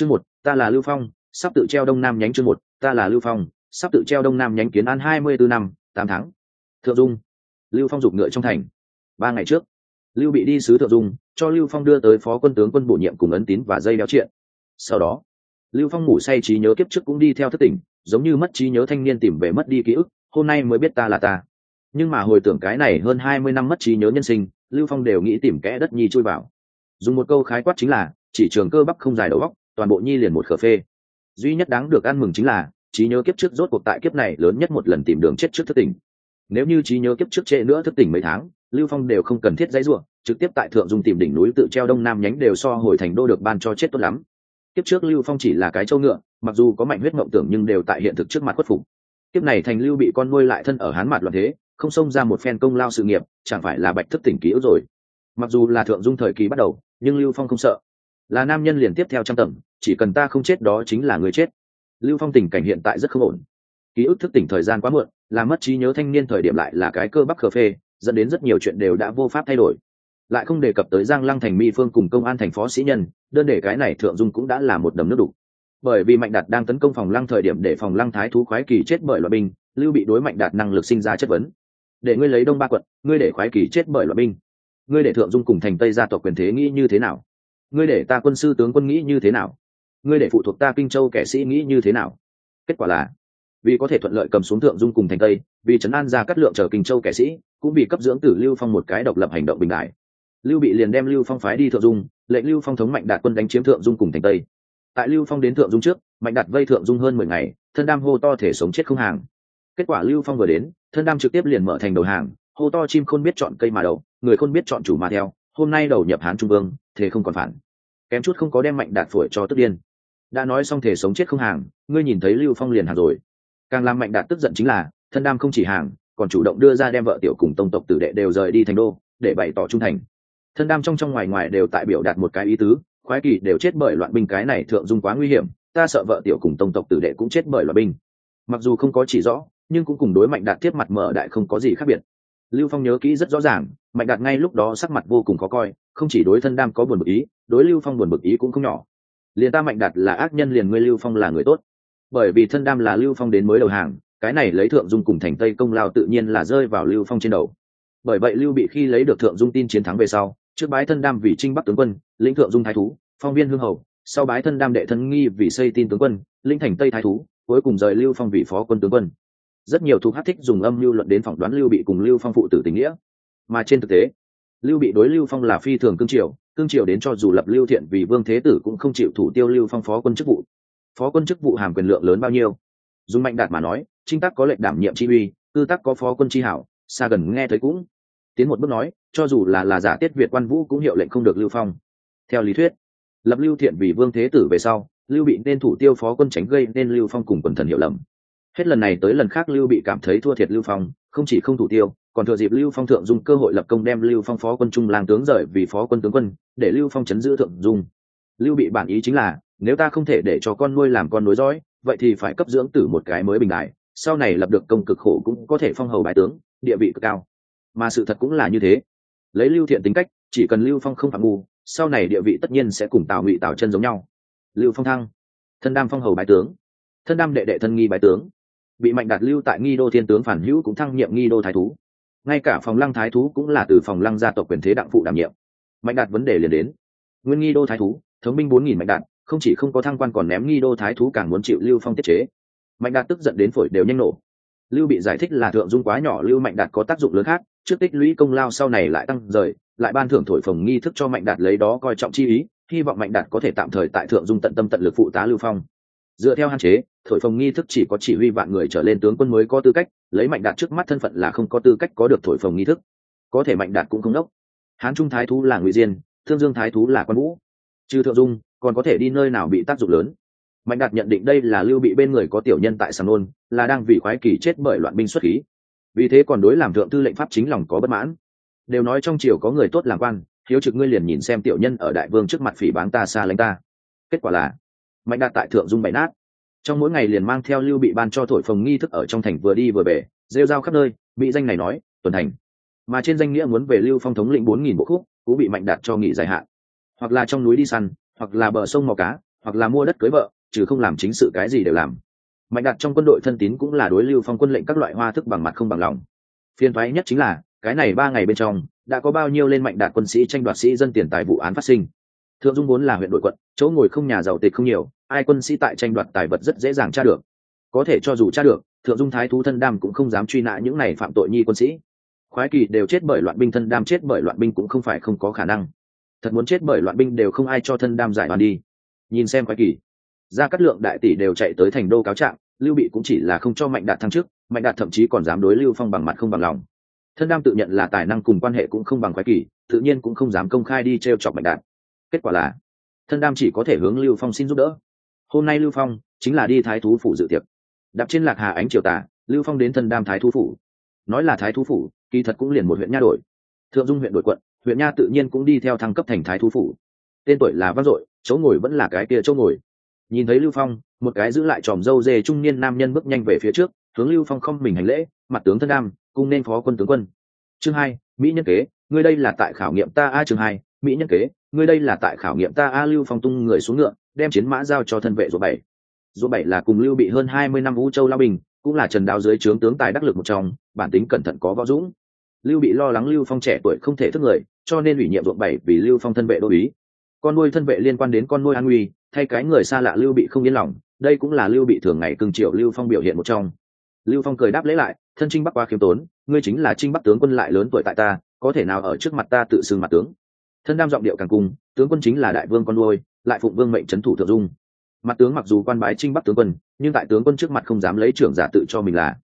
chương một, ta là lưu phong, sắp tự treo đông nam nhánh chương một, ta là lưu phong, sắp tự treo đông nam nhánh kiến an hai mươi bốn năm, tám tháng. Thượng dung. Lưu phong giục ngựa trong thành. Ba ngày trước, lưu bị đi sứ thượng dung, cho lưu phong đưa tới phó quân tướng quân bổ nhiệm cùng ấn tín và dây đeo triện. Sau đó, lưu phong ngủ say trí nhớ kiếp trước cũng đi theo thất tỉnh, giống như mất trí nhớ thanh niên tìm về mất đi ký ức, hôm nay mới biết ta là ta. Nhưng mà hồi tưởng cái này hơn hai mươi năm mất trí nhớ nhân sinh, lưu phong đều nghĩ tìm kẽ đất nhi chui vào. Dùng một câu khái quát chính là, chỉ trường cơ bắp không dài đầu góc toàn bộ nhi liền một khờ phê. Duy nhất đáng được ăn mừng chính là, trí nhớ kiếp trước rốt cuộc tại kiếp này lớn nhất một lần tìm đường chết trước thức tỉnh. Nếu như trí nhớ kiếp trước trễ nữa thức tỉnh mấy tháng, lưu phong đều không cần thiết dãy ruộng trực tiếp tại thượng dung tìm đỉnh núi tự treo đông nam nhánh đều so hồi thành đô được ban cho chết tốt lắm. Kiếp trước lưu phong chỉ là cái trâu ngựa, mặc dù có mạnh huyết mộng tưởng nhưng đều tại hiện thực trước mặt khuất phục. Kiếp này thành lưu bị con nuôi lại thân ở hán mặt loạn thế, không xông ra một phen công lao sự nghiệp, chẳng phải là bạch thức tỉnh ký ức rồi. Mặc dù là thượng dung thời kỳ bắt đầu, nhưng lưu phong không sợ. Là nam nhân liền tiếp theo trăm tầng chỉ cần ta không chết đó chính là người chết. Lưu phong tình cảnh hiện tại rất không ổn. Ký ức thức tỉnh thời gian quá muộn làm mất trí nhớ thanh niên thời điểm lại là cái cơ bắp khờ phê, dẫn đến rất nhiều chuyện đều đã vô pháp thay đổi. Lại không đề cập tới giang lăng thành mi phương cùng công an thành phó sĩ nhân, đơn để cái này thượng dung cũng đã là một đầm nước đục. Bởi vì mạnh đạt đang tấn công phòng lăng thời điểm để phòng lăng thái thú khoái kỳ chết bởi loại binh, lưu bị đối mạnh đạt năng lực sinh ra chất vấn. Để ngươi lấy đông ba quận, ngươi để khoái kỳ chết bởi loại binh. Ngươi để thượng dung cùng thành tây gia tộc quyền thế nghĩ như thế nào? Ngươi để ta quân sư tướng quân nghĩ như thế nào? Ngươi để phụ thuộc ta kinh châu kẻ sĩ nghĩ như thế nào? Kết quả là, vì có thể thuận lợi cầm xuống thượng dung cùng thành tây, vì trấn an ra cắt lượng chờ kinh châu kẻ sĩ, cũng vì cấp dưỡng tử lưu phong một cái độc lập hành động bình đại. Lưu bị liền đem lưu phong phái đi thượng dung, lệnh lưu phong thống mạnh đạt quân đánh chiếm thượng dung cùng thành tây. Tại lưu phong đến thượng dung trước, mạnh đạt vây thượng dung hơn mười ngày, thân đam hô to thể sống chết không hàng. Kết quả lưu phong vừa đến, thân đam trực tiếp liền mở thành đầu hàng, hô to chim khôn biết chọn cây mà đầu, người khôn biết chọn chủ mà theo, hôm nay đầu nhập hán trung vương, thế không còn phản. Kém chút không có đem mạnh đạt phổi cho tức điên đã nói xong thể sống chết không hàng, ngươi nhìn thấy lưu phong liền hàng rồi. Càng làm mạnh đạt tức giận chính là, thân đam không chỉ hàng, còn chủ động đưa ra đem vợ tiểu cùng tông tộc tử đệ đều rời đi thành đô, để bày tỏ trung thành. Thân đam trong trong ngoài ngoài đều tại biểu đạt một cái ý tứ, khoái kỳ đều chết bởi loạn binh cái này thượng dung quá nguy hiểm, ta sợ vợ tiểu cùng tông tộc tử đệ cũng chết bởi loạn binh. Mặc dù không có chỉ rõ, nhưng cũng cùng đối mạnh đạt tiếp mặt mở đại không có gì khác biệt. Lưu phong nhớ kỹ rất rõ ràng, mạnh đạt ngay lúc đó sắc mặt vô cùng khó coi, không chỉ đối thân đam có buồn bực ý, đối lưu phong buồn bực ý cũng không nhỏ liền ta mạnh đạt là ác nhân liền ngươi lưu phong là người tốt. Bởi vì thân đam là lưu phong đến mới đầu hàng, cái này lấy thượng dung cùng thành tây công lao tự nhiên là rơi vào lưu phong trên đầu. Bởi vậy lưu bị khi lấy được thượng dung tin chiến thắng về sau, trước bái thân đam vì trinh bắc tướng quân, lĩnh thượng dung thái thú, phong viên hương hầu, sau bái thân đam đệ thân nghi vì xây tin tướng quân, lĩnh thành tây thái thú, cuối cùng rời lưu phong vị phó quân tướng quân. Rất nhiều thuộc hát thích dùng âm lưu luận đến phỏng đoán lưu bị cùng lưu phong phụ tử tình nghĩa. Mà trên thực tế lưu bị đối lưu phong là phi thường cương triều cương triều đến cho dù lập lưu thiện vì vương thế tử cũng không chịu thủ tiêu lưu phong phó quân chức vụ. Phó quân chức vụ hàm quyền lượng lớn bao nhiêu? Dùng mạnh đạt mà nói, trinh tắc có lệnh đảm nhiệm chi uy, tư tắc có phó quân chi hảo xa gần nghe thấy cũng. Tiến một bước nói, cho dù là là giả tiết việt quan vũ cũng hiệu lệnh không được lưu phong. Theo lý thuyết, lập lưu thiện vì vương thế tử về sau, lưu bị nên thủ tiêu phó quân tránh gây nên lưu phong cùng quần thần hiểu lầm. Hết lần này tới lần khác lưu bị cảm thấy thua thiệt lưu phong, không chỉ không thủ tiêu còn thừa dịp lưu phong thượng dung cơ hội lập công đem lưu phong phó quân trung lang tướng rời vì phó quân tướng quân, để lưu phong chấn giữ thượng dung. Lưu bị bản ý chính là, nếu ta không thể để cho con nuôi làm con nối dõi, vậy thì phải cấp dưỡng tử một cái mới bình đại, sau này lập được công cực khổ cũng có thể phong hầu bái tướng, địa vị cực cao. Mà sự thật cũng là như thế. Lấy lưu thiện tính cách, chỉ cần lưu phong không phạm ngu, sau này địa vị tất nhiên sẽ cùng tào ngụy tào chân giống nhau. Lưu phong thăng, thân đam phong hầu bái tướng, thân đam đệ đệ thân nghi bái tướng, bị mạnh đạt lưu tại nghi đô thiên tướng phản hữu cũng thăng nhiệm nghi đô thái thú ngay cả phòng lăng thái thú cũng là từ phòng lăng gia tộc quyền thế đặng phụ đảm nhiệm. Mạnh đạt vấn đề liền đến. Nguyên nghi đô thái thú, thống binh bốn nghìn mạnh đạt, không chỉ không có thăng quan còn ném nghi đô thái thú càng muốn chịu lưu phong tiết chế. Mạnh đạt tức giận đến phổi đều nhanh nổ. Lưu bị giải thích là thượng dung quá nhỏ lưu mạnh đạt có tác dụng lớn khác, trước tích lũy công lao sau này lại tăng rời, lại ban thưởng thổi phồng nghi thức cho mạnh đạt lấy đó coi trọng chi ý, hy vọng mạnh đạt có thể tạm thời tại thượng dung tận tâm tận lực phụ tá lưu phong. Dựa theo hạn chế thổi phồng nghi thức chỉ có chỉ huy vạn người trở lên tướng quân mới có tư cách, lấy mạnh đạt trước mắt thân phận là không có tư cách có được thổi phồng nghi thức. Có thể mạnh đạt cũng không đốc. Hán trung thái thú là ngụy diên, thương dương thái thú là quan vũ. Trừ thượng dung, còn có thể đi nơi nào bị tác dụng lớn? Mạnh đạt nhận định đây là lưu bị bên người có tiểu nhân tại sàn nôn, là đang vì khoái kỳ chết bởi loạn binh xuất khí. Vì thế còn đối làm thượng tư lệnh pháp chính lòng có bất mãn. Đều nói trong triều có người tốt làm quan, hiếu trực ngươi liền nhìn xem tiểu nhân ở đại vương trước mặt phỉ báng ta xa lánh ta. Kết quả là, mạnh đạt tại thượng dung bày nát trong mỗi ngày liền mang theo lưu bị ban cho thổi phồng nghi thức ở trong thành vừa đi vừa về, rêu rao khắp nơi, bị danh này nói, tuần thành. Mà trên danh nghĩa muốn về lưu phong thống lĩnh bốn nghìn bộ khúc, cũng bị mạnh đạt cho nghỉ dài hạn. Hoặc là trong núi đi săn, hoặc là bờ sông mò cá, hoặc là mua đất cưới vợ, trừ không làm chính sự cái gì đều làm. Mạnh đạt trong quân đội thân tín cũng là đối lưu phong quân lệnh các loại hoa thức bằng mặt không bằng lòng. Phiên thoái nhất chính là, cái này ba ngày bên trong, đã có bao nhiêu lên mạnh đạt quân sĩ tranh đoạt sĩ dân tiền tài vụ án phát sinh. Thượng dung vốn là huyện đội quận, chỗ ngồi không nhà giàu tịch không nhiều ai quân sĩ tại tranh đoạt tài vật rất dễ dàng tra được. Có thể cho dù tra được, thượng dung thái thú thân đam cũng không dám truy nã những này phạm tội nhi quân sĩ. Khoái kỳ đều chết bởi loạn binh, thân đam chết bởi loạn binh cũng không phải không có khả năng. Thật muốn chết bởi loạn binh đều không ai cho thân đam giải đoàn đi. Nhìn xem khoái kỳ ra cát lượng đại tỷ đều chạy tới thành đô cáo trạng, lưu bị cũng chỉ là không cho mạnh đạt thăng chức, mạnh đạt thậm chí còn dám đối lưu phong bằng mặt không bằng lòng. Thân đam tự nhận là tài năng cùng quan hệ cũng không bằng khoái kỳ, tự nhiên cũng không dám công khai đi t r e o chọc mạnh đạt. Kết quả là, thân đam chỉ có thể hướng lưu phong xin giúp đỡ hôm nay lưu phong chính là đi thái thú phủ dự tiệc đạp trên lạc hà ánh triều tả lưu phong đến thân đam thái thú phủ nói là thái thú phủ kỳ thật cũng liền một huyện nha đổi thượng dung huyện đội quận huyện nha tự nhiên cũng đi theo thăng cấp thành thái thú phủ tên tuổi là vang dội chỗ ngồi vẫn là cái kia chỗ ngồi nhìn thấy lưu phong một cái giữ lại tròm dâu dê trung niên nam nhân bước nhanh về phía trước hướng lưu phong không mình hành lễ mặt tướng thân Đam cung nên phó quân tướng quân chương hai mỹ nhân kế ngươi đây là tại khảo nghiệm ta a chương hai mỹ nhân kế ngươi đây là tại khảo nghiệm ta a lưu phong tung người xuống ngựa đem chiến mã giao cho thân vệ số bảy. Số bảy là cùng lưu bị hơn hai mươi năm vũ châu lao bình, cũng là trần đao dưới trướng tướng tài đắc lực một trong, bản tính cẩn thận có võ dũng. Lưu bị lo lắng lưu phong trẻ tuổi không thể thức người, cho nên ủy nhiệm ruộng bảy vì lưu phong thân vệ đô ý con nuôi thân vệ liên quan đến con nuôi an nguy thay cái người xa lạ lưu bị không yên lòng, đây cũng là lưu bị thường ngày cưng triệu lưu phong biểu hiện một trong. Lưu phong cười đáp lễ lại, thân trinh bắc qua khiêm tốn, ngươi chính là trinh bắc tướng quân lại lớn tuổi tại ta, có thể nào ở trước mặt ta tự xưng mặt tướng? Thân đam giọng điệu càng cung tướng quân chính là đại vương con nuôi lại phụng vương mệnh trấn thủ thượng dung. Mặt tướng mặc dù quan bái trinh bắc tướng quân, nhưng tại tướng quân trước mặt không dám lấy trưởng giả tự cho mình là.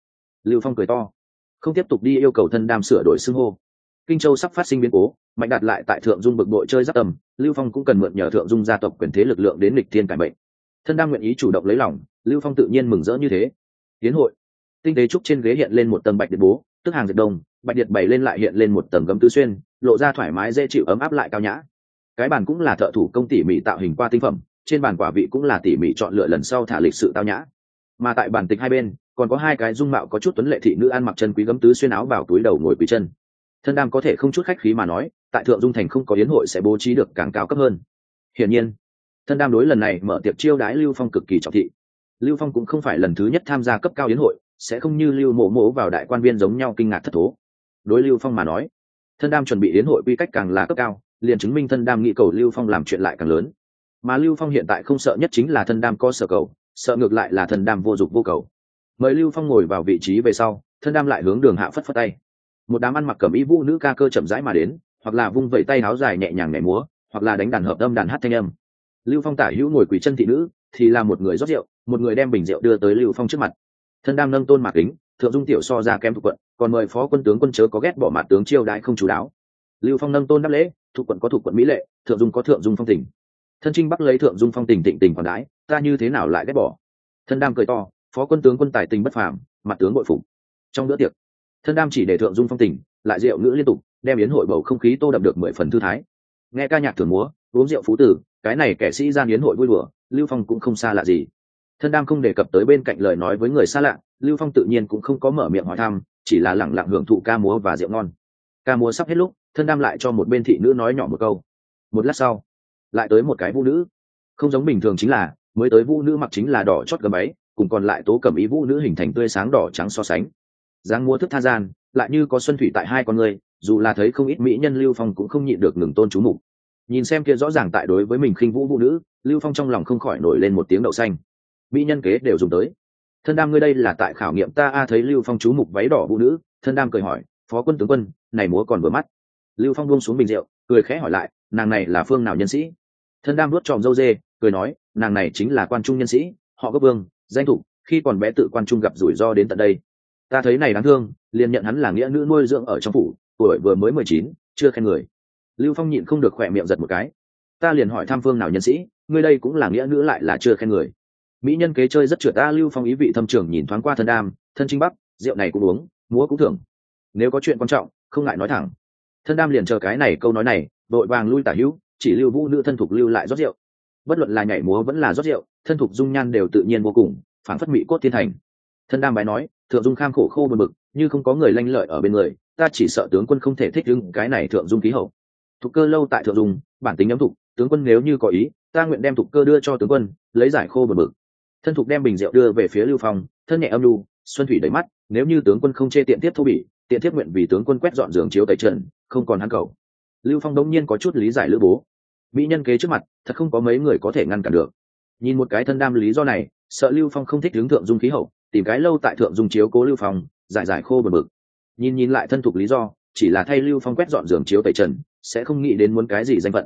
Lưu phong cười to. Không tiếp tục đi yêu cầu thân đam sửa đổi xưng hô. Kinh châu sắp phát sinh biến cố, mạnh đạt lại tại thượng dung bực bội chơi giáp tầm, lưu phong cũng cần mượn nhờ thượng dung gia tộc quyền thế lực lượng đến lịch thiên cải bệnh thân đang nguyện ý chủ động lấy lòng, lưu phong tự nhiên mừng rỡ như thế. Tiến hội. Tinh tế trúc trên ghế hiện lên một tầng bạch điện bố, tức hàng dệt đông bạch điện bày lên lại hiện lên một tầng gấm tứ xuyên, lộ ra thoải mái dễ chịu ấm áp lại cao nhã cái bàn cũng là thợ thủ công tỉ mỉ tạo hình qua tinh phẩm, trên bàn quả vị cũng là tỉ mỉ chọn lựa lần sau thả lịch sự tao nhã. Mà tại bàn tịch hai bên, còn có hai cái dung mạo có chút tuấn lệ thị nữ ăn mặc chân quý gấm tứ xuyên áo vào túi đầu ngồi quỳ chân. Thân đam có thể không chút khách khí mà nói, tại thượng dung thành không có yến hội sẽ bố trí được càng cao cấp hơn. Hiển nhiên, thân đam đối lần này mở tiệc chiêu đái lưu phong cực kỳ trọng thị. Lưu phong cũng không phải lần thứ nhất tham gia cấp cao yến hội, sẽ không như lưu mộ mộ vào đại quan viên giống nhau kinh ngạc thất thố. Đối lưu phong mà nói, thân đam chuẩn bị yến hội quy cách càng là cấp cao liền chứng minh thân đam nghĩ cầu lưu phong làm chuyện lại càng lớn. Mà lưu phong hiện tại không sợ nhất chính là thân đam có sở cầu, sợ ngược lại là thân đam vô dụng vô cầu. Mời lưu phong ngồi vào vị trí về sau, thân đam lại hướng đường hạ phất phất tay. Một đám ăn mặc cẩm y vũ nữ ca cơ chậm rãi mà đến, hoặc là vung vẩy tay áo dài nhẹ nhàng nhảy múa, hoặc là đánh đàn hợp âm đàn hát thanh âm. Lưu phong tả hữu ngồi quỳ chân thị nữ, thì là một người rót rượu, một người đem bình rượu đưa tới lưu phong trước mặt. Thân đam nâng tôn mạc kính, thượng dung tiểu so ra kém thuộc quận, còn mời phó quân tướng quân chớ có ghét bỏ mặt tướng chiêu đãi không chú đáo lưu phong nâng tôn đáp lễ, thuộc quận có thuộc quận mỹ lệ, thượng dung có thượng dung phong tỉnh. thân trinh bắc lấy thượng dung phong tỉnh tịnh tình còn đái ta như thế nào lại ghét bỏ? Thân đam cười to, phó quân tướng quân tài tình bất phàm, mặt tướng bội phục. Trong bữa tiệc, thân đam chỉ để thượng dung phong tỉnh lại rượu ngữ liên tục, đem yến hội bầu không khí tô đậm được mười phần thư thái. Nghe ca nhạc thường múa, uống rượu phú tử, cái này kẻ sĩ gian yến hội vui đùa, lưu phong cũng không xa lạ gì. Thân đam không đề cập tới bên cạnh lời nói với người xa lạ, lưu phong tự nhiên cũng không có mở miệng hỏi thăm, chỉ là lẳng lặng hưởng thụ ca múa và rượu ngon. Ca múa sắp hết lúc thân đam lại cho một bên thị nữ nói nhỏ một câu. Một lát sau, lại tới một cái vũ nữ. Không giống bình thường chính là, mới tới vũ nữ mặc chính là đỏ chót gầm ấy, cùng còn lại tố cầm ý vũ nữ hình thành tươi sáng đỏ trắng so sánh. Dáng mua thức tha gian, lại như có xuân thủy tại hai con người, dù là thấy không ít mỹ nhân lưu phong cũng không nhịn được ngừng tôn chú mục. Nhìn xem kia rõ ràng tại đối với mình khinh vũ vũ nữ, lưu phong trong lòng không khỏi nổi lên một tiếng đậu xanh. Mỹ nhân kế đều dùng tới. Thân đam ngươi đây là tại khảo nghiệm ta, a, thấy lưu phong chú mục váy đỏ vũ nữ, thân đam cười hỏi, phó quân tướng quân, này múa còn vừa mắt lưu phong buông xuống bình rượu, cười khẽ hỏi lại, nàng này là phương nào nhân sĩ? Thân đam nuốt tròm dâu dê, cười nói, nàng này chính là quan trung nhân sĩ, họ gốc vương, danh thục khi còn bé tự quan trung gặp rủi ro đến tận đây. Ta thấy này đáng thương, liền nhận hắn là nghĩa nữ nuôi dưỡng ở trong phủ, tuổi vừa mới mười chín, chưa khen người. Lưu phong nhịn không được khỏe miệng giật một cái. Ta liền hỏi tham phương nào nhân sĩ, ngươi đây cũng là nghĩa nữ lại là chưa khen người. Mỹ nhân kế chơi rất trượt ta, lưu phong ý vị thâm trường nhìn thoáng qua thân đam, thân trinh bắc, rượu này cũng uống, múa cũng thưởng. Nếu có chuyện quan trọng, không ngại nói thẳng thân đam liền chờ cái này câu nói này đội vàng lui tả hữu chỉ lưu vũ nữ thân thục lưu lại rót rượu. Bất luận là nhảy múa vẫn là rót rượu thân thục dung nhan đều tự nhiên vô cùng phản phất mỹ cốt thiên thành. Thân đam bái nói thượng dung kham khổ khô bật mực, như không có người lanh lợi ở bên người ta chỉ sợ tướng quân không thể thích ứng cái này thượng dung khí hậu. Thục cơ lâu tại thượng dung bản tính nhấm thục tướng quân nếu như có ý ta nguyện đem thục cơ đưa cho tướng quân lấy giải khô bờ mực. thân thục đem bình rượu đưa về phía lưu phong thân nhẹ âm lưu xuân thủy đầy mắt nếu như tướng quân không chê tiện tiếp thô bỉ tiện tiếp nguyện vì tướng quân quét dọn giường chiếu tẩy trần không còn hắn cầu. Lưu phong đống nhiên có chút lý giải lữ bố. Mỹ nhân kế trước mặt, thật không có mấy người có thể ngăn cản được. Nhìn một cái thân đam lý do này, sợ lưu phong không thích hướng thượng dung khí hậu, tìm cái lâu tại thượng dung chiếu cố lưu phong, giải giải khô bờ bực. Nhìn nhìn lại thân thục lý do, chỉ là thay lưu phong quét dọn giường chiếu tẩy trần, sẽ không nghĩ đến muốn cái gì danh phận.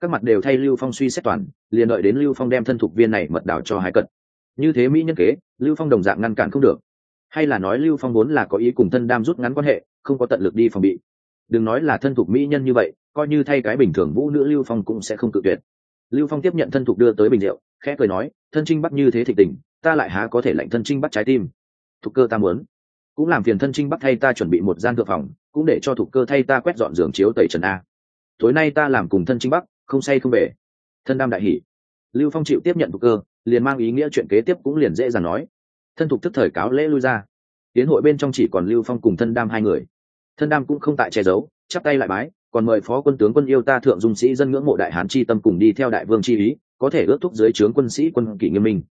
Các mặt đều thay lưu phong suy xét toàn, liền đợi đến lưu phong đem thân thục viên này mật đảo cho hai cận. Như thế mỹ nhân kế, lưu phong đồng dạng ngăn cản không được. Hay là nói lưu phong vốn là có ý cùng thân đam rút ngắn quan hệ, không có tận lực đi phòng bị đừng nói là thân thuộc mỹ nhân như vậy, coi như thay cái bình thường vũ nữ lưu phong cũng sẽ không cự tuyệt. Lưu phong tiếp nhận thân thuộc đưa tới bình rượu, khẽ cười nói, thân trinh bắt như thế thịnh tình, ta lại há có thể lệnh thân trinh bắt trái tim. Thục cơ ta muốn. Cũng làm phiền thân trinh bắt thay ta chuẩn bị một gian thượng phòng, cũng để cho thục cơ thay ta quét dọn giường chiếu tẩy trần a. Tối nay ta làm cùng thân trinh bắc, không say không về. Thân đam đại hỷ lưu phong chịu tiếp nhận thục cơ, liền mang ý nghĩa chuyện kế tiếp cũng liền dễ dàng nói. Thân thục tức thời cáo lễ lui ra. Tiến hội bên trong chỉ còn lưu phong cùng thân đam hai người thân đam cũng không tại che giấu, chắp tay lại bái, còn mời phó quân tướng quân yêu ta thượng dung sĩ dân ngưỡng mộ đại hán chi tâm cùng đi theo đại vương chi ý, có thể ước thúc dưới trướng quân sĩ quân kỷ nghiêm minh.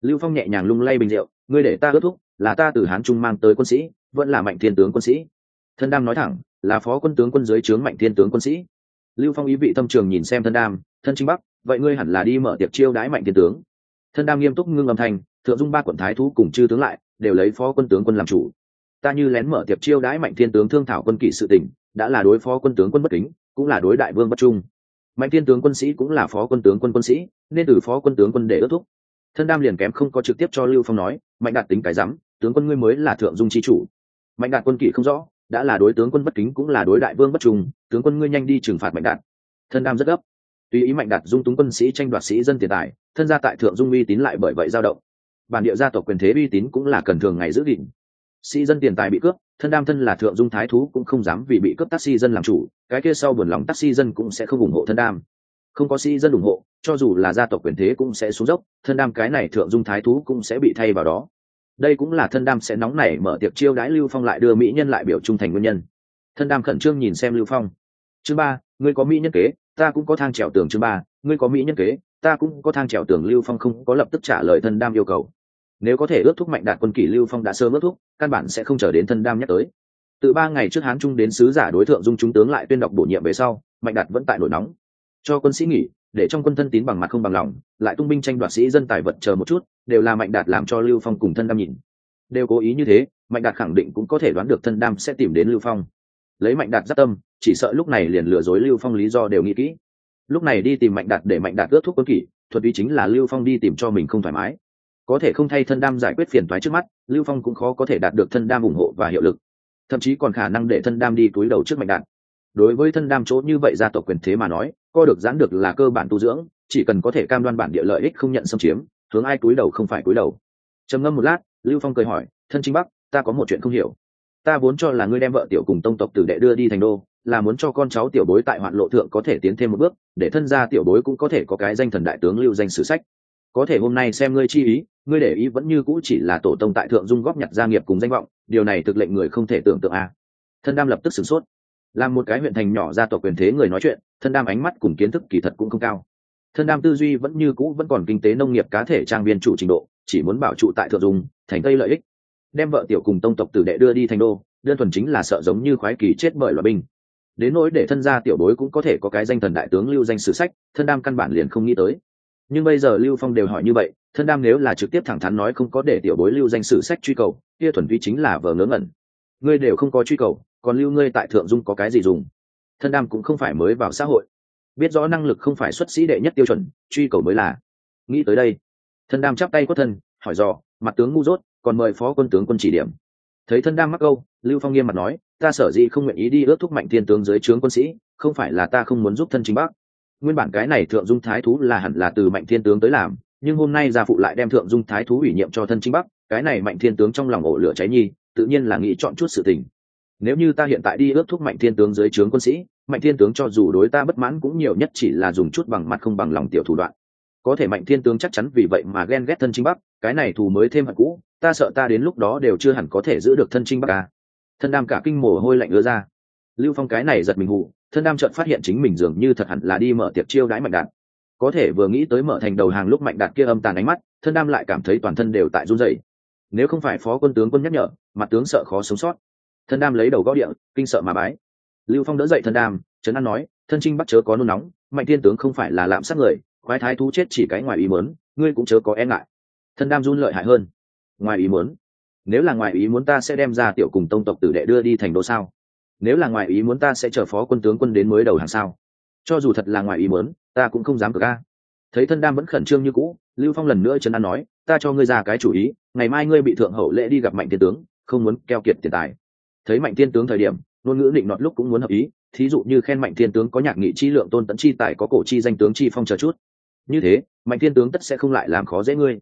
Lưu phong nhẹ nhàng lung lay bình rượu, ngươi để ta ước thúc, là ta từ hán trung mang tới quân sĩ, vẫn là mạnh thiên tướng quân sĩ. Thân đam nói thẳng, là phó quân tướng quân dưới trướng mạnh thiên tướng quân sĩ. Lưu phong ý vị tâm trường nhìn xem thân đam, thân chính bắc, vậy ngươi hẳn là đi mở tiệc chiêu đãi mạnh thiên tướng. Thân đam nghiêm túc ngưng âm thanh, thượng dung ba quận thái thú cùng chư tướng lại, đều lấy phó quân tướng quân làm chủ ta như lén mở tiệp chiêu đãi mạnh thiên tướng thương thảo quân kỵ sự tỉnh đã là đối phó quân tướng quân bất kính, cũng là đối đại vương bất trung. Mạnh thiên tướng quân sĩ cũng là phó quân tướng quân quân sĩ, nên từ phó quân tướng quân để ước thúc. Thân đam liền kém không có trực tiếp cho lưu phong nói, mạnh đạt tính cái rắm, tướng quân ngươi mới là thượng dung chi chủ. Mạnh đạt quân kỵ không rõ, đã là đối tướng quân bất kính cũng là đối đại vương bất trung, tướng quân ngươi nhanh đi trừng phạt mạnh đạt. Thân đam rất gấp. Tùy ý mạnh đạt dung túng quân sĩ tranh đoạt sĩ dân tiền tài, thân gia tại thượng dung uy tín lại bởi vậy dao động. Bản địa gia tộc quyền thế uy tín cũng là cần thường ngày giữ gìn sĩ dân tiền tài bị cướp, thân đam thân là thượng dung thái thú cũng không dám vì bị cướp taxi dân làm chủ, cái kia sau buồn lòng taxi dân cũng sẽ không ủng hộ thân đam. Không có sĩ dân ủng hộ, cho dù là gia tộc quyền thế cũng sẽ xuống dốc, thân đam cái này thượng dung thái thú cũng sẽ bị thay vào đó. Đây cũng là thân đam sẽ nóng nảy mở tiệc chiêu đãi lưu phong lại đưa mỹ nhân lại biểu trung thành nguyên nhân. Thân đam khẩn trương nhìn xem lưu phong. Chứ ba, ngươi có mỹ nhân kế, ta cũng có thang trèo tường chứ ba, ngươi có mỹ nhân kế, ta cũng có thang trèo tường. Lưu phong không có lập tức trả lời thân đam yêu cầu nếu có thể ước thúc mạnh đạt quân kỷ lưu phong đã sớm ước thúc, căn bản sẽ không chờ đến thân đam nhắc tới. Từ ba ngày trước hán trung đến sứ giả đối tượng dung chúng tướng lại tuyên đọc bổ nhiệm về sau, mạnh đạt vẫn tại nổi nóng. Cho quân sĩ nghỉ, để trong quân thân tín bằng mặt không bằng lòng, lại tung binh tranh đoạt sĩ dân tài vật chờ một chút, đều là mạnh đạt làm cho lưu phong cùng thân đam nhìn. Đều cố ý như thế, mạnh đạt khẳng định cũng có thể đoán được thân đam sẽ tìm đến lưu phong. Lấy mạnh đạt giáp tâm, chỉ sợ lúc này liền lừa dối lưu phong lý do đều nghĩ kỹ. Lúc này đi tìm mạnh đạt để mạnh đạt ướt thuốc quân kỷ, thuật ý chính là lưu phong đi tìm cho mình không thoải mái có thể không thay thân đam giải quyết phiền toái trước mắt, lưu phong cũng khó có thể đạt được thân đam ủng hộ và hiệu lực. Thậm chí còn khả năng để thân đam đi túi đầu trước mạnh đạn. đối với thân đam chỗ như vậy gia tộc quyền thế mà nói co được giãn được là cơ bản tu dưỡng, chỉ cần có thể cam đoan bản địa lợi ích không nhận xâm chiếm, hướng ai túi đầu không phải túi đầu. Trầm ngâm một lát, lưu phong cười hỏi, thân chính bắc, ta có một chuyện không hiểu. Ta vốn cho là ngươi đem vợ tiểu cùng tông tộc tử đệ đưa đi thành đô, là muốn cho con cháu tiểu bối tại hoạn lộ thượng có thể tiến thêm một bước, để thân gia tiểu bối cũng có thể có cái danh thần đại tướng lưu danh sử sách. Có thể hôm nay xem ngươi chi ý ngươi để ý vẫn như cũ chỉ là tổ tông tại thượng dung góp nhặt gia nghiệp cùng danh vọng, điều này thực lệnh người không thể tưởng tượng a. À. thân đam lập tức sửng sốt. Làm một cái huyện thành nhỏ ra tộc quyền thế người nói chuyện, thân đam ánh mắt cùng kiến thức kỳ thật cũng không cao. Thân đam tư duy vẫn như cũ vẫn còn kinh tế nông nghiệp cá thể trang viên chủ trình độ, chỉ muốn bảo trụ tại thượng dung, thành tây lợi ích. Đem vợ tiểu cùng tông tộc tử đệ đưa đi thành đô, đơn thuần chính là sợ giống như khoái kỳ chết bởi loại binh. Đến nỗi để thân gia tiểu bối cũng có thể có cái danh thần đại tướng lưu danh sử sách, thân đam căn bản liền không nghĩ tới nhưng bây giờ lưu phong đều hỏi như vậy, thân đam nếu là trực tiếp thẳng thắn nói không có để tiểu bối lưu danh sử sách truy cầu, kia thuần vi chính là vờ ngớ ngẩn. Ngươi đều không có truy cầu, còn lưu ngươi tại thượng dung có cái gì dùng? Thân đam cũng không phải mới vào xã hội. Biết rõ năng lực không phải xuất sĩ đệ nhất tiêu chuẩn, truy cầu mới là. Nghĩ tới đây, thân đam chắp tay quất thân, hỏi dò, mặt tướng ngu dốt, còn mời phó quân tướng quân chỉ điểm. Thấy thân đam mắc câu, lưu phong nghiêm mặt nói, ta sở dĩ không nguyện ý đi ước thúc mạnh thiên tướng dưới trướng quân sĩ, không phải là ta không muốn giúp thân chính bắc nguyên bản cái này thượng dung thái thú là hẳn là từ mạnh thiên tướng tới làm, nhưng hôm nay gia phụ lại đem thượng dung thái thú ủy nhiệm cho thân chính bắc, cái này mạnh thiên tướng trong lòng ổ lửa cháy nhi, tự nhiên là nghĩ chọn chút sự tình. Nếu như ta hiện tại đi ước thúc mạnh thiên tướng dưới trướng quân sĩ, mạnh thiên tướng cho dù đối ta bất mãn cũng nhiều nhất chỉ là dùng chút bằng mặt không bằng lòng tiểu thủ đoạn. Có thể mạnh thiên tướng chắc chắn vì vậy mà ghen ghét thân chính bắc, cái này thù mới thêm hận cũ, ta sợ ta đến lúc đó đều chưa hẳn có thể giữ được thân trinh bắc ca thân đam cả kinh mồ hôi lạnh ứa ra. Lưu phong cái này giật mình hụ thân đam chợt phát hiện chính mình dường như thật hẳn là đi mở tiệc chiêu đãi mạnh đạt, có thể vừa nghĩ tới mở thành đầu hàng lúc mạnh đạt kia âm tàn ánh mắt thân đam lại cảm thấy toàn thân đều tại run rẩy. Nếu không phải phó quân tướng quân nhắc nhở mặt tướng sợ khó sống sót. Thân đam lấy đầu gõ điện kinh sợ mà bái. Lưu phong đỡ dậy thân đam trấn an nói thân trinh bắt chớ có nôn nóng mạnh thiên tướng không phải là lạm sát người khoái thái thú chết chỉ cái ngoài ý muốn ngươi cũng chớ có e ngại. Thân đam run lợi hại hơn. Ngoài ý muốn? Nếu là ngoài ý muốn ta sẽ đem ra tiểu cùng tông tộc tử đệ đưa đi thành đô sao? Nếu là ngoài ý muốn ta sẽ chờ phó quân tướng quân đến mới đầu hàng sao? Cho dù thật là ngoài ý muốn, ta cũng không dám cờ ca. Thấy thân đam vẫn khẩn trương như cũ, lưu phong lần nữa trấn an nói, ta cho ngươi ra cái chủ ý, ngày mai ngươi bị thượng hậu lễ đi gặp mạnh thiên tướng, không muốn keo kiệt tiền tài. Thấy mạnh thiên tướng thời điểm, ngôn ngữ định nọt lúc cũng muốn hợp ý, thí dụ như khen mạnh thiên tướng có nhạc nghị chi lượng tôn tẫn chi tài có cổ chi danh tướng chi phong chờ chút. Như thế, mạnh thiên tướng tất sẽ không lại làm khó dễ ngươi.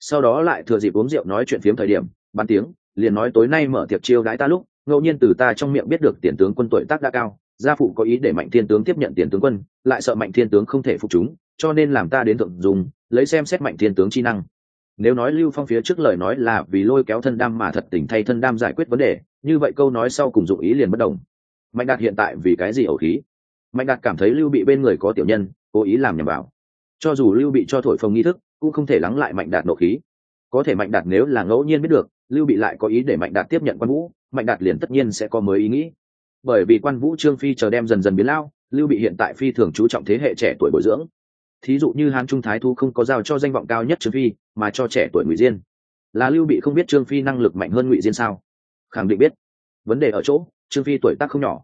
Sau đó lại thừa dịp uống rượu nói chuyện phiếm thời điểm, bàn tiếng, liền nói tối nay mở tiệc chiêu đãi ta lúc ngẫu nhiên từ ta trong miệng biết được tiền tướng quân tuổi tác đã cao, gia phụ có ý để mạnh thiên tướng tiếp nhận tiền tướng quân, lại sợ mạnh thiên tướng không thể phục chúng, cho nên làm ta đến thượng dùng, lấy xem xét mạnh thiên tướng chi năng. Nếu nói lưu phong phía trước lời nói là vì lôi kéo thân đam mà thật tình thay thân đam giải quyết vấn đề, như vậy câu nói sau cùng dụng ý liền bất đồng. Mạnh đạt hiện tại vì cái gì ẩu khí? Mạnh đạt cảm thấy lưu bị bên người có tiểu nhân, cố ý làm nhầm vào. Cho dù lưu bị cho thổi phồng nghi thức, cũng không thể lắng lại mạnh đạt nộ khí. Có thể mạnh đạt nếu là ngẫu nhiên biết được lưu bị lại có ý để mạnh đạt tiếp nhận quan vũ, mạnh đạt liền tất nhiên sẽ có mới ý nghĩ. Bởi vì quan vũ trương phi chờ đem dần dần biến lao, lưu bị hiện tại phi thường chú trọng thế hệ trẻ tuổi bồi dưỡng. Thí dụ như hán trung thái thu không có giao cho danh vọng cao nhất trương phi, mà cho trẻ tuổi ngụy diên. Là lưu bị không biết trương phi năng lực mạnh hơn ngụy diên sao? Khẳng định biết. Vấn đề ở chỗ, trương phi tuổi tác không nhỏ.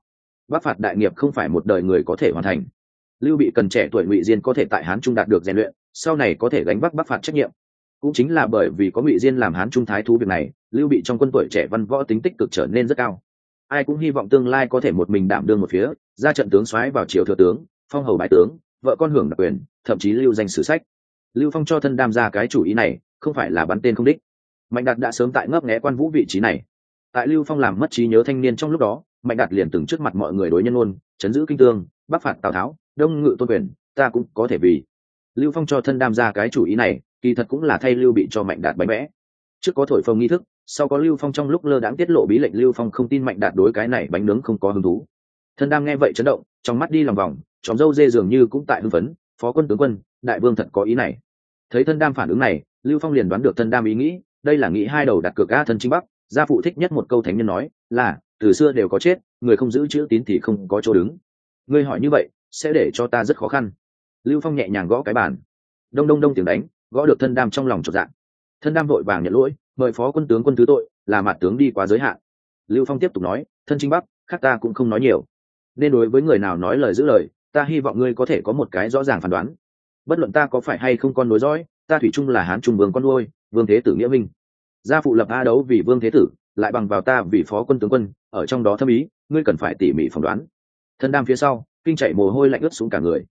Bắc phạt đại nghiệp không phải một đời người có thể hoàn thành. Lưu bị cần trẻ tuổi ngụy diên có thể tại hán trung đạt được rèn luyện, sau này có thể gánh vác bắc phạt trách nhiệm cũng chính là bởi vì có ngụy diên làm hán trung thái thú việc này, lưu bị trong quân tuổi trẻ văn võ tính tích cực trở nên rất cao. Ai cũng hy vọng tương lai có thể một mình đảm đương một phía, ra trận tướng soái vào triều thừa tướng, phong hầu bái tướng, vợ con hưởng đặc quyền, thậm chí lưu danh sử sách. Lưu phong cho thân đam ra cái chủ ý này, không phải là bắn tên không đích. Mạnh đạt đã sớm tại ngấp nghé quan vũ vị trí này. Tại lưu phong làm mất trí nhớ thanh niên trong lúc đó, mạnh đạt liền từng trước mặt mọi người đối nhân ôn chấn giữ kinh tương, bắc phạt tào tháo, đông ngự tôn quyền, ta cũng có thể vì. Lưu phong cho thân đam ra cái chủ ý này kỳ thật cũng là thay lưu bị cho mạnh đạt bánh vẽ. Trước có thổi phồng nghi thức, sau có lưu phong trong lúc lơ đãng tiết lộ bí lệnh lưu phong không tin mạnh đạt đối cái này bánh nướng không có hứng thú. Thân đam nghe vậy chấn động, trong mắt đi lòng vòng, chóng dâu dê dường như cũng tại hưng phấn, phó quân tướng quân, đại vương thật có ý này. Thấy thân đam phản ứng này, lưu phong liền đoán được thân đam ý nghĩ, đây là nghĩ hai đầu đặt cược a thân chính bắc, gia phụ thích nhất một câu thánh nhân nói, là, từ xưa đều có chết, người không giữ chữ tín thì không có chỗ đứng. Ngươi hỏi như vậy, sẽ để cho ta rất khó khăn. Lưu phong nhẹ nhàng gõ cái bàn. Đông đông đông tiếng đánh gõ được thân đam trong lòng trọt dạng. Thân đam vội vàng nhận lỗi, mời phó quân tướng quân thứ tội, là mặt tướng đi quá giới hạn. Lưu phong tiếp tục nói, thân chính bắc, khác ta cũng không nói nhiều. Nên đối với người nào nói lời giữ lời, ta hy vọng ngươi có thể có một cái rõ ràng phán đoán. Bất luận ta có phải hay không con nối dõi, ta thủy chung là hán trung vương con nuôi, vương thế tử nghĩa minh. Gia phụ lập a đấu vì vương thế tử, lại bằng vào ta vì phó quân tướng quân, ở trong đó thâm ý, ngươi cần phải tỉ mỉ phỏng đoán. Thân đam phía sau, kinh chạy mồ hôi lạnh ướt xuống cả người.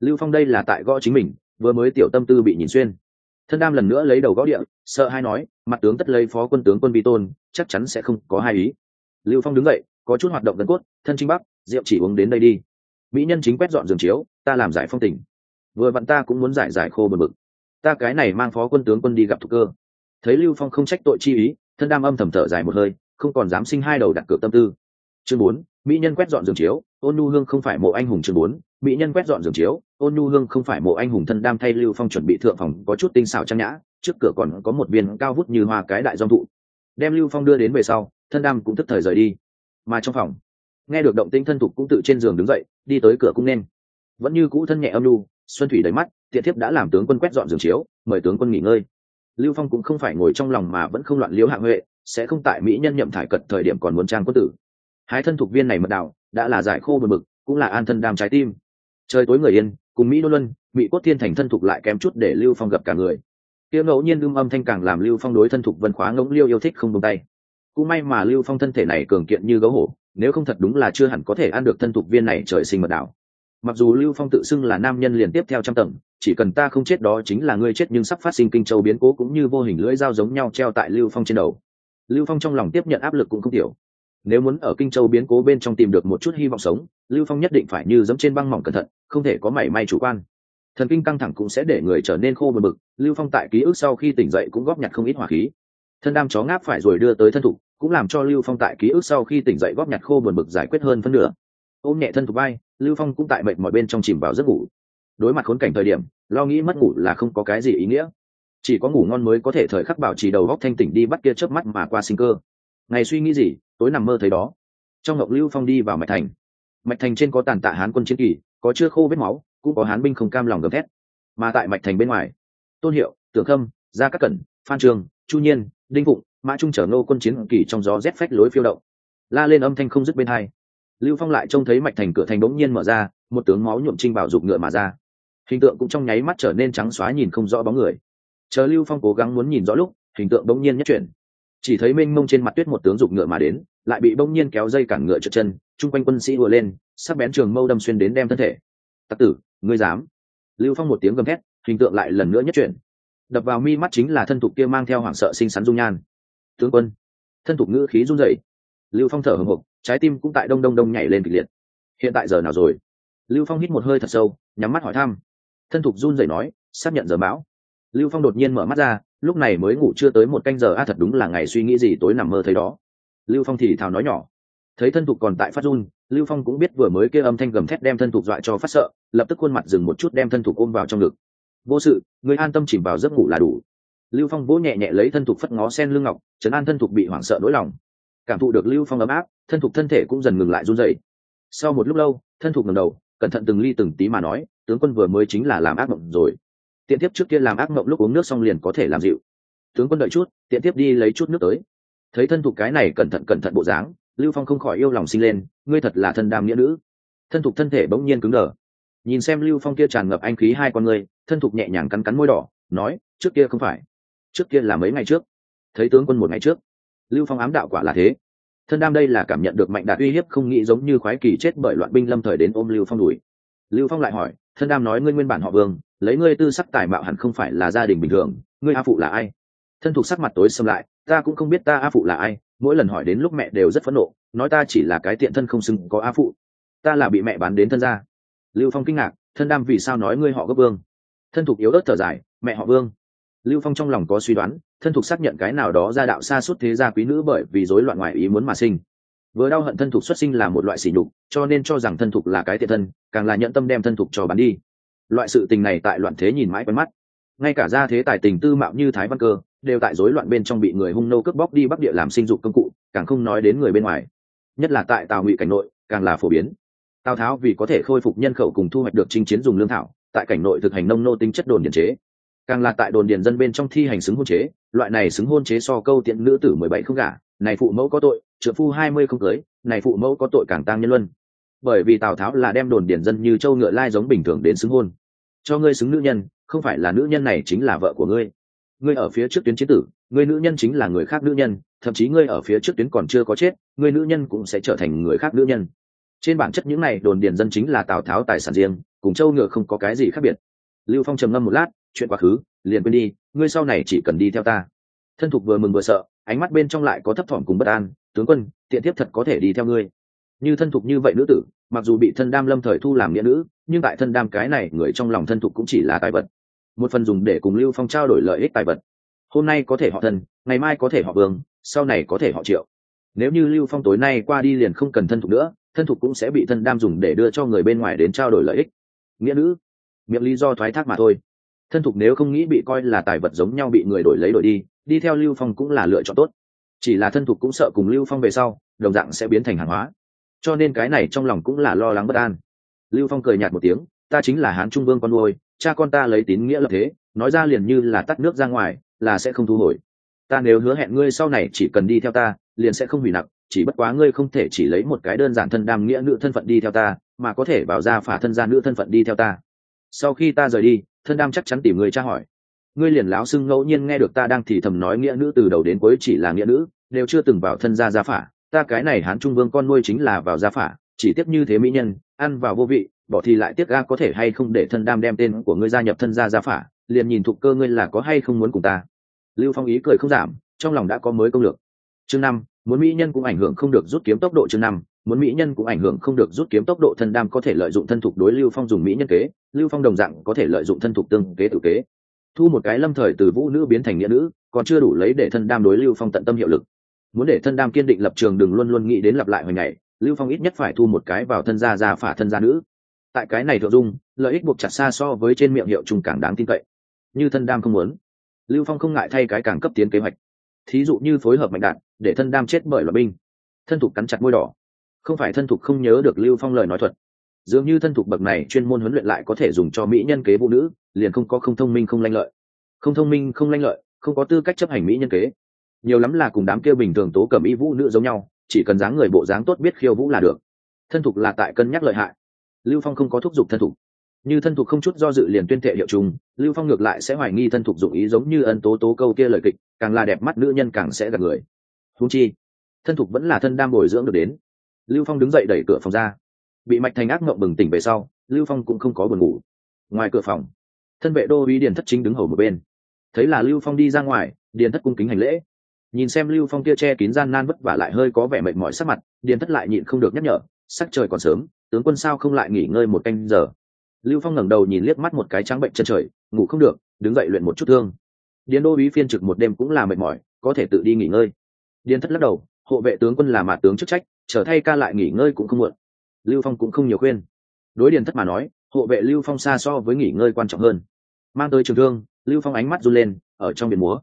Lưu phong đây là tại gõ chính mình, vừa mới tiểu tâm tư bị nhìn xuyên thân đam lần nữa lấy đầu gõ địa, sợ hai nói, mặt tướng tất lấy phó quân tướng quân vi tôn, chắc chắn sẽ không có hai ý. Lưu phong đứng dậy, có chút hoạt động gần cốt, thân trinh bắc, rượu chỉ uống đến đây đi. Mỹ nhân chính quét dọn giường chiếu, ta làm giải phong tình. Vừa vặn ta cũng muốn giải giải khô bờ bực. Ta cái này mang phó quân tướng quân đi gặp thủ cơ. Thấy lưu phong không trách tội chi ý, thân đam âm thầm thở dài một hơi, không còn dám sinh hai đầu đặt cược tâm tư. Chương bốn mỹ nhân quét dọn giường chiếu, ôn nhu hương không phải mộ anh hùng chương bốn. Mỹ nhân quét dọn giường chiếu, ôn nhu hương không phải mộ anh hùng thân đam thay lưu phong chuẩn bị thượng phòng, có chút tinh xảo trang nhã, trước cửa còn có một viên cao vút như hoa cái đại dòng thụ. Đem lưu phong đưa đến về sau, thân đam cũng tức thời rời đi. Mà trong phòng, nghe được động tinh thân thục cũng tự trên giường đứng dậy, đi tới cửa cung nên. Vẫn như cũ thân nhẹ âm nhu, xuân thủy đầy mắt, tiện thiếp đã làm tướng quân quét dọn giường chiếu, mời tướng quân nghỉ ngơi. Lưu phong cũng không phải ngồi trong lòng mà vẫn không loạn liếu hạng huệ, sẽ không tại mỹ nhân nhậm thải cật thời điểm còn muốn trang quân tử hai thân thuộc viên này mật đạo, đã là giải khô bờ mực cũng là an thân đam trái tim. Trời tối người yên, cùng mỹ đô luân, mỹ quốc thiên thành thân thuộc lại kém chút để lưu phong gặp cả người. Tiếng ngẫu nhiên đương âm thanh càng làm lưu phong đối thân thuộc vân khóa ngỗng liêu yêu thích không tung tay. Cũng may mà lưu phong thân thể này cường kiện như gấu hổ, nếu không thật đúng là chưa hẳn có thể ăn được thân thuộc viên này trời sinh mật đảo mặc dù lưu phong tự xưng là nam nhân liền tiếp theo trăm tầng, chỉ cần ta không chết đó chính là ngươi chết nhưng sắp phát sinh kinh châu biến cố cũng như vô hình lưỡi dao giống nhau treo tại lưu phong trên đầu. Lưu phong trong lòng tiếp nhận áp lực cũng không tiểu nếu muốn ở kinh châu biến cố bên trong tìm được một chút hy vọng sống, lưu phong nhất định phải như dẫm trên băng mỏng cẩn thận, không thể có mảy may chủ quan. Thần kinh căng thẳng cũng sẽ để người trở nên khô bờ bực, lưu phong tại ký ức sau khi tỉnh dậy cũng góp nhặt không ít hỏa khí. Thân đam chó ngáp phải rồi đưa tới thân thục cũng làm cho lưu phong tại ký ức sau khi tỉnh dậy góp nhặt khô buồn bực giải quyết hơn phân nửa. Ôm nhẹ thân thục bay, lưu phong cũng tại mệnh mọi bên trong chìm vào giấc ngủ. Đối mặt khốn cảnh thời điểm, lo nghĩ mất ngủ là không có cái gì ý nghĩa. Chỉ có ngủ ngon mới có thể thời khắc bảo trì đầu góc thanh tỉnh đi bắt kia chớp mắt mà qua sinh cơ. Ngày suy nghĩ gì tối nằm mơ thấy đó. Trong ngọc lưu phong đi vào mạch thành. Mạch thành trên có tàn tạ hán quân chiến kỳ, có chưa khô vết máu, cũng có hán binh không cam lòng gầm thét. Mà tại mạch thành bên ngoài, tôn hiệu, tưởng khâm, gia các cẩn, phan trường, chu nhiên, đinh phụng, mã trung chở nô quân chiến kỳ trong gió rét phách lối phiêu động. La lên âm thanh không dứt bên hai. Lưu phong lại trông thấy mạch thành cửa thành bỗng nhiên mở ra, một tướng máu nhuộm trinh bảo dục ngựa mà ra. Hình tượng cũng trong nháy mắt trở nên trắng xóa nhìn không rõ bóng người. Chờ lưu phong cố gắng muốn nhìn rõ lúc, hình tượng bỗng nhiên nhất chuyển chỉ thấy mênh mông trên mặt tuyết một tướng dục ngựa mà đến, lại bị bỗng nhiên kéo dây cản ngựa trượt chân, chung quanh quân sĩ vừa lên, sắc bén trường mâu đâm xuyên đến đem thân thể. Tặc tử, ngươi dám? Lưu phong một tiếng gầm thét, hình tượng lại lần nữa nhất chuyển. Đập vào mi mắt chính là thân thục kia mang theo hoảng sợ xinh xắn dung nhan. Tướng quân. Thân thục ngữ khí run rẩy. Lưu phong thở hồng hộc, trái tim cũng tại đông đông đông nhảy lên kịch liệt. Hiện tại giờ nào rồi? Lưu phong hít một hơi thật sâu, nhắm mắt hỏi thăm. Thân thục run rẩy nói, xác nhận giờ bão. Lưu phong đột nhiên mở mắt ra lúc này mới ngủ chưa tới một canh giờ a thật đúng là ngày suy nghĩ gì tối nằm mơ thấy đó. Lưu phong thì thào nói nhỏ. Thấy thân thục còn tại phát run, lưu phong cũng biết vừa mới kia âm thanh gầm thét đem thân thục dọa cho phát sợ, lập tức khuôn mặt dừng một chút đem thân thục ôm vào trong ngực. Vô sự, người an tâm chìm vào giấc ngủ là đủ. Lưu phong vỗ nhẹ nhẹ lấy thân thục phất ngó sen lưng ngọc chấn an thân thục bị hoảng sợ nỗi lòng. Cảm thụ được lưu phong ấm áp, thân thục thân thể cũng dần ngừng lại run dậy sau một lúc lâu, thân thục ngầm đầu, cẩn thận từng ly từng tí mà nói, tướng quân vừa mới chính là làm ác mộng rồi tiện tiếp trước kia làm ác mộng lúc uống nước xong liền có thể làm dịu. Tướng quân đợi chút, tiện tiếp đi lấy chút nước tới. Thấy thân thục cái này cẩn thận cẩn thận bộ dáng, lưu phong không khỏi yêu lòng sinh lên, ngươi thật là thân đam nghĩa nữ. Thân thục thân thể bỗng nhiên cứng đờ. Nhìn xem lưu phong kia tràn ngập anh khí hai con ngươi thân thục nhẹ nhàng cắn cắn môi đỏ, nói, trước kia không phải. Trước kia là mấy ngày trước. Thấy tướng quân một ngày trước. Lưu phong ám đạo quả là thế. Thân đam đây là cảm nhận được mạnh đạt uy hiếp không nghĩ giống như khoái kỳ chết bởi loạn binh lâm thời đến ôm lưu phong đuổi. Lưu phong lại hỏi thân đam nói ngươi nguyên bản họ vương, lấy ngươi tư sắc tài mạo hẳn không phải là gia đình bình thường, ngươi a phụ là ai? Thân thuộc sắc mặt tối xâm lại, ta cũng không biết ta a phụ là ai, mỗi lần hỏi đến lúc mẹ đều rất phẫn nộ, nói ta chỉ là cái tiện thân không xứng có a phụ. Ta là bị mẹ bán đến thân gia. Lưu phong kinh ngạc, thân đam vì sao nói ngươi họ gấp vương? Thân thục yếu ớt thở dài, mẹ họ vương. Lưu phong trong lòng có suy đoán, thân thục xác nhận cái nào đó ra đạo xa suốt thế gia quý nữ bởi vì rối loạn ngoại ý muốn mà sinh vừa đau hận thân thuộc xuất sinh là một loại sỉ nhục, cho nên cho rằng thân thuộc là cái tiện thân, càng là nhận tâm đem thân thuộc cho bán đi. Loại sự tình này tại loạn thế nhìn mãi quen mắt. Ngay cả gia thế tài tình tư mạo như thái văn cơ, đều tại rối loạn bên trong bị người hung nô cướp bóc đi bắc địa làm sinh dục công cụ, càng không nói đến người bên ngoài. Nhất là tại tào ngụy cảnh nội, càng là phổ biến. Tào tháo vì có thể khôi phục nhân khẩu cùng thu hoạch được chinh chiến dùng lương thảo, tại cảnh nội thực hành nông nô tính chất đồn điền chế. Càng là tại đồn điền dân bên trong thi hành xứng hôn chế, loại này xứng hôn chế so câu tiện nữ tử mười bảy không gả, này phụ mẫu có tội trợ phu hai mươi không cưới, này phụ mẫu có tội càng tăng nhân luân. Bởi vì tào tháo là đem đồn điền dân như châu ngựa lai giống bình thường đến xứng hôn. Cho ngươi xứng nữ nhân, không phải là nữ nhân này chính là vợ của ngươi. Ngươi ở phía trước tuyến chiến tử, ngươi nữ nhân chính là người khác nữ nhân, thậm chí ngươi ở phía trước tuyến còn chưa có chết, ngươi nữ nhân cũng sẽ trở thành người khác nữ nhân. Trên bản chất những này đồn điền dân chính là tào tháo tài sản riêng, cùng châu ngựa không có cái gì khác biệt. Lưu phong trầm ngâm một lát, chuyện quá khứ, liền quên đi, ngươi sau này chỉ cần đi theo ta. Thân thục vừa mừng vừa sợ ánh mắt bên trong lại có thấp thỏm cùng bất an, tướng quân, tiện tiếp thật có thể đi theo ngươi. Như thân thục như vậy nữ tử, mặc dù bị thân đam lâm thời thu làm nghĩa nữ, nhưng tại thân đam cái này, người trong lòng thân thục cũng chỉ là tài vật. Một phần dùng để cùng lưu phong trao đổi lợi ích tài vật. Hôm nay có thể họ thân, ngày mai có thể họ vương, sau này có thể họ triệu. Nếu như lưu phong tối nay qua đi liền không cần thân thục nữa, thân thục cũng sẽ bị thân đam dùng để đưa cho người bên ngoài đến trao đổi lợi ích. Nghĩa nữ, miệng lý do thoái thác mà thôi. Thân thục nếu không nghĩ bị coi là tài vật giống nhau bị người đổi lấy đổi đi đi theo lưu phong cũng là lựa chọn tốt. Chỉ là thân thục cũng sợ cùng lưu phong về sau, đồng dạng sẽ biến thành hàng hóa. Cho nên cái này trong lòng cũng là lo lắng bất an. Lưu phong cười nhạt một tiếng, ta chính là hán trung vương con nuôi, cha con ta lấy tín nghĩa lập thế, nói ra liền như là tắt nước ra ngoài, là sẽ không thu hồi. Ta nếu hứa hẹn ngươi sau này chỉ cần đi theo ta, liền sẽ không hủy nặng, chỉ bất quá ngươi không thể chỉ lấy một cái đơn giản thân đam nghĩa nữ thân phận đi theo ta, mà có thể bảo ra phả thân gia nữ thân phận đi theo ta. Sau khi ta rời đi, thân đam chắc chắn tìm người tra hỏi ngươi liền láo xưng ngẫu nhiên nghe được ta đang thì thầm nói nghĩa nữ từ đầu đến cuối chỉ là nghĩa nữ, đều chưa từng vào thân gia gia phả. Ta cái này hán trung vương con nuôi chính là vào gia phả, chỉ tiếp như thế mỹ nhân, ăn vào vô vị, bỏ thì lại tiếc ga có thể hay không để thân đam đem tên của ngươi gia nhập thân gia gia phả, liền nhìn thục cơ ngươi là có hay không muốn cùng ta. Lưu phong ý cười không giảm, trong lòng đã có mới công lược. Chương năm, muốn mỹ nhân cũng ảnh hưởng không được rút kiếm tốc độ chương năm, muốn mỹ nhân cũng ảnh hưởng không được rút kiếm tốc độ thân đam có thể lợi dụng thân thục đối lưu phong dùng mỹ nhân kế, lưu phong đồng dạng có thể lợi dụng thân thục tương kế tự kế thu một cái lâm thời từ vũ nữ biến thành nghĩa nữ, còn chưa đủ lấy để thân đam đối lưu phong tận tâm hiệu lực. Muốn để thân đam kiên định lập trường đừng luôn luôn nghĩ đến lặp lại hồi ngày, lưu phong ít nhất phải thu một cái vào thân gia gia phả thân gia nữ. Tại cái này thượng dung, lợi ích buộc chặt xa so với trên miệng hiệu trùng càng đáng tin cậy. Như thân đam không muốn, lưu phong không ngại thay cái càng cấp tiến kế hoạch. Thí dụ như phối hợp mạnh đạn, để thân đam chết bởi loại binh. Thân thục cắn chặt môi đỏ. Không phải thân thục không nhớ được lưu phong lời nói thuật dường như thân thuộc bậc này chuyên môn huấn luyện lại có thể dùng cho mỹ nhân kế vũ nữ, liền không có không thông minh không lanh lợi. Không thông minh không lanh lợi, không có tư cách chấp hành mỹ nhân kế. Nhiều lắm là cùng đám kia bình thường tố cầm y vũ nữ giống nhau, chỉ cần dáng người bộ dáng tốt biết khiêu vũ là được. Thân thục là tại cân nhắc lợi hại. Lưu phong không có thúc giục thân thục như thân thục không chút do dự liền tuyên thệ hiệu chung lưu phong ngược lại sẽ hoài nghi thân thục dụng ý giống như ân tố tố câu kia lời kịch, càng là đẹp mắt nữ nhân càng sẽ gặp người. Húng chi, thân thục vẫn là thân đam bồi dưỡng được đến. Lưu phong đứng dậy đẩy cửa phòng ra bị mạch thành ác mộng bừng tỉnh về sau, lưu phong cũng không có buồn ngủ. Ngoài cửa phòng, thân vệ đô uý điền thất chính đứng hầu một bên. Thấy là lưu phong đi ra ngoài, điền thất cung kính hành lễ. Nhìn xem lưu phong kia che kín gian nan vất vả lại hơi có vẻ mệt mỏi sắc mặt, điền thất lại nhịn không được nhắc nhở, sắc trời còn sớm, tướng quân sao không lại nghỉ ngơi một canh giờ? Lưu phong ngẩng đầu nhìn liếc mắt một cái trắng bệnh chân trời, ngủ không được, đứng dậy luyện một chút thương. Điền đô uý phiên trực một đêm cũng là mệt mỏi, có thể tự đi nghỉ ngơi. Điền thất lắc đầu, hộ vệ tướng quân là mạt tướng chức trách trở thay ca lại nghỉ ngơi cũng không muộn lưu phong cũng không nhiều khuyên. Đối điền thất mà nói, hộ vệ lưu phong xa so với nghỉ ngơi quan trọng hơn. Mang tới trường thương, lưu phong ánh mắt run lên, ở trong biển múa.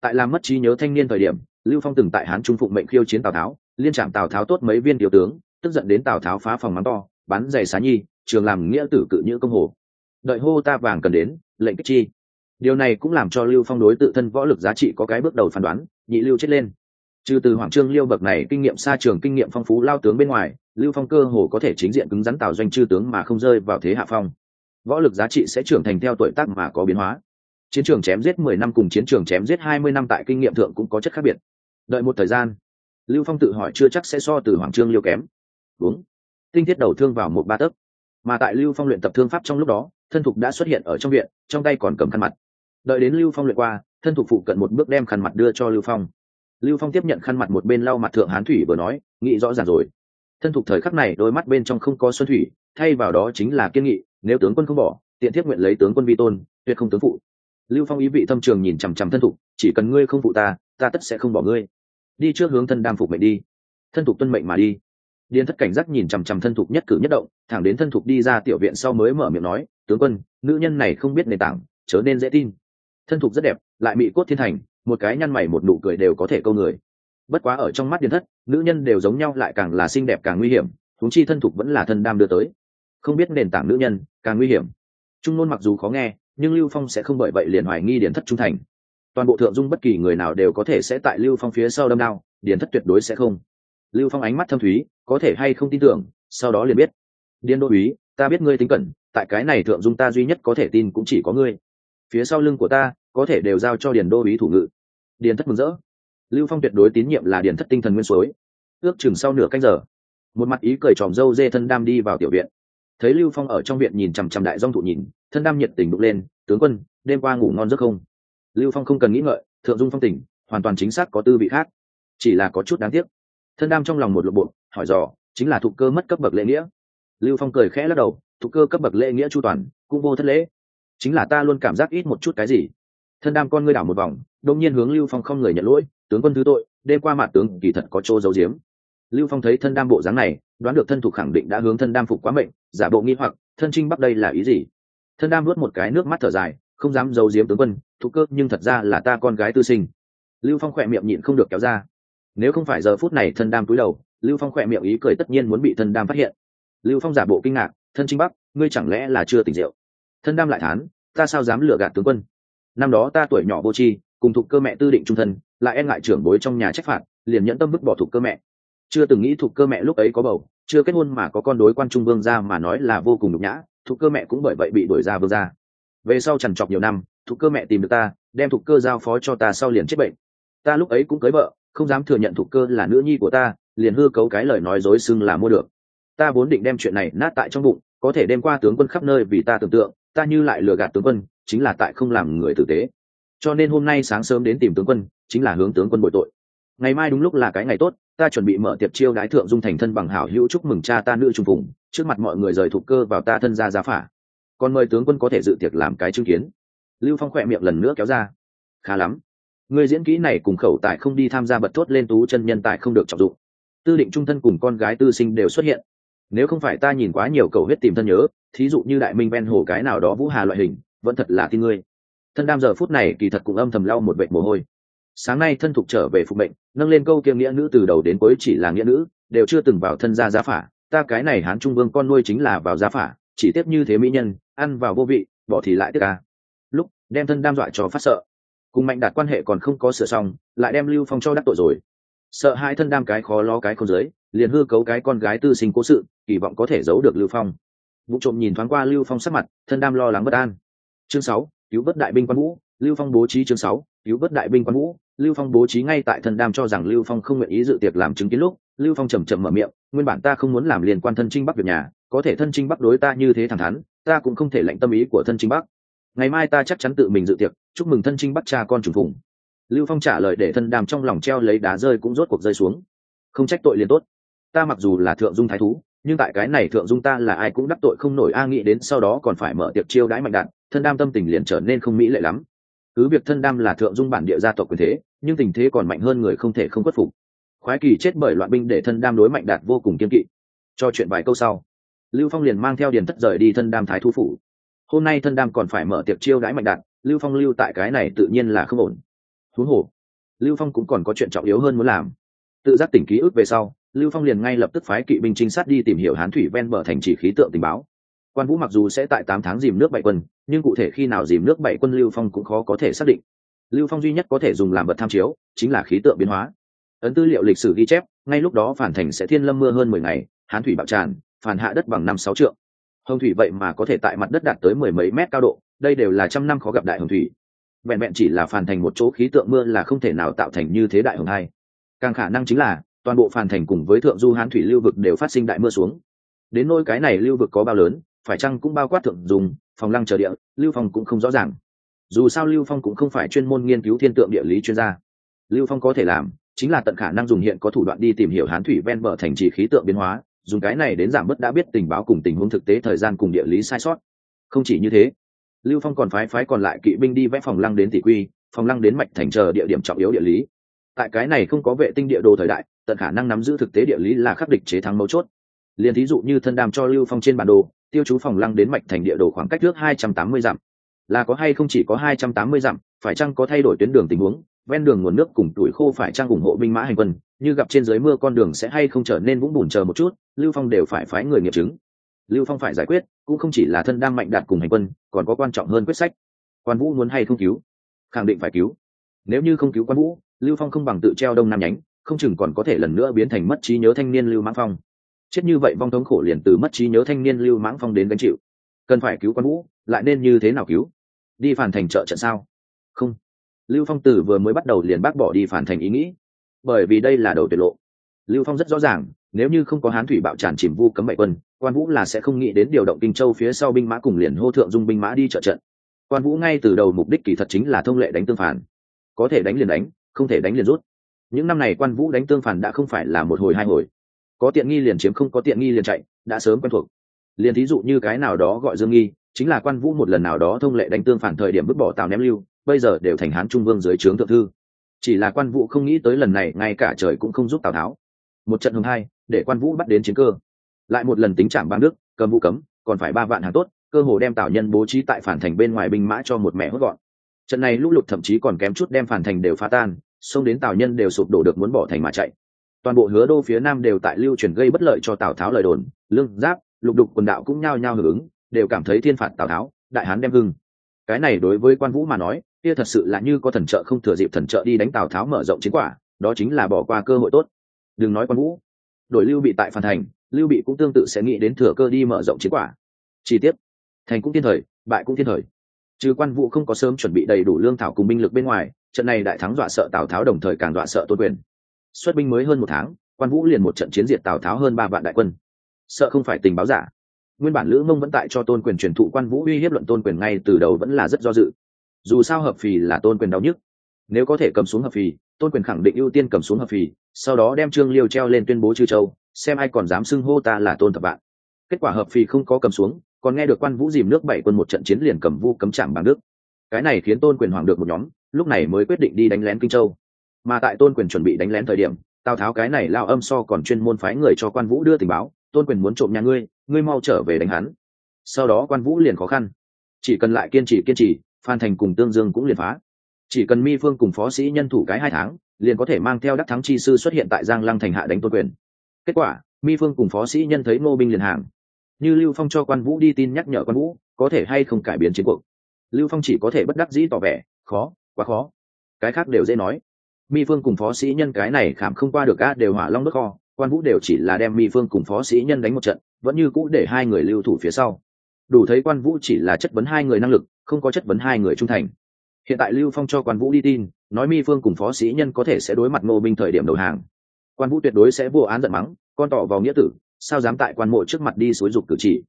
Tại làm mất trí nhớ thanh niên thời điểm, lưu phong từng tại hán trung phụng mệnh khiêu chiến tào tháo, liên trạm tào tháo tốt mấy viên tiểu tướng, tức giận đến tào tháo phá phòng mắng to, bắn giày xá nhi, trường làm nghĩa tử cự như công hồ. Đợi hô ta vàng cần đến, lệnh kích chi. Điều này cũng làm cho lưu phong đối tự thân võ lực giá trị có cái bước đầu phán đoán, nhị lưu chết lên trừ từ hoàng trương liêu bậc này kinh nghiệm xa trường kinh nghiệm phong phú lao tướng bên ngoài, lưu phong cơ hồ có thể chính diện cứng rắn tạo doanh chư tướng mà không rơi vào thế hạ phong. Võ lực giá trị sẽ trưởng thành theo tuổi tác mà có biến hóa. Chiến trường chém giết mười năm cùng chiến trường chém giết hai mươi năm tại kinh nghiệm thượng cũng có chất khác biệt. Đợi một thời gian, lưu phong tự hỏi chưa chắc sẽ so từ hoàng trương liêu kém. Đúng. Tinh thiết đầu thương vào một ba tấc. Mà tại lưu phong luyện tập thương pháp trong lúc đó, thân thục đã xuất hiện ở trong viện, trong tay còn cầm khăn mặt. Đợi đến lưu phong luyện qua, thân thục phụ cận một bước đem khăn mặt đưa cho lưu phong lưu phong tiếp nhận khăn mặt một bên lau mặt thượng hán thủy vừa nói, nghĩ rõ ràng rồi. Thân thục thời khắc này, đôi mắt bên trong không có xuân thủy, thay vào đó chính là kiên nghị, nếu tướng quân không bỏ, tiện thiết nguyện lấy tướng quân vi tôn, tuyệt không tướng phụ. Lưu phong ý vị thâm trường nhìn chằm chằm thân thục chỉ cần ngươi không phụ ta ta tất sẽ không bỏ ngươi. Đi trước hướng thân đam phục mệnh đi. Thân thục tuân mệnh mà đi. Điền thất cảnh giác nhìn chằm chằm thân thục nhất cử nhất động, thẳng đến thân thục đi ra tiểu viện sau mới mở miệng nói, tướng quân, nữ nhân này không biết nền tảng, chớ nên dễ tin. Thân thục rất đẹp, lại bị cốt thiên thành một cái nhăn mày một nụ cười đều có thể câu người. Bất quá ở trong mắt điền thất, nữ nhân đều giống nhau lại càng là xinh đẹp càng nguy hiểm thúng chi thân thục vẫn là thân đam đưa tới. Không biết nền tảng nữ nhân, càng nguy hiểm. Trung nôn mặc dù khó nghe, nhưng lưu phong sẽ không bởi vậy liền hoài nghi điền thất trung thành. Toàn bộ thượng dung bất kỳ người nào đều có thể sẽ tại lưu phong phía sau đâm đao, điền thất tuyệt đối sẽ không. Lưu phong ánh mắt thâm thúy, có thể hay không tin tưởng, sau đó liền biết. Điên đô úy, ta biết ngươi tính cẩn, tại cái này thượng dung ta duy nhất có thể tin cũng chỉ có ngươi. Phía sau lưng của ta, có thể đều giao cho điền đô úy thủ ngự điền thất mừng rỡ. Lưu phong tuyệt đối tín nhiệm là điền thất tinh thần nguyên suối. Ước chừng sau nửa canh giờ, một mặt ý cười tròm dâu dê thân đam đi vào tiểu viện. Thấy lưu phong ở trong viện nhìn chằm chằm đại dong thụ nhìn, thân đam nhiệt tình đục lên, tướng quân, đêm qua ngủ ngon giấc không? Lưu phong không cần nghĩ ngợi, thượng dung phong tỉnh hoàn toàn chính xác có tư vị khác. Chỉ là có chút đáng tiếc. Thân đam trong lòng một lộ bộ, hỏi dò, chính là thụ cơ mất cấp bậc lễ nghĩa? Lưu phong cười khẽ lắc đầu, thụ cơ cấp bậc lễ nghĩa chu toàn, cũng vô thất lễ. Chính là ta luôn cảm giác ít một chút cái gì thân đam con ngươi đảo một vòng đông nhiên hướng lưu phong không người nhận lỗi, tướng quân thứ tội đêm qua mặt tướng, kỳ thật có chỗ giấu giếm. Lưu phong thấy thân đam bộ dáng này, đoán được thân thuộc khẳng định đã hướng thân đam phục quá mệnh, giả bộ nghi hoặc, thân trinh bắc đây là ý gì? Thân đam nuốt một cái nước mắt thở dài, không dám giấu giếm tướng quân thụ cơ, nhưng thật ra là ta con gái tư sinh. Lưu phong khỏe miệng nhịn không được kéo ra. Nếu không phải giờ phút này thân đam cúi đầu, lưu phong khỏe miệng ý cười tất nhiên muốn bị thân đam phát hiện. Lưu phong giả bộ kinh ngạc, thân trinh bắc, ngươi chẳng lẽ là chưa tỉnh rượu? Thân đam lại thán, ta sao dám lừa gạt tướng quân? Năm đó ta tuổi nhỏ vô tri, cùng thục cơ mẹ tư định trung thân, lại e ngại trưởng bối trong nhà trách phạt, liền nhẫn tâm vứt bỏ thục cơ mẹ. Chưa từng nghĩ thục cơ mẹ lúc ấy có bầu, chưa kết hôn mà có con đối quan trung vương ra mà nói là vô cùng nhục nhã thục cơ mẹ cũng bởi vậy bị đuổi ra vương ra về sau trằn trọc nhiều năm thục cơ mẹ tìm được ta, đem thục cơ giao phó cho ta sau liền chết bệnh. Ta lúc ấy cũng cưới vợ, không dám thừa nhận thục cơ là nữ nhi của ta, liền hư cấu cái lời nói dối xưng là mua được. Ta vốn định đem chuyện này nát tại trong bụng, có thể đem qua tướng quân khắp nơi vì ta tưởng tượng, ta như lại lừa gạt tướng quân chính là tại không làm người tử tế. Cho nên hôm nay sáng sớm đến tìm tướng quân, chính là hướng tướng quân bội tội. Ngày mai đúng lúc là cái ngày tốt, ta chuẩn bị mở tiệp chiêu đái thượng dung thành thân bằng hảo hữu chúc mừng cha ta nữ trung phùng, trước mặt mọi người rời thục cơ vào ta thân ra giá phả. Còn mời tướng quân có thể dự tiệc làm cái chứng kiến. Lưu phong khỏe miệng lần nữa kéo ra. Khá lắm. Người diễn kỹ này cùng khẩu tài không đi tham gia bật thốt lên tú chân nhân tài không được trọng dụng. Tư định trung thân cùng con gái tư sinh đều xuất hiện. Nếu không phải ta nhìn quá nhiều cầu huyết tìm thân nhớ, thí dụ như đại minh ven hồ cái nào đó vũ hà loại hình vẫn thật là tin ngươi. Thân đam giờ phút này kỳ thật cũng âm thầm lau một vệt mồ hôi. Sáng nay thân thục trở về phục mệnh, nâng lên câu kiêng nghĩa nữ từ đầu đến cuối chỉ là nghĩa nữ, đều chưa từng vào thân gia gia phả. Ta cái này hán trung vương con nuôi chính là vào gia phả, chỉ tiếp như thế mỹ nhân, ăn vào vô vị, bỏ thì lại tiếc ca lúc, đem thân đam dọa cho phát sợ. Cùng mạnh đạt quan hệ còn không có sửa xong, lại đem lưu phong cho đắc tội rồi. Sợ hai thân đam cái khó lo cái không dưới, liền hư cấu cái con gái tư sinh cố sự, kỳ vọng có thể giấu được lưu phong. Vụ trộm nhìn thoáng qua lưu phong sắc mặt, thân đam lo lắng bất an chương sáu, cứu vớt đại binh quan vũ, lưu phong bố trí chương sáu, cứu vớt đại binh quan vũ, lưu phong bố trí ngay tại thân đam cho rằng lưu phong không nguyện ý dự tiệc làm chứng kiến lúc, lưu phong chầm chậm mở miệng, nguyên bản ta không muốn làm liên quan thân trinh bắc việc nhà, có thể thân trinh bắc đối ta như thế thẳng thắn, ta cũng không thể lệnh tâm ý của thân trinh bắc. Ngày mai ta chắc chắn tự mình dự tiệc, chúc mừng thân trinh bắc cha con trùng phùng. Lưu phong trả lời để thân đàm trong lòng treo lấy đá rơi cũng rốt cuộc rơi xuống. Không trách tội liền tốt. Ta mặc dù là thượng dung thái thú, nhưng tại cái này thượng dung ta là ai cũng đắc tội không nổi, a nghĩ đến sau đó còn phải mở tiệc chiêu đãi mạnh đạn thân đam tâm tình liền trở nên không mỹ lệ lắm. Cứ việc thân đam là thượng dung bản địa gia tộc quyền thế, nhưng tình thế còn mạnh hơn người không thể không khuất phục. Khoái kỳ chết bởi loạn binh để thân đam đối mạnh đạt vô cùng kiên kỵ. Cho chuyện vài câu sau, lưu phong liền mang theo điền thất rời đi thân đam thái thu phủ. Hôm nay thân đam còn phải mở tiệc chiêu đãi mạnh đạt, lưu phong lưu tại cái này tự nhiên là không ổn. Thú hồ, lưu phong cũng còn có chuyện trọng yếu hơn muốn làm. Tự giác tỉnh ký ức về sau, lưu phong liền ngay lập tức phái kỵ binh trinh sát đi tìm hiểu hán thủy ven bờ thành chỉ khí tượng tình báo. Quan vũ mặc dù sẽ tại tám tháng dìm nước bảy quân nhưng cụ thể khi nào dìm nước bảy quân lưu phong cũng khó có thể xác định. Lưu phong duy nhất có thể dùng làm vật tham chiếu, chính là khí tượng biến hóa. Ấn tư liệu lịch sử ghi chép, ngay lúc đó phản thành sẽ thiên lâm mưa hơn mười ngày, hán thủy bạo tràn, phản hạ đất bằng năm sáu trượng. Hồng thủy vậy mà có thể tại mặt đất đạt tới mười mấy mét cao độ, đây đều là trăm năm khó gặp đại hồng thủy. Vẹn vẹn chỉ là phản thành một chỗ khí tượng mưa là không thể nào tạo thành như thế đại hồng hai. Càng khả năng chính là, toàn bộ phản thành cùng với thượng du hán thủy lưu vực đều phát sinh đại mưa xuống. Đến nôi cái này lưu vực có bao lớn phải chăng cũng bao quát thượng dùng, phòng lăng chờ địa, lưu phong cũng không rõ ràng. Dù sao lưu phong cũng không phải chuyên môn nghiên cứu thiên tượng địa lý chuyên gia. Lưu phong có thể làm, chính là tận khả năng dùng hiện có thủ đoạn đi tìm hiểu hán thủy ven bờ thành trì khí tượng biến hóa, dùng cái này đến giảm bớt đã biết tình báo cùng tình huống thực tế thời gian cùng địa lý sai sót. Không chỉ như thế, lưu phong còn phái phái còn lại kỵ binh đi vẽ phòng lăng đến tỷ quy, phòng lăng đến mạch thành chờ địa điểm trọng yếu địa lý. Tại cái này không có vệ tinh địa đồ thời đại, tận khả năng nắm giữ thực tế địa lý là khắc địch chế thắng mấu chốt. Liền thí dụ như thân đàm cho lưu phong trên bản đồ tiêu chú phòng lăng đến mạch thành địa đồ khoảng cách trước hai trăm tám mươi dặm. Là có hay không chỉ có hai trăm tám mươi dặm, phải chăng có thay đổi tuyến đường tình huống, ven đường nguồn nước cùng tuổi khô phải chăng ủng hộ binh mã hành quân, như gặp trên dưới mưa con đường sẽ hay không trở nên vũng bùn chờ một chút, lưu phong đều phải phái người nghiệp chứng. Lưu phong phải giải quyết, cũng không chỉ là thân đang mạnh đạt cùng hành quân, còn có quan trọng hơn quyết sách. Quan vũ muốn hay không cứu? Khẳng định phải cứu. Nếu như không cứu quan vũ, lưu phong không bằng tự treo đông nam nhánh, không chừng còn có thể lần nữa biến thành mất trí nhớ thanh niên lưu mãng phong chết như vậy vong thống khổ liền từ mất trí nhớ thanh niên lưu mãng phong đến gánh chịu. Cần phải cứu quan vũ, lại nên như thế nào cứu? Đi phản thành trợ trận sao? Không. Lưu phong tử vừa mới bắt đầu liền bác bỏ đi phản thành ý nghĩ. Bởi vì đây là đầu tiết lộ. Lưu phong rất rõ ràng, nếu như không có hán thủy bạo tràn chìm vu cấm bảy quân, quan vũ là sẽ không nghĩ đến điều động kinh châu phía sau binh mã cùng liền hô thượng dung binh mã đi trợ trận. Quan vũ ngay từ đầu mục đích kỳ thật chính là thông lệ đánh tương phản. Có thể đánh liền đánh, không thể đánh liền rút. Những năm này quan vũ đánh tương phản đã không phải là một hồi hai hồi có tiện nghi liền chiếm, không có tiện nghi liền chạy, đã sớm quen thuộc. Liền thí dụ như cái nào đó gọi dương nghi, chính là quan vũ một lần nào đó thông lệ đánh tương phản thời điểm vứt bỏ tào ném lưu, bây giờ đều thành hán trung vương dưới trướng thượng thư. Chỉ là quan vũ không nghĩ tới lần này, ngay cả trời cũng không giúp tào tháo. Một trận hôm hai, để quan vũ bắt đến chiến cơ. Lại một lần tính trảm bang đức, cầm vũ cấm, còn phải ba vạn hàng tốt, cơ hồ đem tào nhân bố trí tại phản thành bên ngoài binh mã cho một mẹ hốt gọn. Trận này lũ lụt thậm chí còn kém chút đem phản thành đều phá tan, xông đến tào nhân đều sụp đổ được muốn bỏ thành mà chạy toàn bộ hứa đô phía nam đều tại lưu truyền gây bất lợi cho tào tháo lời đồn, lương, giáp, lục đục quần đạo cũng nhao nhao hưởng ứng, đều cảm thấy thiên phạt tào tháo, đại hán đem hưng. Cái này đối với quan vũ mà nói, kia thật sự là như có thần trợ không thừa dịp thần trợ đi đánh tào tháo mở rộng chiến quả, đó chính là bỏ qua cơ hội tốt. Đừng nói quan vũ, đội lưu bị tại phản thành, lưu bị cũng tương tự sẽ nghĩ đến thừa cơ đi mở rộng chiến quả. Chi tiết thành cũng thiên thời, bại cũng thiên thời. Trừ quan vũ không có sớm chuẩn bị đầy đủ lương thảo cùng binh lực bên ngoài, trận này đại thắng dọa sợ tào tháo, đồng thời càng dọa sợ tôn quyền xuất binh mới hơn một tháng, quan vũ liền một trận chiến diệt tào tháo hơn ba vạn đại quân. Sợ không phải tình báo giả. Nguyên bản lữ mông vẫn tại cho tôn quyền truyền thụ quan vũ uy hiếp luận tôn quyền ngay từ đầu vẫn là rất do dự. Dù sao hợp phì là tôn quyền đau nhức. Nếu có thể cầm xuống hợp phì, tôn quyền khẳng định ưu tiên cầm xuống hợp phì, sau đó đem trương liêu treo lên tuyên bố chư châu, xem ai còn dám xưng hô ta là tôn thập bạn kết quả hợp phì không có cầm xuống, còn nghe được quan vũ dìm nước bảy quân một trận chiến liền cầm vu cấm chạm bằng nước cái này khiến tôn quyền hoàng được một nhóm, lúc này mới quyết định đi đánh lén kinh châu mà tại tôn quyền chuẩn bị đánh lén thời điểm, tào tháo cái này lao âm so còn chuyên môn phái người cho quan vũ đưa tình báo, tôn quyền muốn trộm nhà ngươi ngươi mau trở về đánh hắn. Sau đó quan vũ liền khó khăn. Chỉ cần lại kiên trì kiên trì, phan thành cùng tương dương cũng liền phá. Chỉ cần mi phương cùng phó sĩ nhân thủ cái hai tháng, liền có thể mang theo đắc thắng chi sư xuất hiện tại giang lăng thành hạ đánh tôn quyền. Kết quả, mi phương cùng phó sĩ nhân thấy ngô binh liền hàng. Như lưu phong cho quan vũ đi tin nhắc nhở quan vũ, có thể hay không cải biến chiến cuộc. Lưu phong chỉ có thể bất đắc dĩ tỏ vẻ, khó, quá khó. Cái khác đều dễ nói mi phương cùng phó sĩ nhân cái này khảm không qua được a đều hỏa long đất kho, quan vũ đều chỉ là đem mi phương cùng phó sĩ nhân đánh một trận, vẫn như cũ để hai người lưu thủ phía sau. Đủ thấy quan vũ chỉ là chất vấn hai người năng lực, không có chất vấn hai người trung thành. Hiện tại lưu phong cho quan vũ đi tin, nói mi phương cùng phó sĩ nhân có thể sẽ đối mặt ngô binh thời điểm đầu hàng. Quan vũ tuyệt đối sẽ vô án giận mắng, con tỏ vào nghĩa tử, sao dám tại quan mộ trước mặt đi xúi dục cử chỉ.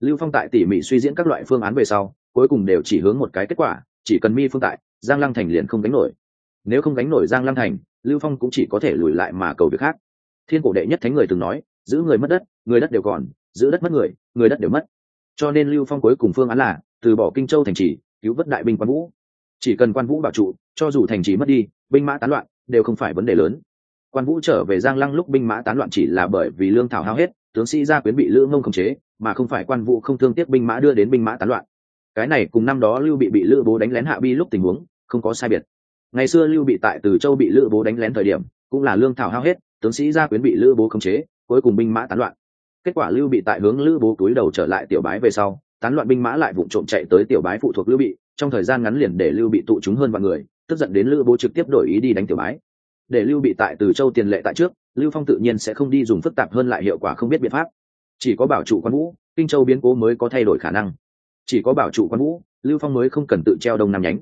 Lưu phong tại tỉ mỉ suy diễn các loại phương án về sau, cuối cùng đều chỉ hướng một cái kết quả, chỉ cần mi phương tại, giang lăng thành liền không đánh nổi nếu không gánh nổi giang lăng thành, lưu phong cũng chỉ có thể lùi lại mà cầu việc khác. Thiên cổ đệ nhất thánh người từng nói, giữ người mất đất, người đất đều còn, giữ đất mất người người đất đều mất. Cho nên lưu phong cuối cùng phương án là, từ bỏ kinh châu thành trì, cứu vớt đại binh quan vũ. Chỉ cần quan vũ bảo trụ, cho dù thành trì mất đi, binh mã tán loạn, đều không phải vấn đề lớn. Quan vũ trở về giang lăng lúc binh mã tán loạn chỉ là bởi vì lương thảo hao hết, tướng sĩ gia quyến bị lữ ngông khống chế, mà không phải quan vũ không thương tiếc binh mã đưa đến binh mã tán loạn. Cái này cùng năm đó lưu bị bị lữ bố đánh lén hạ bi lúc tình huống, không có sai biệt ngày xưa lưu bị tại từ châu bị lữ bố đánh lén thời điểm, cũng là lương thảo hao hết, tướng sĩ gia quyến bị lữ bố khống chế, cuối cùng binh mã tán loạn. Kết quả lưu bị tại hướng lữ bố túi đầu trở lại tiểu bái về sau, tán loạn binh mã lại vụ trộm chạy tới tiểu bái phụ thuộc lưu bị, trong thời gian ngắn liền để lưu bị tụ chúng hơn vạn người, tức giận đến lữ bố trực tiếp đổi ý đi đánh tiểu bái. Để lưu bị tại từ châu tiền lệ tại trước, lưu phong tự nhiên sẽ không đi dùng phức tạp hơn lại hiệu quả không biết biện pháp. Chỉ có bảo trụ quan vũ, kinh châu biến cố mới có thay đổi khả năng. Chỉ có bảo trụ quan vũ, lưu phong mới không cần tự treo đông nam nhánh.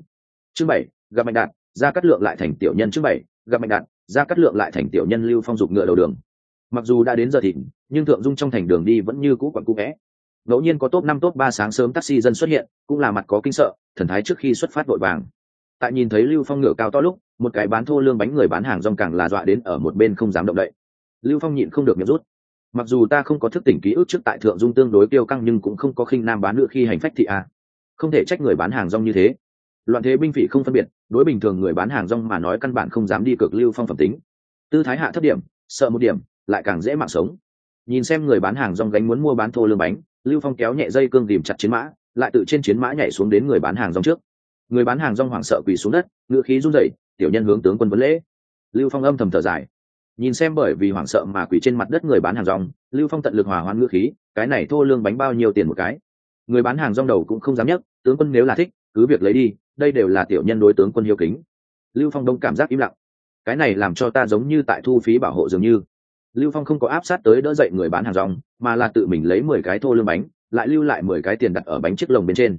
Chương bảy, gặp mạnh đạt ra cắt lượng lại thành tiểu nhân trước bảy, gặp mạnh đạn ra cắt lượng lại thành tiểu nhân lưu phong dục ngựa đầu đường. Mặc dù đã đến giờ thịnh, nhưng thượng dung trong thành đường đi vẫn như cũ quặn cũ vẽ. Ngẫu nhiên có top năm, top ba sáng sớm taxi dân xuất hiện, cũng là mặt có kinh sợ, thần thái trước khi xuất phát vội vàng. Tại nhìn thấy lưu phong ngựa cao to lúc, một cái bán thô lương bánh người bán hàng rong càng là dọa đến ở một bên không dám động đậy. Lưu phong nhịn không được nhập rút. Mặc dù ta không có thức tỉnh ký ức trước tại thượng dung tương đối tiêu căng nhưng cũng không có khinh nam bán nữ khi hành phách thị a. Không thể trách người bán hàng rong như thế loạn thế binh phỉ không phân biệt, đối bình thường người bán hàng rong mà nói căn bản không dám đi cực lưu phong phẩm tính. Tư thái hạ thấp điểm, sợ một điểm, lại càng dễ mạng sống. Nhìn xem người bán hàng rong gánh muốn mua bán thô lương bánh, lưu phong kéo nhẹ dây cương tìm chặt chiến mã, lại tự trên chiến mã nhảy xuống đến người bán hàng rong trước. Người bán hàng rong hoảng sợ quỳ xuống đất, ngựa khí run rẩy, tiểu nhân hướng tướng quân vấn lễ. Lưu phong âm thầm thở dài. Nhìn xem bởi vì hoảng sợ mà quỳ trên mặt đất người bán hàng rong, lưu phong tận lực hòa hoãn ngựa khí, cái này thô lương bánh bao nhiêu tiền một cái? Người bán hàng rong đầu cũng không dám nhấc, tướng quân nếu là thích cứ việc lấy đi đây đều là tiểu nhân đối tướng quân hiếu kính. Lưu phong đông cảm giác im lặng. Cái này làm cho ta giống như tại thu phí bảo hộ dường như. Lưu phong không có áp sát tới đỡ dậy người bán hàng rong mà là tự mình lấy mười cái thô lương bánh lại lưu lại mười cái tiền đặt ở bánh chiếc lồng bên trên.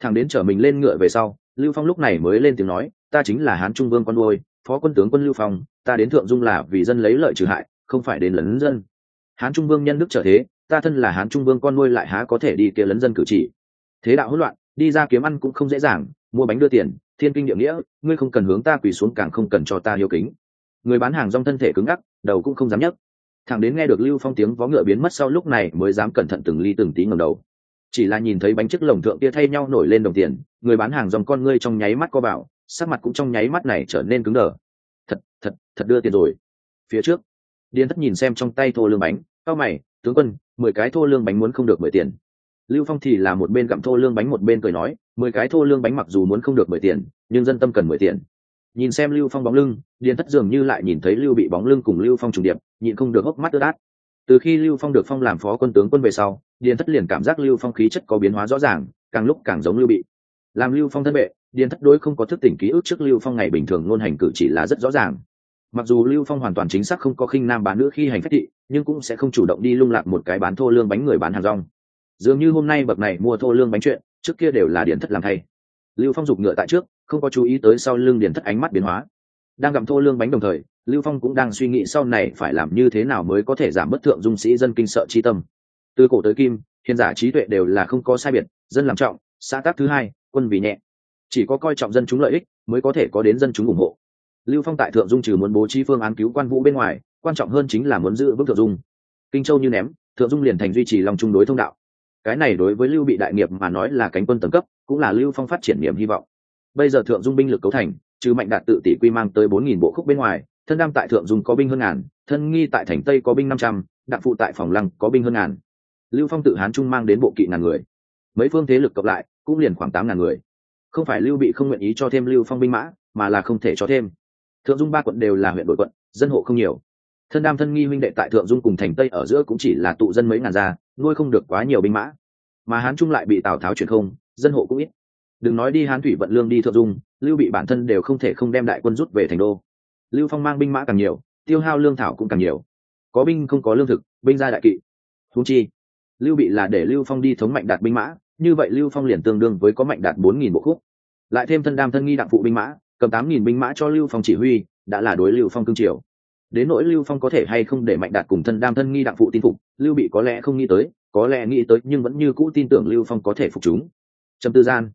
Thằng đến chở mình lên ngựa về sau lưu phong lúc này mới lên tiếng nói ta chính là hán trung vương con nuôi, phó quân tướng quân lưu phong ta đến thượng dung là vì dân lấy lợi trừ hại không phải đến lấn dân. Hán trung vương nhân đức trở thế ta thân là hán trung vương con nuôi lại há có thể đi kia lấn dân cử chỉ? Thế đạo hỗn loạn đi ra kiếm ăn cũng không dễ dàng, mua bánh đưa tiền, thiên kinh địa nghĩa, ngươi không cần hướng ta quỳ xuống càng không cần cho ta hiếu kính. Người bán hàng rong thân thể cứng ngắc, đầu cũng không dám nhấc. Thằng đến nghe được lưu phong tiếng vó ngựa biến mất sau lúc này mới dám cẩn thận từng ly từng tí ngầm đầu. Chỉ là nhìn thấy bánh chiếc lồng thượng kia thay nhau nổi lên đồng tiền, người bán hàng dòng con ngươi trong nháy mắt co bảo sắc mặt cũng trong nháy mắt này trở nên cứng đờ. Thật thật thật đưa tiền rồi. Phía trước điên thất nhìn xem trong tay thô lương bánh cao mày, tướng quân, mười cái thô lương bánh muốn không được mười tiền lưu phong thì là một bên gặm thô lương bánh một bên cười nói, mười cái thô lương bánh mặc dù muốn không được mười tiền, nhưng dân tâm cần mười tiền. Nhìn xem lưu phong bóng lưng, điền thất dường như lại nhìn thấy lưu bị bóng lưng cùng lưu phong trùng điệp, nhịn không được hốc mắt ướt át. Từ khi lưu phong được phong làm phó quân tướng quân về sau, điền thất liền cảm giác lưu phong khí chất có biến hóa rõ ràng, càng lúc càng giống lưu bị. Làm lưu phong thân vệ, điền thất đối không có thức tỉnh ký ức trước lưu phong ngày bình thường luôn hành cử chỉ là rất rõ ràng. Mặc dù lưu phong hoàn toàn chính xác không có khinh nam bán nữ khi hành phách thị, nhưng cũng sẽ không chủ động đi lung lạc một cái bán thô lương bánh người bán hàng rong dường như hôm nay bậc này mua thô lương bánh chuyện, trước kia đều là điển thất làm thay. Lưu phong giục ngựa tại trước, không có chú ý tới sau lưng điển thất ánh mắt biến hóa. Đang gặm thô lương bánh đồng thời, lưu phong cũng đang suy nghĩ sau này phải làm như thế nào mới có thể giảm bất thượng dung sĩ dân kinh sợ chi tâm. Từ cổ tới kim, hiền giả trí tuệ đều là không có sai biệt, dân làm trọng, xã tác thứ hai, quân vì nhẹ. Chỉ có coi trọng dân chúng lợi ích mới có thể có đến dân chúng ủng hộ. Lưu phong tại thượng dung trừ muốn bố trí phương án cứu quan vũ bên ngoài, quan trọng hơn chính là muốn giữ vững thượng dung. Kinh châu như ném, thượng dung liền thành duy trì lòng chung đối thông đạo cái này đối với lưu bị đại nghiệp mà nói là cánh quân tầng cấp, cũng là lưu phong phát triển niềm hy vọng. Bây giờ thượng dung binh lực cấu thành, trừ mạnh đạt tự tỷ quy mang tới bốn nghìn bộ khúc bên ngoài, thân đam tại thượng dung có binh hơn ngàn, thân nghi tại thành tây có binh năm trăm, đặng phụ tại phòng lăng có binh hơn ngàn. Lưu phong tự hán trung mang đến bộ kỵ ngàn người. Mấy phương thế lực cộng lại, cũng liền khoảng tám ngàn người. Không phải lưu bị không nguyện ý cho thêm lưu phong binh mã, mà là không thể cho thêm. Thượng dung ba quận đều là huyện đội quận, dân hộ không nhiều. Thân đam thân nghi huynh đệ tại thượng dung cùng thành tây ở giữa cũng chỉ là tụ dân mấy ngàn gia nuôi không được quá nhiều binh mã. Mà hán trung lại bị tào tháo chuyển không, dân hộ cũng ít. Đừng nói đi hán thủy vận lương đi thượng dung, lưu bị bản thân đều không thể không đem đại quân rút về thành đô. Lưu phong mang binh mã càng nhiều, tiêu hao lương thảo cũng càng nhiều. Có binh không có lương thực, binh ra đại kỵ. Thú chi, lưu bị là để lưu phong đi thống mạnh đạt binh mã, như vậy lưu phong liền tương đương với có mạnh đạt bốn nghìn bộ khúc. Lại thêm thân đam thân nghi đặng phụ binh mã, cầm tám nghìn binh mã cho lưu phong chỉ huy, đã là đối lưu phong cương triều đến nỗi lưu phong có thể hay không để mạnh đạt cùng thân đam thân nghi đặng phụ tin phục, lưu bị có lẽ không nghĩ tới, có lẽ nghĩ tới nhưng vẫn như cũ tin tưởng lưu phong có thể phục chúng. Trầm tư gian,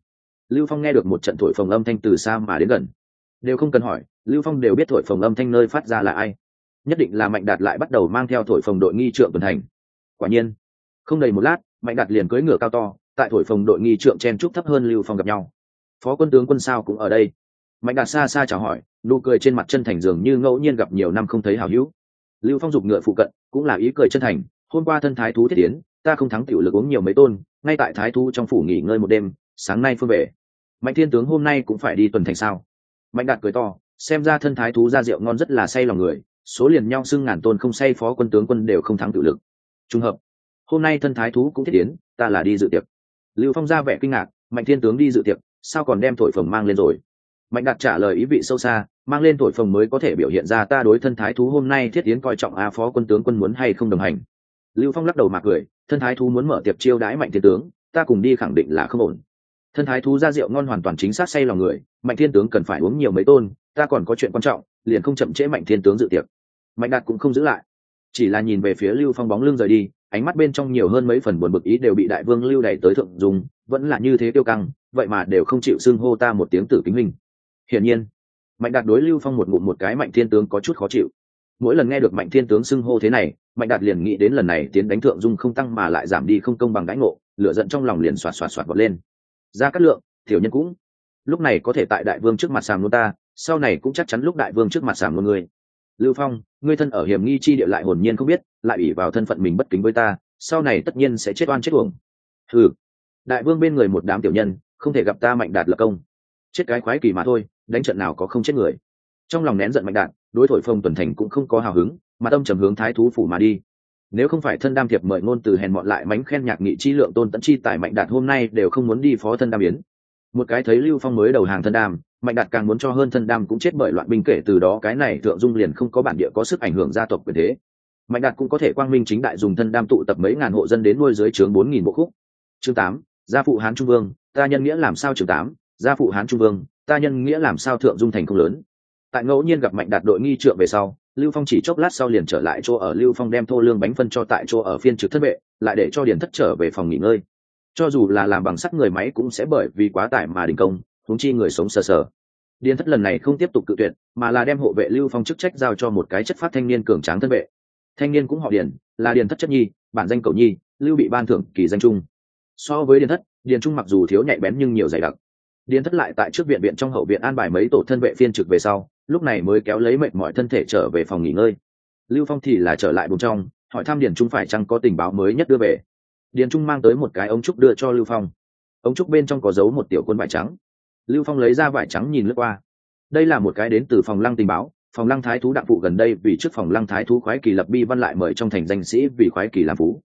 lưu phong nghe được một trận thổi phồng âm thanh từ xa mà đến gần. Đều không cần hỏi, lưu phong đều biết thổi phồng âm thanh nơi phát ra là ai. Nhất định là mạnh đạt lại bắt đầu mang theo thổi phồng đội nghi trượng tuần thành quả nhiên, không đầy một lát, mạnh đạt liền cưỡi ngựa cao to, tại thổi phồng đội nghi trượng chen trúc thấp hơn lưu phong gặp nhau. Phó quân tướng quân sao cũng ở đây mạnh đạt xa xa chào hỏi, nụ cười trên mặt chân thành dường như ngẫu nhiên gặp nhiều năm không thấy hào hữu. Lưu phong dục ngựa phụ cận, cũng là ý cười chân thành, hôm qua thân thái thú thiết tiến, ta không thắng tiểu lực uống nhiều mấy tôn, ngay tại thái thú trong phủ nghỉ ngơi một đêm, sáng nay phương về. Mạnh thiên tướng hôm nay cũng phải đi tuần thành sao? Mạnh đạt cười to, xem ra thân thái thú ra rượu ngon rất là say lòng người, số liền nhau xưng ngàn tôn không say phó quân tướng quân đều không thắng tự lực. Trùng hợp, hôm nay thân thái thú cũng thiết tiến, ta là đi dự tiệc. Lưu phong ra vẻ kinh ngạc, mạnh thiên tướng đi dự tiệc, sao còn đem thổi phồng mang lên rồi? Mạnh đạt trả lời ý vị sâu xa, mang lên thổi phồng mới có thể biểu hiện ra ta đối thân thái thú hôm nay thiết yến coi trọng a phó quân tướng quân muốn hay không đồng hành. Lưu phong lắc đầu mạc cười, thân thái thú muốn mở tiệp chiêu đãi mạnh thiên tướng, ta cùng đi khẳng định là không ổn. Thân thái thú ra rượu ngon hoàn toàn chính xác say lòng người, mạnh thiên tướng cần phải uống nhiều mấy tôn, ta còn có chuyện quan trọng, liền không chậm trễ mạnh thiên tướng dự tiệc. Mạnh đạt cũng không giữ lại. Chỉ là nhìn về phía lưu phong bóng lưng rời đi, ánh mắt bên trong nhiều hơn mấy phần buồn bực ý đều bị đại vương lưu đẩy tới thượng dùng, vẫn là như thế tiêu căng, vậy mà đều không chịu xưng hô ta một tiếng tử kính hình hiển nhiên, mạnh đạt đối lưu phong một ngụm một cái mạnh thiên tướng có chút khó chịu. Mỗi lần nghe được mạnh thiên tướng xưng hô thế này, mạnh đạt liền nghĩ đến lần này tiến đánh thượng dung không tăng mà lại giảm đi không công bằng đãi ngộ, lửa giận trong lòng liền xoạt xoạt xoạt bật lên. Ra cát lượng, tiểu nhân cũng, lúc này có thể tại đại vương trước mặt sàm luôn ta, sau này cũng chắc chắn lúc đại vương trước mặt sàm luôn ngươi. Lưu phong, ngươi thân ở hiểm nghi chi địa lại hồn nhiên không biết, lại ủy vào thân phận mình bất kính với ta, sau này tất nhiên sẽ chết oan chết uổng. Ừ đại vương bên người một đám tiểu nhân, không thể gặp ta mạnh đạt lập công. Chết cái khoái kỳ mà thôi đánh trận nào có không chết người. Trong lòng nén giận mạnh đạt đối thổi phong tuần thành cũng không có hào hứng, mà tâm trầm hướng thái thú phủ mà đi. Nếu không phải thân đam thiệp mời ngôn từ hèn mọn lại mánh khen nhạc nghị chi lượng tôn tẫn chi tài mạnh đạt hôm nay đều không muốn đi phó thân đam yến một cái thấy lưu phong mới đầu hàng thân đam, mạnh đạt càng muốn cho hơn thân đam cũng chết bởi loạn binh kể từ đó cái này thượng dung liền không có bản địa có sức ảnh hưởng gia tộc quyền thế. Mạnh đạt cũng có thể quang minh chính đại dùng thân đam tụ tập mấy ngàn hộ dân đến nuôi dưới trướng bốn nghìn bộ khúc. Chương tám, gia phụ hán trung vương, ta nhân nghĩa làm sao chương tám, gia phụ hán trung vương ta nhân nghĩa làm sao thượng dung thành không lớn. Tại ngẫu nhiên gặp mạnh đạt đội nghi trượng về sau, lưu phong chỉ chốc lát sau liền trở lại chỗ ở, lưu phong đem thô lương bánh phân cho tại chỗ ở phiên trực thất vệ, lại để cho điền thất trở về phòng nghỉ ngơi. Cho dù là làm bằng sắt người máy cũng sẽ bởi vì quá tải mà đình công thúng chi người sống sờ sờ. Điền thất lần này không tiếp tục cự tuyệt, mà là đem hộ vệ lưu phong chức trách giao cho một cái chất phát thanh niên cường tráng thân vệ. Thanh niên cũng họ điền, là điền thất chất nhi, bản danh cầu nhi, lưu bị ban thưởng, kỳ danh trung. So với điền thất, điền trung mặc dù thiếu nhạy bén nhưng nhiều dày đặc điền thất lại tại trước viện viện trong hậu viện an bài mấy tổ thân vệ phiên trực về sau, lúc này mới kéo lấy mệnh mọi thân thể trở về phòng nghỉ ngơi. Lưu phong thì là trở lại vùng trong, hỏi thăm điền trung phải chăng có tình báo mới nhất đưa về. Điền trung mang tới một cái ống trúc đưa cho lưu phong. Ống trúc bên trong có giấu một tiểu quân vải trắng. Lưu phong lấy ra vải trắng nhìn lướt qua. Đây là một cái đến từ phòng lăng tình báo, phòng lăng thái thú đặng phụ gần đây vì trước phòng lăng thái thú khoái kỳ lập bi văn lại mời trong thành danh sĩ vì khoái kỳ làm phú.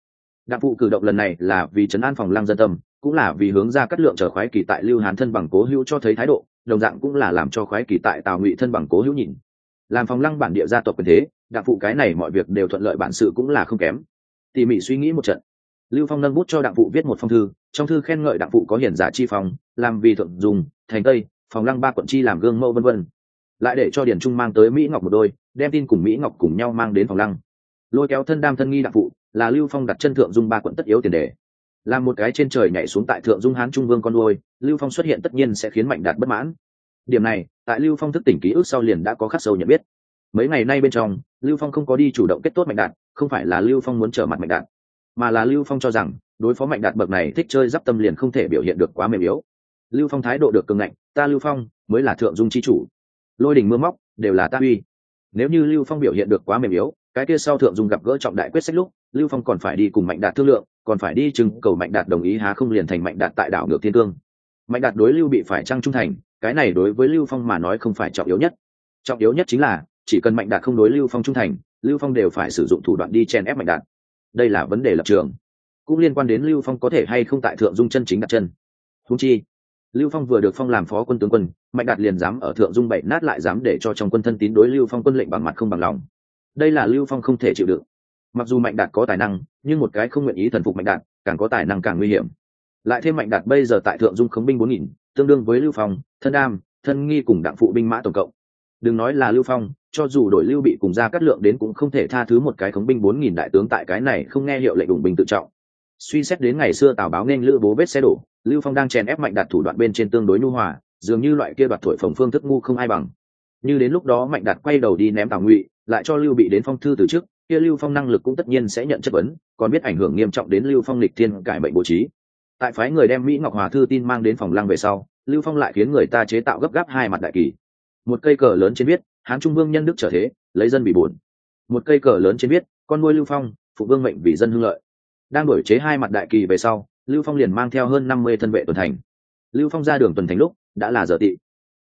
Đặng phụ cử động lần này là vì trấn an phòng lăng dân tâm cũng là vì hướng ra cắt lượng chờ khoái kỳ tại lưu hán thân bằng cố hữu cho thấy thái độ, đồng dạng cũng là làm cho khoái kỳ tại tào ngụy thân bằng cố hữu nhìn. Làm phòng lăng bản địa gia tộc quyền thế, đặng phụ cái này mọi việc đều thuận lợi bản sự cũng là không kém. Tỉ mỉ suy nghĩ một trận, lưu phong nâng bút cho đặng phụ viết một phong thư, trong thư khen ngợi đặng phụ có hiển giả chi phong, làm vì thượng dùng, thành tây, phòng lăng ba quận chi làm gương mẫu vân vân. Lại để cho điển trung mang tới mỹ ngọc một đôi, đem tin cùng mỹ ngọc cùng nhau mang đến phòng lăng. Lôi kéo thân đam thân nghi đặng phụ, là lưu phong đặt chân thượng dung ba quận tất yếu tiền đề làm một cái trên trời nhảy xuống tại thượng dung hán trung vương con nuôi, lưu phong xuất hiện tất nhiên sẽ khiến mạnh đạt bất mãn. Điểm này, tại lưu phong thức tỉnh ký ức sau liền đã có khắc sâu nhận biết. Mấy ngày nay bên trong, lưu phong không có đi chủ động kết tốt mạnh đạt, không phải là lưu phong muốn trở mặt mạnh đạt, mà là lưu phong cho rằng, đối phó mạnh đạt bậc này thích chơi d i p tâm liền không thể biểu hiện được quá mềm yếu. Lưu phong thái độ được cường ngạnh, ta lưu phong, mới là thượng dung c h i chủ. Lôi đình mưa móc, đều là ta uy. Nếu như lưu phong biểu hiện được quá mềm yếu, cái kia sau thượng dung gặp gỡ trọng đại quyết sách lúc, lưu phong còn phải đi cùng mạnh đạt thương lượng còn phải đi chừng cầu mạnh đạt đồng ý há không liền thành mạnh đạt tại đảo ngược thiên cương. Mạnh đạt đối lưu bị phải trăng trung thành, cái này đối với lưu phong mà nói không phải trọng yếu nhất. Trọng yếu nhất chính là, chỉ cần mạnh đạt không đối lưu phong trung thành, lưu phong đều phải sử dụng thủ đoạn đi chen ép mạnh đạt. Đây là vấn đề lập trường. Cũng liên quan đến lưu phong có thể hay không tại thượng dung chân chính đặt chân. Húng chi, lưu phong vừa được phong làm phó quân tướng quân, mạnh đạt liền dám ở thượng dung bậy nát lại dám để cho trong quân thân tín đối lưu phong quân lệnh bằng mặt không bằng lòng. Đây là lưu phong không thể chịu đựng mặc dù mạnh đạt có tài năng, nhưng một cái không nguyện ý thần phục mạnh đạt, càng có tài năng càng nguy hiểm. Lại thêm mạnh đạt bây giờ tại thượng dung khống binh bốn nghìn, tương đương với lưu phong, thân đam thân nghi cùng đặng phụ binh mã tổng cộng. Đừng nói là lưu phong, cho dù đổi lưu bị cùng ra cắt lượng đến cũng không thể tha thứ một cái khống binh bốn nghìn đại tướng tại cái này không nghe hiệu lệnh đủng binh tự trọng. Suy xét đến ngày xưa tào báo nên lữ bố vết xe đổ, lưu phong đang chèn ép mạnh đạt thủ đoạn bên trên tương đối nhu hòa, dường như loại kia đoạt thổi phồng phương thức ngu không ai bằng. Như đến lúc đó mạnh đạt quay đầu đi ném tào ngụy, lại cho lưu bị đến phong thư từ trước kia lưu phong năng lực cũng tất nhiên sẽ nhận chất vấn, còn biết ảnh hưởng nghiêm trọng đến lưu phong lịch thiên cải bệnh bố trí. Tại phái người đem mỹ ngọc hòa thư tin mang đến phòng lăng về sau, lưu phong lại khiến người ta chế tạo gấp gáp hai mặt đại kỳ. Một cây cờ lớn trên viết, hán trung vương nhân đức trở thế, lấy dân bị buồn. Một cây cờ lớn trên viết, con nuôi lưu phong, phụ vương mệnh vì dân hưng lợi. Đang đổi chế hai mặt đại kỳ về sau, lưu phong liền mang theo hơn năm mươi thân vệ tuần thành. Lưu phong ra đường tuần thành lúc, đã là giờ tị.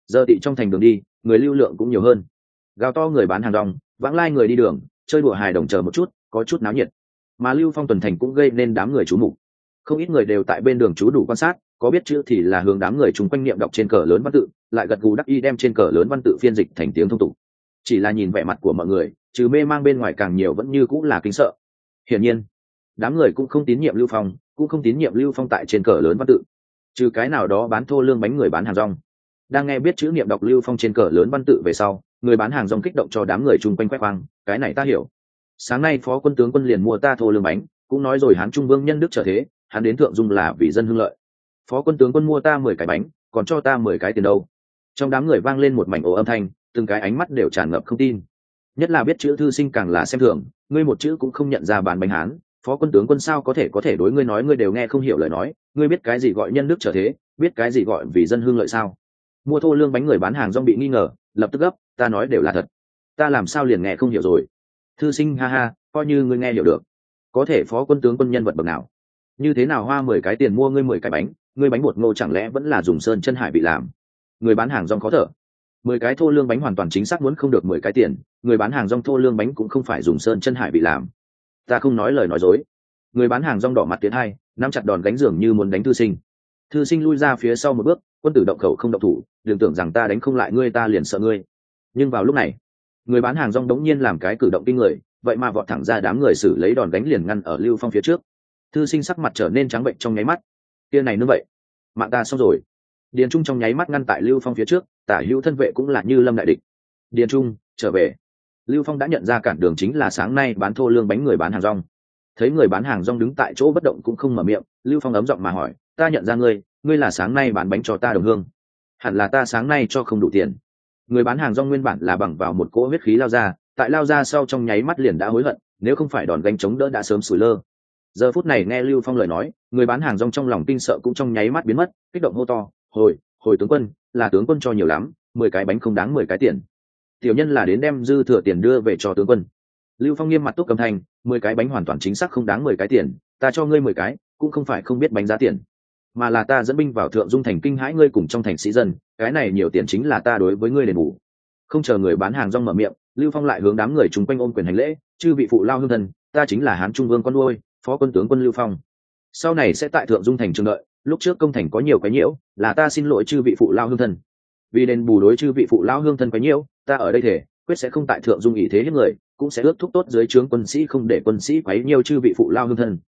Giờ tị trong thành đường đi, người lưu lượng cũng nhiều hơn. Gào to người bán hàng rong, vãng lai người đi đường chơi đùa hài đồng chờ một chút, có chút náo nhiệt. Mà lưu phong tuần thành cũng gây nên đám người chú mục. Không ít người đều tại bên đường chú đủ quan sát, có biết chữ thì là hướng đám người chung quanh niệm đọc trên cờ lớn văn tự, lại gật gù đắc y đem trên cờ lớn văn tự phiên dịch thành tiếng thông tục. Chỉ là nhìn vẻ mặt của mọi người, trừ mê mang bên ngoài càng nhiều vẫn như cũng là kính sợ. Hiển nhiên, đám người cũng không tín nhiệm lưu phong, cũng không tín nhiệm lưu phong tại trên cờ lớn văn tự. Trừ cái nào đó bán thô lương bánh người bán hàng rong. Đang nghe biết chữ niệm đọc lưu phong trên cờ lớn văn tự về sau người bán hàng rong kích động cho đám người chung quanh quét khoang, cái này ta hiểu. Sáng nay phó quân tướng quân liền mua ta thô lương bánh, cũng nói rồi hán trung vương nhân đức trở thế, hắn đến thượng dung là vì dân hưng lợi. Phó quân tướng quân mua ta mười cái bánh, còn cho ta mười cái tiền đâu. Trong đám người vang lên một mảnh ồ âm thanh, từng cái ánh mắt đều tràn ngập không tin. Nhất là biết chữ thư sinh càng là xem thường, ngươi một chữ cũng không nhận ra bàn bánh hán. Phó quân tướng quân sao có thể có thể đối ngươi nói ngươi đều nghe không hiểu lời nói, ngươi biết cái gì gọi nhân đức trở thế, biết cái gì gọi vì dân hương lợi sao? Mua thô lương bánh người bán hàng rong bị nghi ngờ, lập tức gấp ta nói đều là thật. Ta làm sao liền nghe không hiểu rồi? Thư sinh, ha ha, coi như ngươi nghe hiểu được. Có thể phó quân tướng quân nhân vật bậc nào? Như thế nào hoa mười cái tiền mua ngươi mười cái bánh, ngươi bánh bột ngô chẳng lẽ vẫn là dùng sơn chân hải bị làm? Người bán hàng rong khó thở. Mười cái thô lương bánh hoàn toàn chính xác muốn không được mười cái tiền, người bán hàng rong thô lương bánh cũng không phải dùng sơn chân hải bị làm. Ta không nói lời nói dối. Người bán hàng rong đỏ mặt tiến hai, nắm chặt đòn gánh giường như muốn đánh thư sinh. Thư sinh lui ra phía sau một bước, quân tử động khẩu không động thủ, đừng tưởng rằng ta đánh không lại ngươi, ta liền sợ ngươi nhưng vào lúc này, người bán hàng rong đống nhiên làm cái cử động kinh người, vậy mà vọt thẳng ra đám người xử lấy đòn đánh liền ngăn ở lưu phong phía trước. Thư sinh sắc mặt trở nên trắng bệnh trong nháy mắt. Kia này nữa vậy? Mạng ta xong rồi. Điền trung trong nháy mắt ngăn tại lưu phong phía trước, tả hữu thân vệ cũng là như lâm đại địch. Điền trung, trở về. Lưu phong đã nhận ra cản đường chính là sáng nay bán thô lương bánh người bán hàng rong. Thấy người bán hàng rong đứng tại chỗ bất động cũng không mở miệng, lưu phong ấm giọng mà hỏi, ta nhận ra ngươi ngươi là sáng nay bán bánh cho ta đồng hương. Hẳn là ta sáng nay cho không đủ tiền người bán hàng rong nguyên bản là bằng vào một cỗ huyết khí lao ra tại lao ra sau trong nháy mắt liền đã hối hận nếu không phải đòn gánh chống đỡ đã sớm sủi lơ. Giờ phút này nghe lưu phong lời nói người bán hàng rong trong lòng kinh sợ cũng trong nháy mắt biến mất kích động hô to hồi hồi tướng quân là tướng quân cho nhiều lắm mười cái bánh không đáng mười cái tiền. Tiểu nhân là đến đem dư thừa tiền đưa về cho tướng quân. Lưu phong nghiêm mặt túc cầm thành, mười cái bánh hoàn toàn chính xác không đáng mười cái tiền ta cho ngươi mười cái cũng không phải không biết bánh giá tiền mà là ta dẫn binh vào thượng dung thành kinh hãi ngươi cùng trong thành sĩ dân, cái này nhiều tiền chính là ta đối với ngươi đền bù. Không chờ người bán hàng rong mở miệng, lưu phong lại hướng đám người chung quanh ôm quyền hành lễ, chư vị phụ lao hương thân, ta chính là hán trung vương con nuôi, phó quân tướng quân lưu phong. Sau này sẽ tại thượng dung thành trường đợi, lúc trước công thành có nhiều cái nhiễu, là ta xin lỗi chư vị phụ lao hương thân. Vì đền bù đối chư vị phụ lao hương thân cái nhiễu, ta ở đây thể, quyết sẽ không tại thượng dung ý thế hết người, cũng sẽ ước thúc tốt dưới trướng quân sĩ không để quân sĩ quấy nhiều chư vị phụ lao hương thân.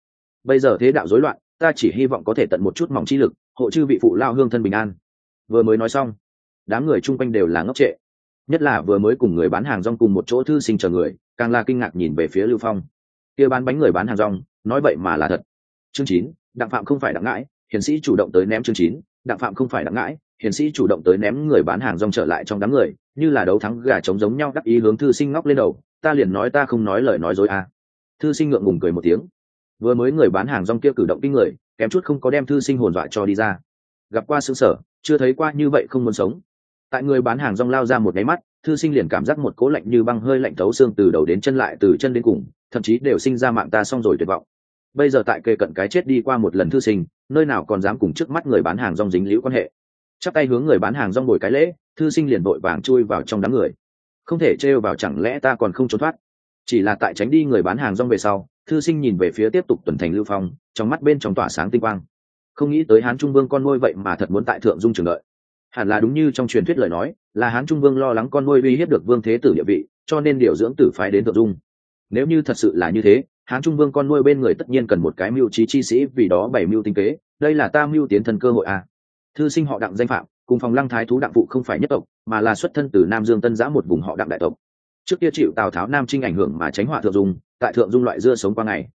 Bây giờ thế đạo rối loạn ta chỉ hy vọng có thể tận một chút mỏng chi lực, hộ chư vị phụ lao hương thân bình an. Vừa mới nói xong, đám người chung quanh đều là ngốc trệ. Nhất là vừa mới cùng người bán hàng rong cùng một chỗ thư sinh chờ người, càng là kinh ngạc nhìn về phía lưu phong. Kia bán bánh người bán hàng rong, nói vậy mà là thật. Chương chín, đặng phạm không phải đặng ngãi, hiền sĩ chủ động tới ném chương chín, đặng phạm không phải đặng ngãi, hiền sĩ chủ động tới ném người bán hàng rong trở lại trong đám người, như là đấu thắng gà trống giống nhau đắc ý hướng thư sinh ngóc lên đầu, ta liền nói ta không nói lời nói dối à. thư sinh ngượng ngùng cười một tiếng vừa mới người bán hàng rong kia cử động kinh người, kém chút không có đem thư sinh hồn dọa cho đi ra. Gặp qua xương sở, chưa thấy qua như vậy không muốn sống. Tại người bán hàng rong lao ra một nháy mắt, thư sinh liền cảm giác một cố lạnh như băng hơi lạnh thấu xương từ đầu đến chân lại, từ chân đến cùng, thậm chí đều sinh ra mạng ta xong rồi tuyệt vọng. Bây giờ tại kề cận cái chết đi qua một lần thư sinh, nơi nào còn dám cùng trước mắt người bán hàng rong dính liễu quan hệ. Chắp tay hướng người bán hàng rong bồi cái lễ, thư sinh liền vội vàng chui vào trong đám người. Không thể trêu vào chẳng lẽ ta còn không trốn thoát? Chỉ là tại tránh đi người bán hàng rong về sau thư sinh nhìn về phía tiếp tục tuần thành lưu phong, trong mắt bên trong tỏa sáng tinh quang. Không nghĩ tới hán trung vương con nuôi vậy mà thật muốn tại thượng dung trường lợi hẳn là đúng như trong truyền thuyết lời nói, là hán trung vương lo lắng con nuôi uy hiếp được vương thế tử địa vị, cho nên điều dưỡng tử phái đến thượng dung. Nếu như thật sự là như thế, hán trung vương con nuôi bên người tất nhiên cần một cái mưu trí chi sĩ, vì đó bảy mưu tinh kế, đây là ta mưu tiến thần cơ hội à. thư sinh họ đặng danh phạm, cùng phòng lăng thái thú đặng phụ không phải nhất tộc, mà là xuất thân từ nam dương tân giã một vùng họ đặng đại tộc trước kia chịu tào tháo nam trinh ảnh hưởng mà tránh họa thượng dung, tại thượng dung loại dưa sống qua ngày.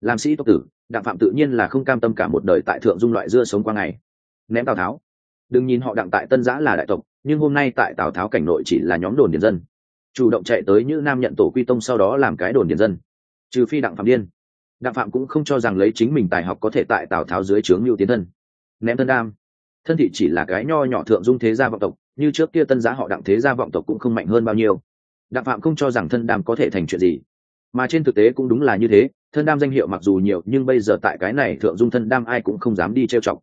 Làm sĩ tộc tử, đặng phạm tự nhiên là không cam tâm cả một đời tại thượng dung loại dưa sống qua ngày. Ném tào tháo. Đừng nhìn họ đặng tại tân giã là đại tộc, nhưng hôm nay tại tào tháo cảnh nội chỉ là nhóm đồn điền dân. Chủ động chạy tới như nam nhận tổ quy tông sau đó làm cái đồn điền dân. Trừ phi đặng phạm điên. Đặng phạm cũng không cho rằng lấy chính mình tài học có thể tại tào tháo dưới trướng mưu tiến thân. Ném thân đam. Thân thị chỉ là cái nho nhỏ thượng dung thế gia vọng tộc, như trước kia tân giá họ đặng thế gia vọng tộc cũng không mạnh hơn bao nhiêu đặng phạm không cho rằng thân đam có thể thành chuyện gì. Mà trên thực tế cũng đúng là như thế, thân đam danh hiệu mặc dù nhiều, nhưng bây giờ tại cái này thượng dung thân đam ai cũng không dám đi trêu chọc.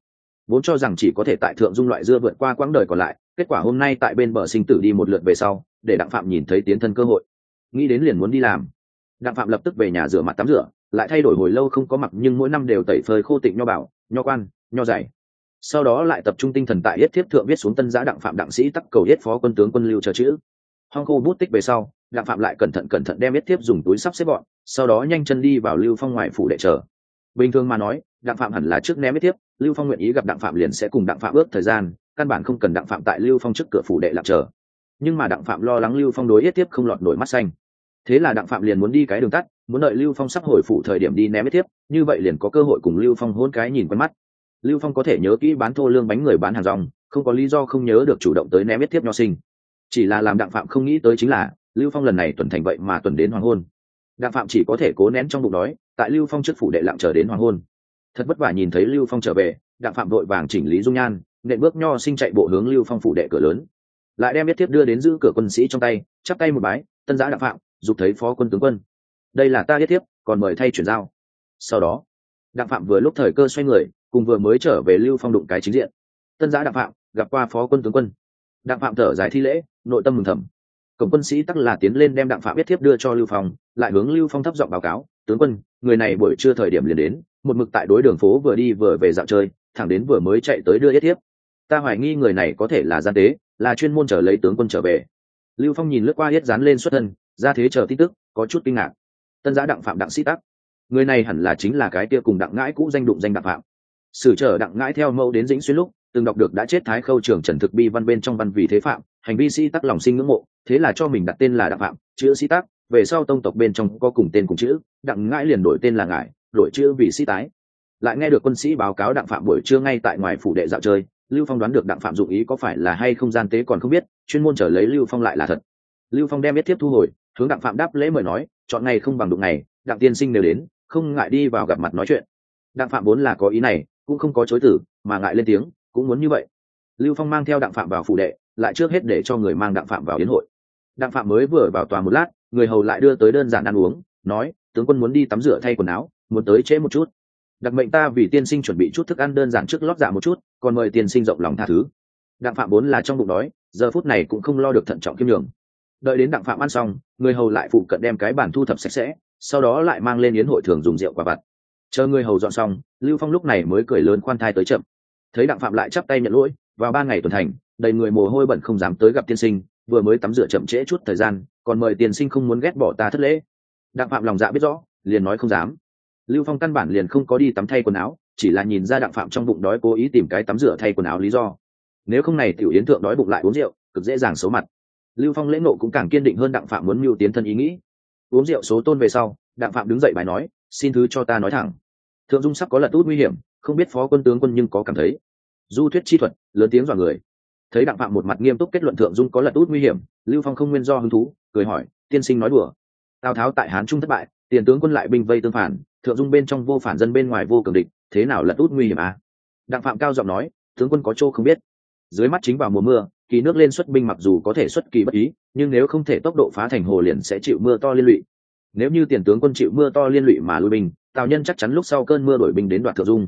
Vốn cho rằng chỉ có thể tại thượng dung loại dưa vượt qua quãng đời còn lại, kết quả hôm nay tại bên bờ sinh tử đi một lượt về sau, để đặng phạm nhìn thấy tiến thân cơ hội. Nghĩ đến liền muốn đi làm. Đặng phạm lập tức về nhà rửa mặt tắm rửa, lại thay đổi hồi lâu không có mặc, nhưng mỗi năm đều tẩy phơi khô tịnh nho bảo nho quan, nho dày. Sau đó lại tập trung tinh thần tại yết thiếp thượng viết xuống tân giã đặng phạm đặng sĩ tắc cầu yết phó quân tướng quân lưu chờ chữ hong khô bút tích về sau đặng phạm lại cẩn thận cẩn thận đem biết tiếp dùng túi sắp xếp bọn sau đó nhanh chân đi vào lưu phong ngoài phủ để chờ. Bình thường mà nói đặng phạm hẳn là trước ném biết tiếp, lưu phong nguyện ý gặp đặng phạm liền sẽ cùng đặng phạm ước thời gian căn bản không cần đặng phạm tại lưu phong trước cửa phủ đệ lạc chờ. Nhưng mà đặng phạm lo lắng lưu phong đối yết tiếp không lọt nổi mắt xanh. Thế là đặng phạm liền muốn đi cái đường tắt muốn đợi lưu phong sắp hồi phủ thời điểm đi ném yết tiếp, như vậy liền có cơ hội cùng lưu phong hôn cái nhìn quen mắt. Lưu phong có thể nhớ kỹ bán thô lương bánh người bán hàng rong không có lý do không nhớ được chủ động tới ném biết tiếp nho sinh chỉ là làm đặng phạm không nghĩ tới chính là lưu phong lần này tuần thành vậy mà tuần đến hoàng hôn đặng phạm chỉ có thể cố nén trong bụng đói tại lưu phong trước phủ đệ lặng chờ đến hoàng hôn thật vất vả nhìn thấy lưu phong trở về đặng phạm đội vàng chỉnh lý dung nhan nện bước nho sinh chạy bộ hướng lưu phong phủ đệ cửa lớn lại đem biết tiếp đưa đến giữ cửa quân sĩ trong tay chắp tay một bái tân giã đặng phạm dục thấy phó quân tướng quân đây là ta biết tiếp còn mời thay chuyển giao sau đó đặng phạm vừa lúc thời cơ xoay người cùng vừa mới trở về lưu phong đụng cái chính diện tân giã đặng phạm gặp qua phó quân tướng quân đặng phạm thở dài thi lễ nội tâm mừng thầm. Cổng quân sĩ tắc là tiến lên đem đặng phạm biết thiếp đưa cho lưu phong, lại hướng lưu phong thấp giọng báo cáo, tướng quân, người này buổi trưa thời điểm liền đến, một mực tại đối đường phố vừa đi vừa về dạo chơi, thẳng đến vừa mới chạy tới đưa yết thiếp. Ta hoài nghi người này có thể là gian tế, là chuyên môn chờ lấy tướng quân trở về. Lưu phong nhìn lướt qua yết dán lên xuất thân, ra thế chờ tin tức, có chút kinh ngạc. Tân giã đặng phạm đặng sĩ tắc. Người này hẳn là chính là cái kia cùng đặng ngãi cũ danh đụng danh đặng phạm. Sử trở đặng ngãi theo mẫu đến dĩnh xuyên lúc từng đọc được đã chết thái khâu trưởng trần thực bi văn bên trong văn vì thế phạm, hành vi sĩ tắc lòng sinh ngưỡng mộ, thế là cho mình đặt tên là đặng phạm, chữ sĩ tắc, về sau tông tộc bên trong có cùng tên cùng chữ, đặng ngãi liền đổi tên là ngải, đổi chữ vì sĩ tái. Lại nghe được quân sĩ báo cáo đặng phạm buổi trưa ngay tại ngoài phủ đệ dạo chơi, lưu phong đoán được đặng phạm dụng ý có phải là hay không gian tế còn không biết, chuyên môn trở lấy lưu phong lại là thật. Lưu phong đem biết tiếp thu hồi, hướng đặng phạm đáp lễ mời nói, chọn ngày không bằng đụng ngày, đặng tiên sinh nếu đến, không ngại đi vào gặp mặt nói chuyện. Đặng phạm vốn là có ý này, cũng không có chối tử mà ngại lên tiếng cũng muốn như vậy. Lưu phong mang theo đặng phạm vào phủ đệ, lại trước hết để cho người mang đặng phạm vào yến hội. Đặng phạm mới vừa vào tòa một lát, người hầu lại đưa tới đơn giản ăn uống, nói, tướng quân muốn đi tắm rửa thay quần áo, muốn tới trễ một chút. Đặc mệnh ta vì tiên sinh chuẩn bị chút thức ăn đơn giản trước lót dạ một chút, còn mời tiên sinh rộng lòng tha thứ. Đặng phạm vốn là trong bụng đói, giờ phút này cũng không lo được thận trọng kiêm đường đợi đến đặng phạm ăn xong, người hầu lại phụ cận đem cái bàn thu thập sạch sẽ, sau đó lại mang lên yến hội thường dùng rượu quả vặt. Chờ người hầu dọn xong, lưu phong lúc này mới cười lớn khoan thai tới chậm thấy đặng phạm lại chắp tay nhận lỗi, vào ba ngày tuần thành, đầy người mồ hôi bẩn không dám tới gặp tiên sinh, vừa mới tắm rửa chậm trễ chút thời gian, còn mời tiên sinh không muốn ghét bỏ ta thất lễ. Đặng phạm lòng dạ biết rõ, liền nói không dám. Lưu phong căn bản liền không có đi tắm thay quần áo, chỉ là nhìn ra đặng phạm trong bụng đói cố ý tìm cái tắm rửa thay quần áo lý do. Nếu không này tiểu yến thượng đói bụng lại uống rượu, cực dễ dàng xấu mặt. Lưu phong lễ nộ cũng càng kiên định hơn đặng phạm muốn mưu tiến thân ý nghĩ. Uống rượu số tôn về sau, đặng phạm đứng dậy bài nói, xin thứ cho ta nói thẳng. Thượng dung sắp có lật út nguy hiểm không biết phó quân tướng quân nhưng có cảm thấy. Du thuyết chi thuật, lớn tiếng dọa người. Thấy đặng phạm một mặt nghiêm túc kết luận thượng dung có lật út nguy hiểm, lưu phong không nguyên do hứng thú, cười hỏi, tiên sinh nói đùa. Tào tháo tại hán trung thất bại, tiền tướng quân lại binh vây tương phản, thượng dung bên trong vô phản dân bên ngoài vô cường địch, thế nào lật út nguy hiểm à? Đặng phạm cao giọng nói, tướng quân có chỗ không biết. Dưới mắt chính vào mùa mưa, kỳ nước lên xuất binh mặc dù có thể xuất kỳ bất ý, nhưng nếu không thể tốc độ phá thành hồ liền sẽ chịu mưa to liên lụy. Nếu như tiền tướng quân chịu mưa to liên lụy mà lui binh, tào nhân chắc chắn lúc sau cơn mưa đổi binh đến đoạt thượng dung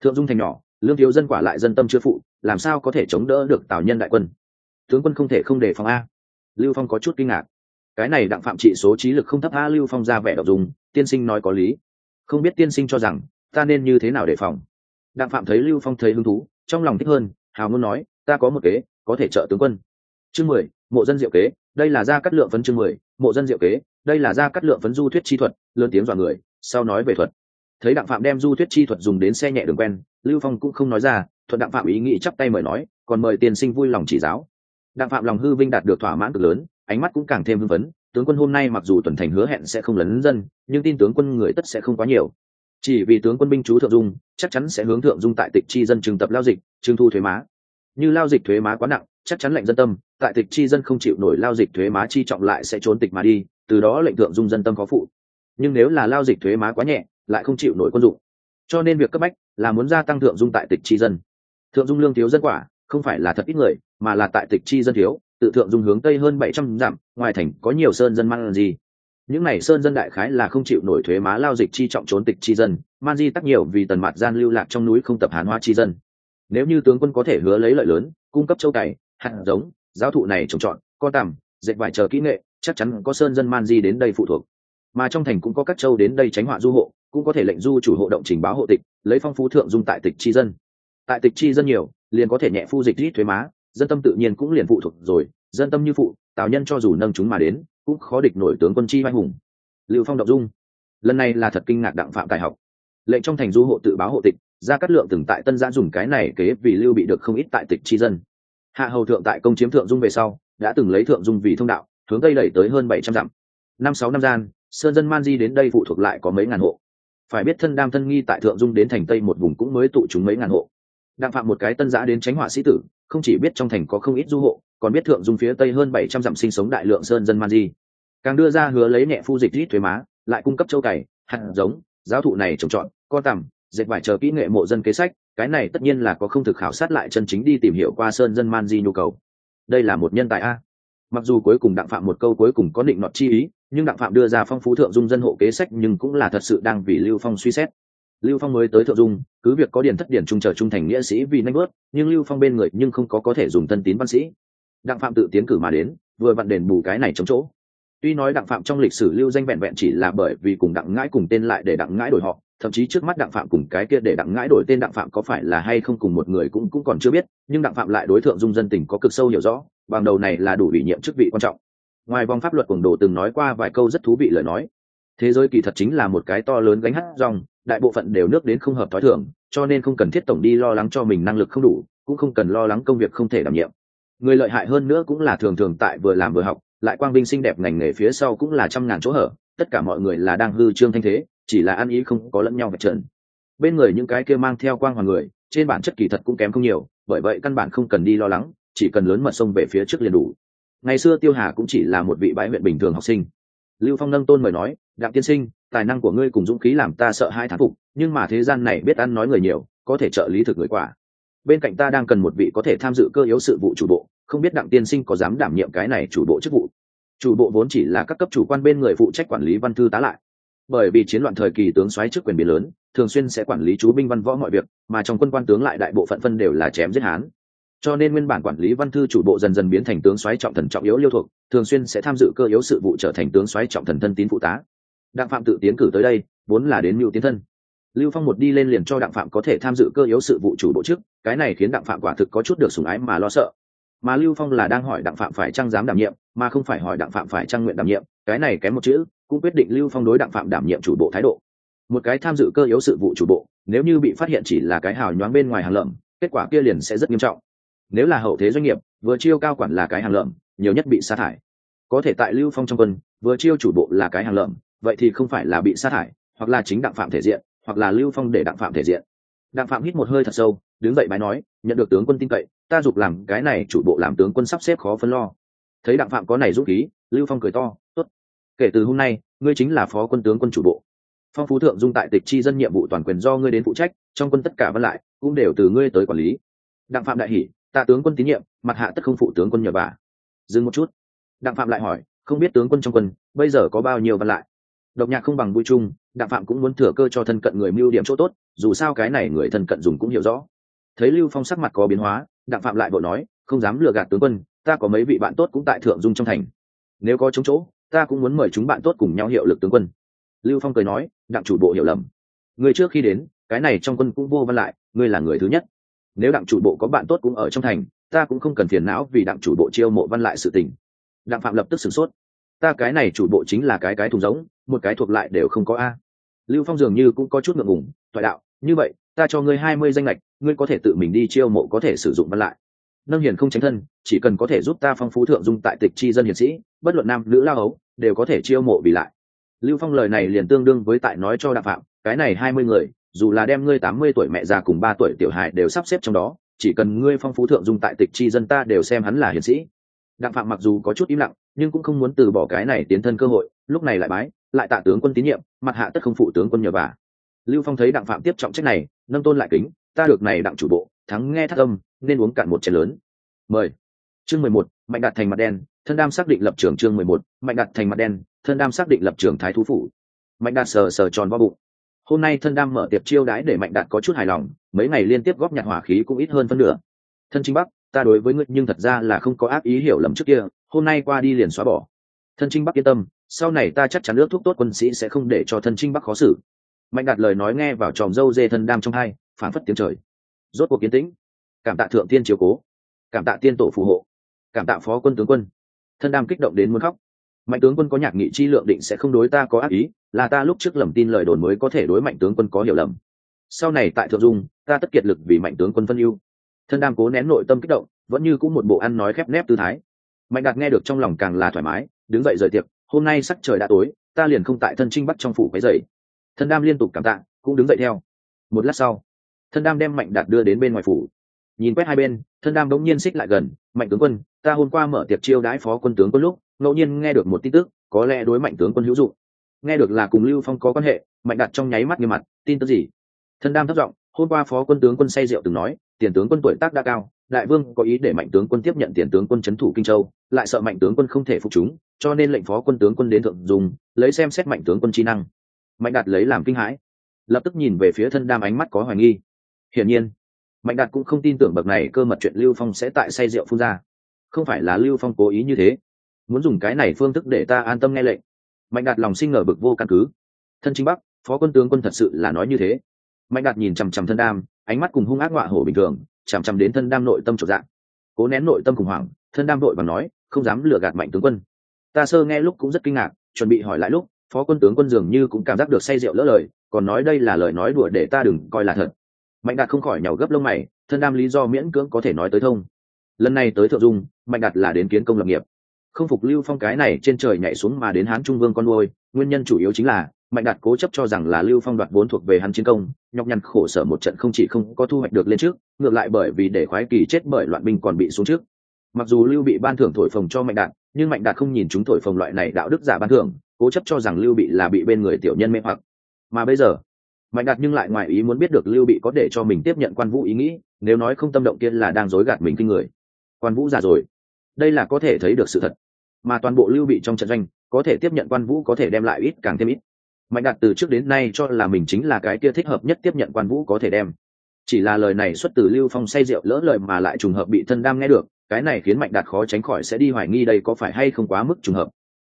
thượng dung thành nhỏ, lương thiếu dân quả lại dân tâm chưa phụ, làm sao có thể chống đỡ được tào nhân đại quân? Tướng quân không thể không đề phòng a. Lưu phong có chút kinh ngạc. Cái này đặng phạm trị số trí lực không thấp a lưu phong ra vẻ đọc dùng tiên sinh nói có lý. Không biết tiên sinh cho rằng, ta nên như thế nào đề phòng? Đặng phạm thấy lưu phong thấy hứng thú, trong lòng thích hơn, hào ngôn nói, ta có một kế, có thể trợ tướng quân. Chương mười, mộ dân diệu kế, đây là gia cắt lượng phấn chương mười, mộ dân diệu kế, đây là gia cắt lượng phấn du thuyết chi thuật, lớn tiếng dọa người, sau nói về thuật thấy đặng phạm đem du thuyết chi thuật dùng đến xe nhẹ đường quen, lưu phong cũng không nói ra, thuận đặng phạm ý nghĩ chắp tay mời nói, còn mời tiên sinh vui lòng chỉ giáo. Đặng phạm lòng hư vinh đạt được thỏa mãn cực lớn, ánh mắt cũng càng thêm hưng phấn, tướng quân hôm nay mặc dù tuần thành hứa hẹn sẽ không lấn dân, nhưng tin tướng quân người tất sẽ không quá nhiều. Chỉ vì tướng quân binh chú thượng dung, chắc chắn sẽ hướng thượng dung tại tịch chi dân trường tập lao dịch trưng thu thuế má. Như lao dịch thuế má quá nặng, chắc chắn lệnh dân tâm, tại tịch chi dân không chịu nổi lao dịch thuế má chi trọng lại sẽ trốn tịch mà đi, từ đó lệnh thượng dung dân tâm có phụ. Nhưng nếu là lao dịch thuế má quá nhẹ lại không chịu nổi quân dụng. Cho nên việc cấp bách là muốn gia tăng thượng dung tại tịch chi dân. Thượng dung lương thiếu dân quả, không phải là thật ít người, mà là tại tịch chi dân thiếu, tự thượng dung hướng tây hơn bảy trăm dặm, ngoài thành có nhiều sơn dân man di. những này sơn dân đại khái là không chịu nổi thuế má lao dịch chi trọng trốn tịch chi dân, man di tắc nhiều vì tần mặt gian lưu lạc trong núi không tập hán hóa chi dân. Nếu như tướng quân có thể hứa lấy lợi lớn, cung cấp châu cày, hạt giống, giáo thụ này trồng trọt, co tằm, dệt vải chờ kỹ nghệ, chắc chắn có sơn dân man di đến đây phụ thuộc. Mà trong thành cũng có các châu đến đây tránh họa du hộ cũng có thể lệnh du chủ hộ động trình báo hộ tịch, lấy phong phú thượng dung tại tịch chi dân. Tại tịch chi dân nhiều, liền có thể nhẹ phu dịch ít thuế má, dân tâm tự nhiên cũng liền phụ thuộc rồi, dân tâm như phụ, tào nhân cho dù nâng chúng mà đến, cũng khó địch nổi tướng quân chi vai hùng. Lưu phong đọc dung. Lần này là thật kinh ngạc đặng phạm tài học. Lệnh trong thành du hộ tự báo hộ tịch ra cắt lượng từng tại tân giã dùng cái này kế vì lưu bị được không ít tại tịch chi dân. Hạ hầu thượng tại công chiếm thượng dung về sau, đã từng lấy thượng dung vì thông đạo, hướng tây đẩy tới hơn bảy trăm dặm. Năm sáu năm gian, sơn dân man di đến đây phụ thuộc lại có mấy ngàn hộ phải biết thân đam thân nghi tại thượng dung đến thành tây một vùng cũng mới tụ chúng mấy ngàn hộ. Đặng phạm một cái tân giã đến tránh họa sĩ tử, không chỉ biết trong thành có không ít du hộ, còn biết thượng dung phía tây hơn bảy trăm dặm sinh sống đại lượng sơn dân man di. Càng đưa ra hứa lấy nhẹ phu dịch rít thuế má, lại cung cấp châu cày, hạt giống, giáo thụ này trồng trọt, co tằm, dệt vải chờ kỹ nghệ mộ dân kế sách, cái này tất nhiên là có không thực khảo sát lại chân chính đi tìm hiểu qua sơn dân man di nhu cầu. Đây là một nhân tài a mặc dù cuối cùng đặng phạm một câu cuối cùng có định nọt chi ý, nhưng đặng phạm đưa ra phong phú thượng dung dân hộ kế sách nhưng cũng là thật sự đang vì lưu phong suy xét. Lưu phong mới tới thượng dung, cứ việc có điển thất điển trung trở trung thành nghĩa sĩ vì nanh bớt nhưng lưu phong bên người nhưng không có có thể dùng thân tín văn sĩ. Đặng phạm tự tiến cử mà đến, vừa vặn đền bù cái này chống chỗ. Tuy nói đặng phạm trong lịch sử lưu danh vẹn vẹn chỉ là bởi vì cùng đặng ngãi cùng tên lại để đặng ngãi đổi họ, thậm chí trước mắt đặng phạm cùng cái kia để đặng ngãi đổi tên đặng phạm có phải là hay không cùng một người cũng cũng còn chưa biết, nhưng đặng phạm lại đối tượng dung dân tình có cực sâu hiểu rõ bằng đầu này là đủ ủy nhiệm chức vị quan trọng. Ngoài vòng pháp luật quần đồ từng nói qua vài câu rất thú vị lời nói. Thế giới kỳ thật chính là một cái to lớn gánh hát rong, đại bộ phận đều nước đến không hợp t h ó i thưởng cho nên không cần thiết tổng đi lo lắng cho mình năng lực không đủ, cũng không cần lo lắng công việc không thể đảm nhiệm. Người lợi hại hơn nữa cũng là thường thường tại vừa làm vừa học, lại quang vinh xinh đẹp ngành nghề phía sau cũng là trăm ngàn chỗ hở, tất cả mọi người là đang hư trương thanh thế, chỉ là ăn ý không có lẫn nhau vật trần. Bên người những cái kia mang theo quang hoàng người, trên bản chất kỳ thật cũng kém không nhiều, bởi vậy căn bản không cần đi lo lắng chỉ cần lớn mật sông về phía trước liền đủ. Ngày xưa tiêu hà cũng chỉ là một vị bãi huyện bình thường học sinh. Lưu phong nâng tôn mời nói, đặng tiên sinh, tài năng của ngươi cùng dũng khí làm ta sợ hai thán phục, nhưng mà thế gian này biết ăn nói người nhiều, có thể trợ lý thực người quả. Bên cạnh ta đang cần một vị có thể tham dự cơ yếu sự vụ chủ bộ, không biết đặng tiên sinh có dám đảm nhiệm cái này chủ bộ chức vụ? Chủ bộ vốn chỉ là các cấp chủ quan bên người phụ trách quản lý văn thư tá lại. Bởi vì chiến loạn thời kỳ tướng xoáy chức quyền biến lớn, thường xuyên sẽ quản lý chú binh văn võ mọi việc, mà trong quân quan tướng lại đại bộ phận phân đều là chém giết hán cho nên nguyên bản quản lý văn thư chủ bộ dần dần biến thành tướng soái trọng thần trọng yếu liêu thuộc, thường xuyên sẽ tham dự cơ yếu sự vụ trở thành tướng soái trọng thần thân tín phụ tá. Đặng phạm tự tiến cử tới đây, vốn là đến mưu tiến thân. Lưu phong một đi lên liền cho đặng phạm có thể tham dự cơ yếu sự vụ chủ bộ trước cái này khiến đặng phạm quả thực có chút được sùng ái mà lo sợ. Mà lưu phong là đang hỏi đặng phạm phải trang dám đảm nhiệm, mà không phải hỏi đặng phạm phải trang nguyện đảm nhiệm, cái này kém một chữ, cũng quyết định lưu phong đối đặng phạm đảm nhiệm chủ bộ thái độ. Một cái tham dự cơ yếu sự vụ chủ bộ, nếu như bị phát hiện chỉ là cái hào nhoáng bên ngoài hàng lợm, kết quả kia liền sẽ rất nghiêm trọng nếu là hậu thế doanh nghiệp, vừa chiêu cao quản là cái hàng lợm, nhiều nhất bị sa thải. Có thể tại lưu phong trong quân, vừa chiêu chủ bộ là cái hàng lợm, vậy thì không phải là bị sa thải, hoặc là chính đặng phạm thể diện, hoặc là lưu phong để đặng phạm thể diện. Đặng phạm hít một hơi thật sâu, đứng dậy bái nói, nhận được tướng quân tin cậy, ta giục làm cái này chủ bộ làm tướng quân sắp xếp khó phân lo. Thấy đặng phạm có này dũng khí, lưu phong cười to, tốt. Kể từ hôm nay, ngươi chính là phó quân tướng quân chủ bộ. Phong phú thượng dung tại tịch chi dân nhiệm vụ toàn quyền do ngươi đến phụ trách, trong quân tất cả văn lại, cũng đều từ ngươi tới quản lý. Đặng phạm đại hỷ tạ tướng quân tín nhiệm, mặt hạ tất không phụ tướng quân nhờ bà. Dừng một chút. Đặng phạm lại hỏi, không biết tướng quân trong quân, bây giờ có bao nhiêu văn lại? Độc nhạc không bằng vui chung, đặng phạm cũng muốn thừa cơ cho thân cận người mưu điểm chỗ tốt, dù sao cái này người thân cận dùng cũng hiểu rõ. Thấy lưu phong sắc mặt có biến hóa, đặng phạm lại vội nói, không dám lừa gạt tướng quân, ta có mấy vị bạn tốt cũng tại thượng dung trong thành. Nếu có chống chỗ, ta cũng muốn mời chúng bạn tốt cùng nhau hiệu lực tướng quân. Lưu phong cười nói, đặng chủ bộ hiểu lầm. Người trước khi đến, cái này trong quân cũng vô văn lại, ngươi là người thứ nhất nếu đặng chủ bộ có bạn tốt cũng ở trong thành, ta cũng không cần phiền não vì đặng chủ bộ chiêu mộ văn lại sự tình. Đặng phạm lập tức sửng sốt. Ta cái này chủ bộ chính là cái cái thùng giống, một cái thuộc lại đều không có a. Lưu phong dường như cũng có chút ngượng ngùng, thoại đạo, như vậy, ta cho ngươi hai mươi danh lệch ngươi có thể tự mình đi chiêu mộ có thể sử dụng văn lại. Nâng hiền không tránh thân, chỉ cần có thể giúp ta phong phú thượng dung tại tịch chi dân hiền sĩ, bất luận nam, nữ, lao ấu đều có thể chiêu mộ vì lại. Lưu phong lời này liền tương đương với tại nói cho đặng phạm, cái này hai mươi người dù là đem ngươi tám mươi tuổi mẹ già cùng ba tuổi tiểu hài đều sắp xếp trong đó, chỉ cần ngươi phong phú thượng dung tại tịch chi dân ta đều xem hắn là hiền sĩ. Đặng phạm mặc dù có chút im lặng, nhưng cũng không muốn từ bỏ cái này tiến thân cơ hội, lúc này lại bái, lại tạ tướng quân tín nhiệm, mặt hạ tất không phụ tướng quân nhờ bà. Lưu phong thấy đặng phạm tiếp trọng trách này, nâng tôn lại kính, ta được này đặng chủ bộ, thắng nghe thác âm, nên uống cạn một chén lớn. Mời. Chương mười một, mạnh đạt thành mặt đen, thân đam xác định lập trường chương mười một, mạnh đạt thành mặt đen, thân đam xác định lập trường thái thú phủ. Mạnh đạt sờ sờ tròn vo bụng hôm nay thân đam mở tiệp chiêu đãi để mạnh đạt có chút hài lòng, mấy ngày liên tiếp góp nhặt hỏa khí cũng ít hơn phân nửa. Thân trinh bắc ta đối với ngươi nhưng thật ra là không có ác ý hiểu lầm trước kia, hôm nay qua đi liền xóa bỏ. Thân trinh bắc yên tâm, sau này ta chắc chắn ước thuốc tốt quân sĩ sẽ không để cho thân trinh bắc khó xử. Mạnh đạt lời nói nghe vào tròm dâu dê thân đam trong hai phản phất tiếng trời. Rốt cuộc kiến tĩnh. Cảm tạ thượng tiên chiếu cố. Cảm tạ tiên tổ phù hộ. Cảm tạ phó quân tướng quân. Thân đam kích động đến muốn khóc mạnh tướng quân có nhạc nghị chi lượng định sẽ không đối ta có ác ý, là ta lúc trước lầm tin lời đồn mới có thể đối mạnh tướng quân có hiểu lầm. Sau này tại thượng dung, ta tất kiệt lực vì mạnh tướng quân phân ưu. Thân đam cố nén nội tâm kích động, vẫn như cũng một bộ ăn nói khép nép tư thái. Mạnh đạt nghe được trong lòng càng là thoải mái, đứng dậy rời tiệc, hôm nay sắc trời đã tối, ta liền không tại thân trinh bắt trong phủ cái dậy thân đam liên tục cảm tạ, cũng đứng dậy theo. Một lát sau, thân đam đem mạnh đạt đưa đến bên ngoài phủ. Nhìn quét hai bên, thân đam đống nhiên xích lại gần, mạnh tướng quân, ta hôm qua mở tiệc chiêu đãi phó quân tướng quân lúc ngẫu nhiên nghe được một tin tức, có lẽ đối mạnh tướng quân hữu dụng. Nghe được là cùng lưu phong có quan hệ, mạnh đạt trong nháy mắt nghiêm mặt, tin tức gì? Thân đam thất giọng, hôm qua phó quân tướng quân say rượu từng nói, tiền tướng quân tuổi tác đã cao, đại vương có ý để mạnh tướng quân tiếp nhận tiền tướng quân c h ấ n thủ kinh châu, lại sợ mạnh tướng quân không thể phục chúng, cho nên lệnh phó quân tướng quân đến thượng dùng, lấy xem xét mạnh tướng quân trí năng. Mạnh đạt lấy làm kinh hãi, lập tức nhìn về phía thân đam ánh mắt có hoài nghi. Hiển nhiên, mạnh đạt cũng không tin tưởng bậc này cơ mật chuyện lưu phong sẽ tại say rượu phun ra. Không phải là lưu phong cố ý như thế muốn dùng cái này phương thức để ta an tâm nghe lệnh. Mạnh đạt lòng sinh ngờ bực vô căn cứ. Thân chính bắc, phó quân tướng quân thật sự là nói như thế. Mạnh đạt nhìn chằm chằm thân đam, ánh mắt cùng hung ác ngọa hổ bình thường, chằm chằm đến thân đam nội tâm trộn dạng cố nén nội tâm khủng hoảng, thân đam đội và nói, không dám lừa gạt mạnh tướng quân. Ta sơ nghe lúc cũng rất kinh ngạc, chuẩn bị hỏi lại lúc, phó quân tướng quân dường như cũng cảm giác được say rượu lỡ lời, còn nói đây là lời nói đùa để ta đừng coi là thật. Mạnh đạt không khỏi nhàu gấp lông mày, thân đam lý do miễn cưỡng có thể nói tới thông. Lần này tới thượng dung, mạnh đạt là đến kiến công lập nghiệp không phục lưu phong cái này trên trời nhảy xuống mà đến hán trung vương con nuôi, nguyên nhân chủ yếu chính là, mạnh đạt cố chấp cho rằng là lưu phong đoạt vốn thuộc về hắn chiến công, nhọc nhằn khổ sở một trận không chỉ không có thu hoạch được lên trước, ngược lại bởi vì để khoái kỳ chết bởi loạn binh còn bị xuống trước. Mặc dù lưu bị ban thưởng thổi phồng cho mạnh đạt, nhưng mạnh đạt không nhìn chúng thổi phồng loại này đạo đức giả ban thưởng, cố chấp cho rằng lưu bị là bị bên người tiểu nhân mê hoặc. Mà bây giờ, mạnh đạt nhưng lại ngoài ý muốn biết được lưu bị có để cho mình tiếp nhận quan vũ ý nghĩ, nếu nói không tâm động kia là đang dối gạt mình kinh người. Quan vũ già rồi đây là có thể thấy được sự thật. Mà toàn bộ lưu bị trong trận doanh, có thể tiếp nhận quan vũ có thể đem lại ít càng thêm ít. Mạnh đạt từ trước đến nay cho là mình chính là cái kia thích hợp nhất tiếp nhận quan vũ có thể đem. Chỉ là lời này xuất từ lưu phong say rượu lỡ lời mà lại trùng hợp bị thân đam nghe được, cái này khiến mạnh đạt khó tránh khỏi sẽ đi hoài nghi đây có phải hay không quá mức trùng hợp.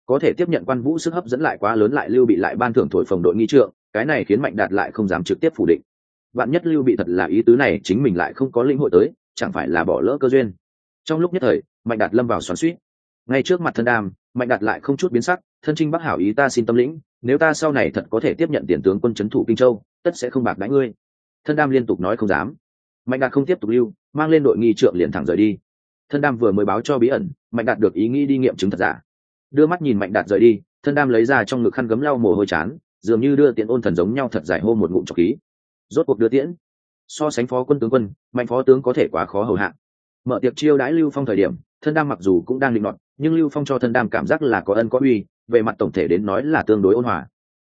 Có thể tiếp nhận quan vũ sức hấp dẫn lại quá lớn lại lưu bị lại ban thưởng thổi phồng đội nghi trượng, cái này khiến mạnh đạt lại không dám trực tiếp phủ định. Bạn nhất lưu bị thật là ý tứ này chính mình lại không có lĩnh hội tới, chẳng phải là bỏ lỡ cơ duyên trong lúc nhất thời, mạnh đạt lâm vào xoắn suýt ngay trước mặt thân đam, mạnh đạt lại không chút biến sắc, thân trinh bắc hảo ý ta xin tâm lĩnh, nếu ta sau này thật có thể tiếp nhận tiền tướng quân c h ấ n thủ kinh châu, tất sẽ không bạc đãi ngươi. Thân đam liên tục nói không dám. Mạnh đạt không tiếp tục lưu, mang lên đội nghi trượng liền thẳng rời đi. Thân đam vừa mới báo cho bí ẩn, mạnh đạt được ý nghĩ đi nghiệm chứng thật giả. Đưa mắt nhìn mạnh đạt rời đi, thân đam lấy ra trong ngực khăn gấm lau mồ hôi chán, dường như đưa tiễn ôn thần giống nhau thật dài hô một ngụm trọc khí. Rốt cuộc đưa tiễn. So sánh phó quân tướng quân, mạnh phó tướng có thể quá khó hầu hạ mở tiệc chiêu đãi lưu phong thời điểm, thân đam mặc dù cũng đang định nọt, nhưng lưu phong cho thân đam cảm giác là có ân có uy, về mặt tổng thể đến nói là tương đối ôn hòa.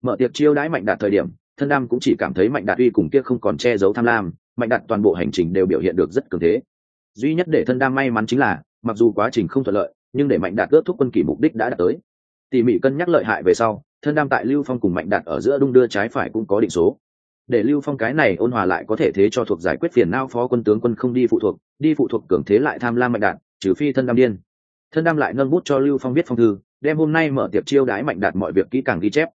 Mở tiệc chiêu đãi mạnh đạt thời điểm, thân đam cũng chỉ cảm thấy mạnh đạt uy cùng kia không còn che giấu tham lam, mạnh đạt toàn bộ hành trình đều biểu hiện được rất cường thế. Duy nhất để thân đam may mắn chính là, mặc dù quá trình không thuận lợi, nhưng để mạnh đạt ước thúc quân kỷ mục đích đã đạt tới. Tỉ mỉ cân nhắc lợi hại về sau, thân đam tại lưu phong cùng mạnh đạt ở giữa đung đưa trái phải cũng có định số để lưu phong cái này ôn hòa lại có thể thế cho thuộc giải quyết phiền não phó quân tướng quân không đi phụ thuộc, đi phụ thuộc cường thế lại tham lam mạnh đạt trừ phi thân đam điên. Thân đam lại nâng bút cho lưu phong viết phong thư, đem hôm nay mở tiệc chiêu đái mạnh đạt mọi việc kỹ càng ghi chép.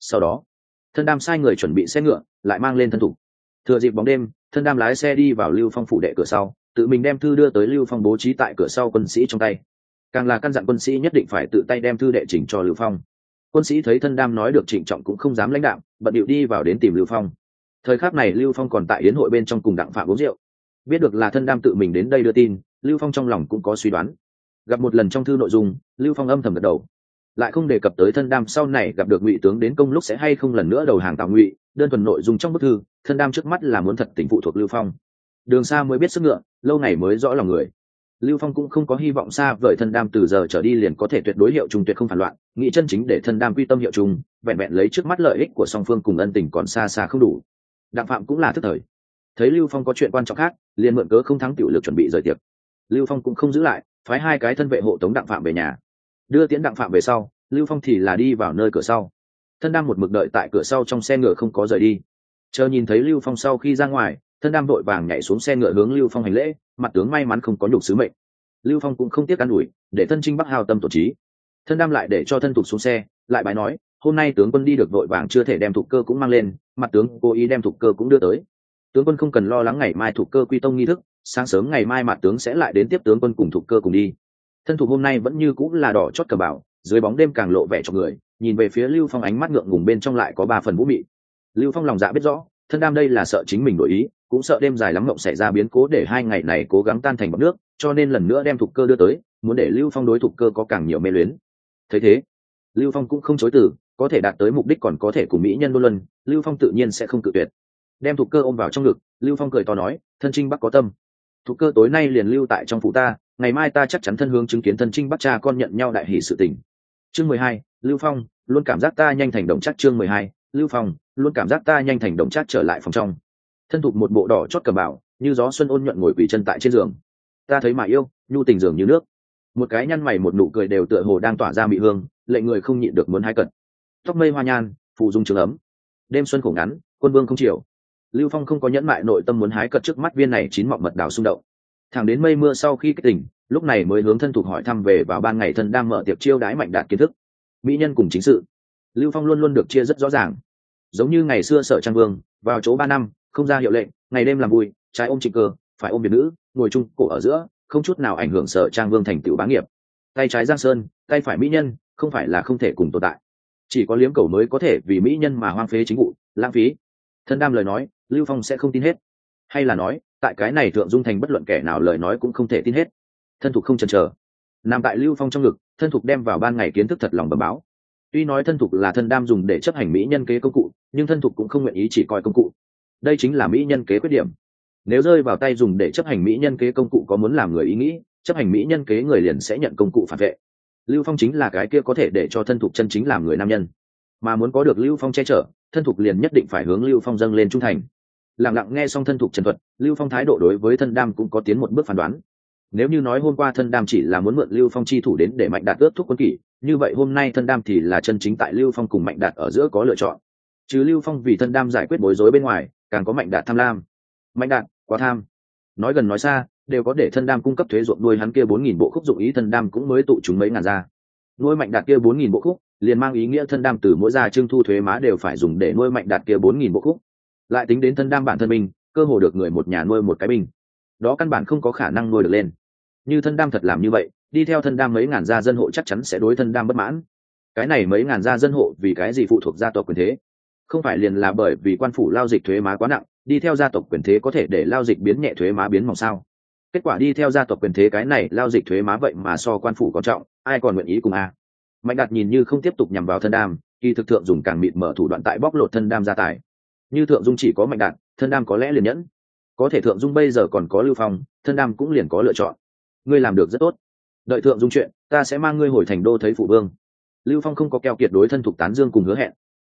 Sau đó, thân đam sai người chuẩn bị xe ngựa, lại mang lên thân thủ. Thừa dịp bóng đêm, thân đam lái xe đi vào lưu phong phủ đệ cửa sau, tự mình đem thư đưa tới lưu phong bố trí tại cửa sau quân sĩ trong tay. Càng là căn dặn quân sĩ nhất định phải tự tay đem thư đệ chỉnh cho lưu phong. Quân sĩ thấy thân đam nói được trịnh trọng cũng không dám lãnh đạo, bận điệu đi vào đến tìm lưu phong thời khắc này lưu phong còn tại yến hội bên trong cùng đặng phạm uống rượu. Biết được là thân đam tự mình đến đây đưa tin, lưu phong trong lòng cũng có suy đoán. Gặp một lần trong thư nội dung, lưu phong âm thầm gật đầu. Lại không đề cập tới thân đam sau này gặp được ngụy tướng đến công lúc sẽ hay không lần nữa đầu hàng tào ngụy, đơn thuần nội dung trong bức thư, thân đam trước mắt là muốn thật tỉnh phụ thuộc lưu phong. Đường xa mới biết sức ngựa, lâu ngày mới rõ lòng người. Lưu phong cũng không có hy vọng xa vời thân đam từ giờ trở đi liền có thể tuyệt đối hiệu trùng tuyệt không phản loạn, nghĩ chân chính để thân đam quy tâm hiệu trùng vẹn vẹn lấy trước mắt lợi ích của song phương cùng ân tình còn xa xa không đủ đặng phạm cũng là thức thời. Thấy lưu phong có chuyện quan trọng khác, liền mượn cớ không thắng tiểu lực chuẩn bị rời tiệc. Lưu phong cũng không giữ lại, phái hai cái thân vệ hộ tống đặng phạm về nhà. Đưa tiễn đặng phạm về sau, lưu phong thì là đi vào nơi cửa sau. Thân đam một mực đợi tại cửa sau trong xe ngựa không có rời đi. Chờ nhìn thấy lưu phong sau khi ra ngoài, thân đam vội vàng nhảy xuống xe ngựa hướng lưu phong hành lễ, mặt tướng may mắn không có nhục sứ mệnh. Lưu phong cũng không tiếc an ủi, để thân trinh bắc hào tâm tổ trí. Thân đam lại để cho thân tục xuống xe, lại bài nói hôm nay tướng quân đi được vội vàng chưa thể đem thục cơ cũng mang lên, mặt tướng cố ý đem thục cơ cũng đưa tới. Tướng quân không cần lo lắng ngày mai thục cơ quy tông nghi thức, sáng sớm ngày mai mặt tướng sẽ lại đến tiếp tướng quân cùng thục cơ cùng đi. Thân thục hôm nay vẫn như cũng là đỏ chót cờ bảo dưới bóng đêm càng lộ vẻ cho người, nhìn về phía lưu phong ánh mắt ngượng ngùng bên trong lại có ba phần vũ mị. Lưu phong lòng dạ biết rõ, thân đam đây là sợ chính mình đổi ý, cũng sợ đêm dài lắm mộng xảy ra biến cố để hai ngày này cố gắng tan thành bọc nước, cho nên lần nữa đem thục cơ đưa tới, muốn để lưu phong đối thục cơ có càng nhiều mê luyến. Thấy thế, lưu phong cũng không chối từ có thể đạt tới mục đích còn có thể cùng mỹ nhân đô luân, lưu phong tự nhiên sẽ không cự tuyệt. Đem thục cơ ôm vào trong ngực, lưu phong cười to nói, thân trinh bắc có tâm. Thục cơ tối nay liền lưu tại trong phủ ta, ngày mai ta chắc chắn thân hướng chứng kiến thân trinh bắc cha con nhận nhau đại hỷ sự tình. Chương mười hai, lưu phong, luôn cảm giác ta nhanh thành đồng chắc chương mười hai, lưu phong, luôn cảm giác ta nhanh thành đồng chắc trở lại phòng trong. Thân thục một bộ đỏ chót cầm bảo như gió xuân ôn nhuận ngồi quỳ chân tại trên giường. Ta thấy mà yêu, nhu tình giường như nước. Một cái nhăn mày một nụ cười đều tựa hồ đang tỏa ra mị hương lệ người không nhịn được muốn hai cận tóc mây hoa nhan, phù dung trường ấm. Đêm xuân khổ ngắn, quân vương không chiều. Lưu phong không có nhẫn mại nội tâm muốn hái cật trước mắt viên này chín mọng mật đào xung động. Thẳng đến mây mưa sau khi kết tỉnh, lúc này mới hướng thân thuộc hỏi thăm về vào ban ngày thân đang mở tiệc chiêu đái mạnh đạt kiến thức. Mỹ nhân cùng chính sự. Lưu phong luôn luôn được chia rất rõ ràng. Giống như ngày xưa sở trang vương, vào chỗ ba năm, không ra hiệu lệnh, ngày đêm làm vui trái ôm trịnh cơ, phải ôm biệt nữ, ngồi chung cổ ở giữa, không chút nào ảnh hưởng sở trang vương thành tựu bá nghiệp. Tay trái giang sơn, tay phải mỹ nhân, không phải là không thể cùng tồn tại chỉ có liếm cầu mới có thể vì mỹ nhân mà hoang phế chính vụ, lãng phí. Thân đam lời nói, lưu phong sẽ không tin hết. Hay là nói, tại cái này thượng dung thành bất luận kẻ nào lời nói cũng không thể tin hết. Thân thục không chần chờ. Nằm tại lưu phong trong ngực, thân thục đem vào ban ngày kiến thức thật lòng bẩm báo. Tuy nói thân thục là thân đam dùng để chấp hành mỹ nhân kế công cụ, nhưng thân thục cũng không nguyện ý chỉ coi công cụ. Đây chính là mỹ nhân kế khuyết điểm. Nếu rơi vào tay dùng để chấp hành mỹ nhân kế công cụ có muốn làm người ý nghĩ, chấp hành mỹ nhân kế người liền sẽ nhận công cụ phản vệ lưu phong chính là cái kia có thể để cho thân thục chân chính làm người nam nhân. Mà muốn có được lưu phong che chở, thân thục liền nhất định phải hướng lưu phong dâng lên trung thành. Lặng lặng nghe xong thân thục trần thuật, lưu phong thái độ đối với thân đam cũng có tiến một bước phán đoán. Nếu như nói hôm qua thân đam chỉ là muốn mượn lưu phong chi thủ đến để mạnh đạt ướt thuốc quân kỷ, như vậy hôm nay thân đam thì là chân chính tại lưu phong cùng mạnh đạt ở giữa có lựa chọn. Chứ lưu phong vì thân đam giải quyết bối rối bên ngoài, càng có mạnh đạt tham lam. Mạnh đạt, quá tham. Nói gần nói xa đều có để thân đam cung cấp thuế ruộng nuôi hắn kia bốn nghìn bộ khúc dụng ý, thân đam cũng mới tụ chúng mấy ngàn ra nuôi mạnh đạt kia bốn nghìn bộ khúc, liền mang ý nghĩa thân đam từ mỗi gia trưng thu thuế má đều phải dùng để nuôi mạnh đạt kia bốn nghìn bộ khúc. Lại tính đến thân đam bản thân mình, cơ hồ được người một nhà nuôi một cái binh đó căn bản không có khả năng nuôi được lên. Như thân đam thật làm như vậy, đi theo thân đam mấy ngàn gia dân hộ chắc chắn sẽ đối thân đam bất mãn. Cái này mấy ngàn gia dân hộ vì cái gì phụ thuộc gia tộc quyền thế? Không phải liền là bởi vì quan phủ lao dịch thuế má quá nặng, đi theo gia tộc quyền thế có thể để lao dịch biến nhẹ thuế má biến mỏng sao? Kết quả đi theo gia tộc quyền thế cái này, lao dịch thuế má vậy mà so quan phủ quan trọng, ai còn nguyện ý cùng a? Mạnh đạt nhìn như không tiếp tục nhằm vào thân đam khi thực thượng dùng càng mịt mở thủ đoạn tại bóc lột thân đam gia tài. Như thượng dung chỉ có mạnh đạt, thân đam có lẽ liền nhẫn. Có thể thượng dung bây giờ còn có lưu phong, thân đam cũng liền có lựa chọn. Ngươi làm được rất tốt. Đợi thượng dung chuyện, ta sẽ mang ngươi hồi thành đô thấy phụ vương. Lưu phong không có keo kiệt đối thân thục tán dương cùng hứa hẹn.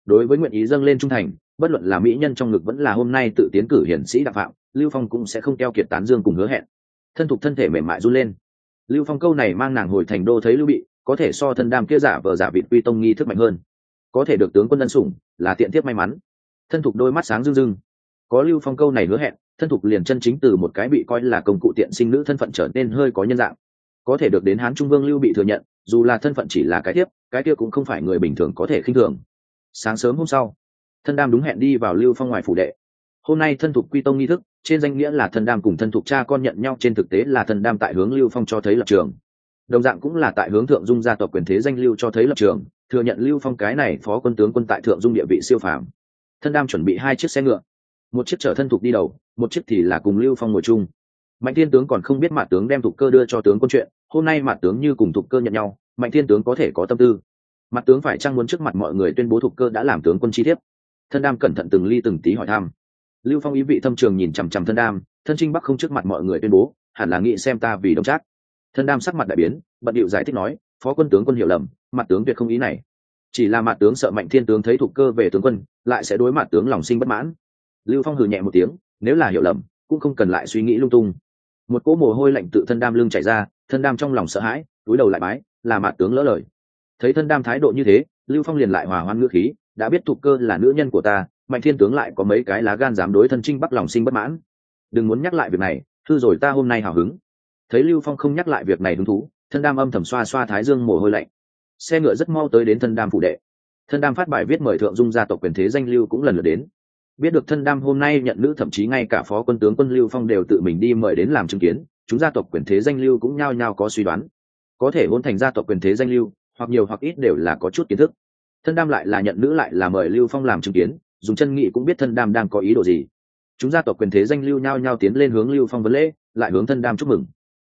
Đối với nguyện ý dâng lên trung thành, bất luận là mỹ nhân trong ngực vẫn là hôm nay tự tiến cử hiển sĩ đặc phạm, lưu phong cũng sẽ không keo kiệt tán dương cùng hứa hẹn thân thục thân thể mềm mại run lên. Lưu phong câu này mang nàng hồi thành đô thấy lưu bị, có thể so thân đam kia giả vờ giả vịt quy tông nghi thức mạnh hơn. Có thể được tướng quân ân sủng, là tiện tiếp may mắn. Thân thục đôi mắt sáng rưng rưng. Có lưu phong câu này hứa hẹn, thân thục liền chân chính từ một cái bị coi là công cụ tiện sinh nữ thân phận trở nên hơi có nhân dạng. Có thể được đến hán trung vương lưu bị thừa nhận, dù là thân phận chỉ là cái tiếp cái kia cũng không phải người bình thường có thể khinh thường. Sáng sớm hôm sau, thân đam đúng hẹn đi vào lưu phong ngoài phủ đệ. Hôm nay thân thục quy tông nghi thức trên danh nghĩa là thân đam cùng thân thuộc cha con nhận nhau, trên thực tế là thân đam tại hướng lưu phong cho thấy lập trường. Đồng dạng cũng là tại hướng thượng dung gia tộc quyền thế danh lưu cho thấy lập trường, thừa nhận lưu phong cái này phó quân tướng quân tại thượng dung địa vị siêu phàm. Thân đam chuẩn bị hai chiếc xe ngựa, một chiếc chở thân thuộc đi đầu, một chiếc thì là cùng lưu phong ngồi chung. Mạnh thiên tướng còn không biết mặt tướng đem thục cơ đưa cho tướng quân chuyện, hôm nay mặt tướng như cùng thục cơ nhận nhau, mạnh thiên tướng có thể có tâm tư. Mặt tướng phải chăng muốn trước mặt mọi người tuyên bố thục cơ đã làm tướng quân chi tiết thân đam cẩn thận từng ly từng tí hỏi thăm lưu phong ý vị thâm trường nhìn chằm chằm thân đam, thân trinh bắc không trước mặt mọi người tuyên bố, hẳn là nghĩ xem ta vì đồng trác. Thân đam sắc mặt đại biến, bận điệu giải thích nói, phó quân tướng quân hiểu lầm, mặt tướng tuyệt không ý này. Chỉ là mặt tướng sợ mạnh thiên tướng thấy thục cơ về tướng quân, lại sẽ đối mặt tướng lòng sinh bất mãn. Lưu phong hừ nhẹ một tiếng, nếu là hiểu lầm, cũng không cần lại suy nghĩ lung tung. Một cỗ mồ hôi lạnh tự thân đam lưng chảy ra, thân đam trong lòng sợ hãi, túi đầu lại bái, là mặt tướng lỡ lời. Thấy thân đam thái độ như thế, lưu phong liền lại hòa hoan ngữ khí, đã biết thục cơ là nữ nhân của ta mạnh thiên tướng lại có mấy cái lá gan dám đối thân trinh bắc lòng sinh bất mãn. Đừng muốn nhắc lại việc này, thư rồi ta hôm nay hào hứng. Thấy lưu phong không nhắc lại việc này hứng thú, thân đam âm thầm xoa xoa thái dương mồ hôi lạnh. Xe ngựa rất mau tới đến thân đam phụ đệ. Thân đam phát bài viết mời thượng dung gia tộc quyền thế danh lưu cũng lần lượt đến. Biết được thân đam hôm nay nhận nữ thậm chí ngay cả phó quân tướng quân lưu phong đều tự mình đi mời đến làm chứng kiến, chúng gia tộc quyền thế danh lưu cũng nhao nhao có suy đoán. Có thể hôn thành gia tộc quyền thế danh lưu, hoặc nhiều hoặc ít đều là có chút kiến thức. Thân đam lại là nhận nữ lại là mời lưu phong làm chứng kiến dùng chân nghị cũng biết thân đam đang có ý đồ gì. Chúng gia tộc quyền thế danh lưu nhao nhao tiến lên hướng lưu phong vấn lễ, lại hướng thân đam chúc mừng.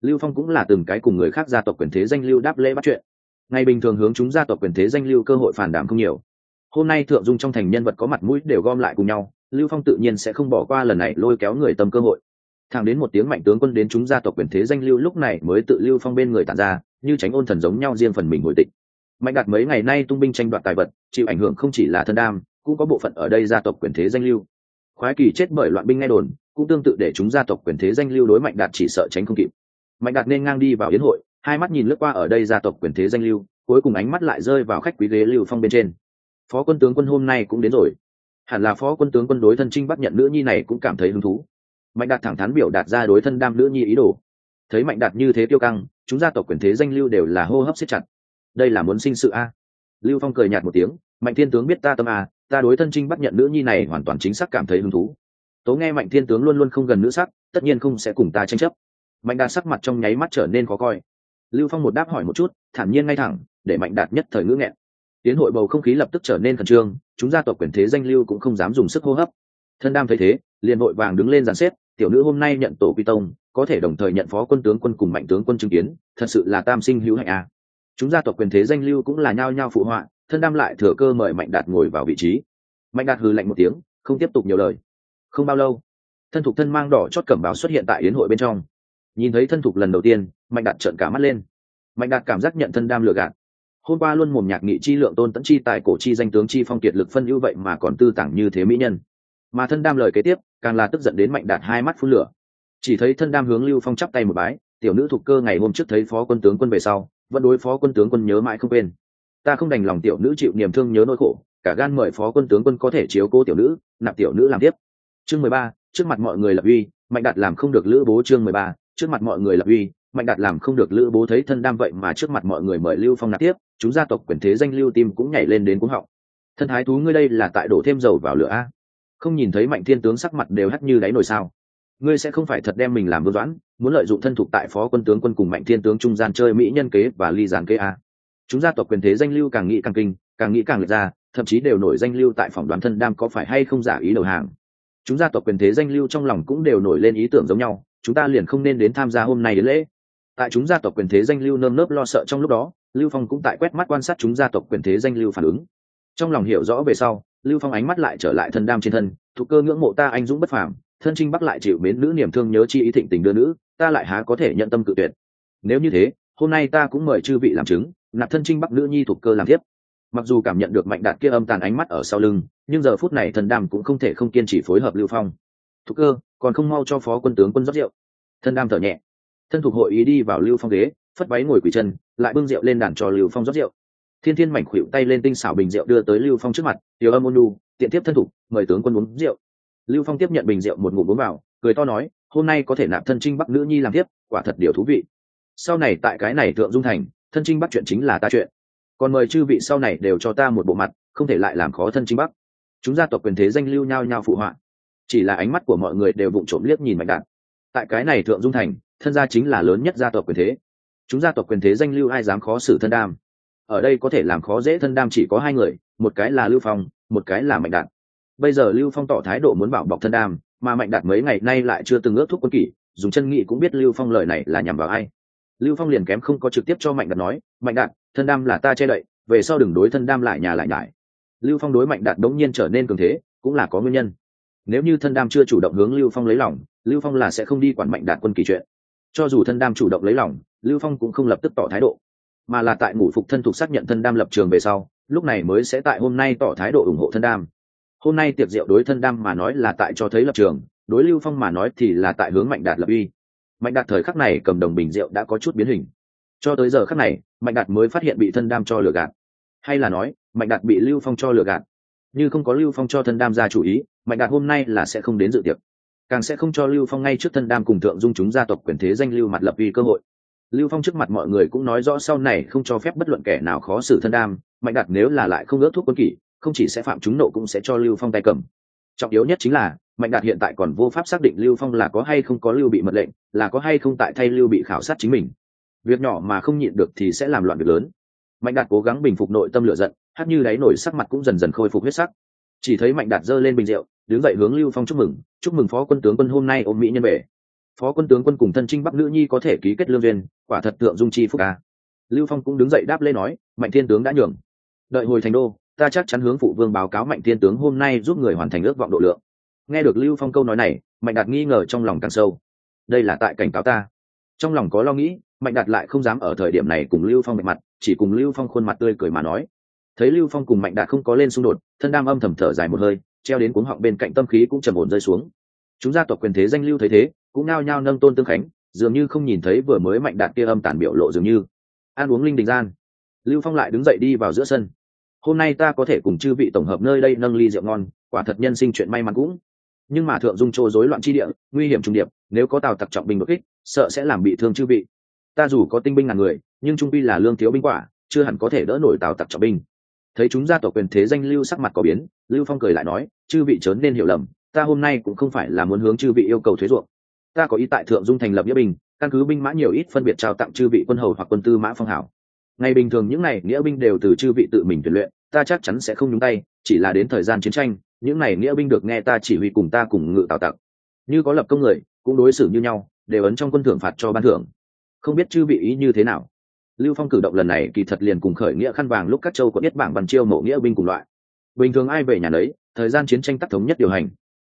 Lưu phong cũng là từng cái cùng người khác gia tộc quyền thế danh lưu đáp lễ bắt chuyện. Ngày bình thường hướng chúng gia tộc quyền thế danh lưu cơ hội phản đảm không nhiều. Hôm nay thượng dung trong thành nhân vật có mặt mũi đều gom lại cùng nhau, lưu phong tự nhiên sẽ không bỏ qua lần này lôi kéo người tầm cơ hội. Thẳng đến một tiếng mạnh tướng quân đến chúng gia tộc quyền thế danh lưu lúc này mới tự lưu phong bên người tàn ra, như tránh ôn thần giống nhau riêng phần mình hồi tịch. Mạnh đạt mấy ngày nay tung binh tranh đoạt tài vật, chịu ảnh hưởng không chỉ là thân đam cũng có bộ phận ở đây gia tộc quyền thế danh lưu. Khoái kỳ chết bởi loạn binh nghe đồn, cũng tương tự để chúng gia tộc quyền thế danh lưu đối mạnh đạt chỉ sợ tránh không kịp. Mạnh đạt nên ngang đi vào yến hội, hai mắt nhìn lướt qua ở đây gia tộc quyền thế danh lưu, cuối cùng ánh mắt lại rơi vào khách quý ghế lưu phong bên trên. Phó quân tướng quân hôm nay cũng đến rồi. Hẳn là phó quân tướng quân đối thân trinh bắt nhận nữ nhi này cũng cảm thấy hứng thú. Mạnh đạt thẳng thắn biểu đạt ra đối thân đam nữ nhi ý đồ. Thấy mạnh đạt như thế tiêu căng, chúng gia tộc quyền thế danh lưu đều là hô hấp siết chặt. Đây là muốn sinh sự a. Lưu phong cười nhạt một tiếng, mạnh thiên tướng biết ta tâm a ta đối thân trinh bắt nhận nữ nhi này hoàn toàn chính xác cảm thấy hứng thú. Tố nghe mạnh thiên tướng luôn luôn không gần nữ sắc, tất nhiên không sẽ cùng ta tranh chấp. Mạnh đạt sắc mặt trong nháy mắt trở nên khó coi. Lưu phong một đáp hỏi một chút, thản nhiên ngay thẳng, để mạnh đạt nhất thời ngữ nghẹn. Tiến hội bầu không khí lập tức trở nên khẩn trương, chúng gia tộc quyền thế danh lưu cũng không dám dùng sức hô hấp. Thân đam thấy thế, liền hội vàng đứng lên dàn xếp, tiểu nữ hôm nay nhận tổ quy tông, có thể đồng thời nhận phó quân tướng quân cùng mạnh tướng quân chứng kiến, thật sự là tam sinh hữu hạnh a chúng gia tộc quyền thế danh lưu cũng là nhao nhao phụ họa thân đam lại thừa cơ mời mạnh đạt ngồi vào vị trí. Mạnh đạt hừ lạnh một tiếng, không tiếp tục nhiều lời. Không bao lâu, thân thục thân mang đỏ chót cẩm báo xuất hiện tại yến hội bên trong. Nhìn thấy thân thục lần đầu tiên, mạnh đạt trợn cả mắt lên. Mạnh đạt cảm giác nhận thân đam lừa gạt. Hôm qua luôn mồm nhạc nghị chi lượng tôn tẫn chi tại cổ chi danh tướng chi phong kiệt lực phân ưu vậy mà còn tư tảng như thế mỹ nhân. Mà thân đam lời kế tiếp, càng là tức giận đến mạnh đạt hai mắt phun lửa. Chỉ thấy thân đam hướng lưu phong chắp tay một bái, tiểu nữ thuộc cơ ngày hôm trước thấy phó quân tướng quân về sau, vẫn đối phó quân tướng quân nhớ mãi không quên ta không đành lòng tiểu nữ chịu niềm thương nhớ nỗi khổ, cả gan mời phó quân tướng quân có thể chiếu cố tiểu nữ, nạp tiểu nữ làm tiếp. Chương mười ba, trước mặt mọi người lập uy, mạnh đạt làm không được lữ bố chương mười ba, trước mặt mọi người lập uy, mạnh đạt làm không được lữ bố thấy thân đam vậy mà trước mặt mọi người mời lưu phong nạp tiếp, chúng gia tộc quyền thế danh lưu tim cũng nhảy lên đến cúng họng. Thân thái thú ngươi đây là tại đổ thêm dầu vào lửa a? Không nhìn thấy mạnh thiên tướng sắc mặt đều hắt như đáy nồi sao? Ngươi sẽ không phải thật đem mình làm vương doãn, muốn lợi dụng thân thuộc tại phó quân tướng quân cùng mạnh thiên tướng trung gian chơi mỹ nhân kế và ly gián kế a? Chúng gia tộc quyền thế danh lưu càng nghĩ càng kinh, càng nghĩ càng liệt ra, thậm chí đều nổi danh lưu tại phòng đoán thân đam có phải hay không giả ý đầu hàng. Chúng gia tộc quyền thế danh lưu trong lòng cũng đều nổi lên ý tưởng giống nhau, chúng ta liền không nên đến tham gia hôm nay đến lễ. Tại chúng gia tộc quyền thế danh lưu nơm nớp lo sợ trong lúc đó, lưu phong cũng tại quét mắt quan sát chúng gia tộc quyền thế danh lưu phản ứng. Trong lòng hiểu rõ về sau, lưu phong ánh mắt lại trở lại thân đam trên thân thụ cơ ngưỡng mộ ta anh dũng bất phàm, thân trinh bắc lại chịu mến nữ niềm thương nhớ chi ý thịnh tình đưa nữ, ta lại há có thể nhận tâm cự tuyệt. Nếu như thế, hôm nay ta cũng mời chư vị làm chứng nạp thân trinh bắc nữ nhi thuộc cơ làm tiếp. Mặc dù cảm nhận được mạnh đạt kia âm tàn ánh mắt ở sau lưng, nhưng giờ phút này thần đam cũng không thể không kiên trì phối hợp lưu phong. Thục cơ, còn không mau cho phó quân tướng quân rót rượu. Thân đam thở nhẹ. Thân thuộc hội ý đi vào lưu phong ghế, phất váy ngồi quỳ chân, lại bưng rượu lên đàn cho lưu phong rót rượu. Thiên thiên mảnh khuỵu tay lên tinh xảo bình rượu đưa tới lưu phong trước mặt, tiểu âm ôn lu tiện tiếp thân thủ mời tướng quân uống rượu. Lưu phong tiếp nhận bình rượu một ngụm uống vào, cười to nói, hôm nay có thể nạp thân trinh bắc nữ nhi làm tiếp, quả thật điều thú vị. Sau này tại cái này thượng dung thành thân trinh bắc chuyện chính là ta chuyện. Còn mời chư vị sau này đều cho ta một bộ mặt, không thể lại làm khó thân trinh bắc. Chúng gia tộc quyền thế danh lưu nhao nhao phụ họa. Chỉ là ánh mắt của mọi người đều vụng trộm liếc nhìn mạnh đạt tại cái này thượng dung thành, thân gia chính là lớn nhất gia tộc quyền thế. Chúng gia tộc quyền thế danh lưu ai dám khó xử thân đam? Ở đây có thể làm khó dễ thân đam chỉ có hai người, một cái là lưu phong, một cái là mạnh đạt. Bây giờ lưu phong tỏ thái độ muốn bảo bọc thân đam, mà mạnh đạt mấy ngày nay lại chưa từng ước thúc quân kỷ, dùng chân nghị cũng biết lưu phong lời này là nhằm vào ai lưu phong liền kém không có trực tiếp cho mạnh đạt nói, mạnh đạt, thân đam là ta che đậy, về sau đừng đối thân đam lại nhà lại nhải. Lưu phong đối mạnh đạt đống nhiên trở nên cường thế, cũng là có nguyên nhân. Nếu như thân đam chưa chủ động hướng lưu phong lấy lòng, lưu phong là sẽ không đi quản mạnh đạt quân kỳ chuyện. Cho dù thân đam chủ động lấy lòng, lưu phong cũng không lập tức tỏ thái độ. Mà là tại ngũ phục thân thuộc xác nhận thân đam lập trường về sau, lúc này mới sẽ tại hôm nay tỏ thái độ ủng hộ thân đam. Hôm nay tiệc rượu đối thân đam mà nói là tại cho thấy lập trường, đối lưu phong mà nói thì là tại hướng mạnh đạt lập uy mạnh đạt thời khắc này cầm đồng bình rượu đã có chút biến hình. Cho tới giờ khắc này, mạnh đạt mới phát hiện bị thân đam cho lừa gạt. Hay là nói, mạnh đạt bị lưu phong cho lừa gạt. Như không có lưu phong cho thân đam ra chủ ý, mạnh đạt hôm nay là sẽ không đến dự tiệc. Càng sẽ không cho lưu phong ngay trước thân đam cùng thượng dung chúng gia tộc quyền thế danh lưu mặt lập vì cơ hội. Lưu phong trước mặt mọi người cũng nói rõ sau này không cho phép bất luận kẻ nào khó xử thân đam, mạnh đạt nếu là lại không ước thuốc quân kỷ, không chỉ sẽ phạm chúng nộ cũng sẽ cho lưu phong tay cầm. Trọng yếu nhất chính là mạnh đạt hiện tại còn vô pháp xác định lưu phong là có hay không có lưu bị mật lệnh, là có hay không tại thay lưu bị khảo sát chính mình. Việc nhỏ mà không nhịn được thì sẽ làm loạn việc lớn. Mạnh đạt cố gắng bình phục nội tâm lửa giận, hát như đáy nổi sắc mặt cũng dần dần khôi phục huyết sắc. Chỉ thấy mạnh đạt giơ lên bình rượu, đứng dậy hướng lưu phong chúc mừng chúc mừng phó quân tướng quân hôm nay ôm mỹ nhân về. Phó quân tướng quân cùng thân trinh bắc nữ nhi có thể ký kết lương duyên, quả thật tượng dung chi phúc ca lưu phong cũng đứng dậy đáp lên nói, mạnh thiên tướng đã nhường. Đợi hồi thành đô, ta chắc chắn hướng phụ vương báo cáo mạnh thiên tướng hôm nay giúp người hoàn thành ước vọng độ lượng nghe được lưu phong câu nói này, mạnh đạt nghi ngờ trong lòng càng sâu. Đây là tại cảnh cáo ta. Trong lòng có lo nghĩ, mạnh đạt lại không dám ở thời điểm này cùng lưu phong mạnh mặt, chỉ cùng lưu phong khuôn mặt tươi cười mà nói. Thấy lưu phong cùng mạnh đạt không có lên xung đột, thân đam âm thầm thở dài một hơi, treo đến cuống họng bên cạnh tâm khí cũng trầm ổn rơi xuống. Chúng gia tộc quyền thế danh lưu thấy thế, cũng nao nhao nâng tôn tương khánh, dường như không nhìn thấy vừa mới mạnh đạt kia âm tản biểu lộ dường như. Ăn uống linh đình gian. Lưu phong lại đứng dậy đi vào giữa sân. Hôm nay ta có thể cùng chư vị tổng hợp nơi đây nâng ly rượu ngon, quả thật nhân sinh chuyện may mắn cũng nhưng mà thượng dung chỗ rối loạn chi địa, nguy hiểm trùng điệp, nếu có tàu tặc trọng binh đột kích, sợ sẽ làm bị thương chư vị. Ta dù có tinh binh ngàn người, nhưng trung pi là lương thiếu binh quả, chưa hẳn có thể đỡ nổi tàu tặc trọng binh. Thấy chúng gia tộc quyền thế danh lưu sắc mặt có biến, lưu phong cười lại nói, chư vị chớ nên hiểu lầm, ta hôm nay cũng không phải là muốn hướng chư vị yêu cầu thuế ruộng. Ta có ý tại thượng dung thành lập nghĩa binh, căn cứ binh mã nhiều ít phân biệt trao tặng chư vị quân hầu hoặc quân tư mã phong hảo. Ngày bình thường những n à y nghĩa binh đều từ chư vị tự mình tuyển luyện, ta chắc chắn sẽ không nhúng tay, chỉ là đến thời gian chiến tranh những này nghĩa binh được nghe ta chỉ huy cùng ta cùng ngự tạo tặc. Như có lập công người, cũng đối xử như nhau, đều ấn trong quân thưởng phạt cho ban thưởng. Không biết chư vị ý như thế nào? Lưu phong cử động lần này kỳ thật liền cùng khởi nghĩa khăn vàng lúc các châu có biết bảng bàn chiêu mộ nghĩa binh cùng loại. Bình thường ai về nhà đấy thời gian chiến tranh tắc thống nhất điều hành.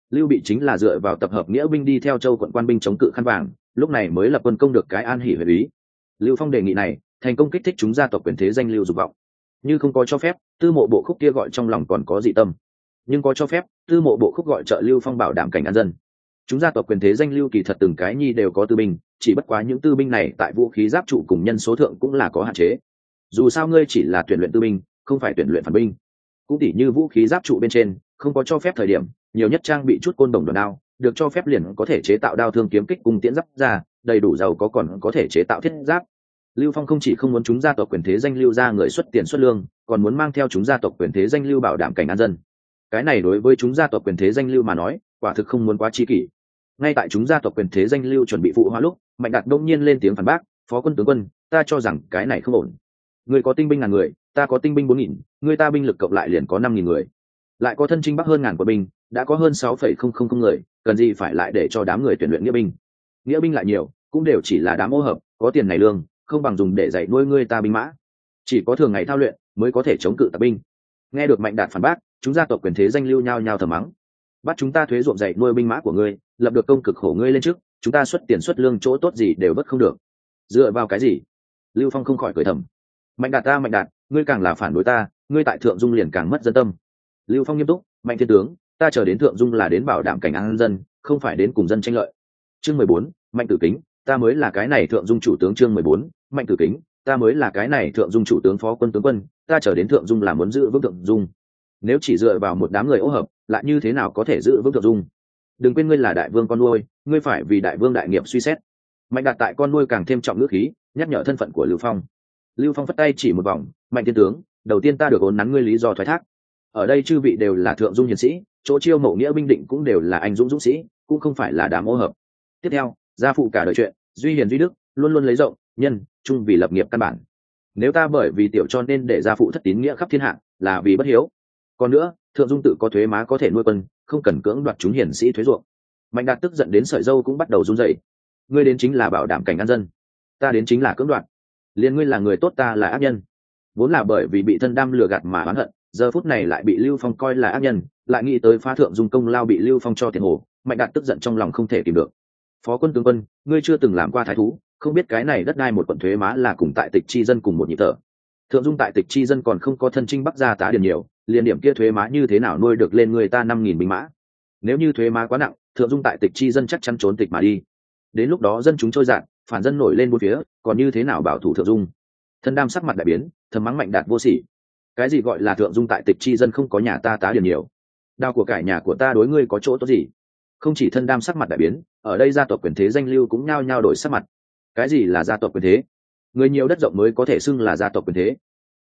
Lưu bị chính là dựa vào tập hợp nghĩa binh đi theo châu quận quan binh chống cự khăn vàng, lúc này mới lập quân công được cái an hỉ huyện ý. Lưu phong đề nghị này, thành công kích thích chúng gia tộc quyền thế danh lưu dục vọng. Như không có cho phép, tư mộ bộ khúc kia gọi trong lòng còn có dị tâm nhưng có cho phép, tư mộ bộ khúc gọi trợ lưu phong bảo đảm cảnh an dân. Chúng gia tộc quyền thế danh lưu kỳ thật từng cái nhi đều có tư binh, chỉ bất quá những tư binh này tại vũ khí giáp trụ cùng nhân số thượng cũng là có hạn chế. Dù sao ngươi chỉ là tuyển luyện tư binh, không phải tuyển luyện phản binh. Cũng tỉ như vũ khí giáp trụ bên trên, không có cho phép thời điểm, nhiều nhất trang bị chút côn đồng đòn đao, được cho phép liền có thể chế tạo đao thương kiếm kích cùng tiễn giáp ra, đầy đủ giàu có còn có thể chế tạo thiết giáp. Lưu phong không chỉ không muốn chúng gia tộc quyền thế danh lưu ra người xuất tiền xuất lương, còn muốn mang theo chúng gia tộc quyền thế danh lưu bảo đảm cảnh an dân cái này đối với chúng gia tộc quyền thế danh lưu mà nói, quả thực không muốn quá chi kỷ. Ngay tại chúng gia tộc quyền thế danh lưu chuẩn bị phụ hóa lúc, mạnh đạt đông nhiên lên tiếng phản bác, phó quân tướng quân, ta cho rằng cái này không ổn. Người có tinh binh ngàn người, ta có tinh binh bốn nghìn, người ta binh lực cộng lại liền có năm nghìn người. Lại có thân trinh bắc hơn ngàn quân binh, đã có hơn sáu phẩy không không không người, cần gì phải lại để cho đám người tuyển luyện nghĩa binh? Nghĩa binh lại nhiều, cũng đều chỉ là đám ô hợp, có tiền này lương, không bằng dùng để dạy nuôi ngươi ta binh mã. Chỉ có thường ngày thao luyện, mới có thể chống cự tạp binh. Nghe được mạnh đạt phản bác chúng gia tộc quyền thế danh lưu nhao nhao thờ mắng. Bắt chúng ta thuế ruộng dạy nuôi binh mã của ngươi, lập được công cực khổ ngươi lên trước, chúng ta xuất tiền xuất lương chỗ tốt gì đều bất không được. Dựa vào cái gì? Lưu phong không khỏi cười thầm. Mạnh đạt ta, mạnh đạt, ngươi càng là phản đối ta, ngươi tại thượng dung liền càng mất dân tâm. Lưu phong nghiêm túc, mạnh thiên tướng, ta chờ đến thượng dung là đến bảo đảm cảnh an dân, không phải đến cùng dân tranh lợi. Chương mười bốn, mạnh tử kính, ta mới là cái này thượng dung chủ tướng chương mười bốn, mạnh tử kính, ta mới là cái này thượng dung chủ tướng phó quân tướng quân, ta chờ đến thượng dung là muốn giữ vững thượng dung nếu chỉ dựa vào một đám người ô hợp, lại như thế nào có thể giữ vững thượng dung? Đừng quên ngươi là đại vương con nuôi, ngươi phải vì đại vương đại nghiệp suy xét. Mạnh đạt tại con nuôi càng thêm trọng ngữ khí, nhắc nhở thân phận của lưu phong. Lưu phong phất tay chỉ một vòng, mạnh thiên tướng, đầu tiên ta được ốn nắn ngươi lý do thoái thác. Ở đây chư vị đều là thượng dung hiền sĩ, chỗ chiêu mộ nghĩa binh định cũng đều là anh dũng dũng sĩ, cũng không phải là đám ô hợp. Tiếp theo, gia phụ cả đời chuyện, duy hiền duy đức luôn luôn lấy rộng, nhân chung vì lập nghiệp căn bản. Nếu ta bởi vì tiểu cho nên để gia phụ thất tín nghĩa khắp thiên hạ, là vì bất hiếu còn nữa, thượng dung tự có thuế má có thể nuôi quân, không cần cưỡng đoạt chúng hiển sĩ thuế ruộng. Mạnh đạt tức giận đến sợi dâu cũng bắt đầu run rẩy. Ngươi đến chính là bảo đảm cảnh an dân, ta đến chính là cưỡng đoạt. Liền ngươi là người tốt, ta là ác nhân. Vốn là bởi vì bị thân đam lừa gạt mà oán hận, giờ phút này lại bị lưu phong coi là ác nhân, lại nghĩ tới phá thượng dung công lao bị lưu phong cho tiền hồ mạnh đạt tức giận trong lòng không thể tìm được. Phó quân tướng quân, ngươi chưa từng làm qua thái thú, không biết cái này đất đai một quận thuế má là cùng tại tịch chi dân cùng một nhịp thở. Thượng dung tại tịch chi dân còn không có thân trinh bắc gia tá điền nhiều liền điểm kia thuế má như thế nào nuôi được lên người ta năm nghìn binh mã? Nếu như thuế má quá nặng, thượng dung tại tịch chi dân chắc chắn trốn tịch mà đi. Đến lúc đó dân chúng trôi dạn phản dân nổi lên bốn phía, còn như thế nào bảo thủ thượng dung? Thân đam sắc mặt đại biến, thầm mắng mạnh đạt vô sỉ. Cái gì gọi là thượng dung tại tịch chi dân không có nhà ta tá điền nhiều? Đao của cải nhà của ta đối ngươi có chỗ tốt gì? Không chỉ thân đam sắc mặt đại biến, ở đây gia tộc quyền thế danh lưu cũng nhao nhao đổi sắc mặt. Cái gì là gia tộc quyền thế? Người nhiều đất rộng mới có thể xưng là gia tộc quyền thế.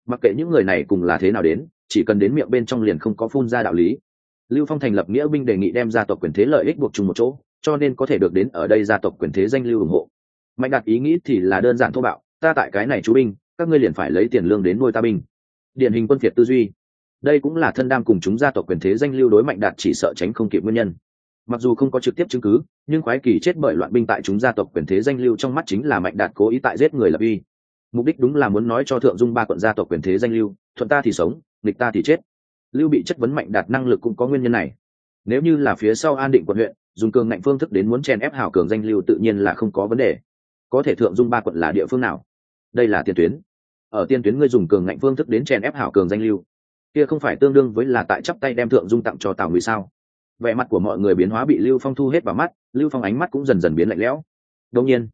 Mặc kệ những người này cùng là thế nào đến chỉ cần đến miệng bên trong liền không có phun ra đạo lý. Lưu phong thành lập nghĩa binh đề nghị đem gia tộc quyền thế lợi ích buộc chung một chỗ, cho nên có thể được đến ở đây gia tộc quyền thế danh lưu ủng hộ. Mạnh đạt ý nghĩ thì là đơn giản thô bạo, ta tại cái này chú binh, các ngươi liền phải lấy tiền lương đến nuôi ta binh. Điển hình quân phiệt tư duy. Đây cũng là thân đam cùng chúng gia tộc quyền thế danh lưu đối mạnh đạt chỉ sợ tránh không kịp nguyên nhân. Mặc dù không có trực tiếp chứng cứ, nhưng khoái kỳ chết bởi loạn binh tại chúng gia tộc quyền thế danh lưu trong mắt chính là mạnh đạt cố ý tại giết người lập uy. Mục đích đúng là muốn nói cho thượng dung ba quận gia tộc quyền thế danh lưu, thuận ta thì sống nghịch ta thì chết. Lưu bị chất vấn mạnh đạt năng lực cũng có nguyên nhân này. Nếu như là phía sau an định quận huyện, dùng cường ngạnh phương thức đến muốn chèn ép hảo cường danh lưu tự nhiên là không có vấn đề. Có thể thượng dung ba quận là địa phương nào? Đây là tiền tuyến. Ở tiên tuyến ngươi dùng cường ngạnh phương thức đến chèn ép hảo cường danh lưu. Kia không phải tương đương với là tại chắp tay đem thượng dung tặng cho tào ngụy sao? Vẻ mặt của mọi người biến hóa bị lưu phong thu hết vào mắt, lưu phong ánh mắt cũng dần dần biến lạnh lẽo. Đông nhiên,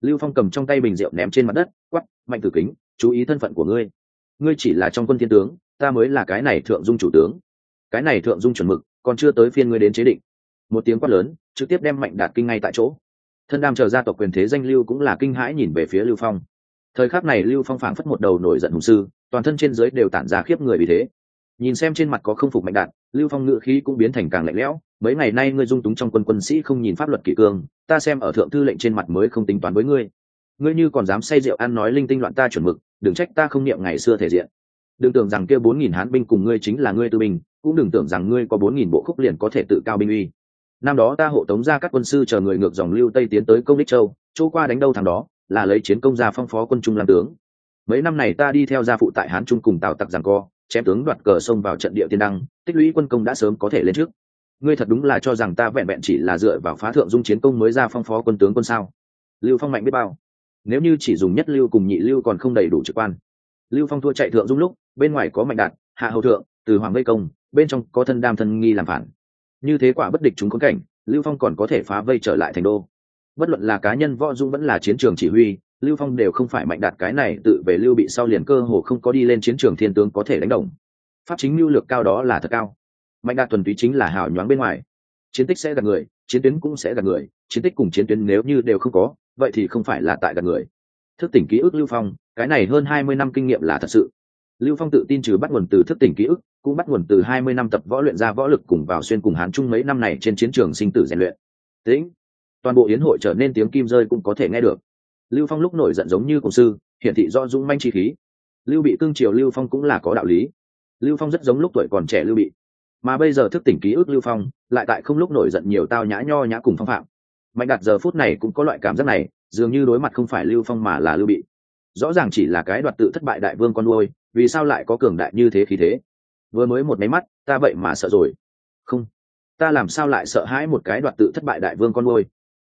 lưu phong cầm trong tay bình rượu ném trên mặt đất quắp mạnh tử kính, chú ý thân phận của ngươi. Ngươi chỉ là trong quân thiên tướng ta mới là cái này thượng dung chủ tướng. Cái này thượng dung chuẩn mực, còn chưa tới phiên ngươi đến chế định. Một tiếng quát lớn, trực tiếp đem mạnh đạt kinh ngay tại chỗ. Thân đam chờ gia tộc quyền thế danh lưu cũng là kinh hãi nhìn về phía lưu phong. Thời khắc này lưu phong phảng phất một đầu nổi giận hùng sư, toàn thân trên dưới đều tản ra khiếp người vì thế. Nhìn xem trên mặt có không phục mạnh đạt, lưu phong ngự khí cũng biến thành càng lạnh lẽo, mấy ngày nay ngươi dung túng trong quân quân sĩ không nhìn pháp luật kỷ cương, ta xem ở thượng thư lệnh trên mặt mới không tính toán với ngươi. Ngươi như còn dám say rượu ăn nói linh tinh loạn ta chuẩn mực, đừng trách ta không niệm ngày xưa thể diện đừng tưởng rằng kia bốn nghìn hán binh cùng ngươi chính là ngươi tư binh, cũng đừng tưởng rằng ngươi có bốn nghìn bộ khúc liền có thể tự cao binh uy. Năm đó ta hộ tống ra các quân sư chờ người ngược dòng lưu tây tiến tới công đích châu, chỗ qua đánh đâu thằng đó, là lấy chiến công ra phong phó quân trung làm tướng. Mấy năm này ta đi theo gia phụ tại hán trung cùng tào tặc giằng co, chém tướng đoạt cờ xông vào trận địa tiên đăng, tích lũy quân công đã sớm có thể lên trước. Ngươi thật đúng là cho rằng ta vẹn vẹn chỉ là dựa vào phá thượng dung chiến công mới ra phong phó quân tướng quân sao? Lưu phong mạnh biết bao. Nếu như chỉ dùng nhất lưu cùng nhị lưu còn không đầy đủ trực quan. Lưu phong thua chạy thượng dung lúc bên ngoài có mạnh đạt, hạ hầu thượng, từ hoàng vây công, bên trong có thân đam thân nghi làm phản. Như thế quả bất địch chúng có cảnh, lưu phong còn có thể phá vây trở lại thành đô. Bất luận là cá nhân võ dung vẫn là chiến trường chỉ huy, lưu phong đều không phải mạnh đạt cái này tự về lưu bị sau liền cơ hồ không có đi lên chiến trường thiên tướng có thể đánh đồng. Pháp chính lưu lược cao đó là thật cao. Mạnh đạt thuần túy chính là hào nhoáng bên ngoài. Chiến tích sẽ gặp người, chiến tuyến cũng sẽ gặp người, chiến tích cùng chiến tuyến nếu như đều không có, vậy thì không phải là tại gặp người. Thức tỉnh ký ức lưu phong, cái này hơn hai mươi năm kinh nghiệm là thật sự lưu phong tự tin trừ bắt nguồn từ thức tỉnh ký ức, cũng bắt nguồn từ hai mươi năm tập võ luyện ra võ lực cùng vào xuyên cùng hán chung mấy năm này trên chiến trường sinh tử rèn luyện. Tĩnh toàn bộ yến hội trở nên tiếng kim rơi cũng có thể nghe được. Lưu phong lúc nổi giận giống như cổng sư, hiển thị do dũng manh chi khí. Lưu bị cương triều lưu phong cũng là có đạo lý. Lưu phong rất giống lúc tuổi còn trẻ lưu bị. Mà bây giờ thức tỉnh ký ức lưu phong, lại tại không lúc nổi giận nhiều tao nhã nho nhã cùng phong phạm. Mạnh đạt giờ phút này cũng có loại cảm giác này, dường như đối mặt không phải lưu phong mà là lưu bị. Rõ ràng chỉ là cái đoạt tự thất bại đại vương con nuôi vì sao lại có cường đại như thế khí thế? Vừa mới một máy mắt, ta vậy mà sợ rồi. Không, ta làm sao lại sợ hãi một cái đoạt tự thất bại đại vương con nuôi?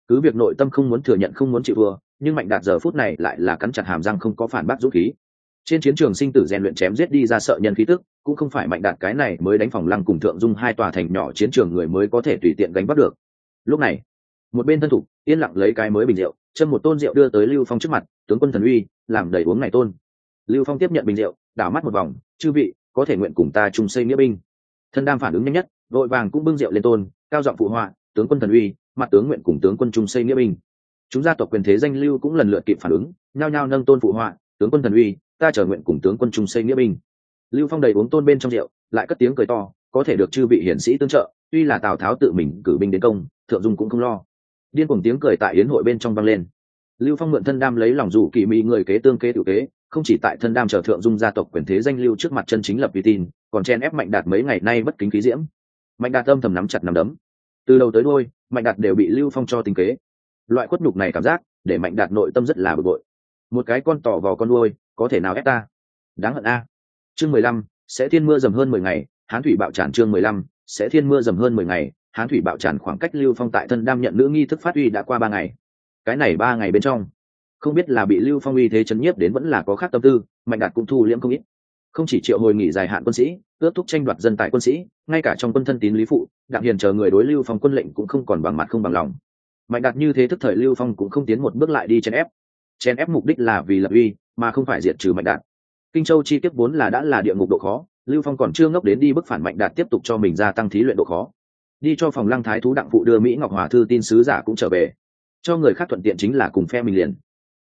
Cứ việc nội tâm không muốn thừa nhận, không muốn chịu vừa nhưng mạnh đạt giờ phút này lại là cắn chặt hàm răng không có phản bác dũng khí. Trên chiến trường sinh tử rèn luyện chém giết đi ra sợ nhân khí tức, cũng không phải mạnh đạt cái này mới đánh phòng lăng cùng thượng dung hai tòa thành nhỏ chiến trường người mới có thể tùy tiện gánh bắt được. Lúc này, một bên thân thủ, yên lặng lấy cái mới bình rượu, châm một tôn rượu đưa tới lưu phong trước mặt, tướng quân thần uy, làm đầy uống này tôn. Lưu phong tiếp nhận bình rượu đảo mắt một vòng, chư vị, có thể nguyện cùng ta chung xây nghĩa binh. Thân đam phản ứng nhanh nhất vội vàng cũng bưng rượu lên tôn, cao giọng phụ họa, tướng quân thần uy, mặt tướng nguyện cùng tướng quân chung xây nghĩa binh. Chúng gia tộc quyền thế danh lưu cũng lần lượt kịp phản ứng, nhao nhao nâng tôn phụ họa, tướng quân thần uy, ta chờ nguyện cùng tướng quân chung xây nghĩa binh. Lưu phong đầy uống tôn bên trong rượu, lại cất tiếng cười to, có thể được chư vị hiển sĩ tương trợ, tuy là tào tháo tự mình cử binh đến công, thượng dung cũng không lo. Điên cùng tiếng cười tại yến hội bên trong vang lên. Lưu phong mượn thân đam lấy lòng rủ kỳ mỹ người kế tương kế tự kế không chỉ tại thân đam chờ thượng dung gia tộc quyền thế danh lưu trước mặt chân chính lập uy tin, còn chen ép mạnh đạt mấy ngày nay bất kính khí diễm. Mạnh đạt âm thầm nắm chặt nắm đấm. Từ đầu tới đôi mạnh đạt đều bị lưu phong cho tính kế. Loại khuất nhục này cảm giác, để mạnh đạt nội tâm rất là bực bội. Một cái con tỏ vào con đuôi có thể nào ép ta? Đáng hận a. Chương mười lăm, sẽ thiên mưa dầm hơn mười ngày, hán thủy bạo tràn chương mười lăm, sẽ thiên mưa dầm hơn mười ngày, hán thủy bạo tràn khoảng cách lưu phong tại thân đam nhận nữ nghi thức phát uy đã qua ba ngày. Cái này ba ngày bên trong không biết là bị lưu phong uy thế chấn nhiếp đến vẫn là có khác tâm tư, mạnh đạt cũng thu liễm không ít. Không chỉ triệu hồi nghỉ dài hạn quân sĩ, ước thúc tranh đoạt dân tại quân sĩ, ngay cả trong quân thân tín lý phụ, đặng hiền chờ người đối lưu phong quân lệnh cũng không còn bằng mặt không bằng lòng. Mạnh đạt như thế thức thời lưu phong cũng không tiến một bước lại đi chèn ép. Chèn ép mục đích là vì lập uy, mà không phải diệt trừ mạnh đạt. Kinh châu chi tiết vốn là đã là địa ngục độ khó, lưu phong còn chưa ngốc đến đi bức phản mạnh đạt tiếp tục cho mình gia tăng thí luyện độ khó. Đi cho phòng lăng thái thú đặng phụ đưa mỹ ngọc hòa thư tin sứ giả cũng trở về. Cho người khác thuận tiện chính là cùng phe mình liền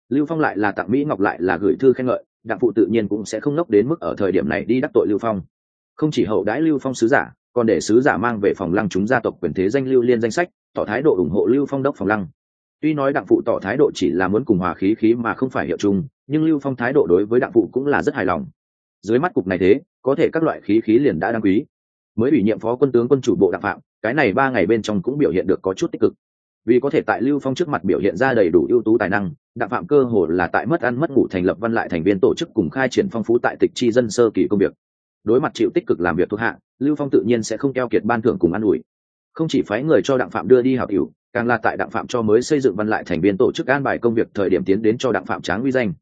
lưu phong lại là tặng mỹ ngọc lại là gửi thư khen ngợi, đặng phụ tự nhiên cũng sẽ không ngốc đến mức ở thời điểm này đi đắc tội lưu phong. Không chỉ hậu đãi lưu phong sứ giả, còn để sứ giả mang về phòng lăng chúng gia tộc quyền thế danh lưu liên danh sách, tỏ thái độ ủng hộ lưu phong đốc phòng lăng. Tuy nói đặng phụ tỏ thái độ chỉ là muốn cùng hòa khí khí mà không phải hiệu chung, nhưng lưu phong thái độ đối với đặng phụ cũng là rất hài lòng. Dưới mắt cục này thế, có thể các loại khí khí liền đã đáng quý. Mới ủy nhiệm phó quân tướng quân chủ bộ đặng phạm, cái này ba ngày bên trong cũng biểu hiện được có chút tích cực. Vì có thể tại lưu phong trước mặt biểu hiện ra đầy đủ ưu tú tài năng đặng phạm cơ hồ là tại mất ăn mất ngủ thành lập văn lại thành viên tổ chức cùng khai triển phong phú tại tịch chi dân sơ kỳ công việc. Đối mặt chịu tích cực làm việc thuộc hạ, lưu phong tự nhiên sẽ không keo kiệt ban thưởng cùng an ủi. Không chỉ phái người cho đặng phạm đưa đi học cửu càng là tại đặng phạm cho mới xây dựng văn lại thành viên tổ chức an bài công việc thời điểm tiến đến cho đặng phạm tráng uy danh.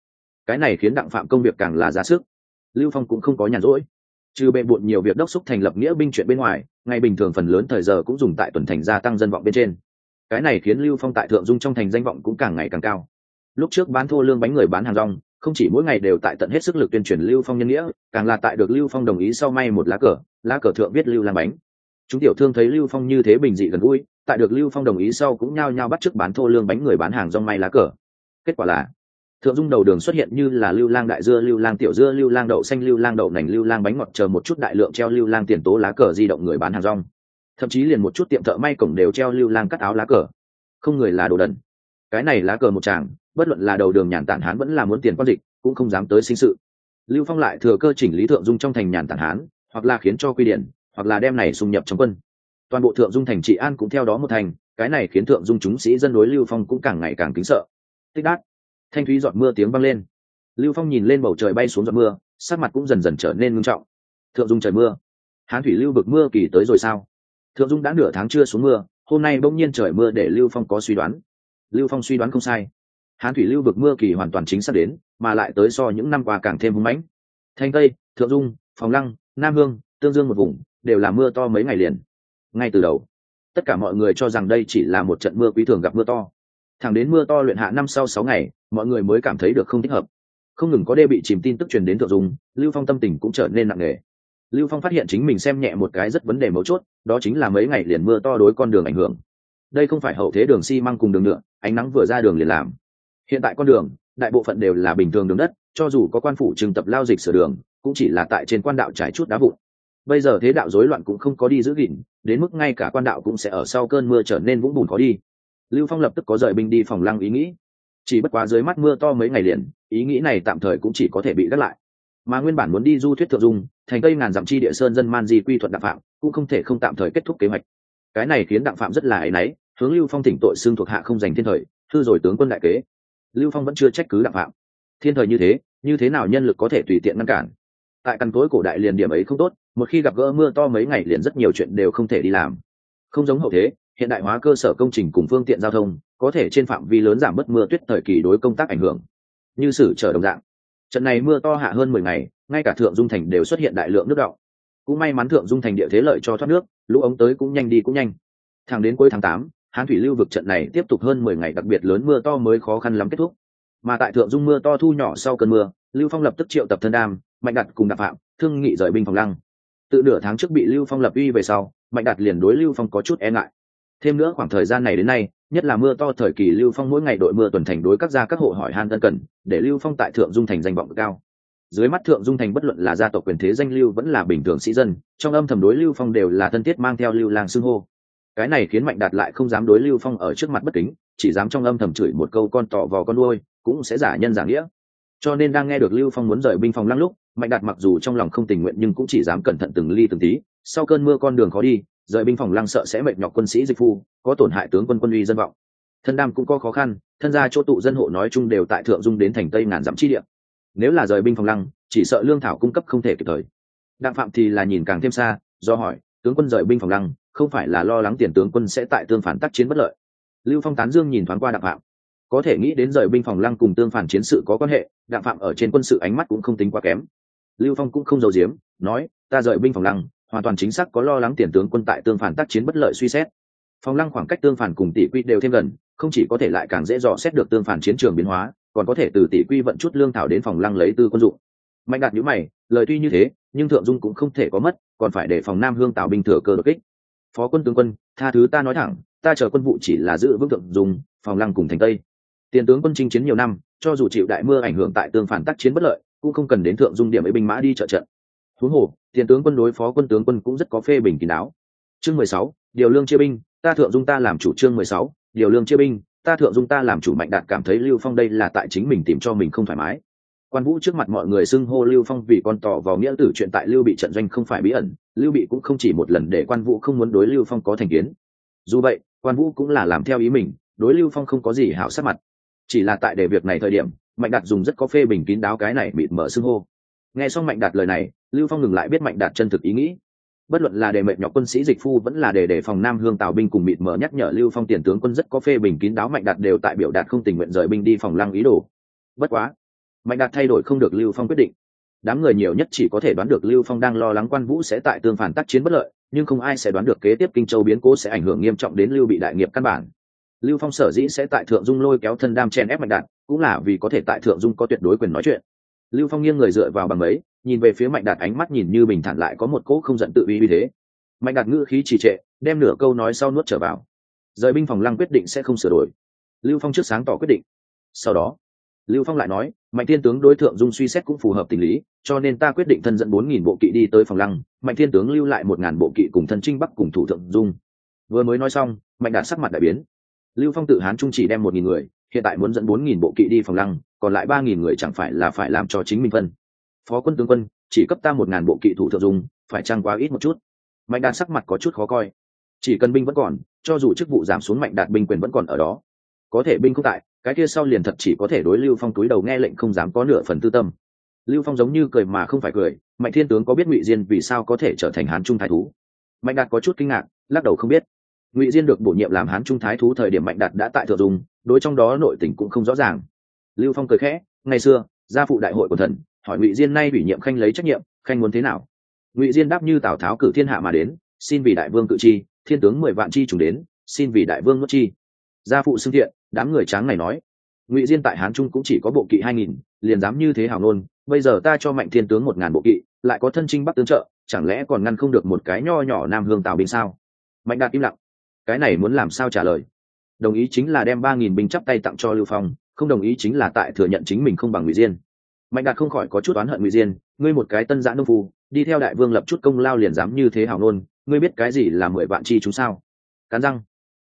Cái này khiến đặng phạm công việc càng là ra sức. Lưu phong cũng không có nhàn rỗi. Trừ bệ bộn nhiều việc đốc xúc thành lập nghĩa binh chuyện bên ngoài ngày bình thường phần lớn thời giờ cũng dùng tại tuần thành gia tăng dân vọng bên trên. Cái này khiến lưu phong tại thượng dung trong thành danh vọng cũng càng ngày càng cao lúc trước bán thô lương bánh người bán hàng rong, không chỉ mỗi ngày đều tại tận hết sức lực tuyên truyền lưu phong nhân nghĩa, càng là tại được lưu phong đồng ý sau may một lá cờ lá cờ thượng viết lưu làm bánh. Chúng tiểu thương thấy lưu phong như thế bình dị gần gũi, tại được lưu phong đồng ý sau cũng nhao nhao bắt chước bán thô lương bánh người bán hàng rong may lá cờ. Kết quả là, thượng dung đầu đường xuất hiện như là lưu lang đại dưa, lưu lang tiểu dưa, lưu lang đậu xanh, lưu lang đậu nành, lưu lang bánh ngọt chờ một chút đại lượng treo lưu lang tiền tố lá cờ di động người bán hàng rong. Thậm chí liền một chút tiệm thợ may cổng đều treo lưu lang cắt áo lá cờ. Không người là đồ đần cái này lá cờ một chàng bất luận là đầu đường nhàn tản hán vẫn là muốn tiền quan dịch, cũng không dám tới sinh sự. Lưu phong lại thừa cơ chỉnh lý thượng dung trong thành nhàn tản hán, hoặc là khiến cho quy điển, hoặc là đem này xung nhập trong quân. Toàn bộ thượng dung thành trị an cũng theo đó một thành, cái này khiến thượng dung chúng sĩ dân đối lưu phong cũng càng ngày càng kính sợ. Tích đát. Thanh thúy giọt mưa tiếng vang lên. Lưu phong nhìn lên bầu trời bay xuống giọt mưa, sắc mặt cũng dần dần trở nên ngưng trọng. Thượng dung trời mưa. Hán thủy lưu vực mưa kỳ tới rồi sao? Thượng dung đã nửa tháng chưa xuống mưa, hôm nay bỗng nhiên trời mưa để lưu phong có suy đoán lưu phong suy đoán không sai. Hán thủy lưu vực mưa kỳ hoàn toàn chính xác đến, mà lại tới so những năm qua càng thêm hưng mãnh. Thanh tây, thượng dung, phòng lăng, nam hương, tương dương một vùng, đều là mưa to mấy ngày liền. Ngay từ đầu, tất cả mọi người cho rằng đây chỉ là một trận mưa quý thường gặp mưa to. Thẳng đến mưa to luyện hạ năm sau sáu ngày, mọi người mới cảm thấy được không thích hợp. Không ngừng có đê bị chìm tin tức truyền đến thượng dung, lưu phong tâm tình cũng trở nên nặng nề. Lưu phong phát hiện chính mình xem nhẹ một cái rất vấn đề mấu chốt, đó chính là mấy ngày liền mưa to đối con đường ảnh hưởng đây không phải hậu thế đường xi măng cùng đường nhựa, ánh nắng vừa ra đường liền làm. Hiện tại con đường, đại bộ phận đều là bình thường đường đất, cho dù có quan phủ trường tập lao dịch sửa đường, cũng chỉ là tại trên quan đạo trải chút đá vụn. Bây giờ thế đạo rối loạn cũng không có đi giữ gìn, đến mức ngay cả quan đạo cũng sẽ ở sau cơn mưa trở nên vũng bùn khó đi. Lưu phong lập tức có rời binh đi phòng lăng ý nghĩ. Chỉ bất quá dưới mắt mưa to mấy ngày liền, ý nghĩ này tạm thời cũng chỉ có thể bị gác lại. Mà nguyên bản muốn đi du thuyết thượng dung, thành tây ngàn dặm chi địa sơn dân man di quy thuận đặng phạm, cũng không thể không tạm thời kết thúc kế hoạch. Cái này khiến đặng phạm rất là áy náy hướng lưu phong thỉnh tội xương thuộc hạ không dành thiên thời, thư rồi tướng quân đại kế. Lưu phong vẫn chưa trách cứ đặng phạm. Thiên thời như thế như thế nào nhân lực có thể tùy tiện ngăn cản? Tại căn cối cổ đại liền điểm ấy không tốt, một khi gặp gỡ mưa to mấy ngày liền rất nhiều chuyện đều không thể đi làm. Không giống hậu thế, hiện đại hóa cơ sở công trình cùng phương tiện giao thông, có thể trên phạm vi lớn giảm bớt mưa tuyết thời kỳ đối công tác ảnh hưởng. Như sử trở đồng dạng. Trận này mưa to hạ hơn mười ngày, ngay cả thượng dung thành đều xuất hiện đại lượng nước đọng. Cũng may mắn thượng dung thành địa thế lợi cho thoát nước, lũ ống tới cũng nhanh đi cũng nhanh. Thẳng đến cuối tháng tám hán thủy lưu vực trận này tiếp tục hơn mười ngày đặc biệt lớn mưa to mới khó khăn lắm kết thúc. Mà tại thượng dung mưa to thu nhỏ sau cơn mưa, lưu phong lập tức triệu tập thân đam, mạnh đặt cùng đạp phạm, thương nghị rời binh phòng lăng. Tự nửa tháng trước bị lưu phong lập uy về sau, mạnh đặt liền đối lưu phong có chút e ngại. Thêm nữa khoảng thời gian này đến nay, nhất là mưa to thời kỳ lưu phong mỗi ngày đội mưa tuần thành đối các gia các hộ hỏi han tân cần, để lưu phong tại thượng dung thành danh vọng cao. Dưới mắt thượng dung thành bất luận là gia tộc quyền thế danh lưu vẫn là bình thường sĩ dân, trong âm thầm đối lưu phong đều là thân thiết mang theo lưu lang xưng hô cái này khiến mạnh đạt lại không dám đối lưu phong ở trước mặt bất kính, chỉ dám trong âm thầm chửi một câu con tỏ vò con đuôi cũng sẽ giả nhân giả nghĩa. Cho nên đang nghe được lưu phong muốn rời binh phòng lăng lúc, mạnh đạt mặc dù trong lòng không tình nguyện nhưng cũng chỉ dám cẩn thận từng ly từng tí, sau cơn mưa con đường khó đi, rời binh phòng lăng sợ sẽ mệt nhọc quân sĩ dịch phu, có tổn hại tướng quân quân uy dân vọng. Thân đam cũng có khó khăn, thân gia chỗ tụ dân hộ nói chung đều tại thượng dung đến thành tây ngàn dặm chi địa. Nếu là rời binh phòng lăng, chỉ sợ lương thảo cung cấp không thể kịp thời. Đặng phạm thì là nhìn càng thêm xa, do hỏi, tướng quân rời binh phòng lăng không phải là lo lắng tiền tướng quân sẽ tại tương phản tác chiến bất lợi. Lưu phong tán dương nhìn thoáng qua đặng phạm. Có thể nghĩ đến rời binh phòng lăng cùng tương phản chiến sự có quan hệ, đặng phạm ở trên quân sự ánh mắt cũng không tính quá kém. Lưu phong cũng không giấu giếm, nói, ta rời binh phòng lăng, hoàn toàn chính xác có lo lắng tiền tướng quân tại tương phản tác chiến bất lợi suy xét. Phòng lăng khoảng cách tương phản cùng tỷ quy đều thêm gần, không chỉ có thể lại càng dễ dò xét được tương phản chiến trường biến hóa, còn có thể từ tỷ quy vận chút lương thảo đến phòng lăng lấy tư quân dụng. Mạnh đạt nhữ mày, lời tuy như thế, nhưng thượng dung cũng không thể có mất, còn phải để phòng nam hương tạo binh thừa cơ đột kích phó quân tướng quân, tha thứ ta nói thẳng, ta chờ quân vụ chỉ là giữ vững thượng dùng, phòng lăng cùng thành tây. Tiền tướng quân chinh chiến nhiều năm, cho dù chịu đại mưa ảnh hưởng tại tương phản tác chiến bất lợi, cũng không cần đến thượng dung điểm ấy binh mã đi trợ trận. Huống hồ, tiền tướng quân đối phó quân tướng quân cũng rất có phê bình kín đáo. Chương mười sáu, điều lương chia binh, ta thượng dung ta làm chủ. Trương mười sáu, điều lương chia binh, ta thượng dung ta làm chủ mạnh đạt cảm thấy lưu phong đây là tại chính mình tìm cho mình không thoải mái quan vũ trước mặt mọi người xưng hô lưu phong vì con tỏ vào nghĩa tử, chuyện tại lưu bị trận doanh không phải bí ẩn, lưu bị cũng không chỉ một lần để quan vũ không muốn đối lưu phong có thành kiến. Dù vậy, quan vũ cũng là làm theo ý mình, đối lưu phong không có gì hảo sắc mặt. Chỉ là tại để việc này thời điểm, mạnh đạt dùng rất có phê bình kín đáo cái này mịt mở xưng hô. Nghe xong mạnh đạt lời này, lưu phong ngừng lại biết mạnh đạt chân thực ý nghĩ. Bất luận là để mệnh nhọc quân sĩ dịch phu vẫn là để đề phòng nam hương tào binh cùng mịt mở nhắc nhở lưu phong tiền tướng quân rất có phê bình kín đáo, mạnh đạt đều tại biểu đạt không tình nguyện rời binh đi phòng lăng ý đồ. Bất quá mạnh đạt thay đổi không được lưu phong quyết định. Đám người nhiều nhất chỉ có thể đoán được lưu phong đang lo lắng quan vũ sẽ tại tương phản tác chiến bất lợi, nhưng không ai sẽ đoán được kế tiếp kinh châu biến cố sẽ ảnh hưởng nghiêm trọng đến lưu bị đại nghiệp căn bản. Lưu phong sở dĩ sẽ tại thượng dung lôi kéo thân đam chen ép mạnh đạt, cũng là vì có thể tại thượng dung có tuyệt đối quyền nói chuyện. Lưu phong nghiêng người dựa vào bằng ấy, nhìn về phía mạnh đạt ánh mắt nhìn như bình thản lại có một cỗ không giận tự uy vì thế. Mạnh đạt ngữ khí trì trệ, đem nửa câu nói sau nuốt trở vào. Rời binh phòng lăng quyết định sẽ không sửa đổi. Lưu phong trước sáng tỏ quyết định. Sau đó lưu phong lại nói, mạnh thiên tướng đối tượng dung suy xét cũng phù hợp tình lý, cho nên ta quyết định thân dẫn bốn nghìn bộ kỵ đi tới phòng lăng, mạnh thiên tướng lưu lại một ngàn bộ kỵ cùng thân trinh bắc cùng thủ thượng dung. Vừa mới nói xong, mạnh đạt sắc mặt đại biến. Lưu phong tự hán trung chỉ đem một nghìn người, hiện tại muốn dẫn bốn nghìn bộ kỵ đi phòng lăng, còn lại ba nghìn người chẳng phải là phải làm cho chính mình phân. Phó quân tướng quân, chỉ cấp ta một ngàn bộ kỵ thủ thượng dung, phải trăng quá ít một chút? Mạnh đạt sắc mặt có chút khó coi. Chỉ cần binh vẫn còn, cho dù chức vụ giảm xuống mạnh đạt binh quyền vẫn còn ở đó. Có thể binh không tại cái kia sau liền thật chỉ có thể đối lưu phong túi đầu nghe lệnh không dám có nửa phần tư tâm. Lưu phong giống như cười mà không phải cười, mạnh thiên tướng có biết ngụy diên vì sao có thể trở thành hán trung thái thú? Mạnh đạt có chút kinh ngạc, lắc đầu không biết. Ngụy diên được bổ nhiệm làm hán trung thái thú thời điểm mạnh đạt đã tại thượng dùng, đối trong đó nội tình cũng không rõ ràng. Lưu phong cười khẽ, ngày xưa, gia phụ đại hội của thần, hỏi ngụy diên nay ủy nhiệm khanh lấy trách nhiệm, khanh muốn thế nào? Ngụy diên đáp như tào tháo cử thiên hạ mà đến, xin vì đại vương cự chi thiên tướng mười vạn chi trùng đến, xin vì đại vương nuốt chi. Gia phụ xưng thiện đám người tráng này nói, ngụy diên tại hán trung cũng chỉ có bộ kỵ hai nghìn, liền dám như thế hào nôn bây giờ ta cho mạnh thiên tướng một ngàn bộ kỵ, lại có thân trinh bắc tướng trợ, chẳng lẽ còn ngăn không được một cái nho nhỏ nam hương tào binh sao? Mạnh đạt im lặng, cái này muốn làm sao trả lời? Đồng ý chính là đem ba nghìn binh chắp tay tặng cho lưu phong, không đồng ý chính là tại thừa nhận chính mình không bằng ngụy diên. Mạnh đạt không khỏi có chút oán hận ngụy diên, ngươi một cái tân giã nông phu, đi theo đại vương lập chút công lao liền dám như thế hào nôn ngươi biết cái gì là mười vạn chi chúng sao? Cắn răng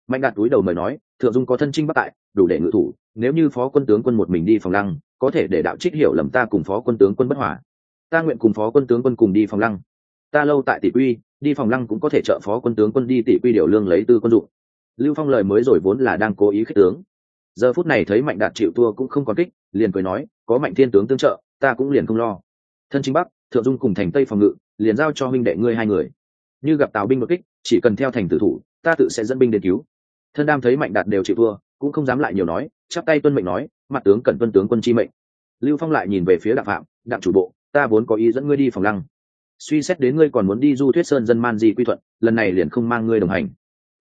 mạnh đạt túi đầu mời nói, thượng dung có thân trinh bắc tại, đủ để ngự thủ, nếu như phó quân tướng quân một mình đi phòng lăng, có thể để đạo trích hiểu lầm ta cùng phó quân tướng quân bất hòa. Ta nguyện cùng phó quân tướng quân cùng đi phòng lăng. Ta lâu tại tỷ quy, đi phòng lăng cũng có thể trợ phó quân tướng quân đi tỷ quy điều lương lấy tư quân dụng. Lưu phong lời mới rồi vốn là đang cố ý khích tướng. Giờ phút này thấy mạnh đạt chịu thua cũng không còn kích, liền cười nói, có mạnh thiên tướng tương trợ, ta cũng liền không lo. Thân chính bắc, thượng dung cùng thành tây phòng ngự, liền giao cho huynh đệ ngươi hai người. Như gặp tào binh đột kích, chỉ cần theo thành tử thủ, ta tự sẽ dẫn binh đến cứu thân đam thấy mạnh đạt đều chịu thua, cũng không dám lại nhiều nói, chắp tay tuân mệnh nói, mặt tướng cần tuân tướng quân chi mệnh. Lưu phong lại nhìn về phía đặng phạm, đặng chủ bộ, ta vốn có ý dẫn ngươi đi phòng lăng. Suy xét đến ngươi còn muốn đi du thuyết sơn dân man di quy thuận, lần này liền không mang ngươi đồng hành.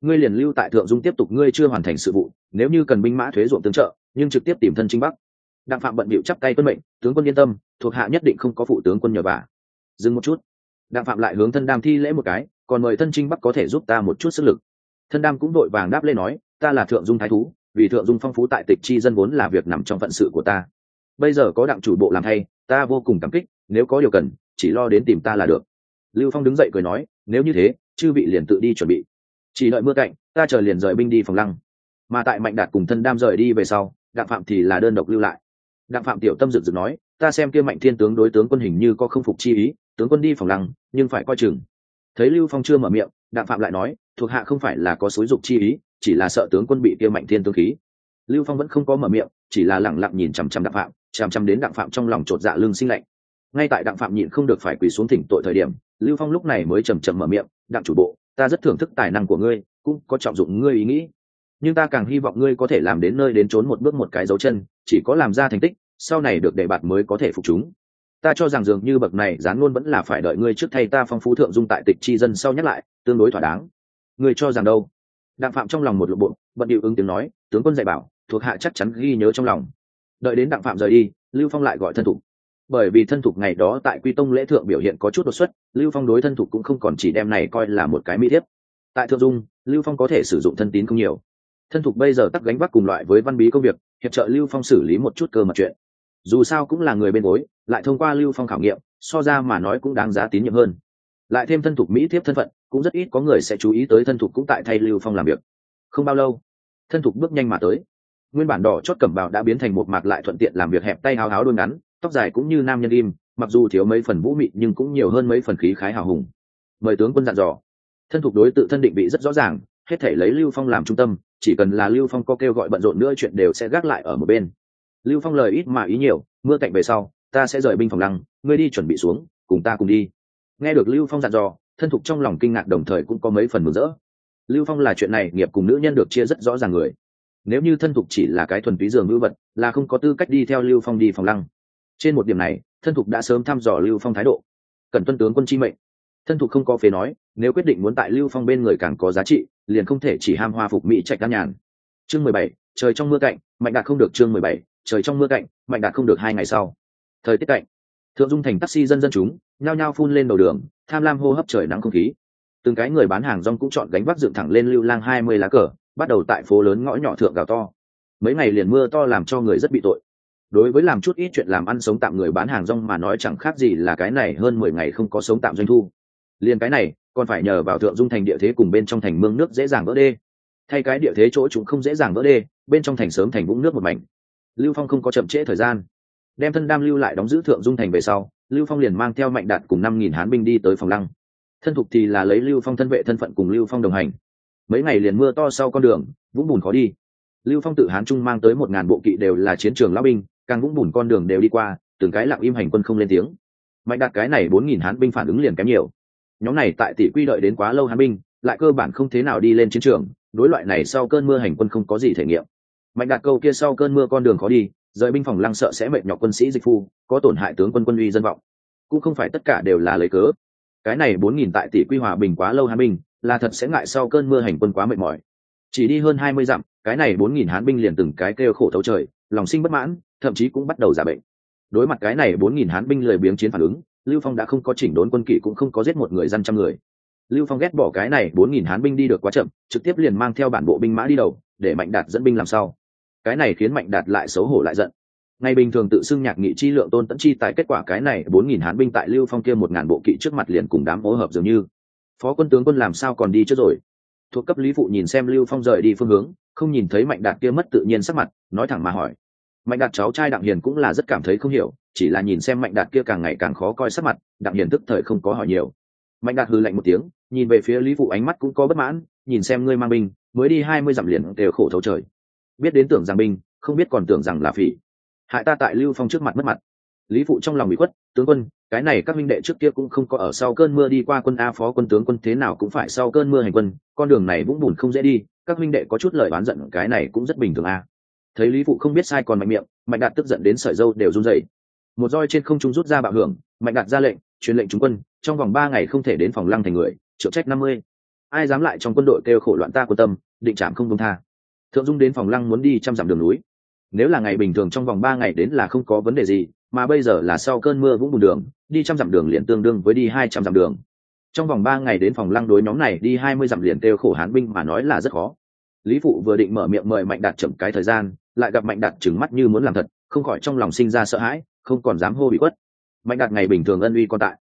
Ngươi liền lưu tại thượng dung tiếp tục ngươi chưa hoàn thành sự vụ, nếu như cần binh mã thuế ruộng tương trợ, nhưng trực tiếp tìm thân chính bắc. Đặng phạm bận bịu chắp tay tuân mệnh, tướng quân yên tâm, thuộc hạ nhất định không có phụ tướng quân nhờ vả dừng một chút. Đặng phạm lại hướng thân đam thi lễ một cái, còn mời thân trinh bắc có thể giúp ta một chút sức lực thân đam cũng đội vàng đáp lên nói, ta là thượng dung thái thú, vì thượng dung phong phú tại tịch chi dân vốn là việc nằm trong phận sự của ta. Bây giờ có đặng chủ bộ làm thay, ta vô cùng cảm kích, nếu có điều cần, chỉ lo đến tìm ta là được. Lưu phong đứng dậy cười nói, nếu như thế, chư vị liền tự đi chuẩn bị. Chỉ đợi mưa cạnh, ta chờ liền rời binh đi phòng lăng. Mà tại mạnh đạt cùng thân đam rời đi về sau, đặng phạm thì là đơn độc lưu lại. Đặng phạm tiểu tâm rực rực nói, ta xem kia mạnh thiên tướng đối tướng quân hình như có không phục chi ý, tướng quân đi phòng lăng, nhưng phải coi chừng. Thấy lưu phong chưa mở miệng, đặng phạm lại nói thuộc hạ không phải là có xúi dục chi ý, chỉ là sợ tướng quân bị kia mạnh thiên tướng khí. Lưu phong vẫn không có mở miệng, chỉ là lẳng lặng nhìn chằm chằm đặng phạm, chằm chằm đến đặng phạm trong lòng chột dạ lưng sinh lạnh. Ngay tại đặng phạm nhịn không được phải quỳ xuống thỉnh tội thời điểm, lưu phong lúc này mới chầm chầm mở miệng, đặng chủ bộ, ta rất thưởng thức tài năng của ngươi, cũng có trọng dụng ngươi ý nghĩ. Nhưng ta càng hy vọng ngươi có thể làm đến nơi đến trốn một bước một cái dấu chân, chỉ có làm ra thành tích, sau này được đề bạt mới có thể phục chúng. Ta cho rằng dường như bậc này gián luôn vẫn là phải đợi ngươi trước thay ta phong phú thượng dung tại tịch chi dân sau nhắc lại, tương đối thỏa đáng người cho rằng đâu? Đặng phạm trong lòng một lộ bộ bận điệu ứng tiếng nói, tướng quân dạy bảo, thuộc hạ chắc chắn ghi nhớ trong lòng. Đợi đến đặng phạm rời đi, lưu phong lại gọi thân thục. Bởi vì thân thục ngày đó tại quy tông lễ thượng biểu hiện có chút đột xuất, lưu phong đối thân thục cũng không còn chỉ đem này coi là một cái mỹ thiếp. Tại thượng dung, lưu phong có thể sử dụng thân tín không nhiều. Thân thục bây giờ tắc gánh vác cùng loại với văn bí công việc, hiệp trợ lưu phong xử lý một chút cơ mật chuyện. Dù sao cũng là người bên gối, lại thông qua lưu phong khảo nghiệm, so ra mà nói cũng đáng giá tín nhiệm hơn lại thêm thân thục mỹ thiếp thân phận, cũng rất ít có người sẽ chú ý tới thân thục cũng tại thay lưu phong làm việc. Không bao lâu, thân thục bước nhanh mà tới. Nguyên bản đỏ chót cẩm bào đã biến thành một mạc lại thuận tiện làm việc hẹp tay háo háo đôi ngắn, tóc dài cũng như nam nhân im, mặc dù thiếu mấy phần vũ mị nhưng cũng nhiều hơn mấy phần khí khái hào hùng. Mời tướng quân dặn dò. Thân thục đối tự thân định vị rất rõ ràng, hết thể lấy lưu phong làm trung tâm, chỉ cần là lưu phong có kêu gọi bận rộn nữa chuyện đều sẽ gác lại ở một bên. Lưu phong lời ít mà ý nhiều, mưa cạnh về sau, ta sẽ rời binh phòng lăng, ngươi đi chuẩn bị xuống, cùng ta cùng đi nghe được lưu phong dặn dò, thân thục trong lòng kinh ngạc đồng thời cũng có mấy phần mừng rỡ. Lưu phong là chuyện này, nghiệp cùng nữ nhân được chia rất rõ ràng người. Nếu như thân thục chỉ là cái thuần túy dường ngữ vật, là không có tư cách đi theo lưu phong đi phòng lăng. Trên một điểm này, thân thục đã sớm thăm dò lưu phong thái độ. Cần tuân tướng quân chi mệnh. Thân thục không có phế nói, nếu quyết định muốn tại lưu phong bên người càng có giá trị, liền không thể chỉ ham hoa phục mỹ trạch đan nhàn. Chương mười bảy, trời trong mưa cạnh, mạnh đạt không được chương mười bảy, trời trong mưa cạnh, mạnh đạt không được hai ngày sau. Thời tiết cạnh. Thượng dung thành taxi dân dân chúng nhao nhao phun lên đầu đường, tham lam hô hấp trời nắng không khí. Từng cái người bán hàng rong cũng chọn gánh vác dựng thẳng lên lưu lang hai mươi lá cờ, bắt đầu tại phố lớn ngõ nhỏ thượng gào to. Mấy ngày liền mưa to làm cho người rất bị tội. Đối với làm chút ít chuyện làm ăn sống tạm người bán hàng rong mà nói chẳng khác gì là cái này hơn mười ngày không có sống tạm doanh thu. Liền cái này, còn phải nhờ vào thượng dung thành địa thế cùng bên trong thành mương nước dễ dàng vỡ đê. Thay cái địa thế chỗ chúng không dễ dàng vỡ đê, bên trong thành sớm thành vũng nước một mảnh. Lưu phong không có chậm trễ thời gian. Đem thân đam lưu lại đóng giữ thượng dung thành về sau lưu phong liền mang theo mạnh đạt cùng năm nghìn hán binh đi tới phòng lăng. Thân thục thì là lấy lưu phong thân vệ thân phận cùng lưu phong đồng hành. Mấy ngày liền mưa to sau con đường, vũng bùn khó đi. Lưu phong tự hán trung mang tới một ngàn bộ kỵ đều là chiến trường lão binh, càng vũng bùn con đường đều đi qua, từng cái lặng im hành quân không lên tiếng. Mạnh đạt cái này bốn nghìn hán binh phản ứng liền kém nhiều. Nhóm này tại tỷ quy đợi đến quá lâu hán binh, lại cơ bản không thế nào đi lên chiến trường, đối loại này sau cơn mưa hành quân không có gì thể nghiệm. Mạnh đạt câu kia sau cơn mưa con đường khó đi rời binh phòng lăng sợ sẽ mệt nhọc quân sĩ dịch phu, có tổn hại tướng quân quân uy dân vọng. Cũng không phải tất cả đều là lấy cớ. Cái này bốn nghìn tại tỷ quy hòa bình quá lâu hán binh, là thật sẽ ngại sau cơn mưa hành quân quá mệt mỏi. Chỉ đi hơn hai mươi dặm, cái này bốn nghìn hán binh liền từng cái kêu khổ thấu trời, lòng sinh bất mãn, thậm chí cũng bắt đầu giả bệnh. Đối mặt cái này bốn nghìn hán binh lười biếng chiến phản ứng, lưu phong đã không có chỉnh đốn quân kỵ cũng không có giết một người dân trăm người. Lưu phong ghét bỏ cái này bốn nghìn hán binh đi được quá chậm, trực tiếp liền mang theo bản bộ binh mã đi đầu, để mạnh đạt dẫn binh làm sao? Cái này khiến mạnh đạt lại xấu hổ lại giận. Ngày bình thường tự xưng nhạc nghị chi lượng tôn tẫn chi tại kết quả cái này bốn nghìn hán binh tại lưu phong kia một ngàn bộ kỵ trước mặt liền cùng đám hỗ hợp dường như. Phó quân tướng quân làm sao còn đi trước rồi? Thuộc cấp lý phụ nhìn xem lưu phong rời đi phương hướng, không nhìn thấy mạnh đạt kia mất tự nhiên sắc mặt, nói thẳng mà hỏi. Mạnh đạt cháu trai đặng hiền cũng là rất cảm thấy không hiểu, chỉ là nhìn xem mạnh đạt kia càng ngày càng khó coi sắc mặt, đặng hiền tức thời không có hỏi nhiều. Mạnh đạt hư lạnh một tiếng, nhìn về phía lý phụ ánh mắt cũng có bất mãn, nhìn xem ngươi mang binh, mới đi hai mươi dặm liền đều khổ thấu trời biết đến tưởng rằng binh, không biết còn tưởng rằng là phỉ. Hại ta tại lưu phong trước mặt mất mặt. Lý phụ trong lòng bị khuất, tướng quân, cái này các minh đệ trước kia cũng không có ở sau cơn mưa đi qua quân a phó quân tướng quân thế nào cũng phải sau cơn mưa hành quân, con đường này vũng bùn không dễ đi, các minh đệ có chút lời oán giận, cái này cũng rất bình thường a. Thấy lý phụ không biết sai còn mạnh miệng, mạnh đạt tức giận đến sợi dâu đều run rẩy. Một roi trên không trung rút ra bạo hưởng, mạnh đạt ra lệnh, truyền lệnh chúng quân, trong vòng ba ngày không thể đến phòng lăng thành người, triệu trách năm mươi. Ai dám lại trong quân đội kêu khổ loạn ta quân tâm, định trảm không công tha thượng dung đến phòng lăng muốn đi trăm dặm đường núi. Nếu là ngày bình thường trong vòng ba ngày đến là không có vấn đề gì, mà bây giờ là sau cơn mưa vũng bùn đường, đi trăm dặm đường liền tương đương với đi hai trăm dặm đường. Trong vòng ba ngày đến phòng lăng đối nhóm này đi hai mươi dặm liền kêu khổ hán binh mà nói là rất khó. Lý phụ vừa định mở miệng mời mạnh đạt chậm cái thời gian, lại gặp mạnh đạt trừng mắt như muốn làm thật, không khỏi trong lòng sinh ra sợ hãi, không còn dám hô bị quất. Mạnh đạt ngày bình thường ân uy còn tại.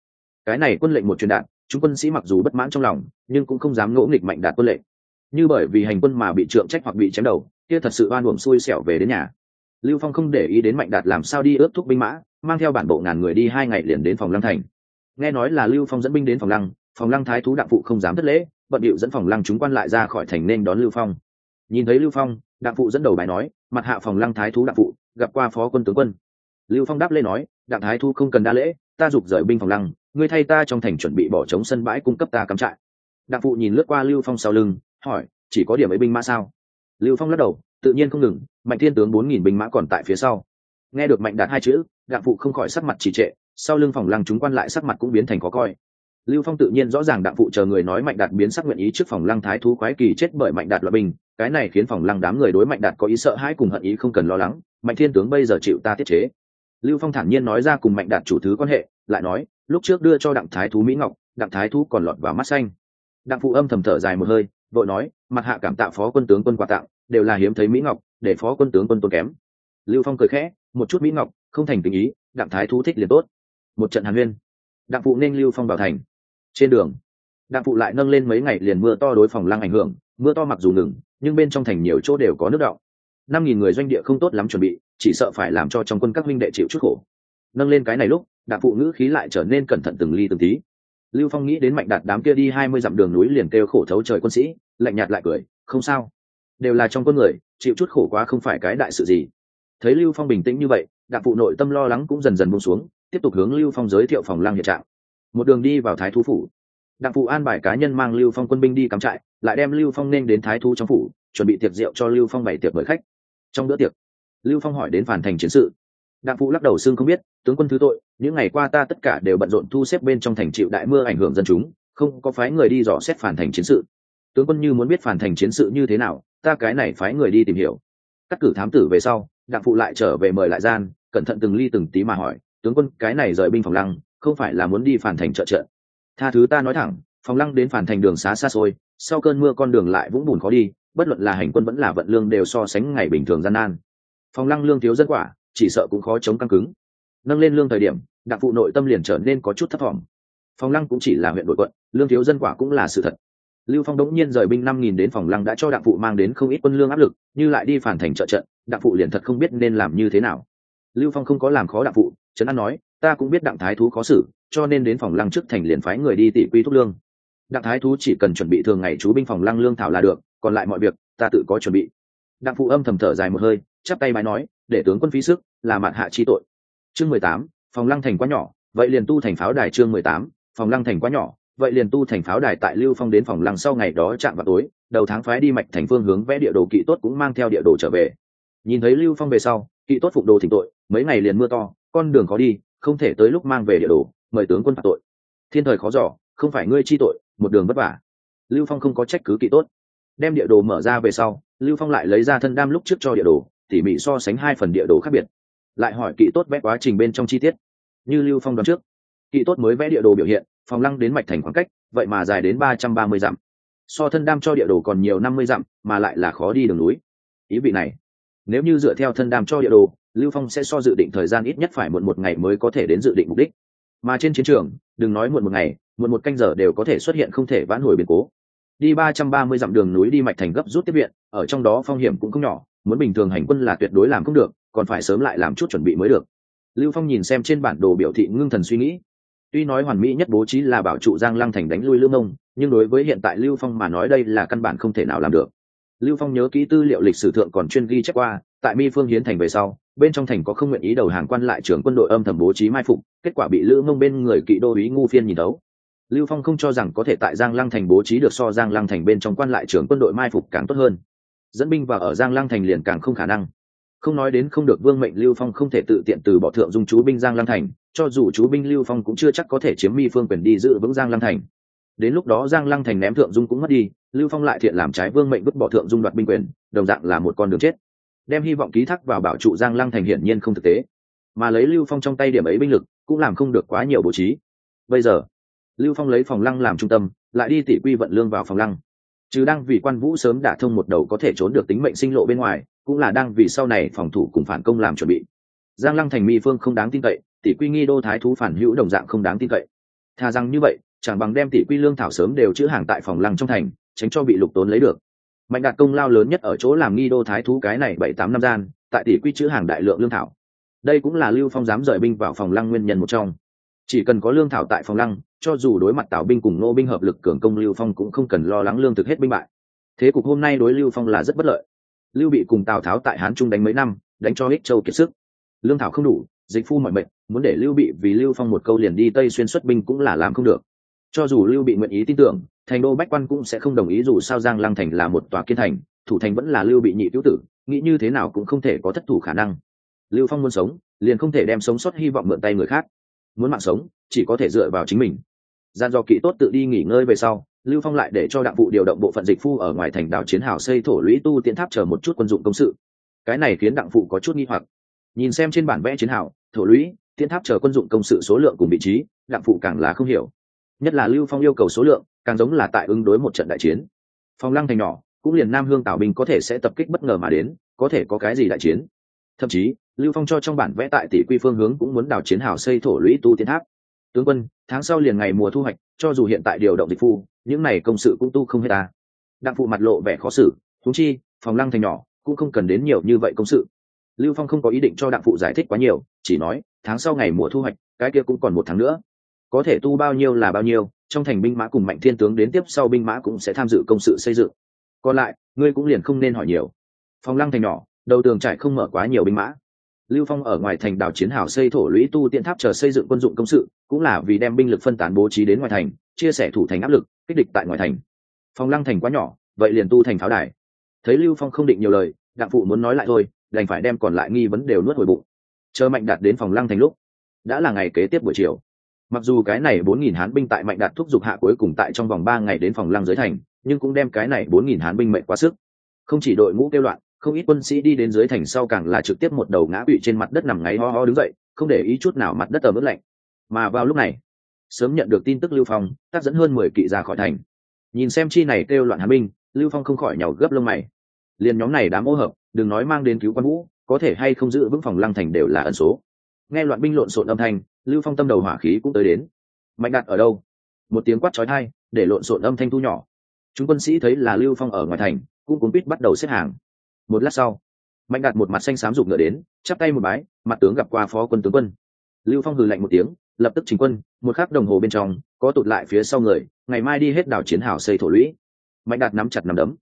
Cái này quân lệnh một truyền đạt, chúng quân sĩ mặc dù bất mãn trong lòng, nhưng cũng không dám ngỗ nghịch mạnh đạt quân lệnh như bởi vì hành quân mà bị trượng trách hoặc bị chém đầu, kia thật sự oan uổng xui xẻo về đến nhà. Lưu phong không để ý đến mạnh đạt làm sao đi ướp thúc binh mã, mang theo bản bộ ngàn người đi hai ngày liền đến phòng lăng thành. Nghe nói là lưu phong dẫn binh đến phòng lăng phòng lăng thái thú đặng phụ không dám thất lễ, bận điệu dẫn phòng lăng chúng quan lại ra khỏi thành nên đón lưu phong. Nhìn thấy lưu phong, đặng phụ dẫn đầu bài nói, mặt hạ phòng lăng thái thú đặng phụ, gặp qua phó quân tướng quân. Lưu phong đáp lên nói, đặng thái thú không cần đa lễ, ta giục rời binh phòng lăng, ngươi thay ta trong thành chuẩn bị bỏ trống sân bãi cung cấp ta cắm trại. Đặng phụ nhìn lướt qua lưu phong sau lưng hỏi, chỉ có điểm ấy binh mã sao? Lưu phong lắc đầu, tự nhiên không ngừng, mạnh thiên tướng bốn nghìn binh mã còn tại phía sau. Nghe được mạnh đạt hai chữ, đặng phụ không khỏi sắc mặt trì trệ, sau lưng phòng lăng chúng quan lại sắc mặt cũng biến thành khó coi. Lưu phong tự nhiên rõ ràng đặng phụ chờ người nói mạnh đạt biến sắc nguyện ý trước phòng lăng thái thú quái kỳ chết bởi mạnh đạt loại binh, cái này khiến phòng lăng đám người đối mạnh đạt có ý sợ hãi cùng hận ý không cần lo lắng, mạnh thiên tướng bây giờ chịu ta tiết chế. Lưu phong thản nhiên nói ra cùng mạnh đạt chủ thứ quan hệ, lại nói, lúc trước đưa cho đặng thái thú mỹ ngọc, đặng thái thú còn lọt vào mắt xanh. Đặng phụ âm thầm thở dài một hơi vội nói mặt hạ cảm tạ phó quân tướng quân quà tặng, đều là hiếm thấy mỹ ngọc, để phó quân tướng quân tôn kém. Lưu phong cười khẽ, một chút mỹ ngọc, không thành tình ý, đặng thái thú thích liền tốt. Một trận hàn huyên, đặng phụ nên lưu phong vào thành. Trên đường, đặng phụ lại nâng lên mấy ngày liền mưa to đối phòng lăng ảnh hưởng, mưa to mặc dù ngừng, nhưng bên trong thành nhiều chỗ đều có nước đọng. Năm nghìn người doanh địa không tốt lắm chuẩn bị, chỉ sợ phải làm cho trong quân các huynh đệ chịu chút khổ. Nâng lên cái này lúc, đặng phụ ngữ khí lại trở nên cẩn thận từng ly từng tí lưu phong nghĩ đến mạnh đạt đám kia đi hai mươi dặm đường núi liền kêu khổ thấu trời quân sĩ, lạnh nhạt lại cười, không sao. Đều là trong con người, chịu chút khổ quá không phải cái đại sự gì. Thấy lưu phong bình tĩnh như vậy đặng phụ nội tâm lo lắng cũng dần dần buông xuống, tiếp tục hướng lưu phong giới thiệu phòng lang hiện trạng. Một đường đi vào thái thú phủ. Đặng phụ an bài cá nhân mang lưu phong quân binh đi cắm trại, lại đem lưu phong nên đến thái thú trong phủ, chuẩn bị tiệc rượu cho lưu phong bày tiệc mời khách. Trong bữa tiệc, lưu phong hỏi đến phản thành chiến sự đặng phụ lắc đầu xương không biết, tướng quân thứ tội, những ngày qua ta tất cả đều bận rộn thu xếp bên trong thành chịu đại mưa ảnh hưởng dân chúng, không có phái người đi dò xét phản thành chiến sự. Tướng quân như muốn biết phản thành chiến sự như thế nào, ta cái này phái người đi tìm hiểu. Cắt cử thám tử về sau, đặng phụ lại trở về mời lại gian, cẩn thận từng ly từng tí mà hỏi, tướng quân, cái này rời binh phòng lăng, không phải là muốn đi phản thành trợ trợ tha thứ ta nói thẳng, phòng lăng đến phản thành đường xá xa xôi, sau cơn mưa con đường lại vũng bùn khó đi, bất luận là hành quân vẫn là vận lương đều so sánh ngày bình thường gian nan. Phòng lăng lương thiếu dân quả chỉ sợ cũng khó chống căng cứng. Nâng lên lương thời điểm đặng phụ nội tâm liền trở nên có chút thấp thỏm. Phòng lăng cũng chỉ là huyện đội quận, lương thiếu dân quả cũng là sự thật. Lưu phong đống nhiên rời binh năm nghìn đến phòng lăng đã cho đặng phụ mang đến không ít quân lương áp lực, như lại đi phản thành trợ trận đặng phụ liền thật không biết nên làm như thế nào. Lưu phong không có làm khó đặng phụ, trấn an nói, ta cũng biết đặng thái thú khó xử, cho nên đến phòng lăng trước thành liền phái người đi tỷ quy thúc lương. Đặng thái thú chỉ cần chuẩn bị thường ngày chú binh phòng lăng lương thảo là được, còn lại mọi việc, ta tự có chuẩn bị. Đặng phụ âm thầm thở dài một hơi, chắp tay mái nói để tướng quân phí sức, là mạn hạ chi tội. Chương mười tám, phòng lăng thành quá nhỏ, vậy liền tu thành pháo đài chương mười tám, phòng lăng thành quá nhỏ, vậy liền tu thành pháo đài tại lưu phong đến phòng lăng sau ngày đó chạm vào tối, đầu tháng phái đi mạch thành phương hướng vẽ địa đồ kỵ tốt cũng mang theo địa đồ trở về. Nhìn thấy lưu phong về sau, kỵ tốt phục đồ thỉnh tội, mấy ngày liền mưa to, con đường khó đi, không thể tới lúc mang về địa đồ, mời tướng quân phạt tội. Thiên thời khó giỏ không phải ngươi chi tội, một đường vất vả. Lưu phong không có trách cứ kỵ tốt. Đem địa đồ mở ra về sau, lưu phong lại lấy ra thân đam lúc trước cho địa đồ tỉ mỉ so sánh hai phần địa đồ khác biệt. Lại hỏi kỵ tốt vẽ quá trình bên trong chi tiết. Như lưu phong đoán trước kỵ tốt mới vẽ địa đồ biểu hiện, phòng lăng đến mạch thành khoảng cách, vậy mà dài đến ba trăm ba mươi dặm. So thân đam cho địa đồ còn nhiều năm mươi dặm, mà lại là khó đi đường núi. Ý vị này, nếu như dựa theo thân đam cho địa đồ, lưu phong sẽ so dự định thời gian ít nhất phải muộn một ngày mới có thể đến dự định mục đích. Mà trên chiến trường, đừng nói muộn một ngày, muộn một canh giờ đều có thể xuất hiện không thể vãn hồi biến cố. Đi ba trăm ba mươi dặm đường núi đi mạch thành gấp rút tiếp viện, ở trong đó phong hiểm cũng không nhỏ muốn bình thường hành quân là tuyệt đối làm không được, còn phải sớm lại làm chút chuẩn bị mới được. Lưu phong nhìn xem trên bản đồ biểu thị ngưng thần suy nghĩ. Tuy nói hoàn mỹ nhất bố trí là bảo trụ giang lăng thành đánh lui lưu mông, nhưng đối với hiện tại lưu phong mà nói đây là căn bản không thể nào làm được. Lưu phong nhớ kỹ tư liệu lịch sử thượng còn chuyên ghi chép qua, tại mi phương hiến thành về sau, bên trong thành có không nguyện ý đầu hàng quan lại trưởng quân đội âm thầm bố trí mai phục, kết quả bị lữ mông bên người kỵ đô ý ngu phiên nhìn đấu lưu phong không cho rằng có thể tại giang lăng thành bố trí được so giang lăng thành bên trong quan lại trưởng quân đội mai phục càng tốt hơn dẫn binh vào ở giang lăng thành liền càng không khả năng. Không nói đến không được vương mệnh lưu phong không thể tự tiện từ bỏ thượng dung chú binh giang lăng thành, cho dù chú binh lưu phong cũng chưa chắc có thể chiếm mi phương quyền đi giữ vững giang lăng thành. Đến lúc đó giang lăng thành ném thượng dung cũng mất đi, lưu phong lại thiện làm trái vương mệnh vứt bỏ thượng dung đoạt binh quyền, đồng dạng là một con đường chết. Đem hy vọng ký thác vào bảo trụ giang lăng thành hiển nhiên không thực tế. Mà lấy lưu phong trong tay điểm ấy binh lực, cũng làm không được quá nhiều bố trí. Bây giờ, lưu phong lấy phòng lăng làm trung tâm, lại đi tỷ quy vận lương vào phòng lăng chứ đang vì quan vũ sớm đả thông một đầu có thể trốn được tính mệnh sinh lộ bên ngoài, cũng là đang vì sau này phòng thủ cùng phản công làm chuẩn bị. Giang lăng thành mi phương không đáng tin cậy, tỷ quy nghi đô thái thú phản hữu đồng dạng không đáng tin cậy. Thà rằng như vậy, chẳng bằng đem tỷ quy lương thảo sớm đều chữ hàng tại phòng lăng trong thành, tránh cho bị lục tốn lấy được. Mạnh đạt công lao lớn nhất ở chỗ làm nghi đô thái thú cái này bảy tám năm gian, tại tỷ quy chữ hàng đại lượng lương thảo. Đây cũng là lưu phong dám rời binh vào phòng lăng nguyên nhân một trong. Chỉ cần có lương thảo tại phòng lăng cho dù đối mặt tào binh cùng nô binh hợp lực cường công lưu phong cũng không cần lo lắng lương thực hết binh bại. Thế cục hôm nay đối lưu phong là rất bất lợi. Lưu bị cùng tào tháo tại hán trung đánh mấy năm, đánh cho ích châu kiệt sức. Lương thảo không đủ, dịch phu mọi mệnh, muốn để lưu bị vì lưu phong một câu liền đi tây xuyên xuất binh cũng là làm không được. Cho dù lưu bị nguyện ý tin tưởng, thành đô bách quan cũng sẽ không đồng ý dù sao giang lăng thành là một tòa kiên thành, thủ thành vẫn là lưu bị nhị cứu tử, nghĩ như thế nào cũng không thể có thất thủ khả năng. Lưu phong muốn sống, liền không thể đem sống sót hy vọng mượn tay người khác. Muốn mạng sống, chỉ có thể dựa vào chính mình gian do kỹ tốt tự đi nghỉ ngơi về sau, lưu phong lại để cho đặng vụ điều động bộ phận dịch phu ở ngoài thành đảo chiến hào xây thổ lũy tu tiến tháp chờ một chút quân dụng công sự. Cái này khiến đặng phụ có chút nghi hoặc. Nhìn xem trên bản vẽ chiến hào, thổ lũy tiến tháp chờ quân dụng công sự số lượng cùng vị trí, đặng phụ càng là không hiểu. Nhất là lưu phong yêu cầu số lượng, càng giống là tại ứng đối một trận đại chiến. Phong lăng thành nhỏ, cũng liền nam hương tảo binh có thể sẽ tập kích bất ngờ mà đến, có thể có cái gì đại chiến? Thậm chí, lưu phong cho trong bản vẽ tại tỷ quy phương hướng cũng muốn đào chiến hào xây thổ lũy tu tiến tháp tướng quân, tháng sau liền ngày mùa thu hoạch, cho dù hiện tại điều động dịch phu, những này công sự cũng tu không hết ta đặng phụ mặt lộ vẻ khó xử thúng chi, phòng lăng thành nhỏ, cũng không cần đến nhiều như vậy công sự. Lưu phong không có ý định cho đặng phụ giải thích quá nhiều, chỉ nói, tháng sau ngày mùa thu hoạch, cái kia cũng còn một tháng nữa. Có thể tu bao nhiêu là bao nhiêu, trong thành binh mã cùng mạnh thiên tướng đến tiếp sau binh mã cũng sẽ tham dự công sự xây dựng. Còn lại, ngươi cũng liền không nên hỏi nhiều. Phòng lăng thành nhỏ, đầu tường trải không mở quá nhiều binh mã. Lưu phong ở ngoài thành đảo chiến hào xây thổ lũy tu tiện tháp chờ xây dựng quân dụng công sự cũng là vì đem binh lực phân tán bố trí đến ngoài thành, chia sẻ thủ thành áp lực, kích địch tại ngoài thành. Phòng lăng thành quá nhỏ, vậy liền tu thành pháo đài. Thấy lưu phong không định nhiều lời, đặng phụ muốn nói lại thôi, đành phải đem còn lại nghi vấn đều nuốt hồi bụng. Chờ mạnh đạt đến phòng lăng thành lúc, đã là ngày kế tiếp buổi chiều. Mặc dù cái này bốn nghìn hán binh tại mạnh đạt thúc giục hạ cuối cùng tại trong vòng ba ngày đến phòng lăng dưới thành, nhưng cũng đem cái này bốn nghìn hán binh mệnh quá sức. Không chỉ đội ngũ kêu loạn, không ít quân sĩ đi đến dưới thành sau càng là trực tiếp một đầu ngã bị trên mặt đất nằm ngáy ho ho đứng dậy, không để ý chút nào mặt đất ở mức lạnh mà vào lúc này, sớm nhận được tin tức lưu phong tác dẫn hơn mười kỵ ra khỏi thành. Nhìn xem chi này kêu loạn hà binh, lưu phong không khỏi nhàu gấp lông mày. Liền nhóm này đám ô hợp, đừng nói mang đến cứu quan vũ, có thể hay không giữ vững phòng lăng thành đều là ẩn số. Nghe loạn binh lộn xộn âm thanh, lưu phong tâm đầu hỏa khí cũng tới đến. Mạnh đặt ở đâu? Một tiếng quát trói thai để lộn xộn âm thanh thu nhỏ. Chúng quân sĩ thấy là lưu phong ở ngoài thành, cũng cuốn quýt bắt đầu xếp hàng. Một lát sau, mạnh đạt một mặt xanh xám rụt ngựa đến, chắp tay một bái, mặt tướng gặp qua phó quân tướng quân. Lưu phong hừ lạnh một tiếng lập tức chỉnh quân, một khắc đồng hồ bên trong, có tụt lại phía sau người, ngày mai đi hết đảo chiến hào xây thổ lũy. Mạnh đạt nắm chặt nắm đấm.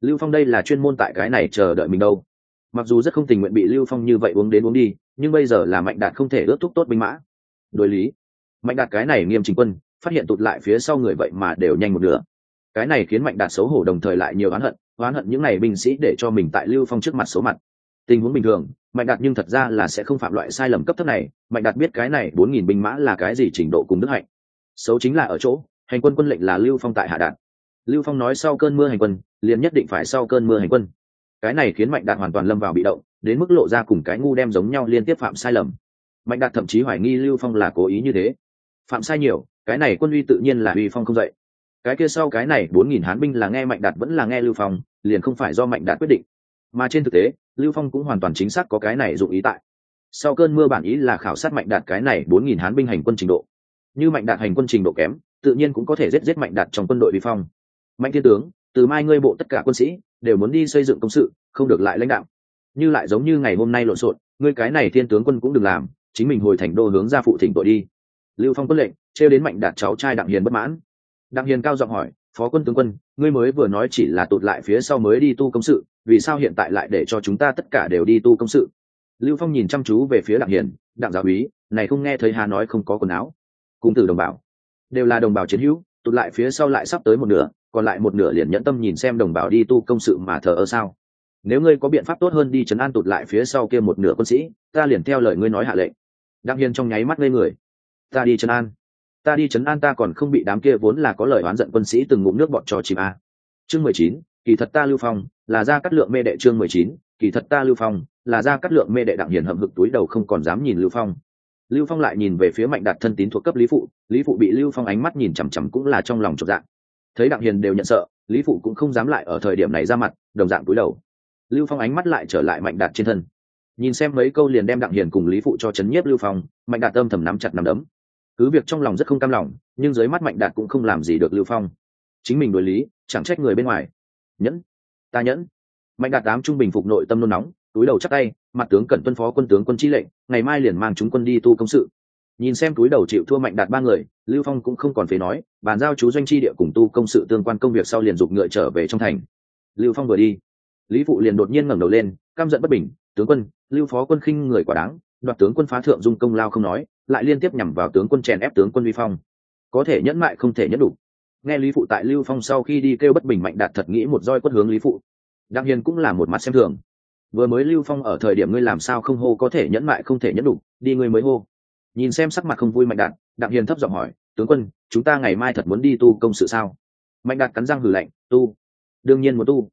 Lưu phong đây là chuyên môn tại cái này chờ đợi mình đâu. Mặc dù rất không tình nguyện bị lưu phong như vậy uống đến uống đi, nhưng bây giờ là mạnh đạt không thể ước thúc tốt binh mã. Đối lý, mạnh đạt cái này nghiêm chỉnh quân, phát hiện tụt lại phía sau người vậy mà đều nhanh một nửa. Cái này khiến mạnh đạt xấu hổ đồng thời lại nhiều oán hận oán hận những n à y binh sĩ để cho mình tại lưu phong trước mặt số mặt tình huống bình thường, mạnh đạt nhưng thật ra là sẽ không phạm loại sai lầm cấp thấp này. Mạnh đạt biết cái này bốn nghìn binh mã là cái gì trình độ cùng đức hạnh. Xấu chính là ở chỗ, hành quân quân lệnh là lưu phong tại hạ đạt. Lưu phong nói sau cơn mưa hành quân, liền nhất định phải sau cơn mưa hành quân. Cái này khiến mạnh đạt hoàn toàn lâm vào bị động, đến mức lộ ra cùng cái ngu đem giống nhau liên tiếp phạm sai lầm. Mạnh đạt thậm chí hoài nghi lưu phong là cố ý như thế. Phạm sai nhiều, cái này quân uy tự nhiên là uy phong không dậy. Cái kia sau cái này bốn nghìn hán binh là nghe mạnh đạt vẫn là nghe lưu phong, liền không phải do mạnh đạt quyết định. Mà trên thực tế lưu phong cũng hoàn toàn chính xác có cái này dụng ý tại. Sau cơn mưa bản ý là khảo sát mạnh đạt cái này bốn nghìn hán binh hành quân trình độ. Như mạnh đạt hành quân trình độ kém, tự nhiên cũng có thể giết giết mạnh đạt trong quân đội vi phong. Mạnh thiên tướng, từ mai ngươi bộ tất cả quân sĩ, đều muốn đi xây dựng công sự, không được lại lãnh đạo. Như lại giống như ngày hôm nay lộn xộn, ngươi cái này thiên tướng quân cũng đừng làm, chính mình hồi thành đô hướng ra phụ thỉnh tội đi. Lưu phong quân lệnh, trêu đến mạnh đạt cháu trai đặng hiền bất mãn. Đặng hiền cao giọng hỏi phó quân tướng quân, ngươi mới vừa nói chỉ là tụt lại phía sau mới đi tu công sự, vì sao hiện tại lại để cho chúng ta tất cả đều đi tu công sự? Lưu phong nhìn chăm chú về phía đặng hiền đặng giáo úy, này không nghe thấy hà nói không có quần áo. Cung tử đồng bào, đều là đồng bào chiến hữu, tụt lại phía sau lại sắp tới một nửa, còn lại một nửa liền nhẫn tâm nhìn xem đồng bào đi tu công sự mà thờ ơ sao? Nếu ngươi có biện pháp tốt hơn đi chấn an tụt lại phía sau kia một nửa quân sĩ, ta liền theo lời ngươi nói hạ lệnh. Đặng hiền trong nháy mắt ngây người, ta đi chấn an ta đi chấn an ta còn không bị đám kia vốn là có lời oán giận quân sĩ từng ngụm nước bọt trò chìm a. Chương mười chín, kỳ thật ta lưu phong, là ra cắt lượng mê đệ chương mười chín, kỳ thật ta lưu phong, là ra cắt lượng mê đệ đặng hiền hậm hực túi đầu không còn dám nhìn lưu phong. Lưu phong lại nhìn về phía mạnh đạt thân tín thuộc cấp lý phụ lý phụ bị lưu phong ánh mắt nhìn chằm chằm cũng là trong lòng chột dạng. Thấy đặng hiền đều nhận sợ, lý phụ cũng không dám lại ở thời điểm này ra mặt, đồng dạng túi đầu. Lưu phong ánh mắt lại trở lại mạnh đạt trên thân. Nhìn xem mấy câu liền đem đặng hiền cùng lý phụ cho chấn nhiếp lưu phong, mạnh đạt âm thầm nắm chặt nắm đấm cứ việc trong lòng rất không cam lòng, nhưng dưới mắt mạnh đạt cũng không làm gì được lưu phong. Chính mình đối lý, chẳng trách người bên ngoài. Nhẫn. Ta nhẫn. Mạnh đạt đám trung bình phục nội tâm nôn nóng, túi đầu chắc tay, mặt tướng cẩn tuân phó quân tướng quân chi lệnh, ngày mai liền mang chúng quân đi tu công sự. Nhìn xem túi đầu chịu thua mạnh đạt ba người, lưu phong cũng không còn phải nói, bàn giao chú doanh chi địa cùng tu công sự tương quan công việc sau liền giục ngựa trở về trong thành. Lưu phong vừa đi, lý phụ liền đột nhiên ngẩng đầu lên, căm giận bất bình, tướng quân, lưu phó quân khinh người quả đáng, đoạt tướng quân phá thượng dung công lao không nói lại liên tiếp nhằm vào tướng quân chèn ép tướng quân vi phong. Có thể nhẫn mại không thể nhẫn đủ. Nghe lý phụ tại lưu phong sau khi đi kêu bất bình mạnh đạt thật nghĩ một roi quất hướng lý phụ. Đặng hiền cũng là một mặt xem thường. Vừa mới lưu phong ở thời điểm ngươi làm sao không hô có thể nhẫn mại không thể nhẫn đủ, đi ngươi mới hô. Nhìn xem sắc mặt không vui mạnh đạt, đặng hiền thấp giọng hỏi, tướng quân, chúng ta ngày mai thật muốn đi tu công sự sao? Mạnh đạt cắn răng hử lạnh, tu. Đương nhiên muốn tu.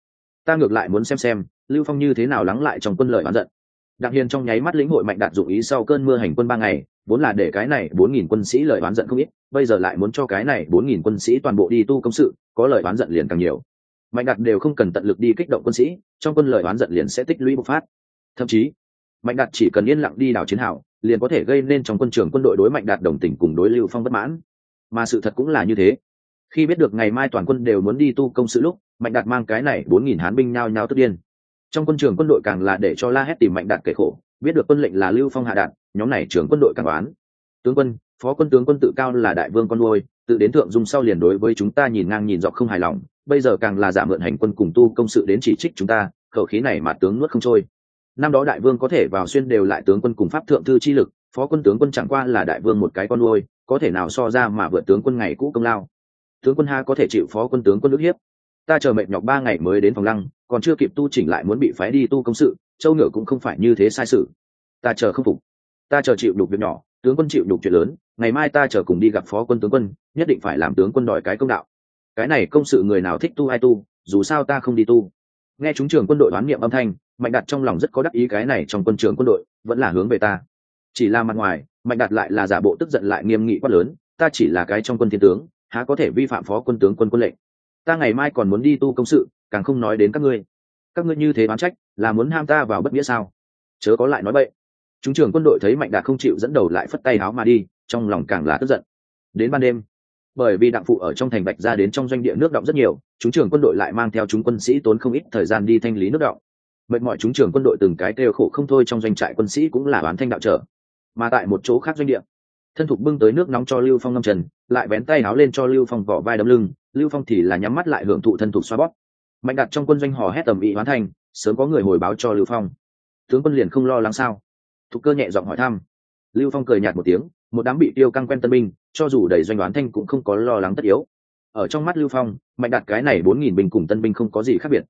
Ta ngược lại muốn xem xem, lưu phong như thế nào lắng lại trong quân lợi oán giận. Đặng hiền trong nháy mắt lĩnh hội mạnh đạt dụng ý sau cơn mưa hành quân ba ngày vốn là để cái này bốn nghìn quân sĩ lời oán giận không ít, bây giờ lại muốn cho cái này bốn nghìn quân sĩ toàn bộ đi tu công sự, có lời oán giận liền càng nhiều. Mạnh đạt đều không cần tận lực đi kích động quân sĩ, trong quân lời oán giận liền sẽ tích lũy bộc phát. Thậm chí, mạnh đạt chỉ cần yên lặng đi đảo chiến hào, liền có thể gây nên trong quân trường quân đội đối mạnh đạt đồng tình cùng đối lưu phong bất mãn. Mà sự thật cũng là như thế. Khi biết được ngày mai toàn quân đều muốn đi tu công sự lúc, mạnh đạt mang cái này bốn nghìn hán binh nhao nhao tức điên. Trong quân trường quân đội càng là để cho la hét tìm mạnh đạt kể khổ biết được quân lệnh là lưu phong hạ đạn, nhóm này trưởng quân đội càng đoán tướng quân phó quân tướng quân tự cao là đại vương con nuôi tự đến thượng dung sau liền đối với chúng ta nhìn ngang nhìn dọc không hài lòng bây giờ càng là giả mượn hành quân cùng tu công sự đến chỉ trích chúng ta khẩu khí này mà tướng nuốt không trôi. Năm đó đại vương có thể vào xuyên đều lại tướng quân cùng pháp thượng thư chi lực phó quân tướng quân chẳng qua là đại vương một cái con nuôi có thể nào so ra mà vượt tướng quân ngày cũ công lao. Tướng quân ha có thể chịu phó quân tướng quân ức hiếp ta chờ mệt nhọc ba ngày mới đến phòng lăng, còn chưa kịp tu chỉnh lại muốn bị phái đi tu công sự, châu ngựa cũng không phải như thế sai sự. Ta chờ không phục. Ta chờ chịu đục việc nhỏ, tướng quân chịu đục chuyện lớn, ngày mai ta chờ cùng đi gặp phó quân tướng quân, nhất định phải làm tướng quân đòi cái công đạo. Cái này công sự người nào thích tu ai tu, dù sao ta không đi tu. Nghe chúng trường quân đội đoán niệm âm thanh, mạnh đạt trong lòng rất có đắc ý cái này trong quân trường quân đội, vẫn là hướng về ta. Chỉ là mặt ngoài, mạnh đạt lại là giả bộ tức giận lại nghiêm nghị quát lớn, ta chỉ là cái trong quân thiên tướng, há có thể vi phạm phó quân tướng quân quân lệnh ta ngày mai còn muốn đi tu công sự, càng không nói đến các ngươi. Các ngươi như thế bán trách, là muốn ham ta vào bất nghĩa sao? Chớ có lại nói bậy. Chúng trưởng quân đội thấy mạnh đạt không chịu dẫn đầu lại phất tay áo mà đi, trong lòng càng là tức giận. Đến ban đêm, bởi vì đặng phụ ở trong thành bạch ra đến trong doanh địa nước động rất nhiều, chúng trưởng quân đội lại mang theo chúng quân sĩ tốn không ít thời gian đi thanh lý nước động. Mệt mỏi chúng trưởng quân đội từng cái kêu khổ không thôi trong doanh trại quân sĩ cũng là bán thanh đạo trở. Mà tại một chỗ khác doanh địa, thân thục bưng tới nước nóng cho lưu phong ngâm trần, lại vén tay áo lên cho lưu phong vỏ vai đấm lưng lưu phong thì là nhắm mắt lại hưởng thụ thân thuộc xoa bóp. Mạnh đặt trong quân doanh hò hét tầm ý hoán thành, sớm có người hồi báo cho lưu phong. Tướng quân liền không lo lắng sao? Thục cơ nhẹ giọng hỏi thăm. Lưu phong cười nhạt một tiếng một đám bị tiêu căng quen tân binh cho dù đầy doanh đoán thanh cũng không có lo lắng tất yếu. Ở trong mắt lưu phong mạnh đặt cái này bốn nghìn binh cùng tân binh không có gì khác biệt.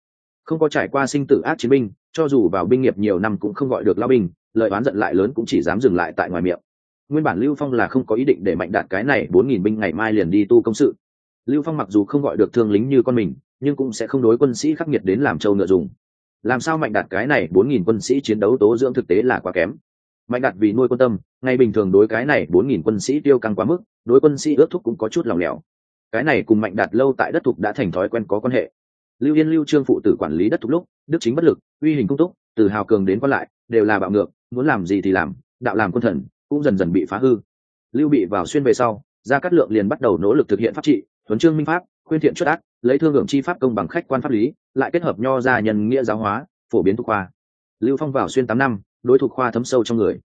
Không có trải qua sinh tử ác chiến binh cho dù vào binh nghiệp nhiều năm cũng không gọi được lao binh lợi oán giận lại lớn cũng chỉ dám dừng lại tại ngoài miệng. Nguyên bản lưu phong là không có ý định để mạnh đạt cái này bốn nghìn binh ngày mai liền đi tu công sự lưu phong mặc dù không gọi được thương lính như con mình, nhưng cũng sẽ không đối quân sĩ khắc nghiệt đến làm châu ngựa dùng. Làm sao mạnh đạt cái này bốn nghìn quân sĩ chiến đấu tố dưỡng thực tế là quá kém. Mạnh đạt vì nuôi quân tâm, ngay bình thường đối cái này bốn nghìn quân sĩ tiêu căng quá mức, đối quân sĩ ước thúc cũng có chút lòng lẻo. Cái này cùng mạnh đạt lâu tại đất thục đã thành thói quen có quan hệ. Lưu yên lưu trương phụ tử quản lý đất thục lúc, đức chính bất lực, uy hình công túc, từ hào cường đến quan lại, đều là bạo ngược, muốn làm gì thì làm, đạo làm quân thần, cũng dần dần bị phá hư. Lưu bị vào xuyên về sau, gia cát lượng liền bắt đầu nỗ lực thực hiện pháp trị huấn trương minh pháp, khuyên thiện chất ác, lấy thương hưởng chi pháp công bằng khách quan pháp lý, lại kết hợp nho ra nhân nghĩa giáo hóa, phổ biến thuộc khoa. Lưu phong vào xuyên tám năm, đối thuộc khoa thấm sâu trong người.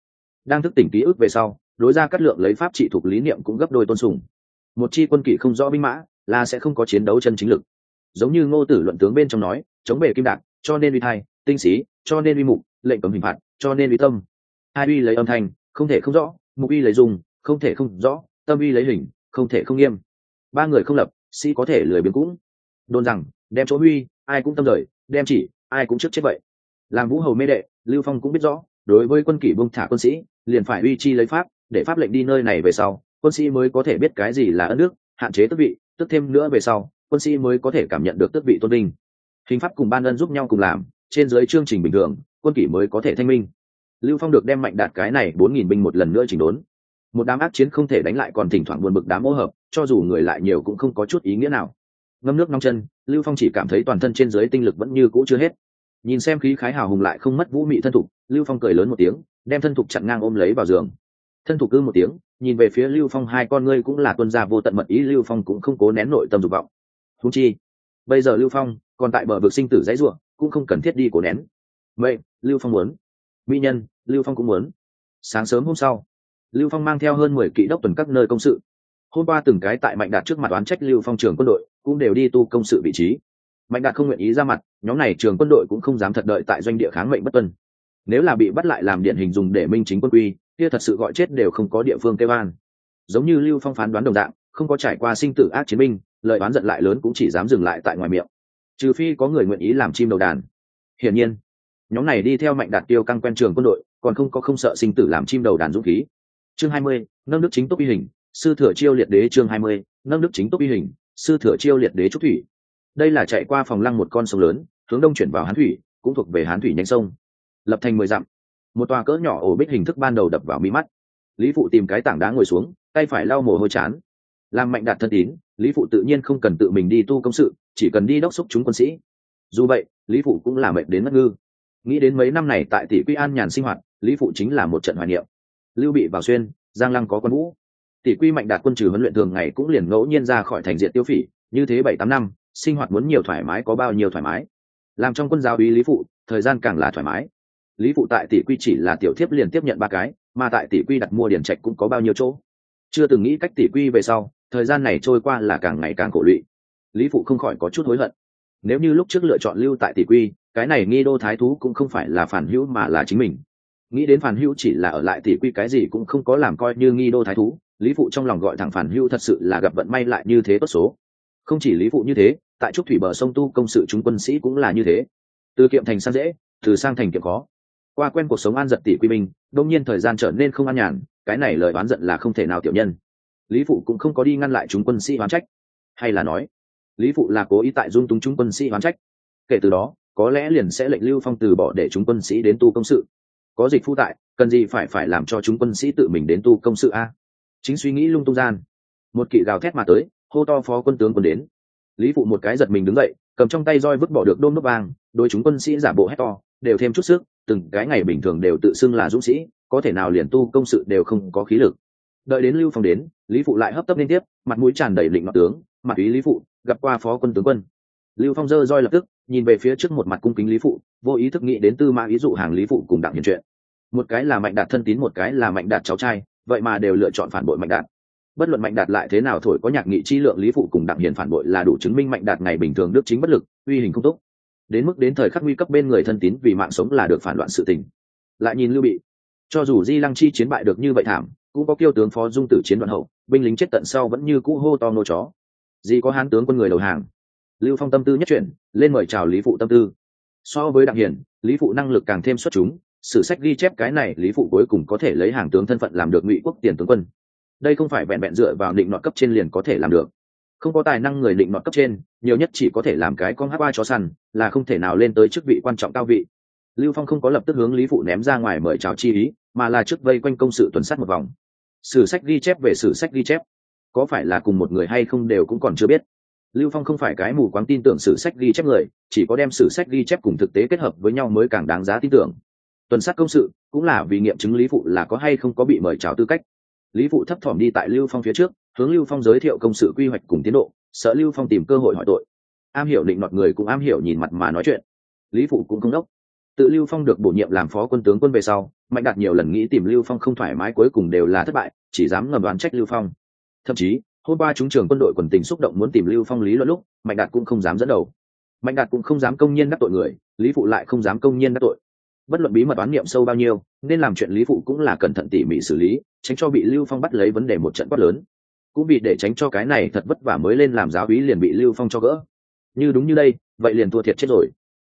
Đang thức tỉnh ký ức về sau, đối ra cắt lượng lấy pháp trị thuộc lý niệm cũng gấp đôi tôn sùng. Một chi quân kỵ không rõ binh mã, là sẽ không có chiến đấu chân chính lực. Giống như ngô tử luận tướng bên trong nói, chống bề kim đạn cho nên uy thai, tinh sĩ cho nên uy mục, lệnh cấm hình phạt, cho nên uy tâm. Hai uy lấy âm thanh, không thể không rõ, mục uy lấy dùng, không thể không rõ, tâm uy lấy hình, không thể không nghiêm ba người không lập, sĩ có thể lười biếng cũng. Đồn rằng, đem chỗ huy ai cũng tâm rời, đem chỉ, ai cũng trước chết vậy. Làm vũ hầu mê đệ, lưu phong cũng biết rõ, đối với quân kỷ buông thả quân sĩ, liền phải uy chi lấy pháp, để pháp lệnh đi nơi này về sau, quân sĩ mới có thể biết cái gì là ân đức, hạn chế tước vị tức thêm nữa về sau, quân sĩ mới có thể cảm nhận được tước vị tôn vinh. Hình pháp cùng ban ân giúp nhau cùng làm, trên dưới chương trình bình thường, quân kỷ mới có thể thanh minh. Lưu phong được đem mạnh đạt cái này bốn nghìn binh một lần nữa chỉnh đốn một đám ác chiến không thể đánh lại còn thỉnh thoảng buồn bực đám ô hợp, cho dù người lại nhiều cũng không có chút ý nghĩa nào. Ngâm nước nóng chân, lưu phong chỉ cảm thấy toàn thân trên dưới tinh lực vẫn như cũ chưa hết. Nhìn xem khí khái hào hùng lại không mất vũ mị thân thục, lưu phong cười lớn một tiếng, đem thân thục chặn ngang ôm lấy vào giường. Thân thục cư một tiếng, nhìn về phía lưu phong, hai con ngươi cũng là tuân gia vô tận mật ý, lưu phong cũng không cố nén nội tâm dục vọng. Thú chi, bây giờ lưu phong còn tại bờ vực sinh tử dãy ruộng cũng không cần thiết đi cố nén. Vậy, lưu phong muốn. Mỹ nhân, lưu phong cũng muốn. Sáng sớm hôm sau lưu phong mang theo hơn mười kỵ đốc tuần các nơi công sự. Hôm qua từng cái tại mạnh đạt trước mặt oán trách lưu phong trường quân đội, cũng đều đi tu công sự vị trí. Mạnh đạt không nguyện ý ra mặt, nhóm này trường quân đội cũng không dám thật đợi tại doanh địa kháng mệnh bất tuân. Nếu là bị bắt lại làm điện hình dùng để minh chính quân quy, kia thật sự gọi chết đều không có địa phương kêu an. Giống như lưu phong phán đoán đồng dạng, không có trải qua sinh tử ác chiến binh lợi oán giận lại lớn cũng chỉ dám dừng lại tại ngoài miệng. Trừ phi có người nguyện ý làm chim đầu đàn. Hiển nhiên, nhóm này đi theo mạnh đạt tiêu căng quen trường quân đội, còn không có không sợ sinh tử làm chim đầu đàn dũng khí chương hai mươi, nâng đức chính tốc uy hình, sư thừa chiêu liệt đế chương hai mươi, nâng đức chính tốc uy hình, sư thừa chiêu liệt đế trúc thủy. Đây là chạy qua phòng lăng một con sông lớn, hướng đông chuyển vào hán thủy, cũng thuộc về hán thủy nhanh sông. Lập thành mười dặm. Một tòa cỡ nhỏ ổ bích hình thức ban đầu đập vào mi mắt. Lý phụ tìm cái tảng đá ngồi xuống, tay phải lau mồ hôi chán. Làm mạnh đạt thân tín, lý phụ tự nhiên không cần tự mình đi tu công sự, chỉ cần đi đốc xúc chúng quân sĩ. Dù vậy, lý phụ cũng là mệnh đến mất ngư. Nghĩ đến mấy năm này tại tỷ quy an nhàn sinh hoạt, lý phụ chính là một trận hoài niệm lưu bị vào xuyên, giang lăng có quân vũ tỷ quy mạnh đạt quân trừ huấn luyện thường ngày cũng liền ngẫu nhiên ra khỏi thành diện tiêu phỉ, như thế bảy tám năm, sinh hoạt muốn nhiều thoải mái có bao nhiêu thoải mái. Làm trong quân giáo ý lý phụ, thời gian càng là thoải mái. Lý phụ tại tỷ quy chỉ là tiểu thiếp liền tiếp nhận ba cái, mà tại tỷ quy đặt mua điển trạch cũng có bao nhiêu chỗ. Chưa từng nghĩ cách tỷ quy về sau, thời gian này trôi qua là càng ngày càng khổ lụy. Lý phụ không khỏi có chút hối hận. Nếu như lúc trước lựa chọn lưu tại tỷ quy, cái này nghi đô thái thú cũng không phải là phản hữu mà là chính mình nghĩ đến phản hữu chỉ là ở lại tỷ quy cái gì cũng không có làm coi như nghi đô thái thú, lý phụ trong lòng gọi thẳng phản hữu thật sự là gặp vận may lại như thế tốt số. Không chỉ lý phụ như thế, tại trúc thủy bờ sông tu công sự chúng quân sĩ cũng là như thế. Từ kiệm thành sang dễ, từ sang thành kiệm khó. Qua quen cuộc sống an giật tỷ quy minh đông nhiên thời gian trở nên không an nhàn, cái này lời oán giận là không thể nào tiểu nhân. Lý phụ cũng không có đi ngăn lại chúng quân sĩ oán trách. Hay là nói, lý phụ là cố ý tại dung túng chúng quân sĩ oán trách. Kể từ đó, có lẽ liền sẽ lệnh lưu phong từ bỏ để chúng quân sĩ đến tu công sự có dịch phu tại, cần gì phải phải làm cho chúng quân sĩ tự mình đến tu công sự a? Chính suy nghĩ lung tung gian, một kỵ gào thét mà tới, hô to phó quân tướng quân đến. Lý phụ một cái giật mình đứng dậy, cầm trong tay roi vứt bỏ được đôn nốt vàng đôi chúng quân sĩ giả bộ hét to, đều thêm chút sức, từng cái ngày bình thường đều tự xưng là dũng sĩ, có thể nào liền tu công sự đều không có khí lực. Đợi đến lưu phong đến, lý phụ lại hấp tấp liên tiếp, mặt mũi tràn đầy lịnh mặt tướng, mặt ý lý phụ, gặp qua phó quân tướng quân. Lưu phong dơ roi lập tức nhìn về phía trước một mặt cung kính lý phụ, vô ý thức nghĩ đến tư mã ý dụ hàng lý phụ cùng đặng hiền chuyện. Một cái là mạnh đạt thân tín, một cái là mạnh đạt cháu trai, vậy mà đều lựa chọn phản bội mạnh đạt. Bất luận mạnh đạt lại thế nào thổi có nhạc nghị chi lượng lý phụ cùng đặng hiền phản bội là đủ chứng minh mạnh đạt ngày bình thường đức chính bất lực, uy hình không tốt. Đến mức đến thời khắc nguy cấp bên người thân tín vì mạng sống là được phản loạn sự tình. Lại nhìn lưu bị, cho dù di lăng chi chiến bại được như vậy thảm, cũng có kiêu tướng phó dung tử chiến đoạn hậu, binh lính chết tận sau vẫn như cũ hô to nô chó. Gì có hán tướng quân người đầu hàng lưu phong tâm tư nhất chuyển, lên mời chào lý phụ tâm tư. So với đặng hiển, lý phụ năng lực càng thêm xuất chúng, sử sách ghi chép cái này lý phụ cuối cùng có thể lấy hàng tướng thân phận làm được ngụy quốc tiền tướng quân. Đây không phải vẹn vẹn dựa vào định nọ cấp trên liền có thể làm được. Không có tài năng người định nọ cấp trên, nhiều nhất chỉ có thể làm cái con hát ba chó săn, là không thể nào lên tới chức vị quan trọng cao vị. Lưu phong không có lập tức hướng lý phụ ném ra ngoài mời chào chi ý, mà là trước vây quanh công sự tuần sát một vòng. Sử sách ghi chép về sử sách ghi chép. Có phải là cùng một người hay không đều cũng còn chưa biết lưu phong không phải cái mù quáng tin tưởng sử sách ghi chép người, chỉ có đem sử sách ghi chép cùng thực tế kết hợp với nhau mới càng đáng giá tin tưởng. Tuần sát công sự, cũng là vì nghiệm chứng lý phụ là có hay không có bị mời chào tư cách. Lý phụ thấp thỏm đi tại lưu phong phía trước, hướng lưu phong giới thiệu công sự quy hoạch cùng tiến độ, sợ lưu phong tìm cơ hội hỏi tội. Am hiểu định nọt người cũng am hiểu nhìn mặt mà nói chuyện. Lý phụ cũng không đốc. Tự lưu phong được bổ nhiệm làm phó quân tướng quân về sau, mạnh đạt nhiều lần nghĩ tìm lưu phong không thoải mái cuối cùng đều là thất bại, chỉ dám ngầm đoán trách lưu phong. Thậm chí hôm qua chúng trường quân đội quần tình xúc động muốn tìm lưu phong lý luận lúc, mạnh đạt cũng không dám dẫn đầu. Mạnh đạt cũng không dám công nhiên đắc tội người, lý phụ lại không dám công nhiên đắc tội. Bất luận bí mật oán niệm sâu bao nhiêu, nên làm chuyện lý phụ cũng là cẩn thận tỉ mỉ xử lý, tránh cho bị lưu phong bắt lấy vấn đề một trận quát lớn. Cũng vì để tránh cho cái này thật vất vả mới lên làm giáo úy liền bị lưu phong cho gỡ. Như đúng như đây, vậy liền thua thiệt chết rồi.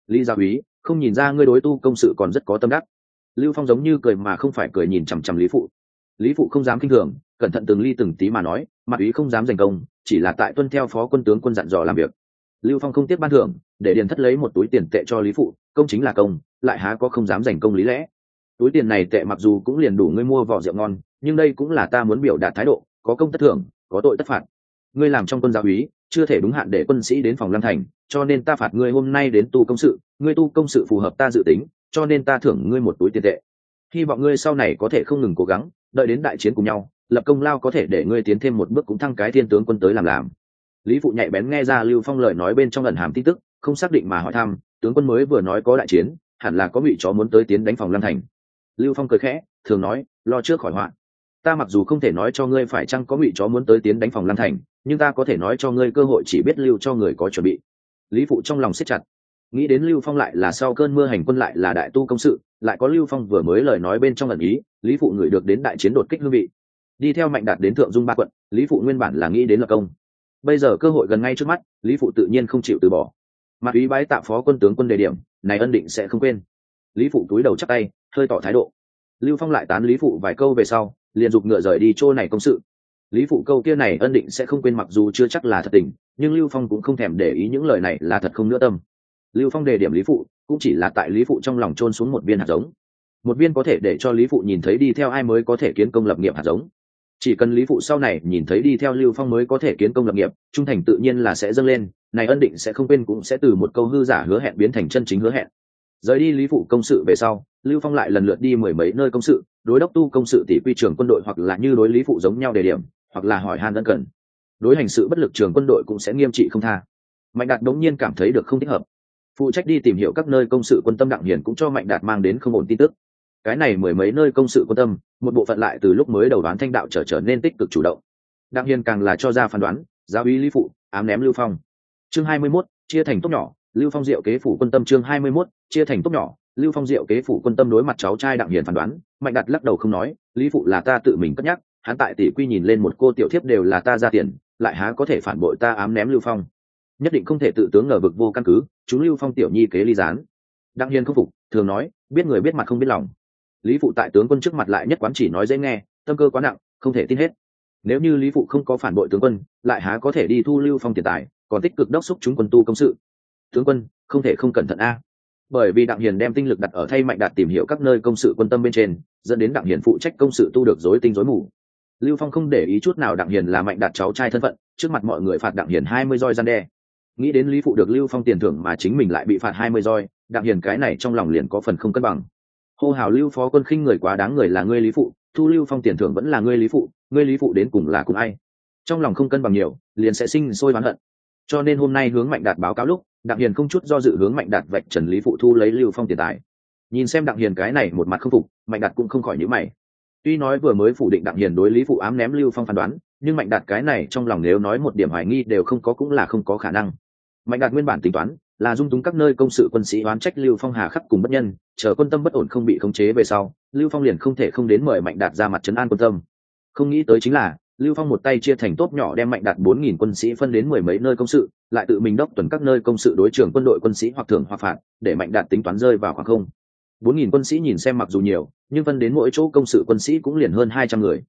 Lý giáo úy, không nhìn ra ngươi đối tu công sự còn rất có tâm đắc. Lưu phong giống như cười mà không phải cười nhìn chằm chằm lý phụ. Lý phụ không dám kinh thường, cẩn thận từng ly từng tí mà nói mặt ý không dám giành công, chỉ là tại tuân theo phó quân tướng quân dặn dò làm việc. Lưu phong không tiếc ban thưởng, để điền thất lấy một túi tiền tệ cho lý phụ, công chính là công, lại há có không dám giành công lý lẽ. Túi tiền này tệ mặc dù cũng liền đủ ngươi mua vỏ rượu ngon, nhưng đây cũng là ta muốn biểu đạt thái độ, có công tất thưởng, có tội tất phạt. Ngươi làm trong quân giáo úy, chưa thể đúng hạn để quân sĩ đến phòng lăng thành, cho nên ta phạt ngươi hôm nay đến tu công sự, ngươi tu công sự phù hợp ta dự tính, cho nên ta thưởng ngươi một túi tiền tệ. Hy vọng ngươi sau này có thể không ngừng cố gắng, đợi đến đại chiến cùng nhau lập công lao có thể để ngươi tiến thêm một bước cũng thăng cái thiên tướng quân tới làm làm. Lý phụ nhạy bén nghe ra lưu phong lời nói bên trong lần hàm tin tức, không xác định mà hỏi thăm, tướng quân mới vừa nói có đại chiến, hẳn là có bị chó muốn tới tiến đánh phòng lăng thành. Lưu phong cười khẽ, thường nói, lo trước khỏi họa. Ta mặc dù không thể nói cho ngươi phải chăng có bị chó muốn tới tiến đánh phòng lăng thành, nhưng ta có thể nói cho ngươi cơ hội chỉ biết lưu cho người có chuẩn bị. Lý phụ trong lòng siết chặt. Nghĩ đến lưu phong lại là sau cơn mưa hành quân lại là đại tu công sự, lại có lưu phong vừa mới lời nói bên trong lần ý, lý phụ ngửi được đến đại chiến đột kích hương vị đi theo mạnh đạt đến thượng dung ba quận, lý phụ nguyên bản là nghĩ đến lập công. Bây giờ cơ hội gần ngay trước mắt, lý phụ tự nhiên không chịu từ bỏ. Mặt ý bái tạ phó quân tướng quân đề điểm, này ân định sẽ không quên. Lý phụ túi đầu chắc tay, hơi tỏ thái độ. Lưu phong lại tán lý phụ vài câu về sau, liền giục ngựa rời đi chỗ này công sự. Lý phụ câu kia này ân định sẽ không quên mặc dù chưa chắc là thật tình, nhưng lưu phong cũng không thèm để ý những lời này là thật không nữa tâm. Lưu phong đề điểm lý phụ, cũng chỉ là tại lý phụ trong lòng trôn xuống một viên hạt giống. Một viên có thể để cho lý phụ nhìn thấy đi theo ai mới có thể kiến công lập nghiệp hạt giống chỉ cần lý phụ sau này nhìn thấy đi theo lưu phong mới có thể kiến công lập nghiệp, trung thành tự nhiên là sẽ dâng lên, này ân định sẽ không quên cũng sẽ từ một câu hư giả hứa hẹn biến thành chân chính hứa hẹn. Rời đi lý phụ công sự về sau, lưu phong lại lần lượt đi mười mấy nơi công sự, đối đốc tu công sự tỷ quy trường quân đội hoặc là như đối lý phụ giống nhau đề điểm, hoặc là hỏi han ân cần. Đối hành sự bất lực trường quân đội cũng sẽ nghiêm trị không tha. Mạnh đạt đống nhiên cảm thấy được không thích hợp. Phụ trách đi tìm hiểu các nơi công sự quân tâm đặng hiền cũng cho mạnh đạt mang đến không ổn tin tức cái này mười mấy nơi công sự quan tâm một bộ phận lại từ lúc mới đầu đoán thanh đạo trở trở nên tích cực chủ động. Đặng hiền càng là cho ra phán đoán giáo ý lý phụ ám ném lưu phong. Chương hai mươi 21, chia thành tốt nhỏ lưu phong diệu kế phủ quân tâm chương hai mươi 21, chia thành tốt nhỏ lưu phong diệu kế phủ quân tâm đối mặt cháu trai đặng hiền phán đoán mạnh đặt lắc đầu không nói lý phụ là ta tự mình cất nhắc hắn tại tỷ quy nhìn lên một cô tiểu thiếp đều là ta ra tiền lại há có thể phản bội ta ám ném lưu phong. Nhất định không thể tự tướng ngờ vực vô căn cứ chúng lưu phong tiểu nhi kế ly gián. Đặng hiền không phục thường nói biết người biết mặt không biết lòng lý phụ tại tướng quân trước mặt lại nhất quán chỉ nói dễ nghe, tâm cơ quá nặng, không thể tin hết. Nếu như lý phụ không có phản bội tướng quân, lại há có thể đi thu lưu phong tiền tài, còn tích cực đốc xúc chúng quân tu công sự. Tướng quân, không thể không cẩn thận a. Bởi vì đặng hiền đem tinh lực đặt ở thay mạnh đạt tìm hiểu các nơi công sự quân tâm bên trên, dẫn đến đặng hiền phụ trách công sự tu được dối tinh dối mù. Lưu phong không để ý chút nào đặng hiền là mạnh đạt cháu trai thân phận, trước mặt mọi người phạt đặng hiền hai mươi roi gian đe. Nghĩ đến lý phụ được lưu phong tiền thưởng mà chính mình lại bị phạt hai mươi roi, đặng hiền cái này trong lòng liền có phần không cân bằng hô hào lưu phó quân khinh người quá đáng người là ngươi lý phụ, thu lưu phong tiền thưởng vẫn là ngươi lý phụ, ngươi lý phụ đến cùng là cùng ai? Trong lòng không cân bằng nhiều, liền sẽ sinh sôi oán hận. Cho nên hôm nay hướng mạnh đạt báo cáo lúc, đặng hiền không chút do dự hướng mạnh đạt vạch trần lý phụ thu lấy lưu phong tiền tài. Nhìn xem đặng hiền cái này một mặt không phục, mạnh đạt cũng không khỏi nhữ mày. Tuy nói vừa mới phủ định đặng hiền đối lý phụ ám ném lưu phong phán đoán, nhưng mạnh đạt cái này trong lòng nếu nói một điểm hoài nghi đều không có cũng là không có khả năng. Mạnh đạt nguyên bản tính toán là dung túng các nơi công sự quân sĩ oán trách lưu phong hà khắc cùng bất nhân, chờ quân tâm bất ổn không bị khống chế về sau, lưu phong liền không thể không đến mời mạnh đạt ra mặt trấn an quân tâm. Không nghĩ tới chính là, lưu phong một tay chia thành tốt nhỏ đem mạnh đạt bốn nghìn quân sĩ phân đến mười mấy nơi công sự, lại tự mình đốc tuần các nơi công sự đối trưởng quân đội quân sĩ hoặc thưởng hoặc phạt, để mạnh đạt tính toán rơi vào khoảng không. bốn nghìn quân sĩ nhìn xem mặc dù nhiều, nhưng phân đến mỗi chỗ công sự quân sĩ cũng liền hơn hai trăm người.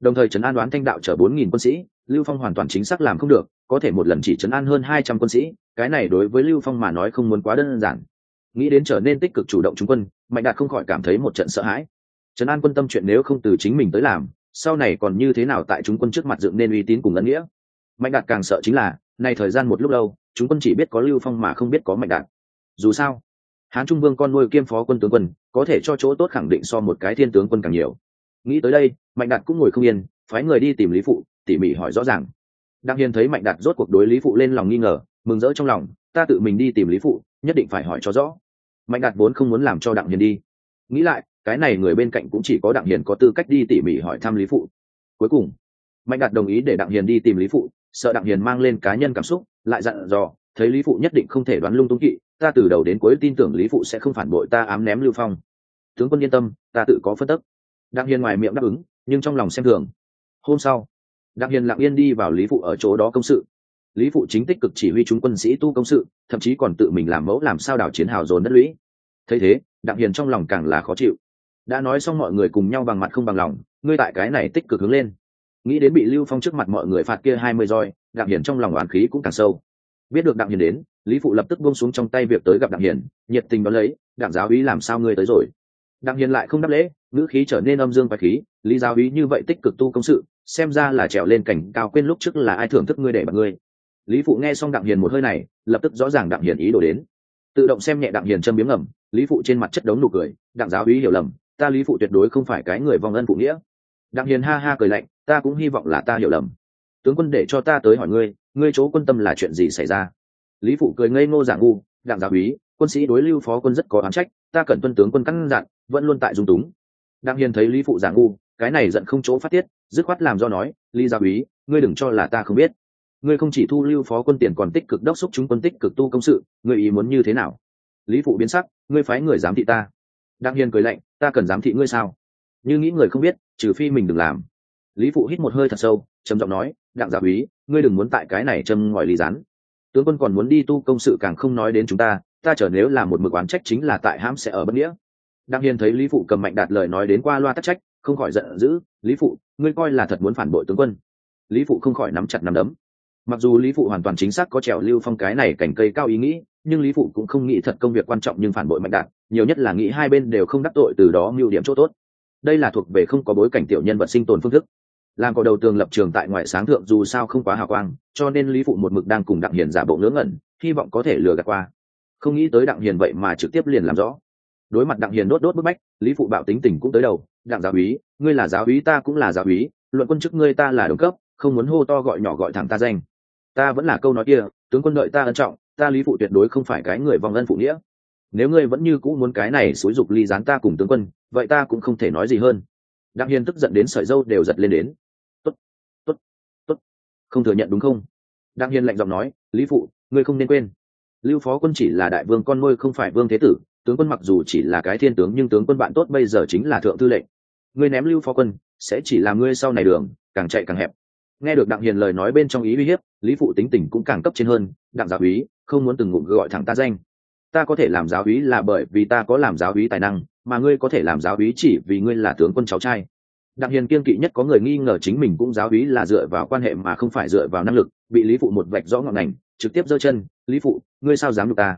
Đồng thời trấn an đoán thanh đạo chở bốn nghìn quân sĩ, lưu phong hoàn toàn chính xác làm không được, có thể một lần chỉ trấn an hơn hai trăm quân sĩ cái này đối với lưu phong mà nói không muốn quá đơn giản. Nghĩ đến trở nên tích cực chủ động trung quân, mạnh đạt không khỏi cảm thấy một trận sợ hãi. Trấn an quân tâm chuyện nếu không từ chính mình tới làm, sau này còn như thế nào tại chúng quân trước mặt dựng nên uy tín cùng ấn nghĩa? Mạnh đạt càng sợ chính là, nay thời gian một lúc lâu, chúng quân chỉ biết có lưu phong mà không biết có mạnh đạt. Dù sao, hán trung vương con nuôi kiêm phó quân tướng quân, có thể cho chỗ tốt khẳng định so một cái thiên tướng quân càng nhiều. Nghĩ tới đây, mạnh đạt cũng ngồi không yên, phái người đi tìm lý phụ, tỉ mỉ hỏi rõ ràng. Đặng hiền thấy mạnh đạt rốt cuộc đối lý phụ lên lòng nghi ngờ mừng rỡ trong lòng, ta tự mình đi tìm lý phụ, nhất định phải hỏi cho rõ. Mạnh đạt vốn không muốn làm cho đặng hiền đi. Nghĩ lại, cái này người bên cạnh cũng chỉ có đặng hiền có tư cách đi tỉ mỉ hỏi thăm lý phụ. Cuối cùng, mạnh đạt đồng ý để đặng hiền đi tìm lý phụ, sợ đặng hiền mang lên cá nhân cảm xúc, lại dặn dò, thấy lý phụ nhất định không thể đoán lung tung kỵ, ta từ đầu đến cuối tin tưởng lý phụ sẽ không phản bội ta ám ném lưu phong. Tướng quân yên tâm, ta tự có phân tức. Đặng hiền ngoài miệng đáp ứng, nhưng trong lòng xem thường. Hôm sau, đặng hiền lặng yên đi vào lý phụ ở chỗ đó công sự lý phụ chính tích cực chỉ huy chúng quân sĩ tu công sự, thậm chí còn tự mình làm mẫu làm sao đảo chiến hào dồn đất lũy. Thấy thế, đặng hiền trong lòng càng là khó chịu. Đã nói xong mọi người cùng nhau bằng mặt không bằng lòng, ngươi tại cái này tích cực hướng lên. Nghĩ đến bị lưu phong trước mặt mọi người phạt kia hai mươi roi, đặng hiền trong lòng oán khí cũng càng sâu. Biết được đặng hiền đến, lý phụ lập tức buông xuống trong tay việc tới gặp đặng hiền, nhiệt tình đón lấy, đặng giáo úy làm sao ngươi tới rồi? Đặng hiền lại không đáp lễ, ngữ khí trở nên âm dương và khí, lý giáo úy như vậy tích cực tu công sự, xem ra là trèo lên cảnh cao quên lúc trước là ai thưởng thức ngươi để bằng ngươi lý phụ nghe xong đặng hiền một hơi này, lập tức rõ ràng đặng hiền ý đồ đến. Tự động xem nhẹ đặng hiền châm biếm ngầm, lý phụ trên mặt chất đống nụ cười, đặng giáo úy hiểu lầm, ta lý phụ tuyệt đối không phải cái người vong ân phụ nghĩa. Đặng hiền ha ha cười lạnh, ta cũng hy vọng là ta hiểu lầm. Tướng quân để cho ta tới hỏi ngươi ngươi chỗ quân tâm là chuyện gì xảy ra? Lý phụ cười ngây ngô giả ngu, đặng giáo úy, quân sĩ đối lưu phó quân rất có oán trách, ta cần tuân tướng quân căn dặn, vẫn luôn tại dung túng. Đặng hiền thấy lý phụ giả ngu, cái này giận không chỗ phát tiết, dứt khoát làm do nói, lý giáo úy, ngươi đừng cho là ta không biết ngươi không chỉ thu lưu phó quân tiền còn tích cực đốc xúc chúng quân tích cực tu công sự, ngươi ý muốn như thế nào? Lý phụ biến sắc, ngươi phái người giám thị ta. Đặng hiền cười lạnh, ta cần giám thị ngươi sao? Như nghĩ người không biết, trừ phi mình đừng làm. Lý phụ hít một hơi thật sâu, trầm giọng nói, đặng giả úy ngươi đừng muốn tại cái này châm ngòi lý rán. Tướng quân còn muốn đi tu công sự càng không nói đến chúng ta ta trở nếu là một mực oán trách chính là tại hãm sẽ ở bất nghĩa. Đặng hiền thấy lý phụ cầm mạnh đạt lời nói đến qua loa tắc trách, không khỏi giận dữ, lý phụ, ngươi coi là thật muốn phản bội tướng quân. Lý phụ không khỏi nắm chặt nắm đấm mặc dù lý phụ hoàn toàn chính xác có trèo lưu phong cái này cảnh cây cao ý nghĩ, nhưng lý phụ cũng không nghĩ thật công việc quan trọng nhưng phản bội mạnh đạt nhiều nhất là nghĩ hai bên đều không đắc tội từ đó mưu điểm chỗ tốt. Đây là thuộc về không có bối cảnh tiểu nhân vật sinh tồn phương thức. Làm có đầu tường lập trường tại ngoại sáng thượng dù sao không quá hào quang, cho nên lý phụ một mực đang cùng đặng hiền giả bộ ngớ ngẩn, hy vọng có thể lừa gạt qua. Không nghĩ tới đặng hiền vậy mà trực tiếp liền làm rõ. Đối mặt đặng hiền đốt đốt bức bách, lý phụ bạo tính tình cũng tới đầu, đặng giáo úy, ngươi là giáo úy ta cũng là giáo úy, luận quân chức ngươi ta là đồng cấp, không muốn hô to gọi nhỏ gọi thẳng ta danh ta vẫn là câu nói kia, tướng quân đợi ta ân trọng, ta lý phụ tuyệt đối không phải cái người vong ân phụ nghĩa. Nếu ngươi vẫn như cũ muốn cái này xúi dục ly gián ta cùng tướng quân, vậy ta cũng không thể nói gì hơn. Đặng hiền tức giận đến sợi dâu đều giật lên đến. Tốt tốt tốt. Không thừa nhận đúng không? Đặng hiền lạnh giọng nói, lý phụ, ngươi không nên quên. Lưu phó quân chỉ là đại vương con nuôi không phải vương thế tử, tướng quân mặc dù chỉ là cái thiên tướng nhưng tướng quân bạn tốt bây giờ chính là thượng tư lệnh. Ngươi ném lưu phó quân, sẽ chỉ làm ngươi sau này đường, càng chạy càng hẹp nghe được đặng hiền lời nói bên trong ý uy hiếp, lý phụ tính tình cũng càng cấp trên hơn, đặng giáo úy, không muốn từng ngụm gọi thẳng ta danh. Ta có thể làm giáo úy là bởi vì ta có làm giáo úy tài năng, mà ngươi có thể làm giáo úy chỉ vì ngươi là tướng quân cháu trai. Đặng hiền kiên kỵ nhất có người nghi ngờ chính mình cũng giáo úy là dựa vào quan hệ mà không phải dựa vào năng lực, bị lý phụ một vạch rõ ngọn ngành, trực tiếp giơ chân, lý phụ, ngươi sao dám được ta?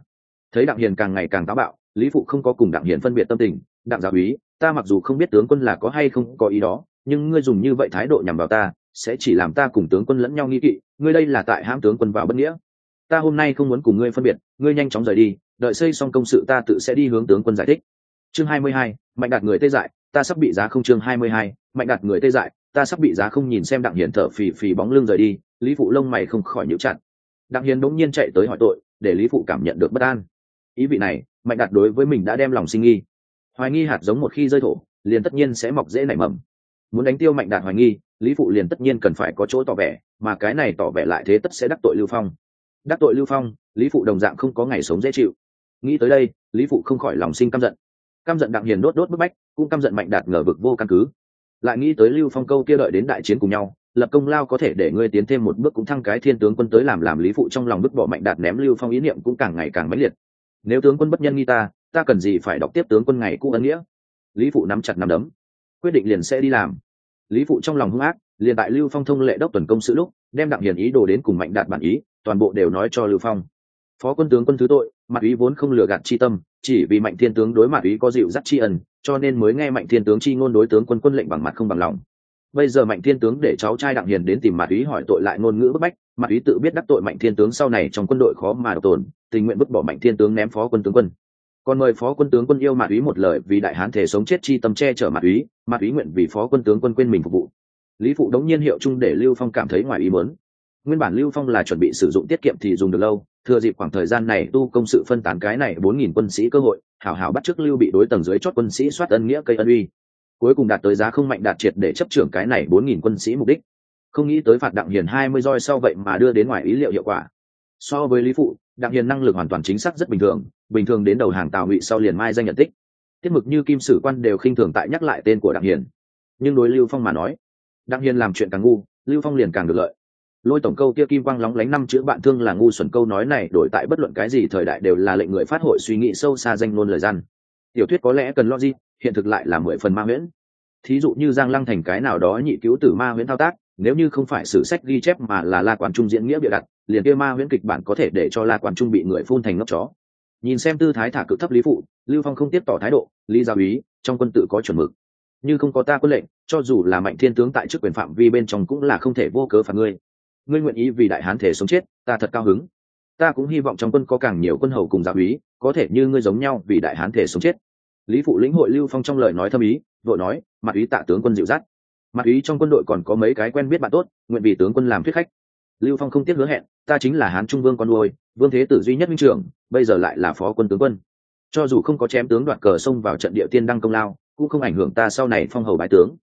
Thấy đặng hiền càng ngày càng táo bạo, lý phụ không có cùng đặng hiền phân biệt tâm tình, đặng giáo úy, ta mặc dù không biết tướng quân là có hay không có ý đó, nhưng ngươi dùng như vậy thái độ nhằm vào ta sẽ chỉ làm ta cùng tướng quân lẫn nhau nghi kỵ ngươi đây là tại hãm tướng quân vào bất nghĩa. Ta hôm nay không muốn cùng ngươi phân biệt ngươi nhanh chóng rời đi đợi xây xong công sự ta tự sẽ đi hướng tướng quân giải thích. Chương 22, mạnh đạt người tê dại ta sắp bị giá không chương 22, mạnh đạt người tê dại ta sắp bị giá không nhìn xem đặng hiền thở phì phì bóng lưng rời đi lý phụ lông mày không khỏi nhíu chặt. Đặng hiền đỗng nhiên chạy tới hỏi tội để lý phụ cảm nhận được bất an. Ý vị này mạnh đạt đối với mình đã đem lòng sinh nghi. Hoài nghi hạt giống một khi rơi thổ liền tất nhiên sẽ mọc dễ nảy mầm muốn đánh tiêu mạnh đạt hoài nghi, lý phụ liền tất nhiên cần phải có chỗ tỏ vẻ, mà cái này tỏ vẻ lại thế tất sẽ đắc tội lưu phong. Đắc tội lưu phong, lý phụ đồng dạng không có ngày sống dễ chịu. Nghĩ tới đây, lý phụ không khỏi lòng sinh căm giận. Căm giận đặng hiền đốt đốt bức bách, cũng căm giận mạnh đạt ngờ vực vô căn cứ. Lại nghĩ tới lưu phong câu kia đợi đến đại chiến cùng nhau, lập công lao có thể để ngươi tiến thêm một bước cũng thăng cái thiên tướng quân tới làm làm lý phụ trong lòng bức bỏ mạnh đạt ném lưu phong ý niệm cũng càng ngày càng mãnh liệt. Nếu tướng quân bất nhân nghi ta ta cần gì phải đọc tiếp tướng quân ngày cũ ân nghĩa? Lý phụ nắm chặt nắm đấm quyết định liền sẽ đi làm. Lý phụ trong lòng hung ác, liền tại lưu phong thông lệ đốc tuần công sự lúc, đem đặng hiền ý đồ đến cùng mạnh đạt bản ý, toàn bộ đều nói cho lưu phong. Phó quân tướng quân thứ tội mặt ý vốn không lừa gạt chi tâm, chỉ vì mạnh thiên tướng đối mặt ý có dịu dắt chi ẩn cho nên mới nghe mạnh thiên tướng chi ngôn đối tướng quân quân lệnh bằng mặt không bằng lòng. Bây giờ mạnh thiên tướng để cháu trai đặng hiền đến tìm mặt ý hỏi tội lại ngôn ngữ bức bách mặt ý tự biết đắc tội mạnh thiên tướng sau này trong quân đội khó mà độc tồn, tình nguyện vứt bỏ mạnh thiên tướng ném phó quân tướng quân còn mời phó quân tướng quân yêu mặt ý một lời vì đại hán thể sống chết chi tâm che chở mặt ý mặt ý nguyện vì phó quân tướng quân quên mình phục vụ. Lý phụ đống nhiên hiệu chung để lưu phong cảm thấy ngoài ý muốn. Nguyên bản lưu phong là chuẩn bị sử dụng tiết kiệm thì dùng được lâu, thừa dịp khoảng thời gian này tu công sự phân tán cái này bốn nghìn quân sĩ cơ hội, hảo hảo bắt chức lưu bị đối tầng dưới chót quân sĩ soát ân nghĩa cây ân uy. Cuối cùng đạt tới giá không mạnh đạt triệt để chấp trưởng cái này bốn nghìn quân sĩ mục đích. Không nghĩ tới phạt đặng hiền hai mươi roi sau vậy mà đưa đến ngoài ý liệu hiệu quả. So với lý phụ, đặng hiền năng lực hoàn toàn chính xác rất bình thường bình thường đến đầu hàng tào ngụy sau liền mai danh nhận tích. Tiết mực như kim sử quan đều khinh thường tại nhắc lại tên của đặng hiền. Nhưng đối lưu phong mà nói, đặng hiền làm chuyện càng ngu, lưu phong liền càng được lợi. Lôi tổng câu kia kim quang lóng lánh năm chữ bạn thương là ngu xuẩn câu nói này đổi tại bất luận cái gì thời đại đều là lệnh người phát hội suy nghĩ sâu xa danh ngôn lời gian. Tiểu thuyết có lẽ cần logic, hiện thực lại là mười phần ma huyễn. Thí dụ như giang lăng thành cái nào đó nhị cứu tử ma huyễn thao tác, nếu như không phải sử sách ghi chép mà là la quản trung diễn nghĩa bịa đặt, liền kia ma huyễn kịch bản có thể để cho la quản trung bị người phun thành ngốc chó nhìn xem tư thái thả cự thấp lý phụ, lưu phong không tiếp tỏ thái độ, lý gia úy, trong quân tự có chuẩn mực. Như không có ta quân lệnh, cho dù là mạnh thiên tướng tại chức quyền phạm vi bên trong cũng là không thể vô cớ phạt ngươi. Ngươi nguyện ý vì đại hán thể sống chết, ta thật cao hứng. Ta cũng hy vọng trong quân có càng nhiều quân hầu cùng gia úy, có thể như ngươi giống nhau vì đại hán thể sống chết. Lý phụ lĩnh hội lưu phong trong lời nói thâm ý, vội nói, mặt ý tạ tướng quân dịu dắt. Mặt ý trong quân đội còn có mấy cái quen biết bạn tốt, nguyện vì tướng quân làm thuyết khách lưu phong không tiếc hứa hẹn, ta chính là hán trung vương con nuôi, vương thế tử duy nhất minh trưởng, bây giờ lại là phó quân tướng quân. Cho dù không có chém tướng đoạt cờ xông vào trận địa tiên đăng công lao, cũng không ảnh hưởng ta sau này phong hầu bái tướng.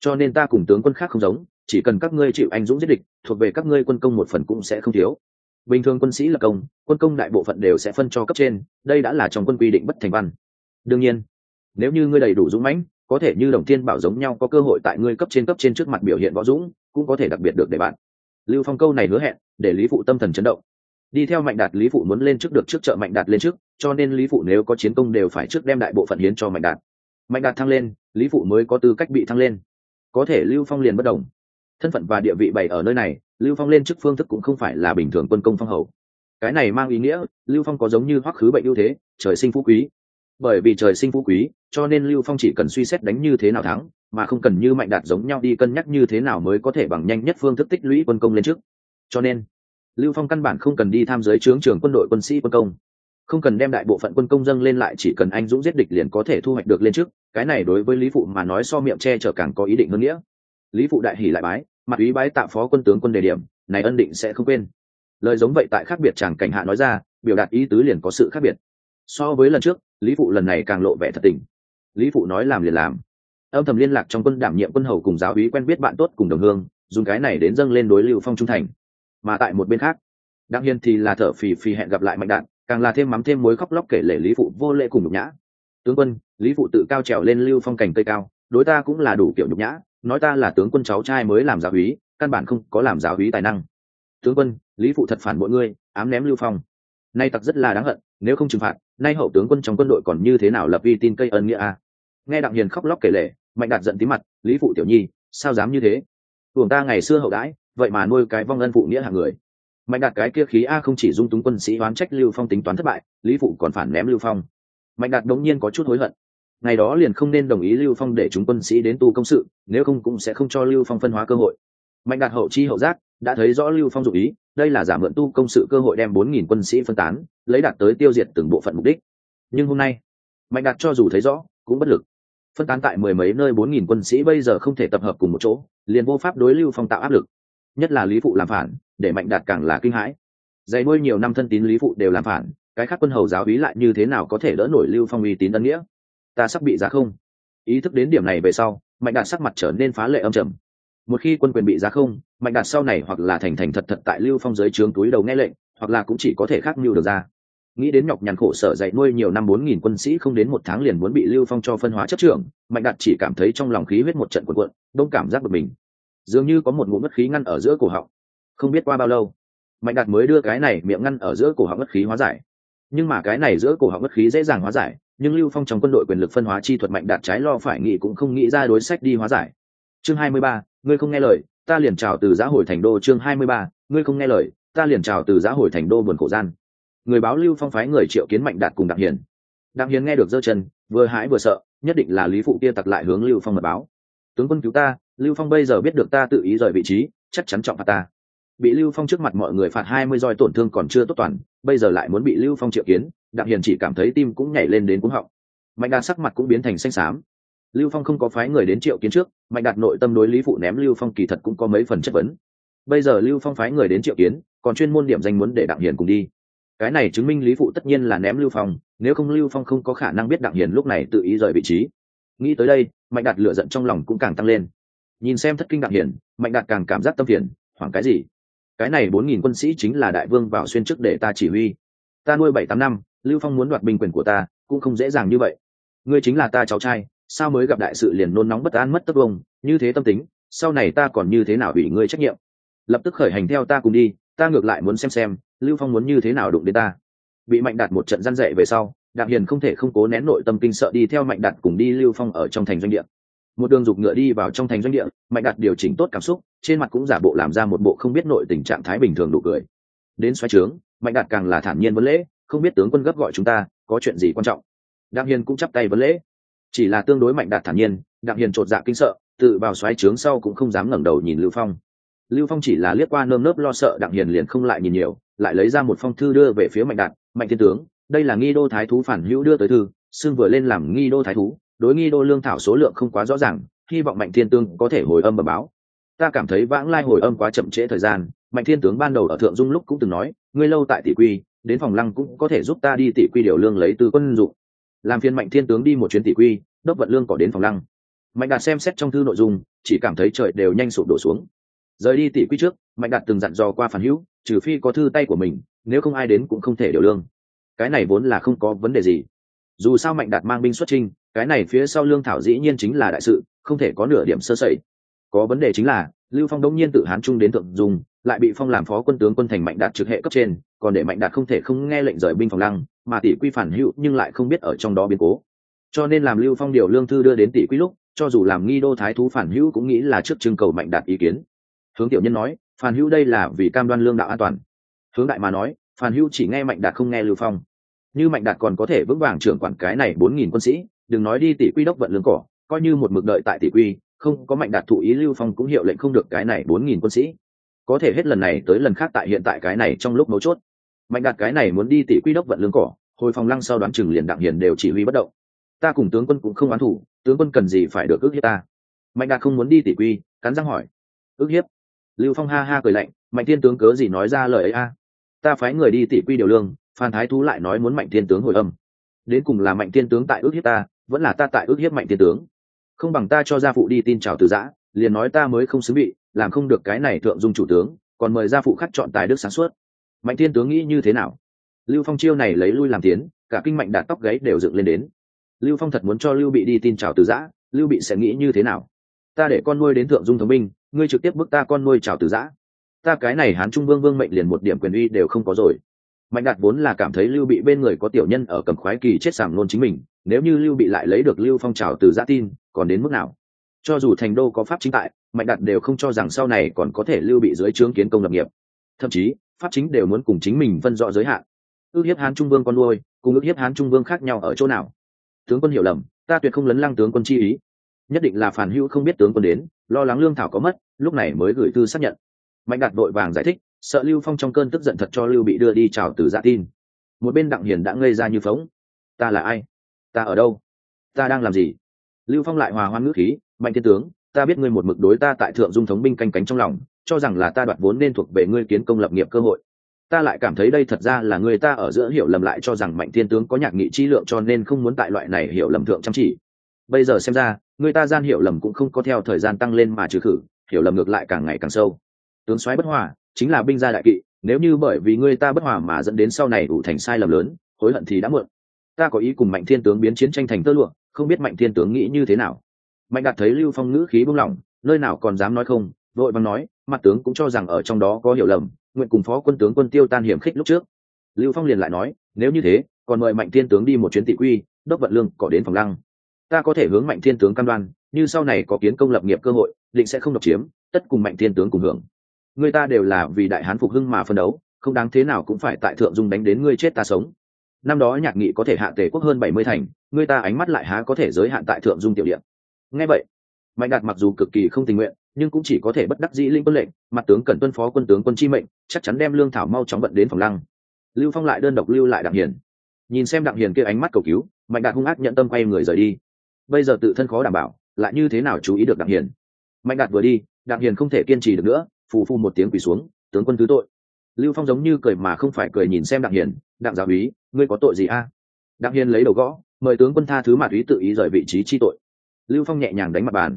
Cho nên ta cùng tướng quân khác không giống, chỉ cần các ngươi chịu anh dũng giết địch, thuộc về các ngươi quân công một phần cũng sẽ không thiếu. Bình thường quân sĩ là công, quân công đại bộ phận đều sẽ phân cho cấp trên, đây đã là trong quân quy định bất thành văn. Đương nhiên, nếu như ngươi đầy đủ dũng mãnh, có thể như đồng thiên bảo giống nhau có cơ hội tại ngươi cấp trên cấp trên trước mặt biểu hiện võ dũng, cũng có thể đặc biệt được để bạn lưu phong câu này hứa hẹn, để lý phụ tâm thần chấn động. Đi theo mạnh đạt, lý phụ muốn lên trước được trước chợ mạnh đạt lên trước, cho nên lý phụ nếu có chiến công đều phải trước đem đại bộ phận hiến cho mạnh đạt. Mạnh đạt thăng lên, lý phụ mới có tư cách bị thăng lên. Có thể lưu phong liền bất đồng thân phận và địa vị bày ở nơi này, lưu phong lên chức phương thức cũng không phải là bình thường quân công phong hầu. Cái này mang ý nghĩa, lưu phong có giống như hoắc khứ bệnh ưu thế, trời sinh phú quý. Bởi vì trời sinh phú quý, cho nên lưu phong chỉ cần suy xét đánh như thế nào thắng mà không cần như mạnh đạt giống nhau đi cân nhắc như thế nào mới có thể bằng nhanh nhất phương thức tích lũy quân công lên trước. Cho nên, lưu phong căn bản không cần đi tham giới trướng trường quân đội quân sĩ quân công. Không cần đem đại bộ phận quân công dâng lên lại, chỉ cần anh dũng giết địch liền có thể thu hoạch được lên trước. Cái này đối với lý phụ mà nói so miệng che chở càng có ý định hơn nghĩa. Lý phụ đại hỉ lại bái, mặt ý bái tạm phó quân tướng quân đề điểm, này ân định sẽ không quên. Lời giống vậy tại khác biệt chàng cảnh hạ nói ra, biểu đạt ý tứ liền có sự khác biệt. So với lần trước, lý phụ lần này càng lộ vẻ thật tình. Lý phụ nói làm liền làm âm thầm liên lạc trong quân đảm nhiệm quân hầu cùng giáo úy quen biết bạn tốt cùng đồng hương, dùng cái này đến dâng lên đối lưu phong trung thành. Mà tại một bên khác, đặng hiền thì là thở phì phì hẹn gặp lại mạnh đạn, càng là thêm mắm thêm mối khóc lóc kể lể lý phụ vô lệ cùng nhục nhã. Tướng quân, lý phụ tự cao trèo lên lưu phong cảnh cây cao, đối ta cũng là đủ kiểu nhục nhã, nói ta là tướng quân cháu trai mới làm giáo úy, căn bản không có làm giáo úy tài năng. Tướng quân, lý phụ thật phản bội ngươi, ám ném lưu phong. Nay tặc rất là đáng hận, nếu không trừng phạt, nay hậu tướng quân trong quân đội còn như thế nào lập uy tin cây ân nghĩa a? Nghe đặng hiền khóc lóc kể lể mạnh đạt giận tí mặt, lý phụ tiểu nhi, sao dám như thế? Tưởng ta ngày xưa hậu đãi, vậy mà nuôi cái vong ân phụ nghĩa hàng người. Mạnh đạt cái kia khí a không chỉ dung túng quân sĩ oán trách lưu phong tính toán thất bại, lý phụ còn phản ném lưu phong. Mạnh đạt đống nhiên có chút hối hận. Ngày đó liền không nên đồng ý lưu phong để chúng quân sĩ đến tu công sự, nếu không cũng sẽ không cho lưu phong phân hóa cơ hội. Mạnh đạt hậu chi hậu giác, đã thấy rõ lưu phong dụ ý, đây là giả mượn tu công sự cơ hội đem bốn nghìn quân sĩ phân tán, lấy đạt tới tiêu diệt từng bộ phận mục đích. Nhưng hôm nay, mạnh đạt cho dù thấy rõ, cũng bất lực phân tán tại mười mấy nơi bốn nghìn quân sĩ bây giờ không thể tập hợp cùng một chỗ, liền vô pháp đối lưu phong tạo áp lực. Nhất là lý phụ làm phản, để mạnh đạt càng là kinh hãi. Dày nuôi nhiều năm thân tín lý phụ đều làm phản, cái khác quân hầu giáo ý lại như thế nào có thể đỡ nổi lưu phong uy tín ân nghĩa? Ta sắp bị giá không? Ý thức đến điểm này về sau, mạnh đạt sắc mặt trở nên phá lệ âm trầm. Một khi quân quyền bị giá không, mạnh đạt sau này hoặc là thành thành thật thật tại lưu phong dưới trướng túi đầu nghe lệnh, hoặc là cũng chỉ có thể khác mưu được ra nghĩ đến nhọc nhằn khổ sở dạy nuôi nhiều năm bốn nghìn quân sĩ không đến một tháng liền muốn bị lưu phong cho phân hóa chất trưởng, mạnh đạt chỉ cảm thấy trong lòng khí huyết một trận quần quận đông cảm giác bực mình. Dường như có một ngụm mất khí ngăn ở giữa cổ họng. Không biết qua bao lâu, mạnh đạt mới đưa cái này miệng ngăn ở giữa cổ họng mất khí hóa giải. Nhưng mà cái này giữa cổ họng mất khí dễ dàng hóa giải, nhưng lưu phong trong quân đội quyền lực phân hóa chi thuật mạnh đạt trái lo phải nghĩ cũng không nghĩ ra đối sách đi hóa giải. Chương hai mươi ba, ngươi không nghe lời, ta liền trào từ giá hồi thành đô, chương hai mươi ba, ngươi không nghe lời, ta liền trào từ giá hồi thành đô buồn khổ gian người báo lưu phong phái người triệu kiến mạnh đạt cùng đặng hiền. Đặng hiền nghe được dơ chân, vừa hãi vừa sợ, nhất định là lý phụ kia tặc lại hướng lưu phong mật báo. Tướng quân cứu ta, lưu phong bây giờ biết được ta tự ý rời vị trí, chắc chắn trọng phạt ta. Bị lưu phong trước mặt mọi người phạt hai mươi roi tổn thương còn chưa tốt toàn, bây giờ lại muốn bị lưu phong triệu kiến, đặng hiền chỉ cảm thấy tim cũng nhảy lên đến cuống họng. Mạnh đạt sắc mặt cũng biến thành xanh xám. Lưu phong không có phái người đến triệu kiến trước, mạnh đạt nội tâm đối lý phụ ném lưu phong kỳ thật cũng có mấy phần chất vấn. Bây giờ lưu phong phái người đến triệu kiến, còn chuyên môn điểm danh muốn để đặng hiền cùng đi cái này chứng minh lý phụ tất nhiên là ném lưu phong, nếu không lưu phong không có khả năng biết đặng hiền lúc này tự ý rời vị trí. Nghĩ tới đây, mạnh đạt lựa giận trong lòng cũng càng tăng lên. Nhìn xem thất kinh đặng hiền, mạnh đạt càng cảm giác tâm phiền, hoảng cái gì? Cái này bốn nghìn quân sĩ chính là đại vương vào xuyên trước để ta chỉ huy. Ta nuôi bảy tám năm, lưu phong muốn đoạt binh quyền của ta, cũng không dễ dàng như vậy. Ngươi chính là ta cháu trai, sao mới gặp đại sự liền nôn nóng bất an mất tất vông như thế tâm tính, sau này ta còn như thế nào ủy ngươi trách nhiệm? Lập tức khởi hành theo ta cùng đi, ta ngược lại muốn xem xem lưu phong muốn như thế nào đụng đến ta? Bị mạnh đạt một trận răn dậy về sau, đặng hiền không thể không cố nén nội tâm kinh sợ đi theo mạnh đạt cùng đi lưu phong ở trong thành doanh địa. Một đường dục ngựa đi vào trong thành doanh địa, mạnh đạt điều chỉnh tốt cảm xúc, trên mặt cũng giả bộ làm ra một bộ không biết nội tình trạng thái bình thường đủ cười. Đến xoáy trướng, mạnh đạt càng là thản nhiên vấn lễ, không biết tướng quân gấp gọi chúng ta, có chuyện gì quan trọng? Đặng hiền cũng chắp tay vấn lễ. Chỉ là tương đối mạnh đạt thản nhiên, đặng hiền chột dạ kinh sợ, tự vào xoáy trướng sau cũng không dám ngẩng đầu nhìn lưu phong lưu phong chỉ là liếc qua nơm nớp lo sợ, đặng hiền liền không lại nhìn nhiều, lại lấy ra một phong thư đưa về phía mạnh đạt. Mạnh thiên tướng, đây là nghi đô thái thú phản hữu đưa tới thư, xưng vừa lên làm nghi đô thái thú, đối nghi đô lương thảo số lượng không quá rõ ràng, hy vọng mạnh thiên tướng có thể hồi âm bẩm báo. Ta cảm thấy vãng lai hồi âm quá chậm trễ thời gian, mạnh thiên tướng ban đầu ở thượng dung lúc cũng từng nói, ngươi lâu tại tỷ quy, đến phòng lăng cũng có thể giúp ta đi tỷ quy điều lương lấy từ quân dụng. Làm phiên mạnh thiên tướng đi một chuyến tỷ quy, đốc vận lương cỏ đến phòng lăng. Mạnh đạt xem xét trong thư nội dung, chỉ cảm thấy trời đều nhanh sụp đổ xuống rời đi tỷ quy trước, mạnh đạt từng dặn dò qua phản hữu, trừ phi có thư tay của mình, nếu không ai đến cũng không thể điều lương. Cái này vốn là không có vấn đề gì. Dù sao mạnh đạt mang binh xuất trinh cái này phía sau lương thảo dĩ nhiên chính là đại sự, không thể có nửa điểm sơ sẩy. Có vấn đề chính là, lưu phong đông nhiên tự hán trung đến thượng dùng lại bị phong làm phó quân tướng quân thành mạnh đạt trực hệ cấp trên, còn để mạnh đạt không thể không nghe lệnh rời binh phòng lăng, mà tỷ quy phản hữu nhưng lại không biết ở trong đó biến cố. Cho nên làm lưu phong điều lương thư đưa đến tỷ quy lúc, cho dù làm nghi đô thái thú phản hữu cũng nghĩ là trước trưng cầu mạnh đạt ý kiến hướng tiểu nhân nói, Phan hữu đây là vì cam đoan lương đạo an toàn. Hướng đại mà nói, Phan hữu chỉ nghe mạnh đạt không nghe lưu phong. Như mạnh đạt còn có thể vững vàng trưởng quản cái này bốn nghìn quân sĩ, đừng nói đi tỷ quy đốc vận lương cỏ, coi như một mực đợi tại tỷ quy, không có mạnh đạt thụ ý lưu phong cũng hiệu lệnh không được cái này bốn nghìn quân sĩ. Có thể hết lần này tới lần khác tại hiện tại cái này trong lúc mấu chốt. Mạnh đạt cái này muốn đi tỷ quy đốc vận lương cỏ, hồi phòng lăng sau đoán chừng liền đặng hiền đều chỉ huy bất động. Ta cùng tướng quân cũng không oán thủ, tướng quân cần gì phải được ước hiếp ta? Mạnh đạt không muốn đi tỷ quy, cắn răng hỏi. Ước hiếp? Lưu phong ha ha cười lạnh, mạnh thiên tướng cớ gì nói ra lời ấy a? Ta phái người đi tỷ quy điều lương, phan thái thú lại nói muốn mạnh thiên tướng hồi âm. Đến cùng là mạnh thiên tướng tại ước hiếp ta, vẫn là ta tại ước hiếp mạnh thiên tướng. Không bằng ta cho gia phụ đi tin chào từ giã, liền nói ta mới không xứng bị, làm không được cái này thượng dung chủ tướng, còn mời gia phụ khắc chọn tài đức sáng suốt. Mạnh thiên tướng nghĩ như thế nào? Lưu phong chiêu này lấy lui làm tiến, cả kinh mạnh đạt tóc gáy đều dựng lên đến. Lưu phong thật muốn cho lưu bị đi tin chào từ giã, lưu bị sẽ nghĩ như thế nào? Ta để con nuôi đến thượng dung thống binh ngươi trực tiếp bức ta con nuôi chào từ giã. Ta cái này hán trung vương vương mệnh liền một điểm quyền uy đều không có rồi. Mạnh đạt vốn là cảm thấy lưu bị bên người có tiểu nhân ở cầm khoái kỳ chết sàng nôn chính mình, nếu như lưu bị lại lấy được lưu phong trào từ giã tin, còn đến mức nào? Cho dù thành đô có pháp chính tại, mạnh đạt đều không cho rằng sau này còn có thể lưu bị dưới trướng kiến công lập nghiệp. Thậm chí, pháp chính đều muốn cùng chính mình phân rõ giới hạn. Ước hiếp hán trung vương con nuôi, cùng ước hiếp hán trung vương khác nhau ở chỗ nào? Tướng quân hiểu lầm, ta tuyệt không lấn lăng tướng quân chi ý. Nhất định là phản hữu không biết tướng quân đến lo lắng lương thảo có mất, lúc này mới gửi thư xác nhận. Mạnh đạt đội vàng giải thích, sợ lưu phong trong cơn tức giận thật cho lưu bị đưa đi chào từ dạ tin. Một bên đặng hiền đã ngây ra như phóng. Ta là ai? Ta ở đâu? Ta đang làm gì? Lưu phong lại hòa hoan ngữ khí, mạnh thiên tướng, ta biết ngươi một mực đối ta tại thượng dung thống binh canh cánh trong lòng, cho rằng là ta đoạt vốn nên thuộc về ngươi kiến công lập nghiệp cơ hội. Ta lại cảm thấy đây thật ra là người ta ở giữa hiểu lầm lại cho rằng mạnh thiên tướng có nhạc nghị chi lượng cho nên không muốn tại loại này hiểu lầm thượng chăm chỉ. Bây giờ xem ra người ta gian hiểu lầm cũng không có theo thời gian tăng lên mà trừ khử, hiểu lầm ngược lại càng ngày càng sâu. Tướng soái bất hòa, chính là binh gia đại kỵ, nếu như bởi vì người ta bất hòa mà dẫn đến sau này đủ thành sai lầm lớn, hối hận thì đã muộn. Ta có ý cùng mạnh thiên tướng biến chiến tranh thành tơ lụa, không biết mạnh thiên tướng nghĩ như thế nào. Mạnh đạt thấy lưu phong ngữ khí buông lỏng, nơi nào còn dám nói không, vội vàng nói, mặt tướng cũng cho rằng ở trong đó có hiểu lầm, nguyện cùng phó quân tướng quân tiêu tan hiểm khích lúc trước. Lưu phong liền lại nói, nếu như thế, còn mời mạnh thiên tướng đi một chuyến tỷ quy, đốc vận lương cỏ đến phòng lăng ta có thể hướng mạnh thiên tướng cam đoan, như sau này có kiến công lập nghiệp cơ hội, định sẽ không độc chiếm, tất cùng mạnh thiên tướng cùng hưởng. Người ta đều là vì đại hán phục hưng mà phân đấu, không đáng thế nào cũng phải tại thượng dung đánh đến ngươi chết ta sống. Năm đó nhạc nghị có thể hạ tề quốc hơn bảy mươi thành, người ta ánh mắt lại há có thể giới hạn tại thượng dung tiểu điện nghe vậy, mạnh đạt mặc dù cực kỳ không tình nguyện, nhưng cũng chỉ có thể bất đắc dĩ linh quân lệnh, mặt tướng cần tuân phó quân tướng quân chi mệnh, chắc chắn đem lương thảo mau chóng vận đến phòng lăng. Lưu phong lại đơn độc lưu lại đặng hiền. Nhìn xem đặng hiền kia ánh mắt cầu cứu, mạnh đạt hung ác nhận tâm quay người rời đi bây giờ tự thân khó đảm bảo lại như thế nào chú ý được đặng hiền? Mạnh đạt vừa đi đặng hiền không thể kiên trì được nữa phù phu một tiếng quỳ xuống tướng quân thứ tội. Lưu phong giống như cười mà không phải cười nhìn xem đặng hiền đặng giáo úy ngươi có tội gì a? Đặng hiền lấy đầu gõ mời tướng quân tha thứ mà túy tự ý rời vị trí chi tội. Lưu phong nhẹ nhàng đánh mặt bàn.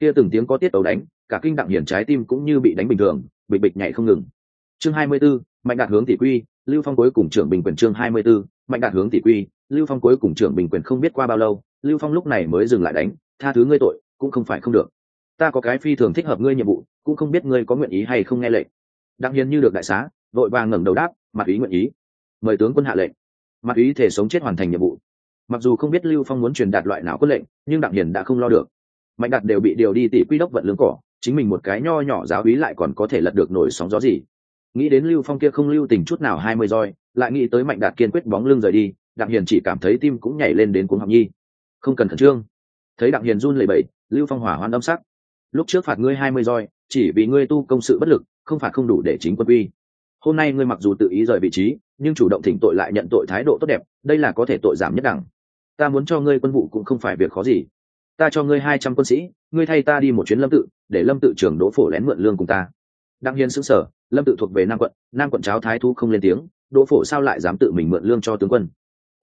Kia từng tiếng có tiết tấu đánh cả kinh đặng hiền trái tim cũng như bị đánh bình thường bịch bịch nhảy không ngừng. Chương hai mươi 24, mạnh đạt hướng tỷ quy lưu phong cuối cùng trưởng bình quyền chương hai mươi 24, mạnh đạt hướng tỷ quy lưu phong cuối cùng trưởng bình quyền không biết qua bao lâu lưu phong lúc này mới dừng lại đánh, tha thứ ngươi tội, cũng không phải không được. Ta có cái phi thường thích hợp ngươi nhiệm vụ, cũng không biết ngươi có nguyện ý hay không nghe lệnh. Đặng hiền như được đại xá, vội vàng ngẩng đầu đáp mặt ý nguyện ý. Mời tướng quân hạ lệnh. Mặt ý thể sống chết hoàn thành nhiệm vụ. Mặc dù không biết lưu phong muốn truyền đạt loại nào quân lệnh, nhưng đặng hiền đã không lo được. Mạnh đạt đều bị điều đi tỷ quy đốc vận lương cỏ, chính mình một cái nho nhỏ giáo úy lại còn có thể lật được nổi sóng gió gì. Nghĩ đến lưu phong kia không lưu tình chút nào hai mươi roi, lại nghĩ tới mạnh đạt kiên quyết bóng lưng rời đi, đặng hiền chỉ cảm thấy tim cũng nhảy lên đến cuống học nhi không cần khẩn trương. Thấy đặng hiền run lẩy bẩy, lưu phong hỏa hoan âm sắc. Lúc trước phạt ngươi hai mươi roi, chỉ vì ngươi tu công sự bất lực, không phạt không đủ để chính quân quy. Hôm nay ngươi mặc dù tự ý rời vị trí, nhưng chủ động thỉnh tội lại nhận tội thái độ tốt đẹp, đây là có thể tội giảm nhất đẳng. Ta muốn cho ngươi quân vụ cũng không phải việc khó gì. Ta cho ngươi hai trăm quân sĩ, ngươi thay ta đi một chuyến lâm tự, để lâm tự trưởng đỗ phổ lén mượn lương cùng ta. Đặng hiền xứng sở lâm tự thuộc về nam quận nam quận cháo thái thu không lên tiếng, đỗ phổ sao lại dám tự mình mượn lương cho tướng quân?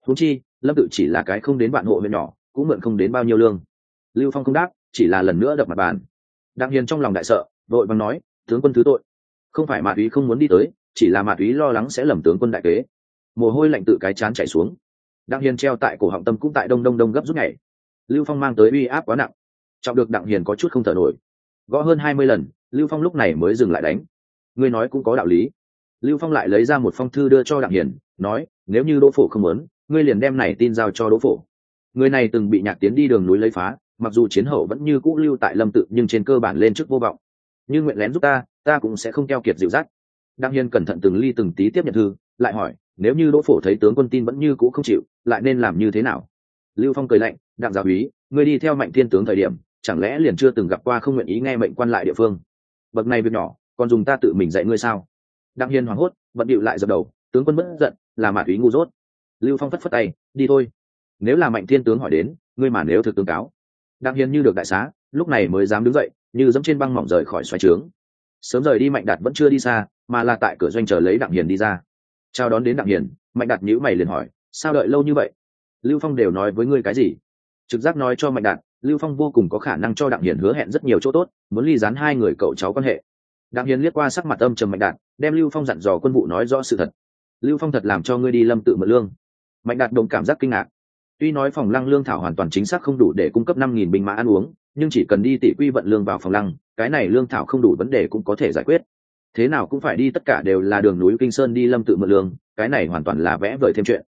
Húng chi, lâm tự chỉ là cái không đến bạn hộ huyện nhỏ cũng mượn không đến bao nhiêu lương. Lưu phong không đáp, chỉ là lần nữa đập mặt bàn. Đặng hiền trong lòng đại sợ, vội bằng nói, tướng quân thứ tội. Không phải mạ túy không muốn đi tới, chỉ là mạ túy lo lắng sẽ lầm tướng quân đại kế. Mồ hôi lạnh tự cái chán chảy xuống. Đặng hiền treo tại cổ họng tâm cũng tại đông đông đông gấp rút nhảy. lưu phong mang tới uy áp quá nặng. Trọng được đặng hiền có chút không thở nổi. Gõ hơn hai mươi lần, lưu phong lúc này mới dừng lại đánh. Ngươi nói cũng có đạo lý. Lưu phong lại lấy ra một phong thư đưa cho đặng hiền, nói, nếu như đỗ phổ không muốn, ngươi liền đem này tin giao cho đỗ phổ người này từng bị nhạc tiến đi đường núi lấy phá, mặc dù chiến hậu vẫn như cũ lưu tại lâm tự, nhưng trên cơ bản lên chức vô vọng. Như nguyện lén giúp ta ta cũng sẽ không keo kiệt dịu dắt. Đặng Hiên cẩn thận từng ly từng tí tiếp nhận thư, lại hỏi, nếu như đỗ phổ thấy tướng quân tin vẫn như cũ không chịu, lại nên làm như thế nào? Lưu phong cười lạnh, đặng giáo úy người đi theo mạnh thiên tướng thời điểm, chẳng lẽ liền chưa từng gặp qua không nguyện ý nghe mệnh quan lại địa phương? Bậc này việc nhỏ, còn dùng ta tự mình dạy ngươi sao? Đặng Hiên hoảng hốt, bận điệu lại dập đầu, tướng quân bất giận, là mạt úy ngu dốt. Lưu phong phất phất tay, đi thôi nếu là mạnh thiên tướng hỏi đến, ngươi mà nếu thực tướng cáo. Đặng hiền như được đại xá, lúc này mới dám đứng dậy, như dẫm trên băng mỏng rời khỏi xoáy trướng. Sớm rời đi mạnh đạt vẫn chưa đi xa, mà là tại cửa doanh chờ lấy đặng hiền đi ra. Chào đón đến đặng hiền, mạnh đạt nhữ mày liền hỏi, sao đợi lâu như vậy? Lưu phong đều nói với ngươi cái gì? Trực giác nói cho mạnh đạt, lưu phong vô cùng có khả năng cho đặng hiền hứa hẹn rất nhiều chỗ tốt, muốn ly dán hai người cậu cháu quan hệ. Đặng hiền liếc qua sắc mặt âm trầm mạnh đạt, đem lưu phong dặn dò quân vụ nói rõ sự thật. Lưu phong thật làm cho ngươi đi lâm tự mượn lương. Mạnh đạt đồng cảm giác kinh ngạc tuy nói phòng lăng lương thảo hoàn toàn chính xác không đủ để cung cấp năm nghìn binh mã ăn uống, nhưng chỉ cần đi tỷ quy vận lương vào phòng lăng, cái này lương thảo không đủ vấn đề cũng có thể giải quyết. Thế nào cũng phải đi, tất cả đều là đường núi kinh sơn đi lâm tự mượn lương, cái này hoàn toàn là vẽ vời thêm chuyện.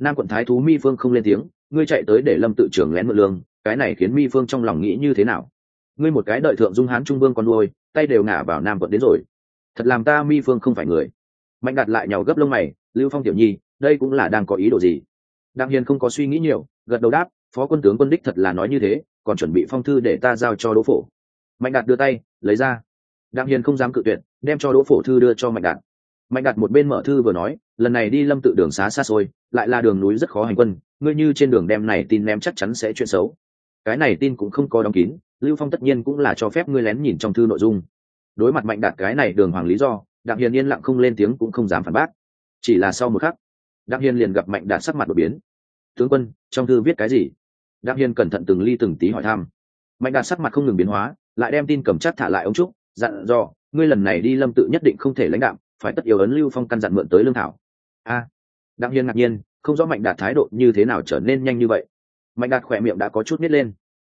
Nam quận thái thú mi phương không lên tiếng, ngươi chạy tới để lâm tự trưởng lén mượn lương, cái này khiến mi phương trong lòng nghĩ như thế nào? Ngươi một cái đợi thượng dung hán trung vương con nuôi, tay đều ngả vào nam quận đến rồi. Thật làm ta mi phương không phải người. Mạnh đặt lại nhào gấp lông mày, lưu phong tiểu nhi, đây cũng là đang có ý đồ gì? Đặng hiền không có suy nghĩ nhiều, gật đầu đáp, phó quân tướng quân đích thật là nói như thế, còn chuẩn bị phong thư để ta giao cho đỗ phổ. Mạnh đạt đưa tay, lấy ra. Đặng hiền không dám cự tuyệt, đem cho đỗ phổ thư đưa cho mạnh đạt. Mạnh đạt một bên mở thư vừa nói, lần này đi lâm tự đường xá xa xôi, lại là đường núi rất khó hành quân, ngươi như trên đường đem này tin ném chắc chắn sẽ chuyện xấu. Cái này tin cũng không có đóng kín, lưu phong tất nhiên cũng là cho phép ngươi lén nhìn trong thư nội dung. Đối mặt mạnh đạt cái này đường hoàng lý do, đặng hiền yên lặng không lên tiếng cũng không dám phản bác. Chỉ là sau một khắc đặng hiền liền gặp mạnh đạt sắc mặt đột biến. Tướng quân, trong thư viết cái gì? Đặng hiền cẩn thận từng ly từng tí hỏi thăm. Mạnh đạt sắc mặt không ngừng biến hóa, lại đem tin cầm chắc thả lại ông trúc, dặn dò, ngươi lần này đi lâm tự nhất định không thể lãnh đạo phải tất yếu ấn lưu phong căn dặn mượn tới lương thảo. A. Đặng hiền ngạc nhiên, không rõ mạnh đạt thái độ như thế nào trở nên nhanh như vậy. Mạnh đạt khỏe miệng đã có chút nít lên.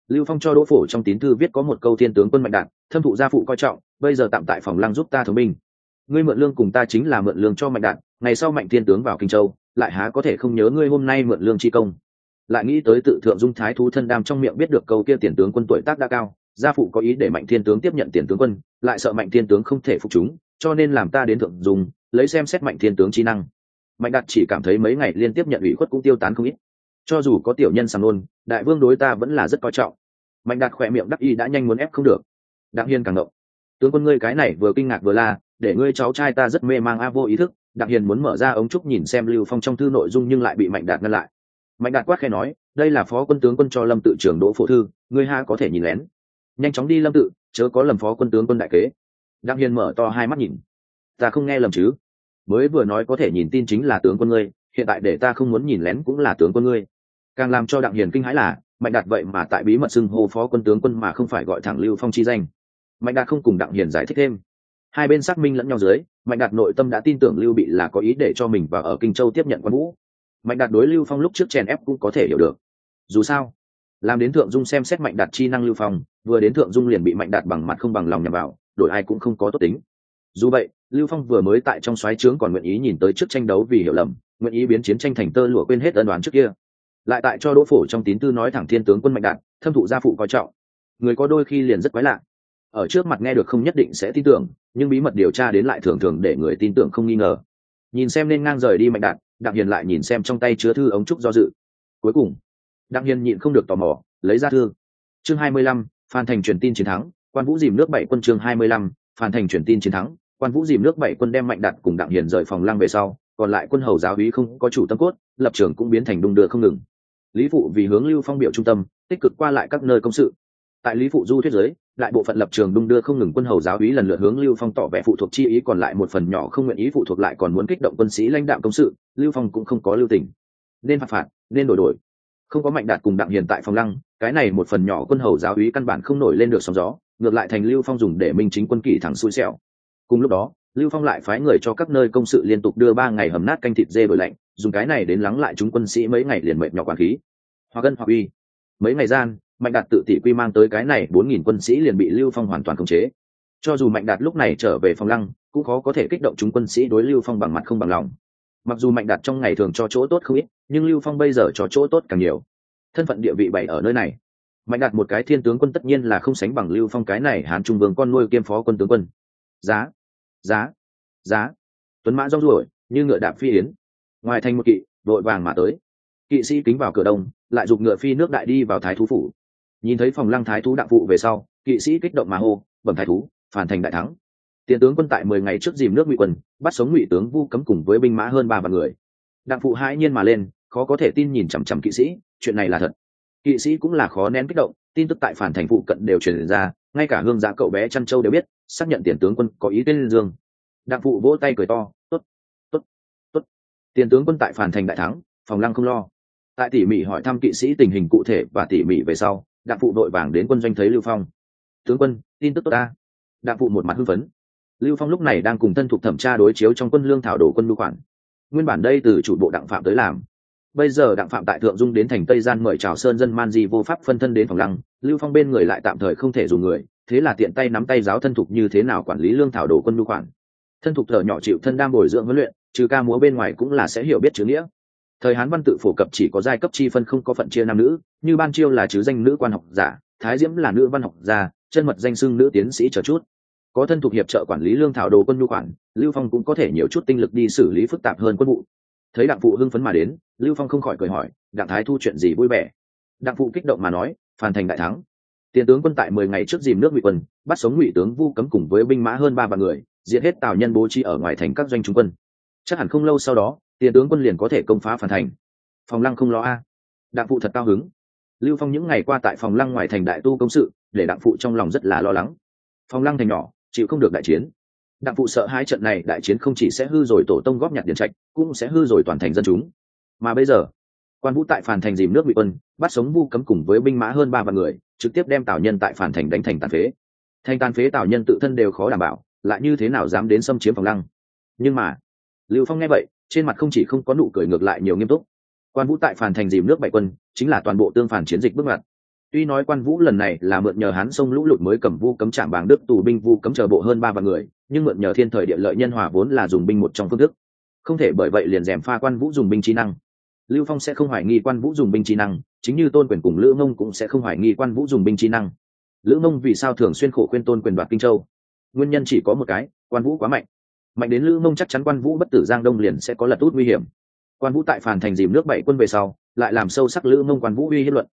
Lưu phong cho đỗ phổ trong tín thư viết có một câu thiên tướng quân mạnh đạt, thâm thụ gia phụ coi trọng, bây giờ tạm tại phòng lăng giúp ta thống binh ngươi mượn lương cùng ta chính là mượn lương cho mạnh đạt ngày sau mạnh thiên tướng vào kinh châu, lại há có thể không nhớ ngươi hôm nay mượn lương chi công. Lại nghĩ tới tự thượng dung thái thú thân đam trong miệng biết được câu kia tiền tướng quân tuổi tác đã cao, gia phụ có ý để mạnh thiên tướng tiếp nhận tiền tướng quân, lại sợ mạnh thiên tướng không thể phục chúng, cho nên làm ta đến thượng dùng lấy xem xét mạnh thiên tướng trí năng. Mạnh đạt chỉ cảm thấy mấy ngày liên tiếp nhận ủy khuất cũng tiêu tán không ít. Cho dù có tiểu nhân sàng nôn đại vương đối ta vẫn là rất coi trọng. Mạnh đạt khỏe miệng đắc y đã nhanh muốn ép không được. Đặng Hiên càng ngộng. Tướng quân ngươi cái này vừa kinh ngạc vừa la để ngươi cháu trai ta rất mê mang a, vô ý thức, đặng hiền muốn mở ra ống trúc nhìn xem lưu phong trong thư nội dung nhưng lại bị mạnh đạt ngăn lại. Mạnh đạt quát khe nói, đây là phó quân tướng quân cho lâm tự trưởng đỗ phổ thư, ngươi ha có thể nhìn lén. Nhanh chóng đi lâm tự, chớ có lầm phó quân tướng quân đại kế. Đặng hiền mở to hai mắt nhìn. Ta không nghe lầm chứ? Mới vừa nói có thể nhìn tin chính là tướng quân ngươi, hiện tại để ta không muốn nhìn lén cũng là tướng quân ngươi. Càng làm cho đặng hiền kinh hãi là, mạnh đạt vậy mà tại bí mật xưng hô phó quân tướng quân mà không phải gọi thẳng lưu phong chi danh. Mạnh đạt không cùng đặng hiền giải thích thêm hai bên xác minh lẫn nhau dưới, mạnh đạt nội tâm đã tin tưởng lưu bị là có ý để cho mình và ở kinh châu tiếp nhận quan vũ. Mạnh đạt đối lưu phong lúc trước chèn ép cũng có thể hiểu được. Dù sao, làm đến thượng dung xem xét mạnh đạt chi năng lưu phong, vừa đến thượng dung liền bị mạnh đạt bằng mặt không bằng lòng nhằm vào, đổi ai cũng không có tốt tính. Dù vậy, lưu phong vừa mới tại trong xoáy trướng còn nguyện ý nhìn tới trước tranh đấu vì hiểu lầm, nguyện ý biến chiến tranh thành tơ lụa quên hết ân đoán trước kia. Lại tại cho đỗ phổ trong tín tư nói thẳng thiên tướng quân mạnh đạt, thâm thụ gia phụ coi trọng. Người có đôi khi liền rất quái lạ ở trước mặt nghe được không nhất định sẽ tin tưởng, nhưng bí mật điều tra đến lại thường thường để người tin tưởng không nghi ngờ. Nhìn xem nên ngang rời đi mạnh đạt, đặng hiền lại nhìn xem trong tay chứa thư ống trúc do dự. Cuối cùng, đặng hiền nhịn không được tò mò, lấy ra thư. Chương hai mươi lăm, phan thành truyền tin chiến thắng, quan vũ dìm nước bảy quân chương hai mươi lăm, phan thành truyền tin chiến thắng, quan vũ dìm nước bảy quân đem mạnh đạt cùng đặng hiền rời phòng lăng về sau, còn lại quân hầu giáo úy không có chủ tâm cốt, lập trường cũng biến thành đung đưa không ngừng. Lý phụ vì hướng lưu phong biểu trung tâm, tích cực qua lại các nơi công sự. Tại lý phụ du thuyết giới đại bộ phận lập trường đung đưa không ngừng quân hầu giáo úy lần lượt hướng lưu phong tỏ vẻ phụ thuộc chi ý, còn lại một phần nhỏ không nguyện ý phụ thuộc lại còn muốn kích động quân sĩ lãnh đạo công sự, lưu phong cũng không có lưu tình. Nên phạt phạt, nên đổi đổi. Không có mạnh đạt cùng đặng hiền tại phòng lăng, cái này một phần nhỏ quân hầu giáo úy căn bản không nổi lên được sóng gió, ngược lại thành lưu phong dùng để minh chính quân kỷ thẳng xui xẻo. Cùng lúc đó, lưu phong lại phái người cho các nơi công sự liên tục đưa ba ngày hầm nát canh thịt dê đổi lạnh, dùng cái này đến lắng lại chúng quân sĩ mấy ngày liền mệt nhỏ quản khí. Hoặc gân hoặc uy. Mấy ngày gian mạnh đạt tự tỷ quy mang tới cái này bốn nghìn quân sĩ liền bị lưu phong hoàn toàn khống chế. Cho dù mạnh đạt lúc này trở về phòng lăng, cũng khó có thể kích động chúng quân sĩ đối lưu phong bằng mặt không bằng lòng. Mặc dù mạnh đạt trong ngày thường cho chỗ tốt không ít, nhưng lưu phong bây giờ cho chỗ tốt càng nhiều. Thân phận địa vị bảy ở nơi này. Mạnh đạt một cái thiên tướng quân tất nhiên là không sánh bằng lưu phong cái này hán trung vương con nuôi kiêm phó quân tướng quân. Giá giá giá. Tuấn mã rong ruổi, như ngựa đạp phi yến. Ngoài thành một kỵ, đội vàng mà tới. Kỵ sĩ kính vào cửa đông, lại giục ngựa phi nước đại đi vào thái thú phủ nhìn thấy phòng lăng thái thú đặng phụ về sau, kỵ sĩ kích động mà hô, bẩm thái thú, phản thành đại thắng. Tiền tướng quân tại mười ngày trước dìm nước ngụy quân bắt sống ngụy tướng vu cấm cùng với binh mã hơn ba vạn người. Đặng phụ hãi nhiên mà lên, khó có thể tin nhìn chằm chằm kỵ sĩ, chuyện này là thật. Kỵ sĩ cũng là khó nén kích động, tin tức tại phản thành phụ cận đều truyền ra, ngay cả hương giá cậu bé chăn châu đều biết, xác nhận tiền tướng quân có ý tên dương. Đặng phụ vỗ tay cười to, tốt tốt tốt. Tiền tướng quân tại phản thành đại thắng, phòng lăng không lo. Tại tỉ mỉ hỏi thăm kỵ sĩ tình hình cụ thể và tỉ mỉ về sau đặng phụ đội vàng đến quân doanh thấy lưu phong. Tướng quân, tin tức tốt ta. Đặng phụ một mặt hưng phấn. Lưu phong lúc này đang cùng thân thuộc thẩm tra đối chiếu trong quân lương thảo đổ quân lưu khoản. Nguyên bản đây từ chủ bộ đặng phạm tới làm. Bây giờ đặng phạm tại thượng dung đến thành tây gian mời chào sơn dân man di vô pháp phân thân đến phòng lăng, lưu phong bên người lại tạm thời không thể dùng người, thế là tiện tay nắm tay giáo thân thục như thế nào quản lý lương thảo đổ quân lưu khoản. Thân thục thở nhỏ chịu thân đam bồi dưỡng huấn luyện, trừ ca múa bên ngoài cũng là sẽ hiểu biết chữ nghĩa thời hán văn tự phổ cập chỉ có giai cấp chi phân không có phận chia nam nữ, như ban chiêu là chứ danh nữ quan học giả, thái diễm là nữ văn học gia, chân mật danh xưng nữ tiến sĩ chờ chút. Có thân thuộc hiệp trợ quản lý lương thảo đồ quân nhu quản lưu phong cũng có thể nhiều chút tinh lực đi xử lý phức tạp hơn quân vụ. Thấy đặng phụ hưng phấn mà đến, lưu phong không khỏi cười hỏi, đặng thái thu chuyện gì vui vẻ? Đặng phụ kích động mà nói phản thành đại thắng. Tiền tướng quân tại mười ngày trước dìm nước ngụy quân, bắt sống ngụy tướng vu cấm cùng với binh mã hơn ba vạn người, diệt hết tào nhân bố trí ở ngoài thành các doanh trung quân. Chắc hẳn không lâu sau đó tiền tướng quân liền có thể công phá phản thành. Phòng lăng không lo a. Đặng phụ thật cao hứng. Lưu phong những ngày qua tại phòng lăng ngoài thành đại tu công sự, để đặng phụ trong lòng rất là lo lắng. Phòng lăng thành nhỏ, chịu không được đại chiến. Đặng phụ sợ hai trận này đại chiến không chỉ sẽ hư rồi tổ tông góp nhặt điện trạch, cũng sẽ hư rồi toàn thành dân chúng. Mà bây giờ, quan vũ tại phản thành dìm nước bị quân, bắt sống vu cấm cùng với binh mã hơn ba vạn người, trực tiếp đem tào nhân tại phản thành đánh thành tàn phế. Thành tàn phế tào nhân tự thân đều khó đảm bảo, lại như thế nào dám đến xâm chiếm phòng lăng? Nhưng mà, lưu phong nghe vậy trên mặt không chỉ không có nụ cười ngược lại nhiều nghiêm túc. Quan vũ tại phản thành dìm nước bảy quân, chính là toàn bộ tương phản chiến dịch bước ngoặt. Tuy nói quan vũ lần này là mượn nhờ hán sông lũ lụt mới cầm vu cấm trạm bảng đức tù binh vu cấm chờ bộ hơn ba vạn người, nhưng mượn nhờ thiên thời địa lợi nhân hòa vốn là dùng binh một trong phương thức. Không thể bởi vậy liền rèm pha quan vũ dùng binh trí năng. Lưu phong sẽ không hoài nghi quan vũ dùng binh trí năng, chính như tôn quyền cùng lữ mông cũng sẽ không hoài nghi quan vũ dùng binh trí năng. Lữ mông vì sao thường xuyên khổ khuyên tôn quyền đoạt kinh châu? Nguyên nhân chỉ có một cái, quan vũ quá mạnh mạnh đến lữ mông chắc chắn quan vũ bất tử giang đông liền sẽ có lật út nguy hiểm. Quan vũ tại phản thành dìm nước bảy quân về sau, lại làm sâu sắc lữ mông quan vũ uy hiếp luận.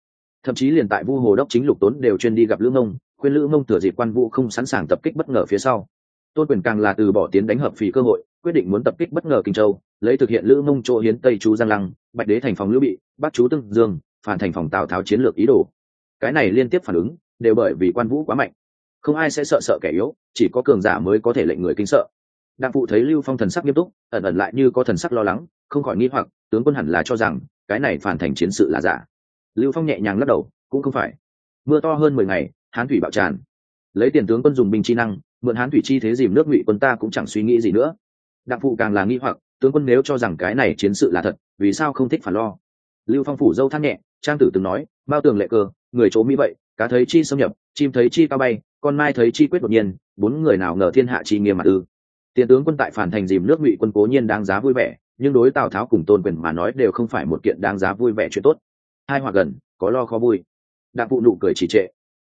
Thậm chí liền tại vu hồ đốc chính lục tốn đều chuyên đi gặp lữ mông, khuyên lữ mông thừa dịp quan vũ không sẵn sàng tập kích bất ngờ phía sau. Tôn quyền càng là từ bỏ tiến đánh hợp phì cơ hội, quyết định muốn tập kích bất ngờ kinh châu, lấy thực hiện lữ mông chỗ hiến tây chú giang lăng, bạch đế thành phòng lữ bị bắt chú tương dương, phản thành phòng tào tháo chiến lược ý đồ. Cái này liên tiếp phản ứng, đều bởi vì quan vũ quá mạnh. Không ai sẽ sợ sợ kẻ yếu, chỉ có cường giả mới có thể lệnh người kinh sợ đặng phụ thấy lưu phong thần sắc nghiêm túc, ẩn ẩn lại như có thần sắc lo lắng, không khỏi nghi hoặc, tướng quân hẳn là cho rằng, cái này phản thành chiến sự là giả. Lưu phong nhẹ nhàng lắc đầu, cũng không phải. Mưa to hơn mười ngày, hán thủy bạo tràn. Lấy tiền tướng quân dùng binh chi năng, mượn hán thủy chi thế dìm nước ngụy quân ta cũng chẳng suy nghĩ gì nữa. Đặng phụ càng là nghi hoặc, tướng quân nếu cho rằng cái này chiến sự là thật, vì sao không thích phản lo? Lưu phong phủ dâu than nhẹ, trang tử từng nói bao tường lệ cơ, người chỗ mỹ vậy, cá thấy chi xâm nhập, chim thấy chi cao bay, con mai thấy chi quyết đột nhiên, bốn người nào ngờ thiên hạ chi nghiêm mặt ư? Tiền tướng quân tại phản thành dìm nước ngụy quân cố nhiên đáng giá vui vẻ, nhưng đối tào tháo cùng tôn quyền mà nói đều không phải một kiện đáng giá vui vẻ chuyện tốt. Hai hoặc gần, có lo khó vui. Đặng phụ nụ cười chỉ trệ.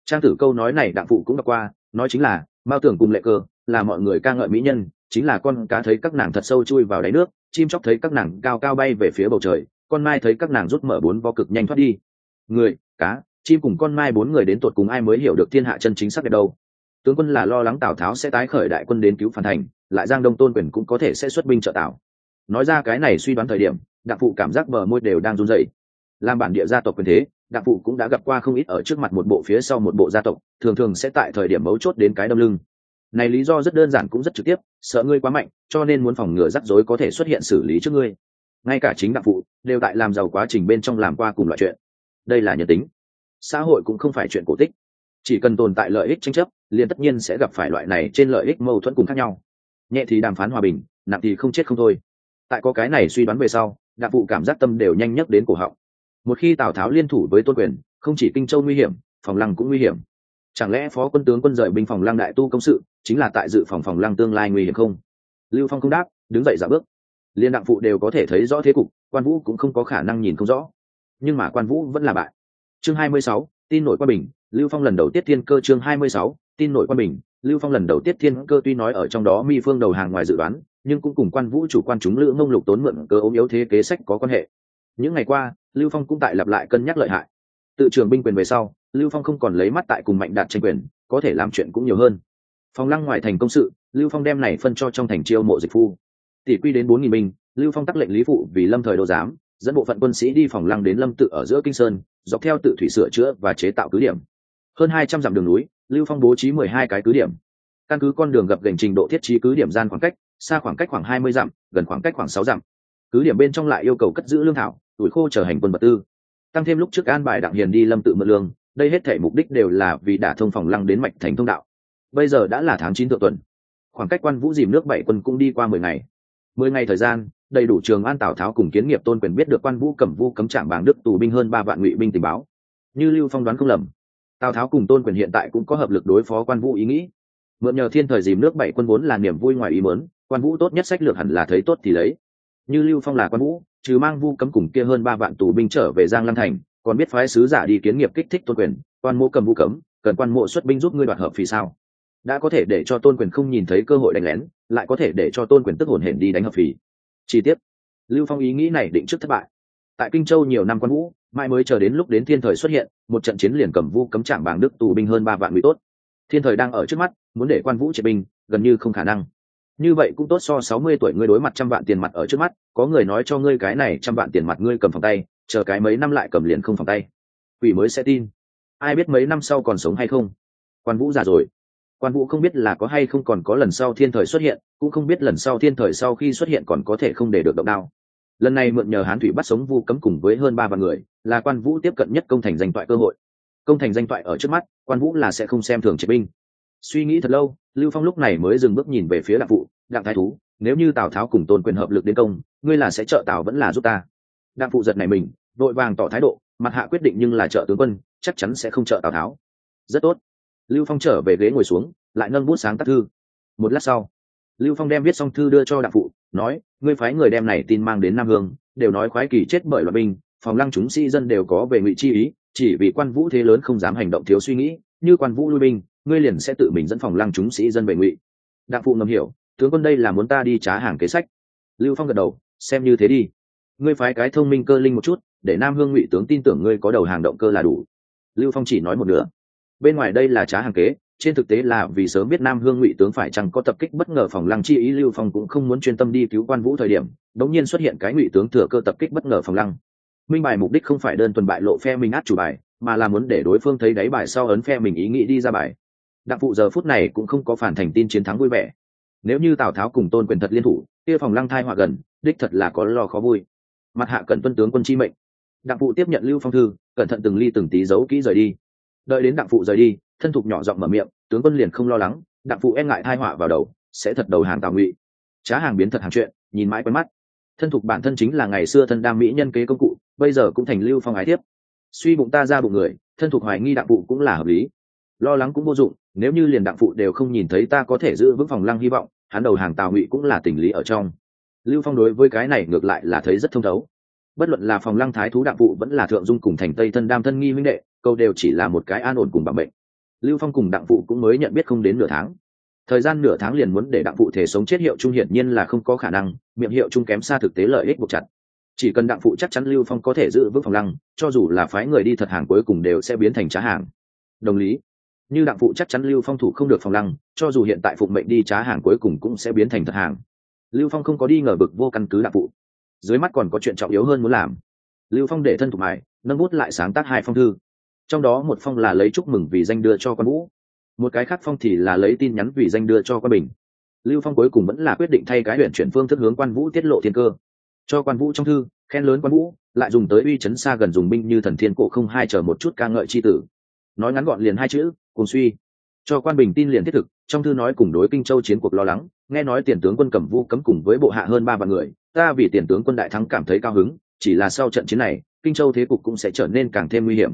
Trang tử câu nói này đặng phụ cũng đọc qua, nói chính là, mao tưởng cùng lệ cơ, là mọi người ca ngợi mỹ nhân, chính là con cá thấy các nàng thật sâu chui vào đáy nước, chim chóc thấy các nàng cao cao bay về phía bầu trời, con mai thấy các nàng rút mở bốn vo cực nhanh thoát đi. Người, cá, chim cùng con mai bốn người đến tột cùng ai mới hiểu được thiên hạ chân chính sắc đẹp đâu? Tướng quân là lo lắng tào tháo sẽ tái khởi đại quân đến cứu phản thành lại giang đông tôn quyền cũng có thể sẽ xuất binh trợ tào nói ra cái này suy đoán thời điểm, đặng phụ cảm giác bờ môi đều đang run rẩy. Làm bản địa gia tộc quyền thế, đặng phụ cũng đã gặp qua không ít ở trước mặt một bộ phía sau một bộ gia tộc, thường thường sẽ tại thời điểm mấu chốt đến cái đâm lưng. Này lý do rất đơn giản cũng rất trực tiếp, sợ ngươi quá mạnh, cho nên muốn phòng ngừa rắc rối có thể xuất hiện xử lý trước ngươi. Ngay cả chính đặng phụ, đều tại làm giàu quá trình bên trong làm qua cùng loại chuyện. Đây là nhân tính. Xã hội cũng không phải chuyện cổ tích. Chỉ cần tồn tại lợi ích tranh chấp, liền tất nhiên sẽ gặp phải loại này trên lợi ích mâu thuẫn cùng khác nhau nhẹ thì đàm phán hòa bình nặng thì không chết không thôi. Tại có cái này suy đoán về sau đạp vụ cảm giác tâm đều nhanh nhất đến cổ họng. Một khi tào tháo liên thủ với tôn quyền không chỉ kinh châu nguy hiểm phòng lăng cũng nguy hiểm. Chẳng lẽ phó quân tướng quân rời binh phòng lăng đại tu công sự chính là tại dự phòng phòng lăng tương lai nguy hiểm không? Lưu phong không đáp đứng dậy giả bước. Liên đặng phụ đều có thể thấy rõ thế cục quan vũ cũng không có khả năng nhìn không rõ. Nhưng mà quan vũ vẫn là bại. Chương 26, tin nội quan bình. Lưu phong lần đầu tiết thiên cơ chương 26, tin nội quan bình lưu phong lần đầu tiết thiên cơ tuy nói ở trong đó mi phương đầu hàng ngoài dự đoán, nhưng cũng cùng quan vũ chủ quan chúng lữ mông lục tốn mượn cơ ốm yếu thế kế sách có quan hệ. Những ngày qua, lưu phong cũng tại lặp lại cân nhắc lợi hại. Tự trường binh quyền về sau, lưu phong không còn lấy mắt tại cùng mạnh đạt tranh quyền, có thể làm chuyện cũng nhiều hơn. Phong lăng ngoại thành công sự, lưu phong đem này phân cho trong thành chiêu mộ dịch phu. Tỷ quy đến bốn nghìn binh, lưu phong tắc lệnh lý phụ vì lâm thời đô giám, dẫn bộ phận quân sĩ đi phòng lăng đến lâm tự ở giữa kinh sơn, dọc theo tự thủy sửa chữa và chế tạo cứ điểm. Hơn hai trăm dặm đường núi lưu phong bố trí mười hai cái cứ điểm. Căn cứ con đường gập gành trình độ thiết trí cứ điểm gian khoảng cách, xa khoảng cách khoảng hai mươi dặm, gần khoảng cách khoảng sáu dặm. Cứ điểm bên trong lại yêu cầu cất giữ lương thảo, tuổi khô trở hành quân vật tư. Tăng thêm lúc trước an bài đặng hiền đi lâm tự mượn lương, đây hết thể mục đích đều là vì đả thông phòng lăng đến mạch thành thông đạo. Bây giờ đã là tháng chín thượng tuần. Khoảng cách quan vũ dìm nước bảy quân cũng đi qua mười ngày. Mười ngày thời gian, đầy đủ trường an tào tháo cùng kiến nghiệp tôn quyền biết được quan vũ cẩm vũ cấm trạm bảng đức tù binh hơn ba vạn ngụy binh tình báo. Như lưu phong đoán không lầm tào tháo cùng tôn quyền hiện tại cũng có hợp lực đối phó quan vũ ý nghĩ. Mượn nhờ thiên thời dìm nước bảy quân vốn là niềm vui ngoài ý mớn quan vũ tốt nhất sách lược hẳn là thấy tốt thì lấy. Như lưu phong là quan vũ, trừ mang vu cấm cùng kia hơn ba vạn tù binh trở về giang Lam thành, còn biết phái sứ giả đi kiến nghiệp kích thích tôn quyền, quan mộ cầm vu cấm, cần quan mộ xuất binh giúp ngươi đoạt hợp vì sao? Đã có thể để cho tôn quyền không nhìn thấy cơ hội đánh lén, lại có thể để cho tôn quyền tức hồn hển đi đánh hợp phì. Chi tiết. Lưu phong ý nghĩ này định trước thất bại. Tại kinh châu nhiều năm quan vũ mãi mới chờ đến lúc đến thiên thời xuất hiện, một trận chiến liền cầm vu cấm trảng bảng đức tù binh hơn ba vạn ngụy tốt. Thiên thời đang ở trước mắt, muốn để quan vũ triệt binh, gần như không khả năng. Như vậy cũng tốt so sáu mươi tuổi ngươi đối mặt trăm vạn tiền mặt ở trước mắt, có người nói cho ngươi cái này trăm vạn tiền mặt ngươi cầm phòng tay, chờ cái mấy năm lại cầm liền không phòng tay. Quỷ mới sẽ tin. Ai biết mấy năm sau còn sống hay không? Quan vũ già rồi. Quan vũ không biết là có hay không còn có lần sau thiên thời xuất hiện, cũng không biết lần sau thiên thời sau khi xuất hiện còn có thể không để được động đao lần này mượn nhờ hán thủy bắt sống vu cấm cùng với hơn ba vạn người, là quan vũ tiếp cận nhất công thành danh toại cơ hội. Công thành danh toại ở trước mắt, quan vũ là sẽ không xem thường triệt binh. Suy nghĩ thật lâu, lưu phong lúc này mới dừng bước nhìn về phía đặng phụ, đặng thái thú, nếu như tào tháo cùng tôn quyền hợp lực đến công, ngươi là sẽ trợ tào vẫn là giúp ta? Đặng phụ giật này mình, vội vàng tỏ thái độ, mặt hạ quyết định nhưng là trợ tướng quân, chắc chắn sẽ không trợ tào tháo. Rất tốt. Lưu phong trở về ghế ngồi xuống, lại nâng bút sáng tác thư. Một lát sau, lưu phong đem viết xong thư đưa cho đặng phụ nói, ngươi phái người đem này tin mang đến nam hương, đều nói khoái kỳ chết bởi loại binh, phòng lăng chúng sĩ dân đều có về ngụy chi ý, chỉ vì quan vũ thế lớn không dám hành động thiếu suy nghĩ, như quan vũ lui binh, ngươi liền sẽ tự mình dẫn phòng lăng chúng sĩ dân về ngụy. Đặng phụ ngầm hiểu, tướng quân đây là muốn ta đi trá hàng kế sách. Lưu phong gật đầu, xem như thế đi. Ngươi phái cái thông minh cơ linh một chút, để nam hương ngụy tướng tin tưởng ngươi có đầu hàng động cơ là đủ. Lưu phong chỉ nói một nửa. Bên ngoài đây là trá hàng kế trên thực tế là vì sớm biết nam hương ngụy tướng phải chăng có tập kích bất ngờ phòng lăng chi ý lưu phong cũng không muốn chuyên tâm đi cứu quan vũ thời điểm, đống nhiên xuất hiện cái ngụy tướng thừa cơ tập kích bất ngờ phòng lăng. Minh bài mục đích không phải đơn thuần bại lộ phe mình át chủ bài, mà là muốn để đối phương thấy đáy bài sau ấn phe mình ý nghĩ đi ra bài. Đặng phụ giờ phút này cũng không có phản thành tin chiến thắng vui vẻ. Nếu như tào tháo cùng tôn quyền thật liên thủ, kia phòng lăng thai họa gần, đích thật là có lo khó vui. Mặt hạ cận tuân tướng quân chi mệnh. Đặng phụ tiếp nhận lưu phong thư, cẩn thận từng ly từng tí giấu kỹ rời đi. Đợi đến đặng phụ rời đi thân thục nhỏ giọng mở miệng, tướng quân liền không lo lắng, đặng phụ e ngại thai họa vào đầu, sẽ thật đầu hàng tào ngụy. Trá hàng biến thật hàng chuyện, nhìn mãi quen mắt. Thân thục bản thân chính là ngày xưa thân đam mỹ nhân kế công cụ, bây giờ cũng thành lưu phong ái tiếp suy bụng ta ra bụng người, thân thục hoài nghi đặng phụ cũng là hợp lý. Lo lắng cũng vô dụng, nếu như liền đặng phụ đều không nhìn thấy ta có thể giữ vững phòng lăng hy vọng, hắn đầu hàng tào ngụy cũng là tình lý ở trong. Lưu phong đối với cái này ngược lại là thấy rất thông thấu. Bất luận là phòng lăng thái thú đặng phụ vẫn là thượng dung cùng thành tây thân đam thân nghi huynh đệ, câu đều chỉ là một cái an ổn cùng bằng bệnh lưu phong cùng đặng phụ cũng mới nhận biết không đến nửa tháng. Thời gian nửa tháng liền muốn để đặng phụ thể sống chết hiệu trung hiển nhiên là không có khả năng, miệng hiệu trung kém xa thực tế lợi ích buộc chặt. Chỉ cần đặng phụ chắc chắn lưu phong có thể giữ vững phòng lăng, cho dù là phái người đi thật hàng cuối cùng đều sẽ biến thành trá hàng. Đồng lý, như đặng phụ chắc chắn lưu phong thủ không được phòng lăng, cho dù hiện tại phụng mệnh đi trá hàng cuối cùng cũng sẽ biến thành thật hàng. Lưu phong không có đi ngờ bực vô căn cứ đặng phụ. Dưới mắt còn có chuyện trọng yếu hơn muốn làm. Lưu phong để thân thủ mại nâng bút lại sáng tác hai phong thư trong đó một phong là lấy chúc mừng vì danh đưa cho quan vũ. Một cái khác phong thì là lấy tin nhắn vì danh đưa cho quan bình. Lưu phong cuối cùng vẫn là quyết định thay cái huyện chuyển phương thức hướng quan vũ tiết lộ thiên cơ. Cho quan vũ trong thư, khen lớn quan vũ, lại dùng tới uy chấn xa gần dùng binh như thần thiên cổ không hai chờ một chút ca ngợi c h i tử. Nói ngắn gọn liền hai chữ, cùng suy. Cho quan bình tin liền thiết thực, trong thư nói cùng đối kinh châu chiến cuộc lo lắng, nghe nói tiền tướng quân cẩm vũ cấm cùng với bộ hạ hơn ba vạn người, ta vì tiền tướng quân đại thắng cảm thấy cao hứng, chỉ là sau trận chiến này, kinh châu thế cục cũng sẽ trở nên càng thêm nguy hiểm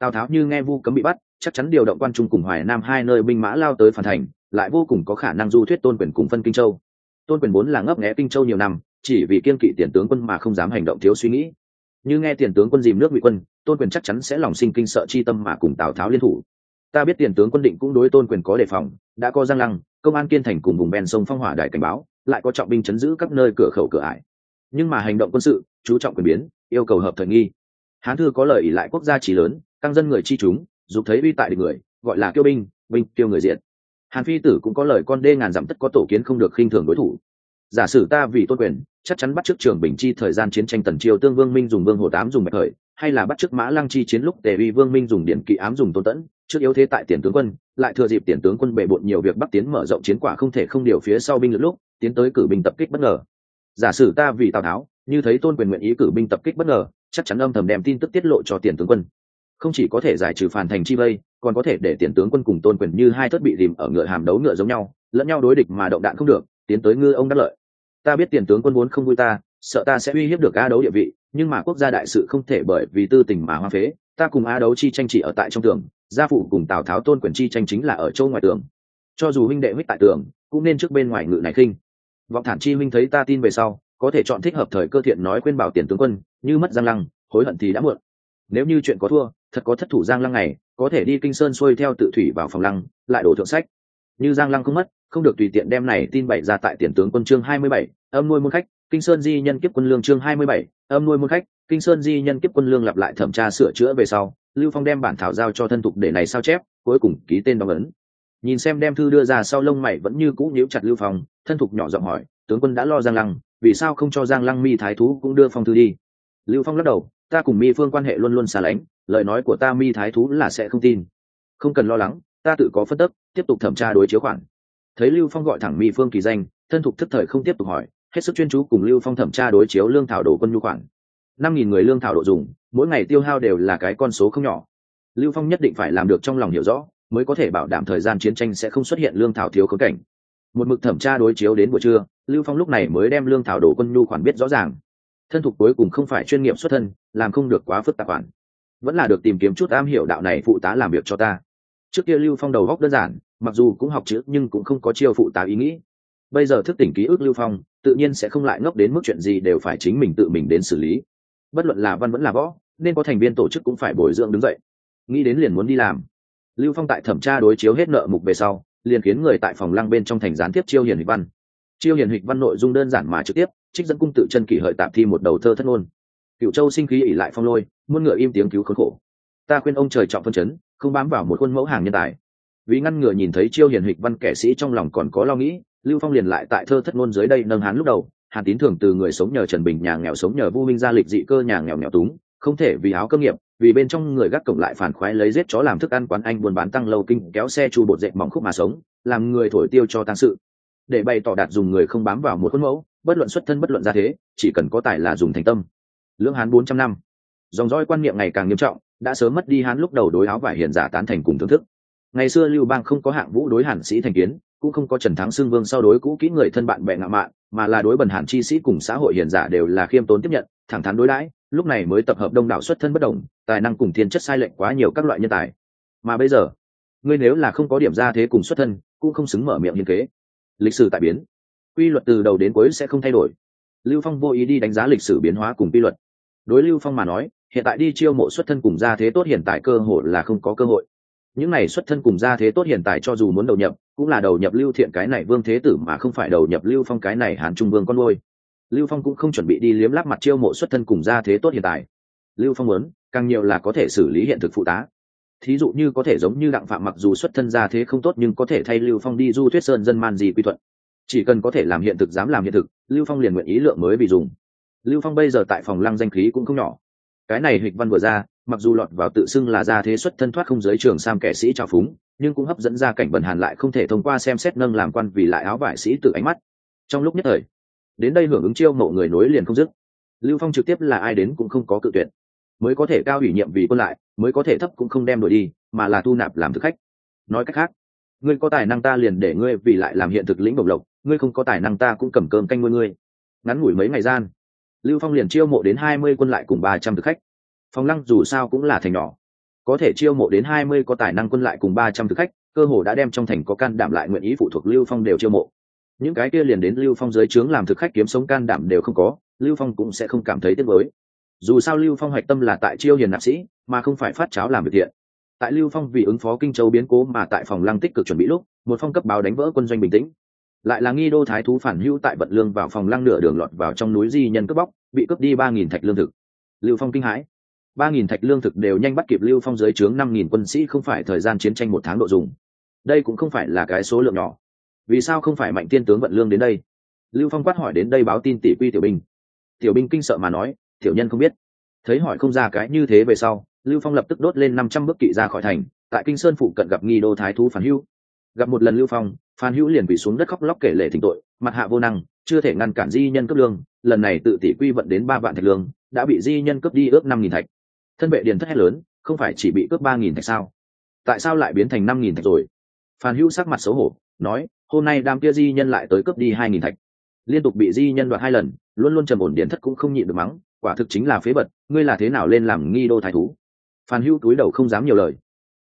tào tháo như nghe vu cấm bị bắt, chắc chắn điều động quan trung cùng hoài nam hai nơi binh mã lao tới phản thành, lại vô cùng có khả năng du thuyết tôn quyền cùng phân kinh châu. Tôn quyền vốn là ngấp nghẽ kinh châu nhiều năm, chỉ vì kiên kỵ tiền tướng quân mà không dám hành động thiếu suy nghĩ. Như nghe tiền tướng quân dìm nước bị quân, tôn quyền chắc chắn sẽ lòng sinh kinh sợ chi tâm mà cùng tào tháo liên thủ. Ta biết tiền tướng quân định cũng đối tôn quyền có đề phòng, đã có giang lăng, công an kiên thành cùng vùng ven sông phong hỏa đài cảnh báo, lại có trọng binh chấn giữ các nơi cửa khẩu cửa ải. Nhưng mà hành động quân sự, chú trọng quyền biến, yêu cầu hợp thời nghi. Hán thư có lời ỉ lại quốc gia chỉ lớn tăng dân người chi chúng, dục thấy uy tại địch người, gọi là kiêu binh binh kiêu người diện hàn phi tử cũng có lời con đê ngàn dặm tất có tổ kiến không được khinh thường đối thủ. Giả sử ta vì tôn quyền, chắc chắn bắt trước trường bình chi thời gian chiến tranh tần triều tương vương minh dùng vương hồ tám dùng bạch thời, hay là bắt trước mã lăng chi chiến lúc tề uy vương minh dùng điện kỵ ám dùng tôn tẫn, trước yếu thế tại tiền tướng quân, lại thừa dịp tiền tướng quân bề bộn nhiều việc bắc tiến mở rộng chiến quả không thể không điều phía sau binh lực lúc, tiến tới cử binh tập kích bất ngờ. Giả sử ta vì tào tháo, như thấy tôn quyền nguyện ý cử binh tập kích bất ngờ, chắc chắn âm thầm đem tin tức tiết lộ cho tiền tướng quân không chỉ có thể giải trừ phản thành chi vây, còn có thể để tiền tướng quân cùng tôn quyền như hai thất bị dìm ở ngựa hàm đấu ngựa giống nhau, lẫn nhau đối địch mà động đạn không được, tiến tới ngư ông đắc lợi. Ta biết tiền tướng quân muốn không vui ta, sợ ta sẽ uy hiếp được a đấu địa vị, nhưng mà quốc gia đại sự không thể bởi vì tư tình mà hoa phế, ta cùng a đấu chi tranh chỉ ở tại trong tường, gia phụ cùng tào tháo tôn quyền chi tranh chính là ở châu ngoài tường. Cho dù huynh đệ huyết tại tường, cũng nên trước bên ngoài ngự này khinh. Vọng thản chi huynh thấy ta tin về sau, có thể chọn thích hợp thời cơ thiện nói khuyên bảo tiền tướng quân, như mất giang lăng, hối hận thì đã muộn. Nếu như chuyện có thua thật có thất thủ giang lăng này, có thể đi kinh sơn xuôi theo tự thủy vào phòng lăng, lại đổ thượng sách. Như giang lăng không mất, không được tùy tiện đem này tin bày ra tại tiền tướng quân chương hai mươi bảy, âm nuôi môn khách, kinh sơn di nhân kiếp quân lương chương hai mươi bảy, âm nuôi môn khách, kinh sơn di nhân kiếp quân lương lặp lại thẩm tra sửa chữa về sau, lưu phong đem bản thảo giao cho thân thục để này sao chép, cuối cùng ký tên đóng ấn. Nhìn xem đem thư đưa ra sau lông mày vẫn như cũ nhíu chặt lưu phong, thân thục nhỏ giọng hỏi, tướng quân đã lo giang lăng, vì sao không cho giang lăng mi thái thú cũng đưa phong thư đi? Lưu phong lắc đầu ta cùng mi phương quan hệ luôn luôn xa lánh lời nói của ta mi thái thú là sẽ không tin. Không cần lo lắng ta tự có phân tấp, tiếp tục thẩm tra đối chiếu khoản. Thấy lưu phong gọi thẳng mi phương kỳ danh thân thục thức thời không tiếp tục hỏi hết sức chuyên chú cùng lưu phong thẩm tra đối chiếu lương thảo đồ quân nhu khoản. Năm nghìn người lương thảo đồ dùng mỗi ngày tiêu hao đều là cái con số không nhỏ. Lưu phong nhất định phải làm được trong lòng hiểu rõ mới có thể bảo đảm thời gian chiến tranh sẽ không xuất hiện lương thảo thiếu khống cảnh. Một mực thẩm tra đối chiếu đến buổi trưa lưu phong lúc này mới đem lương thảo đồ quân nhu khoản biết rõ ràng thân thục cuối cùng không phải chuyên nghiệp xuất thân làm không được quá phức tạp bản, vẫn là được tìm kiếm chút am hiểu đạo này phụ tá làm việc cho ta. Trước kia lưu phong đầu góc đơn giản mặc dù cũng học chữ nhưng cũng không có chiêu phụ tá ý nghĩ. Bây giờ thức tỉnh ký ức lưu phong tự nhiên sẽ không lại ngốc đến mức chuyện gì đều phải chính mình tự mình đến xử lý. Bất luận là văn vẫn là võ nên có thành viên tổ chức cũng phải bồi dưỡng đứng dậy. Nghĩ đến liền muốn đi làm. Lưu phong tại thẩm tra đối chiếu hết nợ mục về sau liền khiến người tại phòng lăng bên trong thành gián tiếp chiêu hiền hịch văn chiêu hiền hịch văn nội dung đơn giản mà trực tiếp, trích dẫn cung tự chân kỷ hợi tạm thi một đầu thơ thất ngôn. Cựu châu sinh khí ỉ lại phong lôi, muôn ngựa im tiếng cứu khốn khổ. Ta khuyên ông trời trọng phân chấn, không bám vào một khuôn mẫu hàng nhân tài. Vì ngăn ngừa nhìn thấy chiêu hiền hịch văn kẻ sĩ trong lòng còn có lo nghĩ, lưu phong liền lại tại thơ thất ngôn dưới đây nâng hán lúc đầu, hàn tín thường từ người sống nhờ trần bình, nhà nghèo sống nhờ vu minh gia lịch dị cơ nhà nghèo nghèo túng, không thể vì áo cơ nghiệp, vì bên trong người gác cổng lại phản khoái lấy giết chó làm thức ăn quán anh buôn bán tăng lâu kinh, kéo xe chu bột dệt mỏng khúc mà sống, làm người thổi tiêu cho tăng sự để bày tỏ đạt dùng người không bám vào một khuôn mẫu, bất luận xuất thân bất luận ra thế, chỉ cần có tài là dùng thành tâm. Lưỡng hán bốn trăm năm. Dòng dõi quan niệm ngày càng nghiêm trọng, đã sớm mất đi hán lúc đầu đối áo vải hiền giả tán thành cùng thưởng thức. Ngày xưa lưu bang không có hạng vũ đối hàn sĩ thành kiến, cũng không có trần thắng xương vương sau đối cũ kỹ người thân bạn bè ngạo mạn, mà là đối bần hàn chi sĩ cùng xã hội hiền giả đều là khiêm tốn tiếp nhận, thẳng thắn đối đãi, lúc này mới tập hợp đông đảo xuất thân bất đồng, tài năng cùng thiên chất sai lệch quá nhiều các loại nhân tài. Mà bây giờ, ngươi nếu là không có điểm ra thế cùng xuất thân, cũng không xứng mở miệng hiên kế lịch sử tại biến. Quy luật từ đầu đến cuối sẽ không thay đổi. Lưu phong vô ý đi đánh giá lịch sử biến hóa cùng quy luật. Đối lưu phong mà nói, hiện tại đi chiêu mộ xuất thân cùng gia thế tốt hiện tại cơ hội là không có cơ hội. Những này xuất thân cùng gia thế tốt hiện tại cho dù muốn đầu nhập, cũng là đầu nhập lưu thiện cái này vương thế tử mà không phải đầu nhập lưu phong cái này hàn trung vương con nuôi. Lưu phong cũng không chuẩn bị đi liếm láp mặt chiêu mộ xuất thân cùng gia thế tốt hiện tại. Lưu phong muốn, càng nhiều là có thể xử lý hiện thực phụ tá thí dụ như có thể giống như đặng phạm mặc dù xuất thân gia thế không tốt nhưng có thể thay lưu phong đi du thuyết sơn dân man gì quy thuận. Chỉ cần có thể làm hiện thực dám làm hiện thực, lưu phong liền nguyện ý lượng mới vì dùng. Lưu phong bây giờ tại phòng lăng danh khí cũng không nhỏ. Cái này hịch văn vừa ra, mặc dù lọt vào tự xưng là gia thế xuất thân thoát không giới trường sam kẻ sĩ trào phúng, nhưng cũng hấp dẫn ra cảnh bần hàn lại không thể thông qua xem xét nâng làm quan vì lại áo vải sĩ từ ánh mắt. Trong lúc nhất thời, đến đây hưởng ứng chiêu mộ người nối liền không dứt. Lưu phong trực tiếp là ai đến cũng không có cự tuyệt. Mới có thể cao ủy nhiệm vì quân lại mới có thể thấp cũng không đem đổi đi, mà là thu nạp làm thực khách. Nói cách khác, ngươi có tài năng ta liền để ngươi vì lại làm hiện thực lĩnh bộc lộc, ngươi không có tài năng ta cũng cầm cơm canh nuôi ngươi. Ngắn ngủi mấy ngày gian, lưu phong liền chiêu mộ đến hai mươi quân lại cùng ba trăm thực khách. Phong lăng dù sao cũng là thành nhỏ. Có thể chiêu mộ đến hai mươi có tài năng quân lại cùng ba trăm thực khách, cơ hồ đã đem trong thành có can đảm lại nguyện ý phụ thuộc lưu phong đều chiêu mộ. Những cái kia liền đến lưu phong dưới trướng làm thực khách kiếm sống can đảm đều không có, lưu phong cũng sẽ không cảm thấy tiếc với dù sao lưu phong hoạch tâm là tại chiêu hiền nạp sĩ, mà không phải phát cháo làm việc thiện. Tại lưu phong vì ứng phó kinh châu biến cố mà tại phòng lăng tích cực chuẩn bị lúc, một phong cấp báo đánh vỡ quân doanh bình tĩnh. Lại là nghi đô thái thú phản hữu tại vận lương vào phòng lăng nửa đường lọt vào trong núi di nhân cướp bóc, bị cướp đi ba nghìn thạch lương thực. Lưu phong kinh hãi. ba nghìn thạch lương thực đều nhanh bắt kịp lưu phong dưới trướng năm nghìn quân sĩ không phải thời gian chiến tranh một tháng độ dùng. Đây cũng không phải là cái số lượng nhỏ. Vì sao không phải mạnh tiên tướng vận lương đến đây? Lưu phong quát hỏi đến đây báo tin tỷ quy tiểu binh. Tiểu binh kinh sợ mà nói tiểu nhân không biết. Thấy hỏi không ra cái như thế về sau, lưu phong lập tức đốt lên năm trăm bước kỵ ra khỏi thành, tại kinh sơn phụ cận gặp nghi đô thái thú phản hữu. Gặp một lần lưu phong phan hữu liền bị xuống đất khóc lóc kể lệ thỉnh tội, mặt hạ vô năng, chưa thể ngăn cản di nhân cấp lương, lần này tự tỷ quy vận đến ba vạn thạch lương, đã bị di nhân cướp đi ước năm nghìn thạch. Thân vệ điền thất hét lớn, không phải chỉ bị cướp ba nghìn thạch sao? Tại sao lại biến thành năm nghìn thạch rồi? Phan hữu sắc mặt xấu hổ, nói, hôm nay đám kia di nhân lại tới cướp đi hai nghìn thạch. Liên tục bị di nhân đoạt hai lần, luôn luôn trầm ổn điền thất cũng không nhịn được mắng quả thực chính là phế vật, ngươi là thế nào lên làm nghi đô thái thú? Phan hữu túi đầu không dám nhiều lời.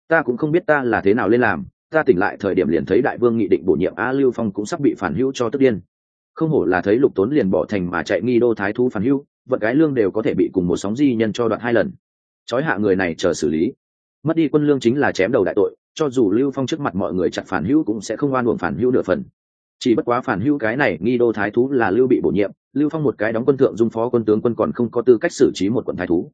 Ta cũng không biết ta là thế nào lên làm ta tỉnh lại thời điểm liền thấy đại vương nghị định bổ nhiệm a lưu phong cũng sắp bị phản hữu cho tức điên. Không hổ là thấy lục tốn liền bỏ thành mà chạy nghi đô thái thú phản hữu vận cái lương đều có thể bị cùng một sóng di nhân cho đoạn hai lần. Trói hạ người này chờ xử lý. Mất đi quân lương chính là chém đầu đại tội cho dù lưu phong trước mặt mọi người chặt phản hữu cũng sẽ không oan uổng phản hữu nửa phần. Chỉ bất quá phản hữu cái này nghi đô thái thú là lưu bị bổ nhiệm lưu phong một cái đóng quân thượng dung phó quân tướng quân còn không có tư cách xử trí một quận thái thú.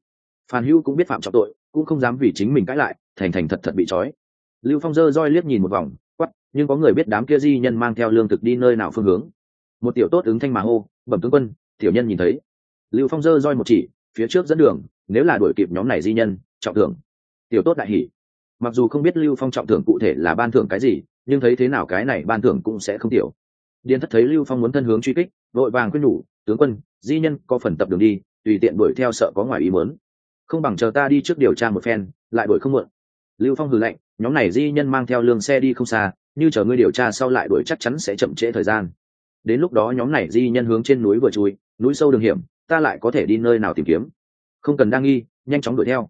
Phan hữu cũng biết phạm trọng tội, cũng không dám vì chính mình cãi lại, thành thành thật thật bị trói. Lưu phong dơ roi liếc nhìn một vòng quắp nhưng có người biết đám kia di nhân mang theo lương thực đi nơi nào phương hướng. Một tiểu tốt ứng thanh mà hô, bẩm tướng quân, tiểu nhân nhìn thấy. Lưu phong dơ roi một chỉ, phía trước dẫn đường, nếu là đuổi kịp nhóm này di nhân, trọng thưởng. Tiểu tốt đại hỉ. Mặc dù không biết lưu phong trọng thưởng cụ thể là ban thưởng cái gì, nhưng thấy thế nào cái này ban thưởng cũng sẽ không tiểu. Điền thất thấy lưu phong muốn thân hướng truy kích, vội vàng quyết nhủ tướng quân, di nhân có phần tập đường đi, tùy tiện đuổi theo sợ có ngoài ý mớn không bằng chờ ta đi trước điều tra một phen, lại đuổi không muộn. Lưu phong hừ lạnh, nhóm này di nhân mang theo lương xe đi không xa, như chờ ngươi điều tra sau lại đuổi chắc chắn sẽ chậm trễ thời gian. Đến lúc đó nhóm này di nhân hướng trên núi vừa chui, núi sâu đường hiểm, ta lại có thể đi nơi nào tìm kiếm. Không cần đang nghi, nhanh chóng đuổi theo.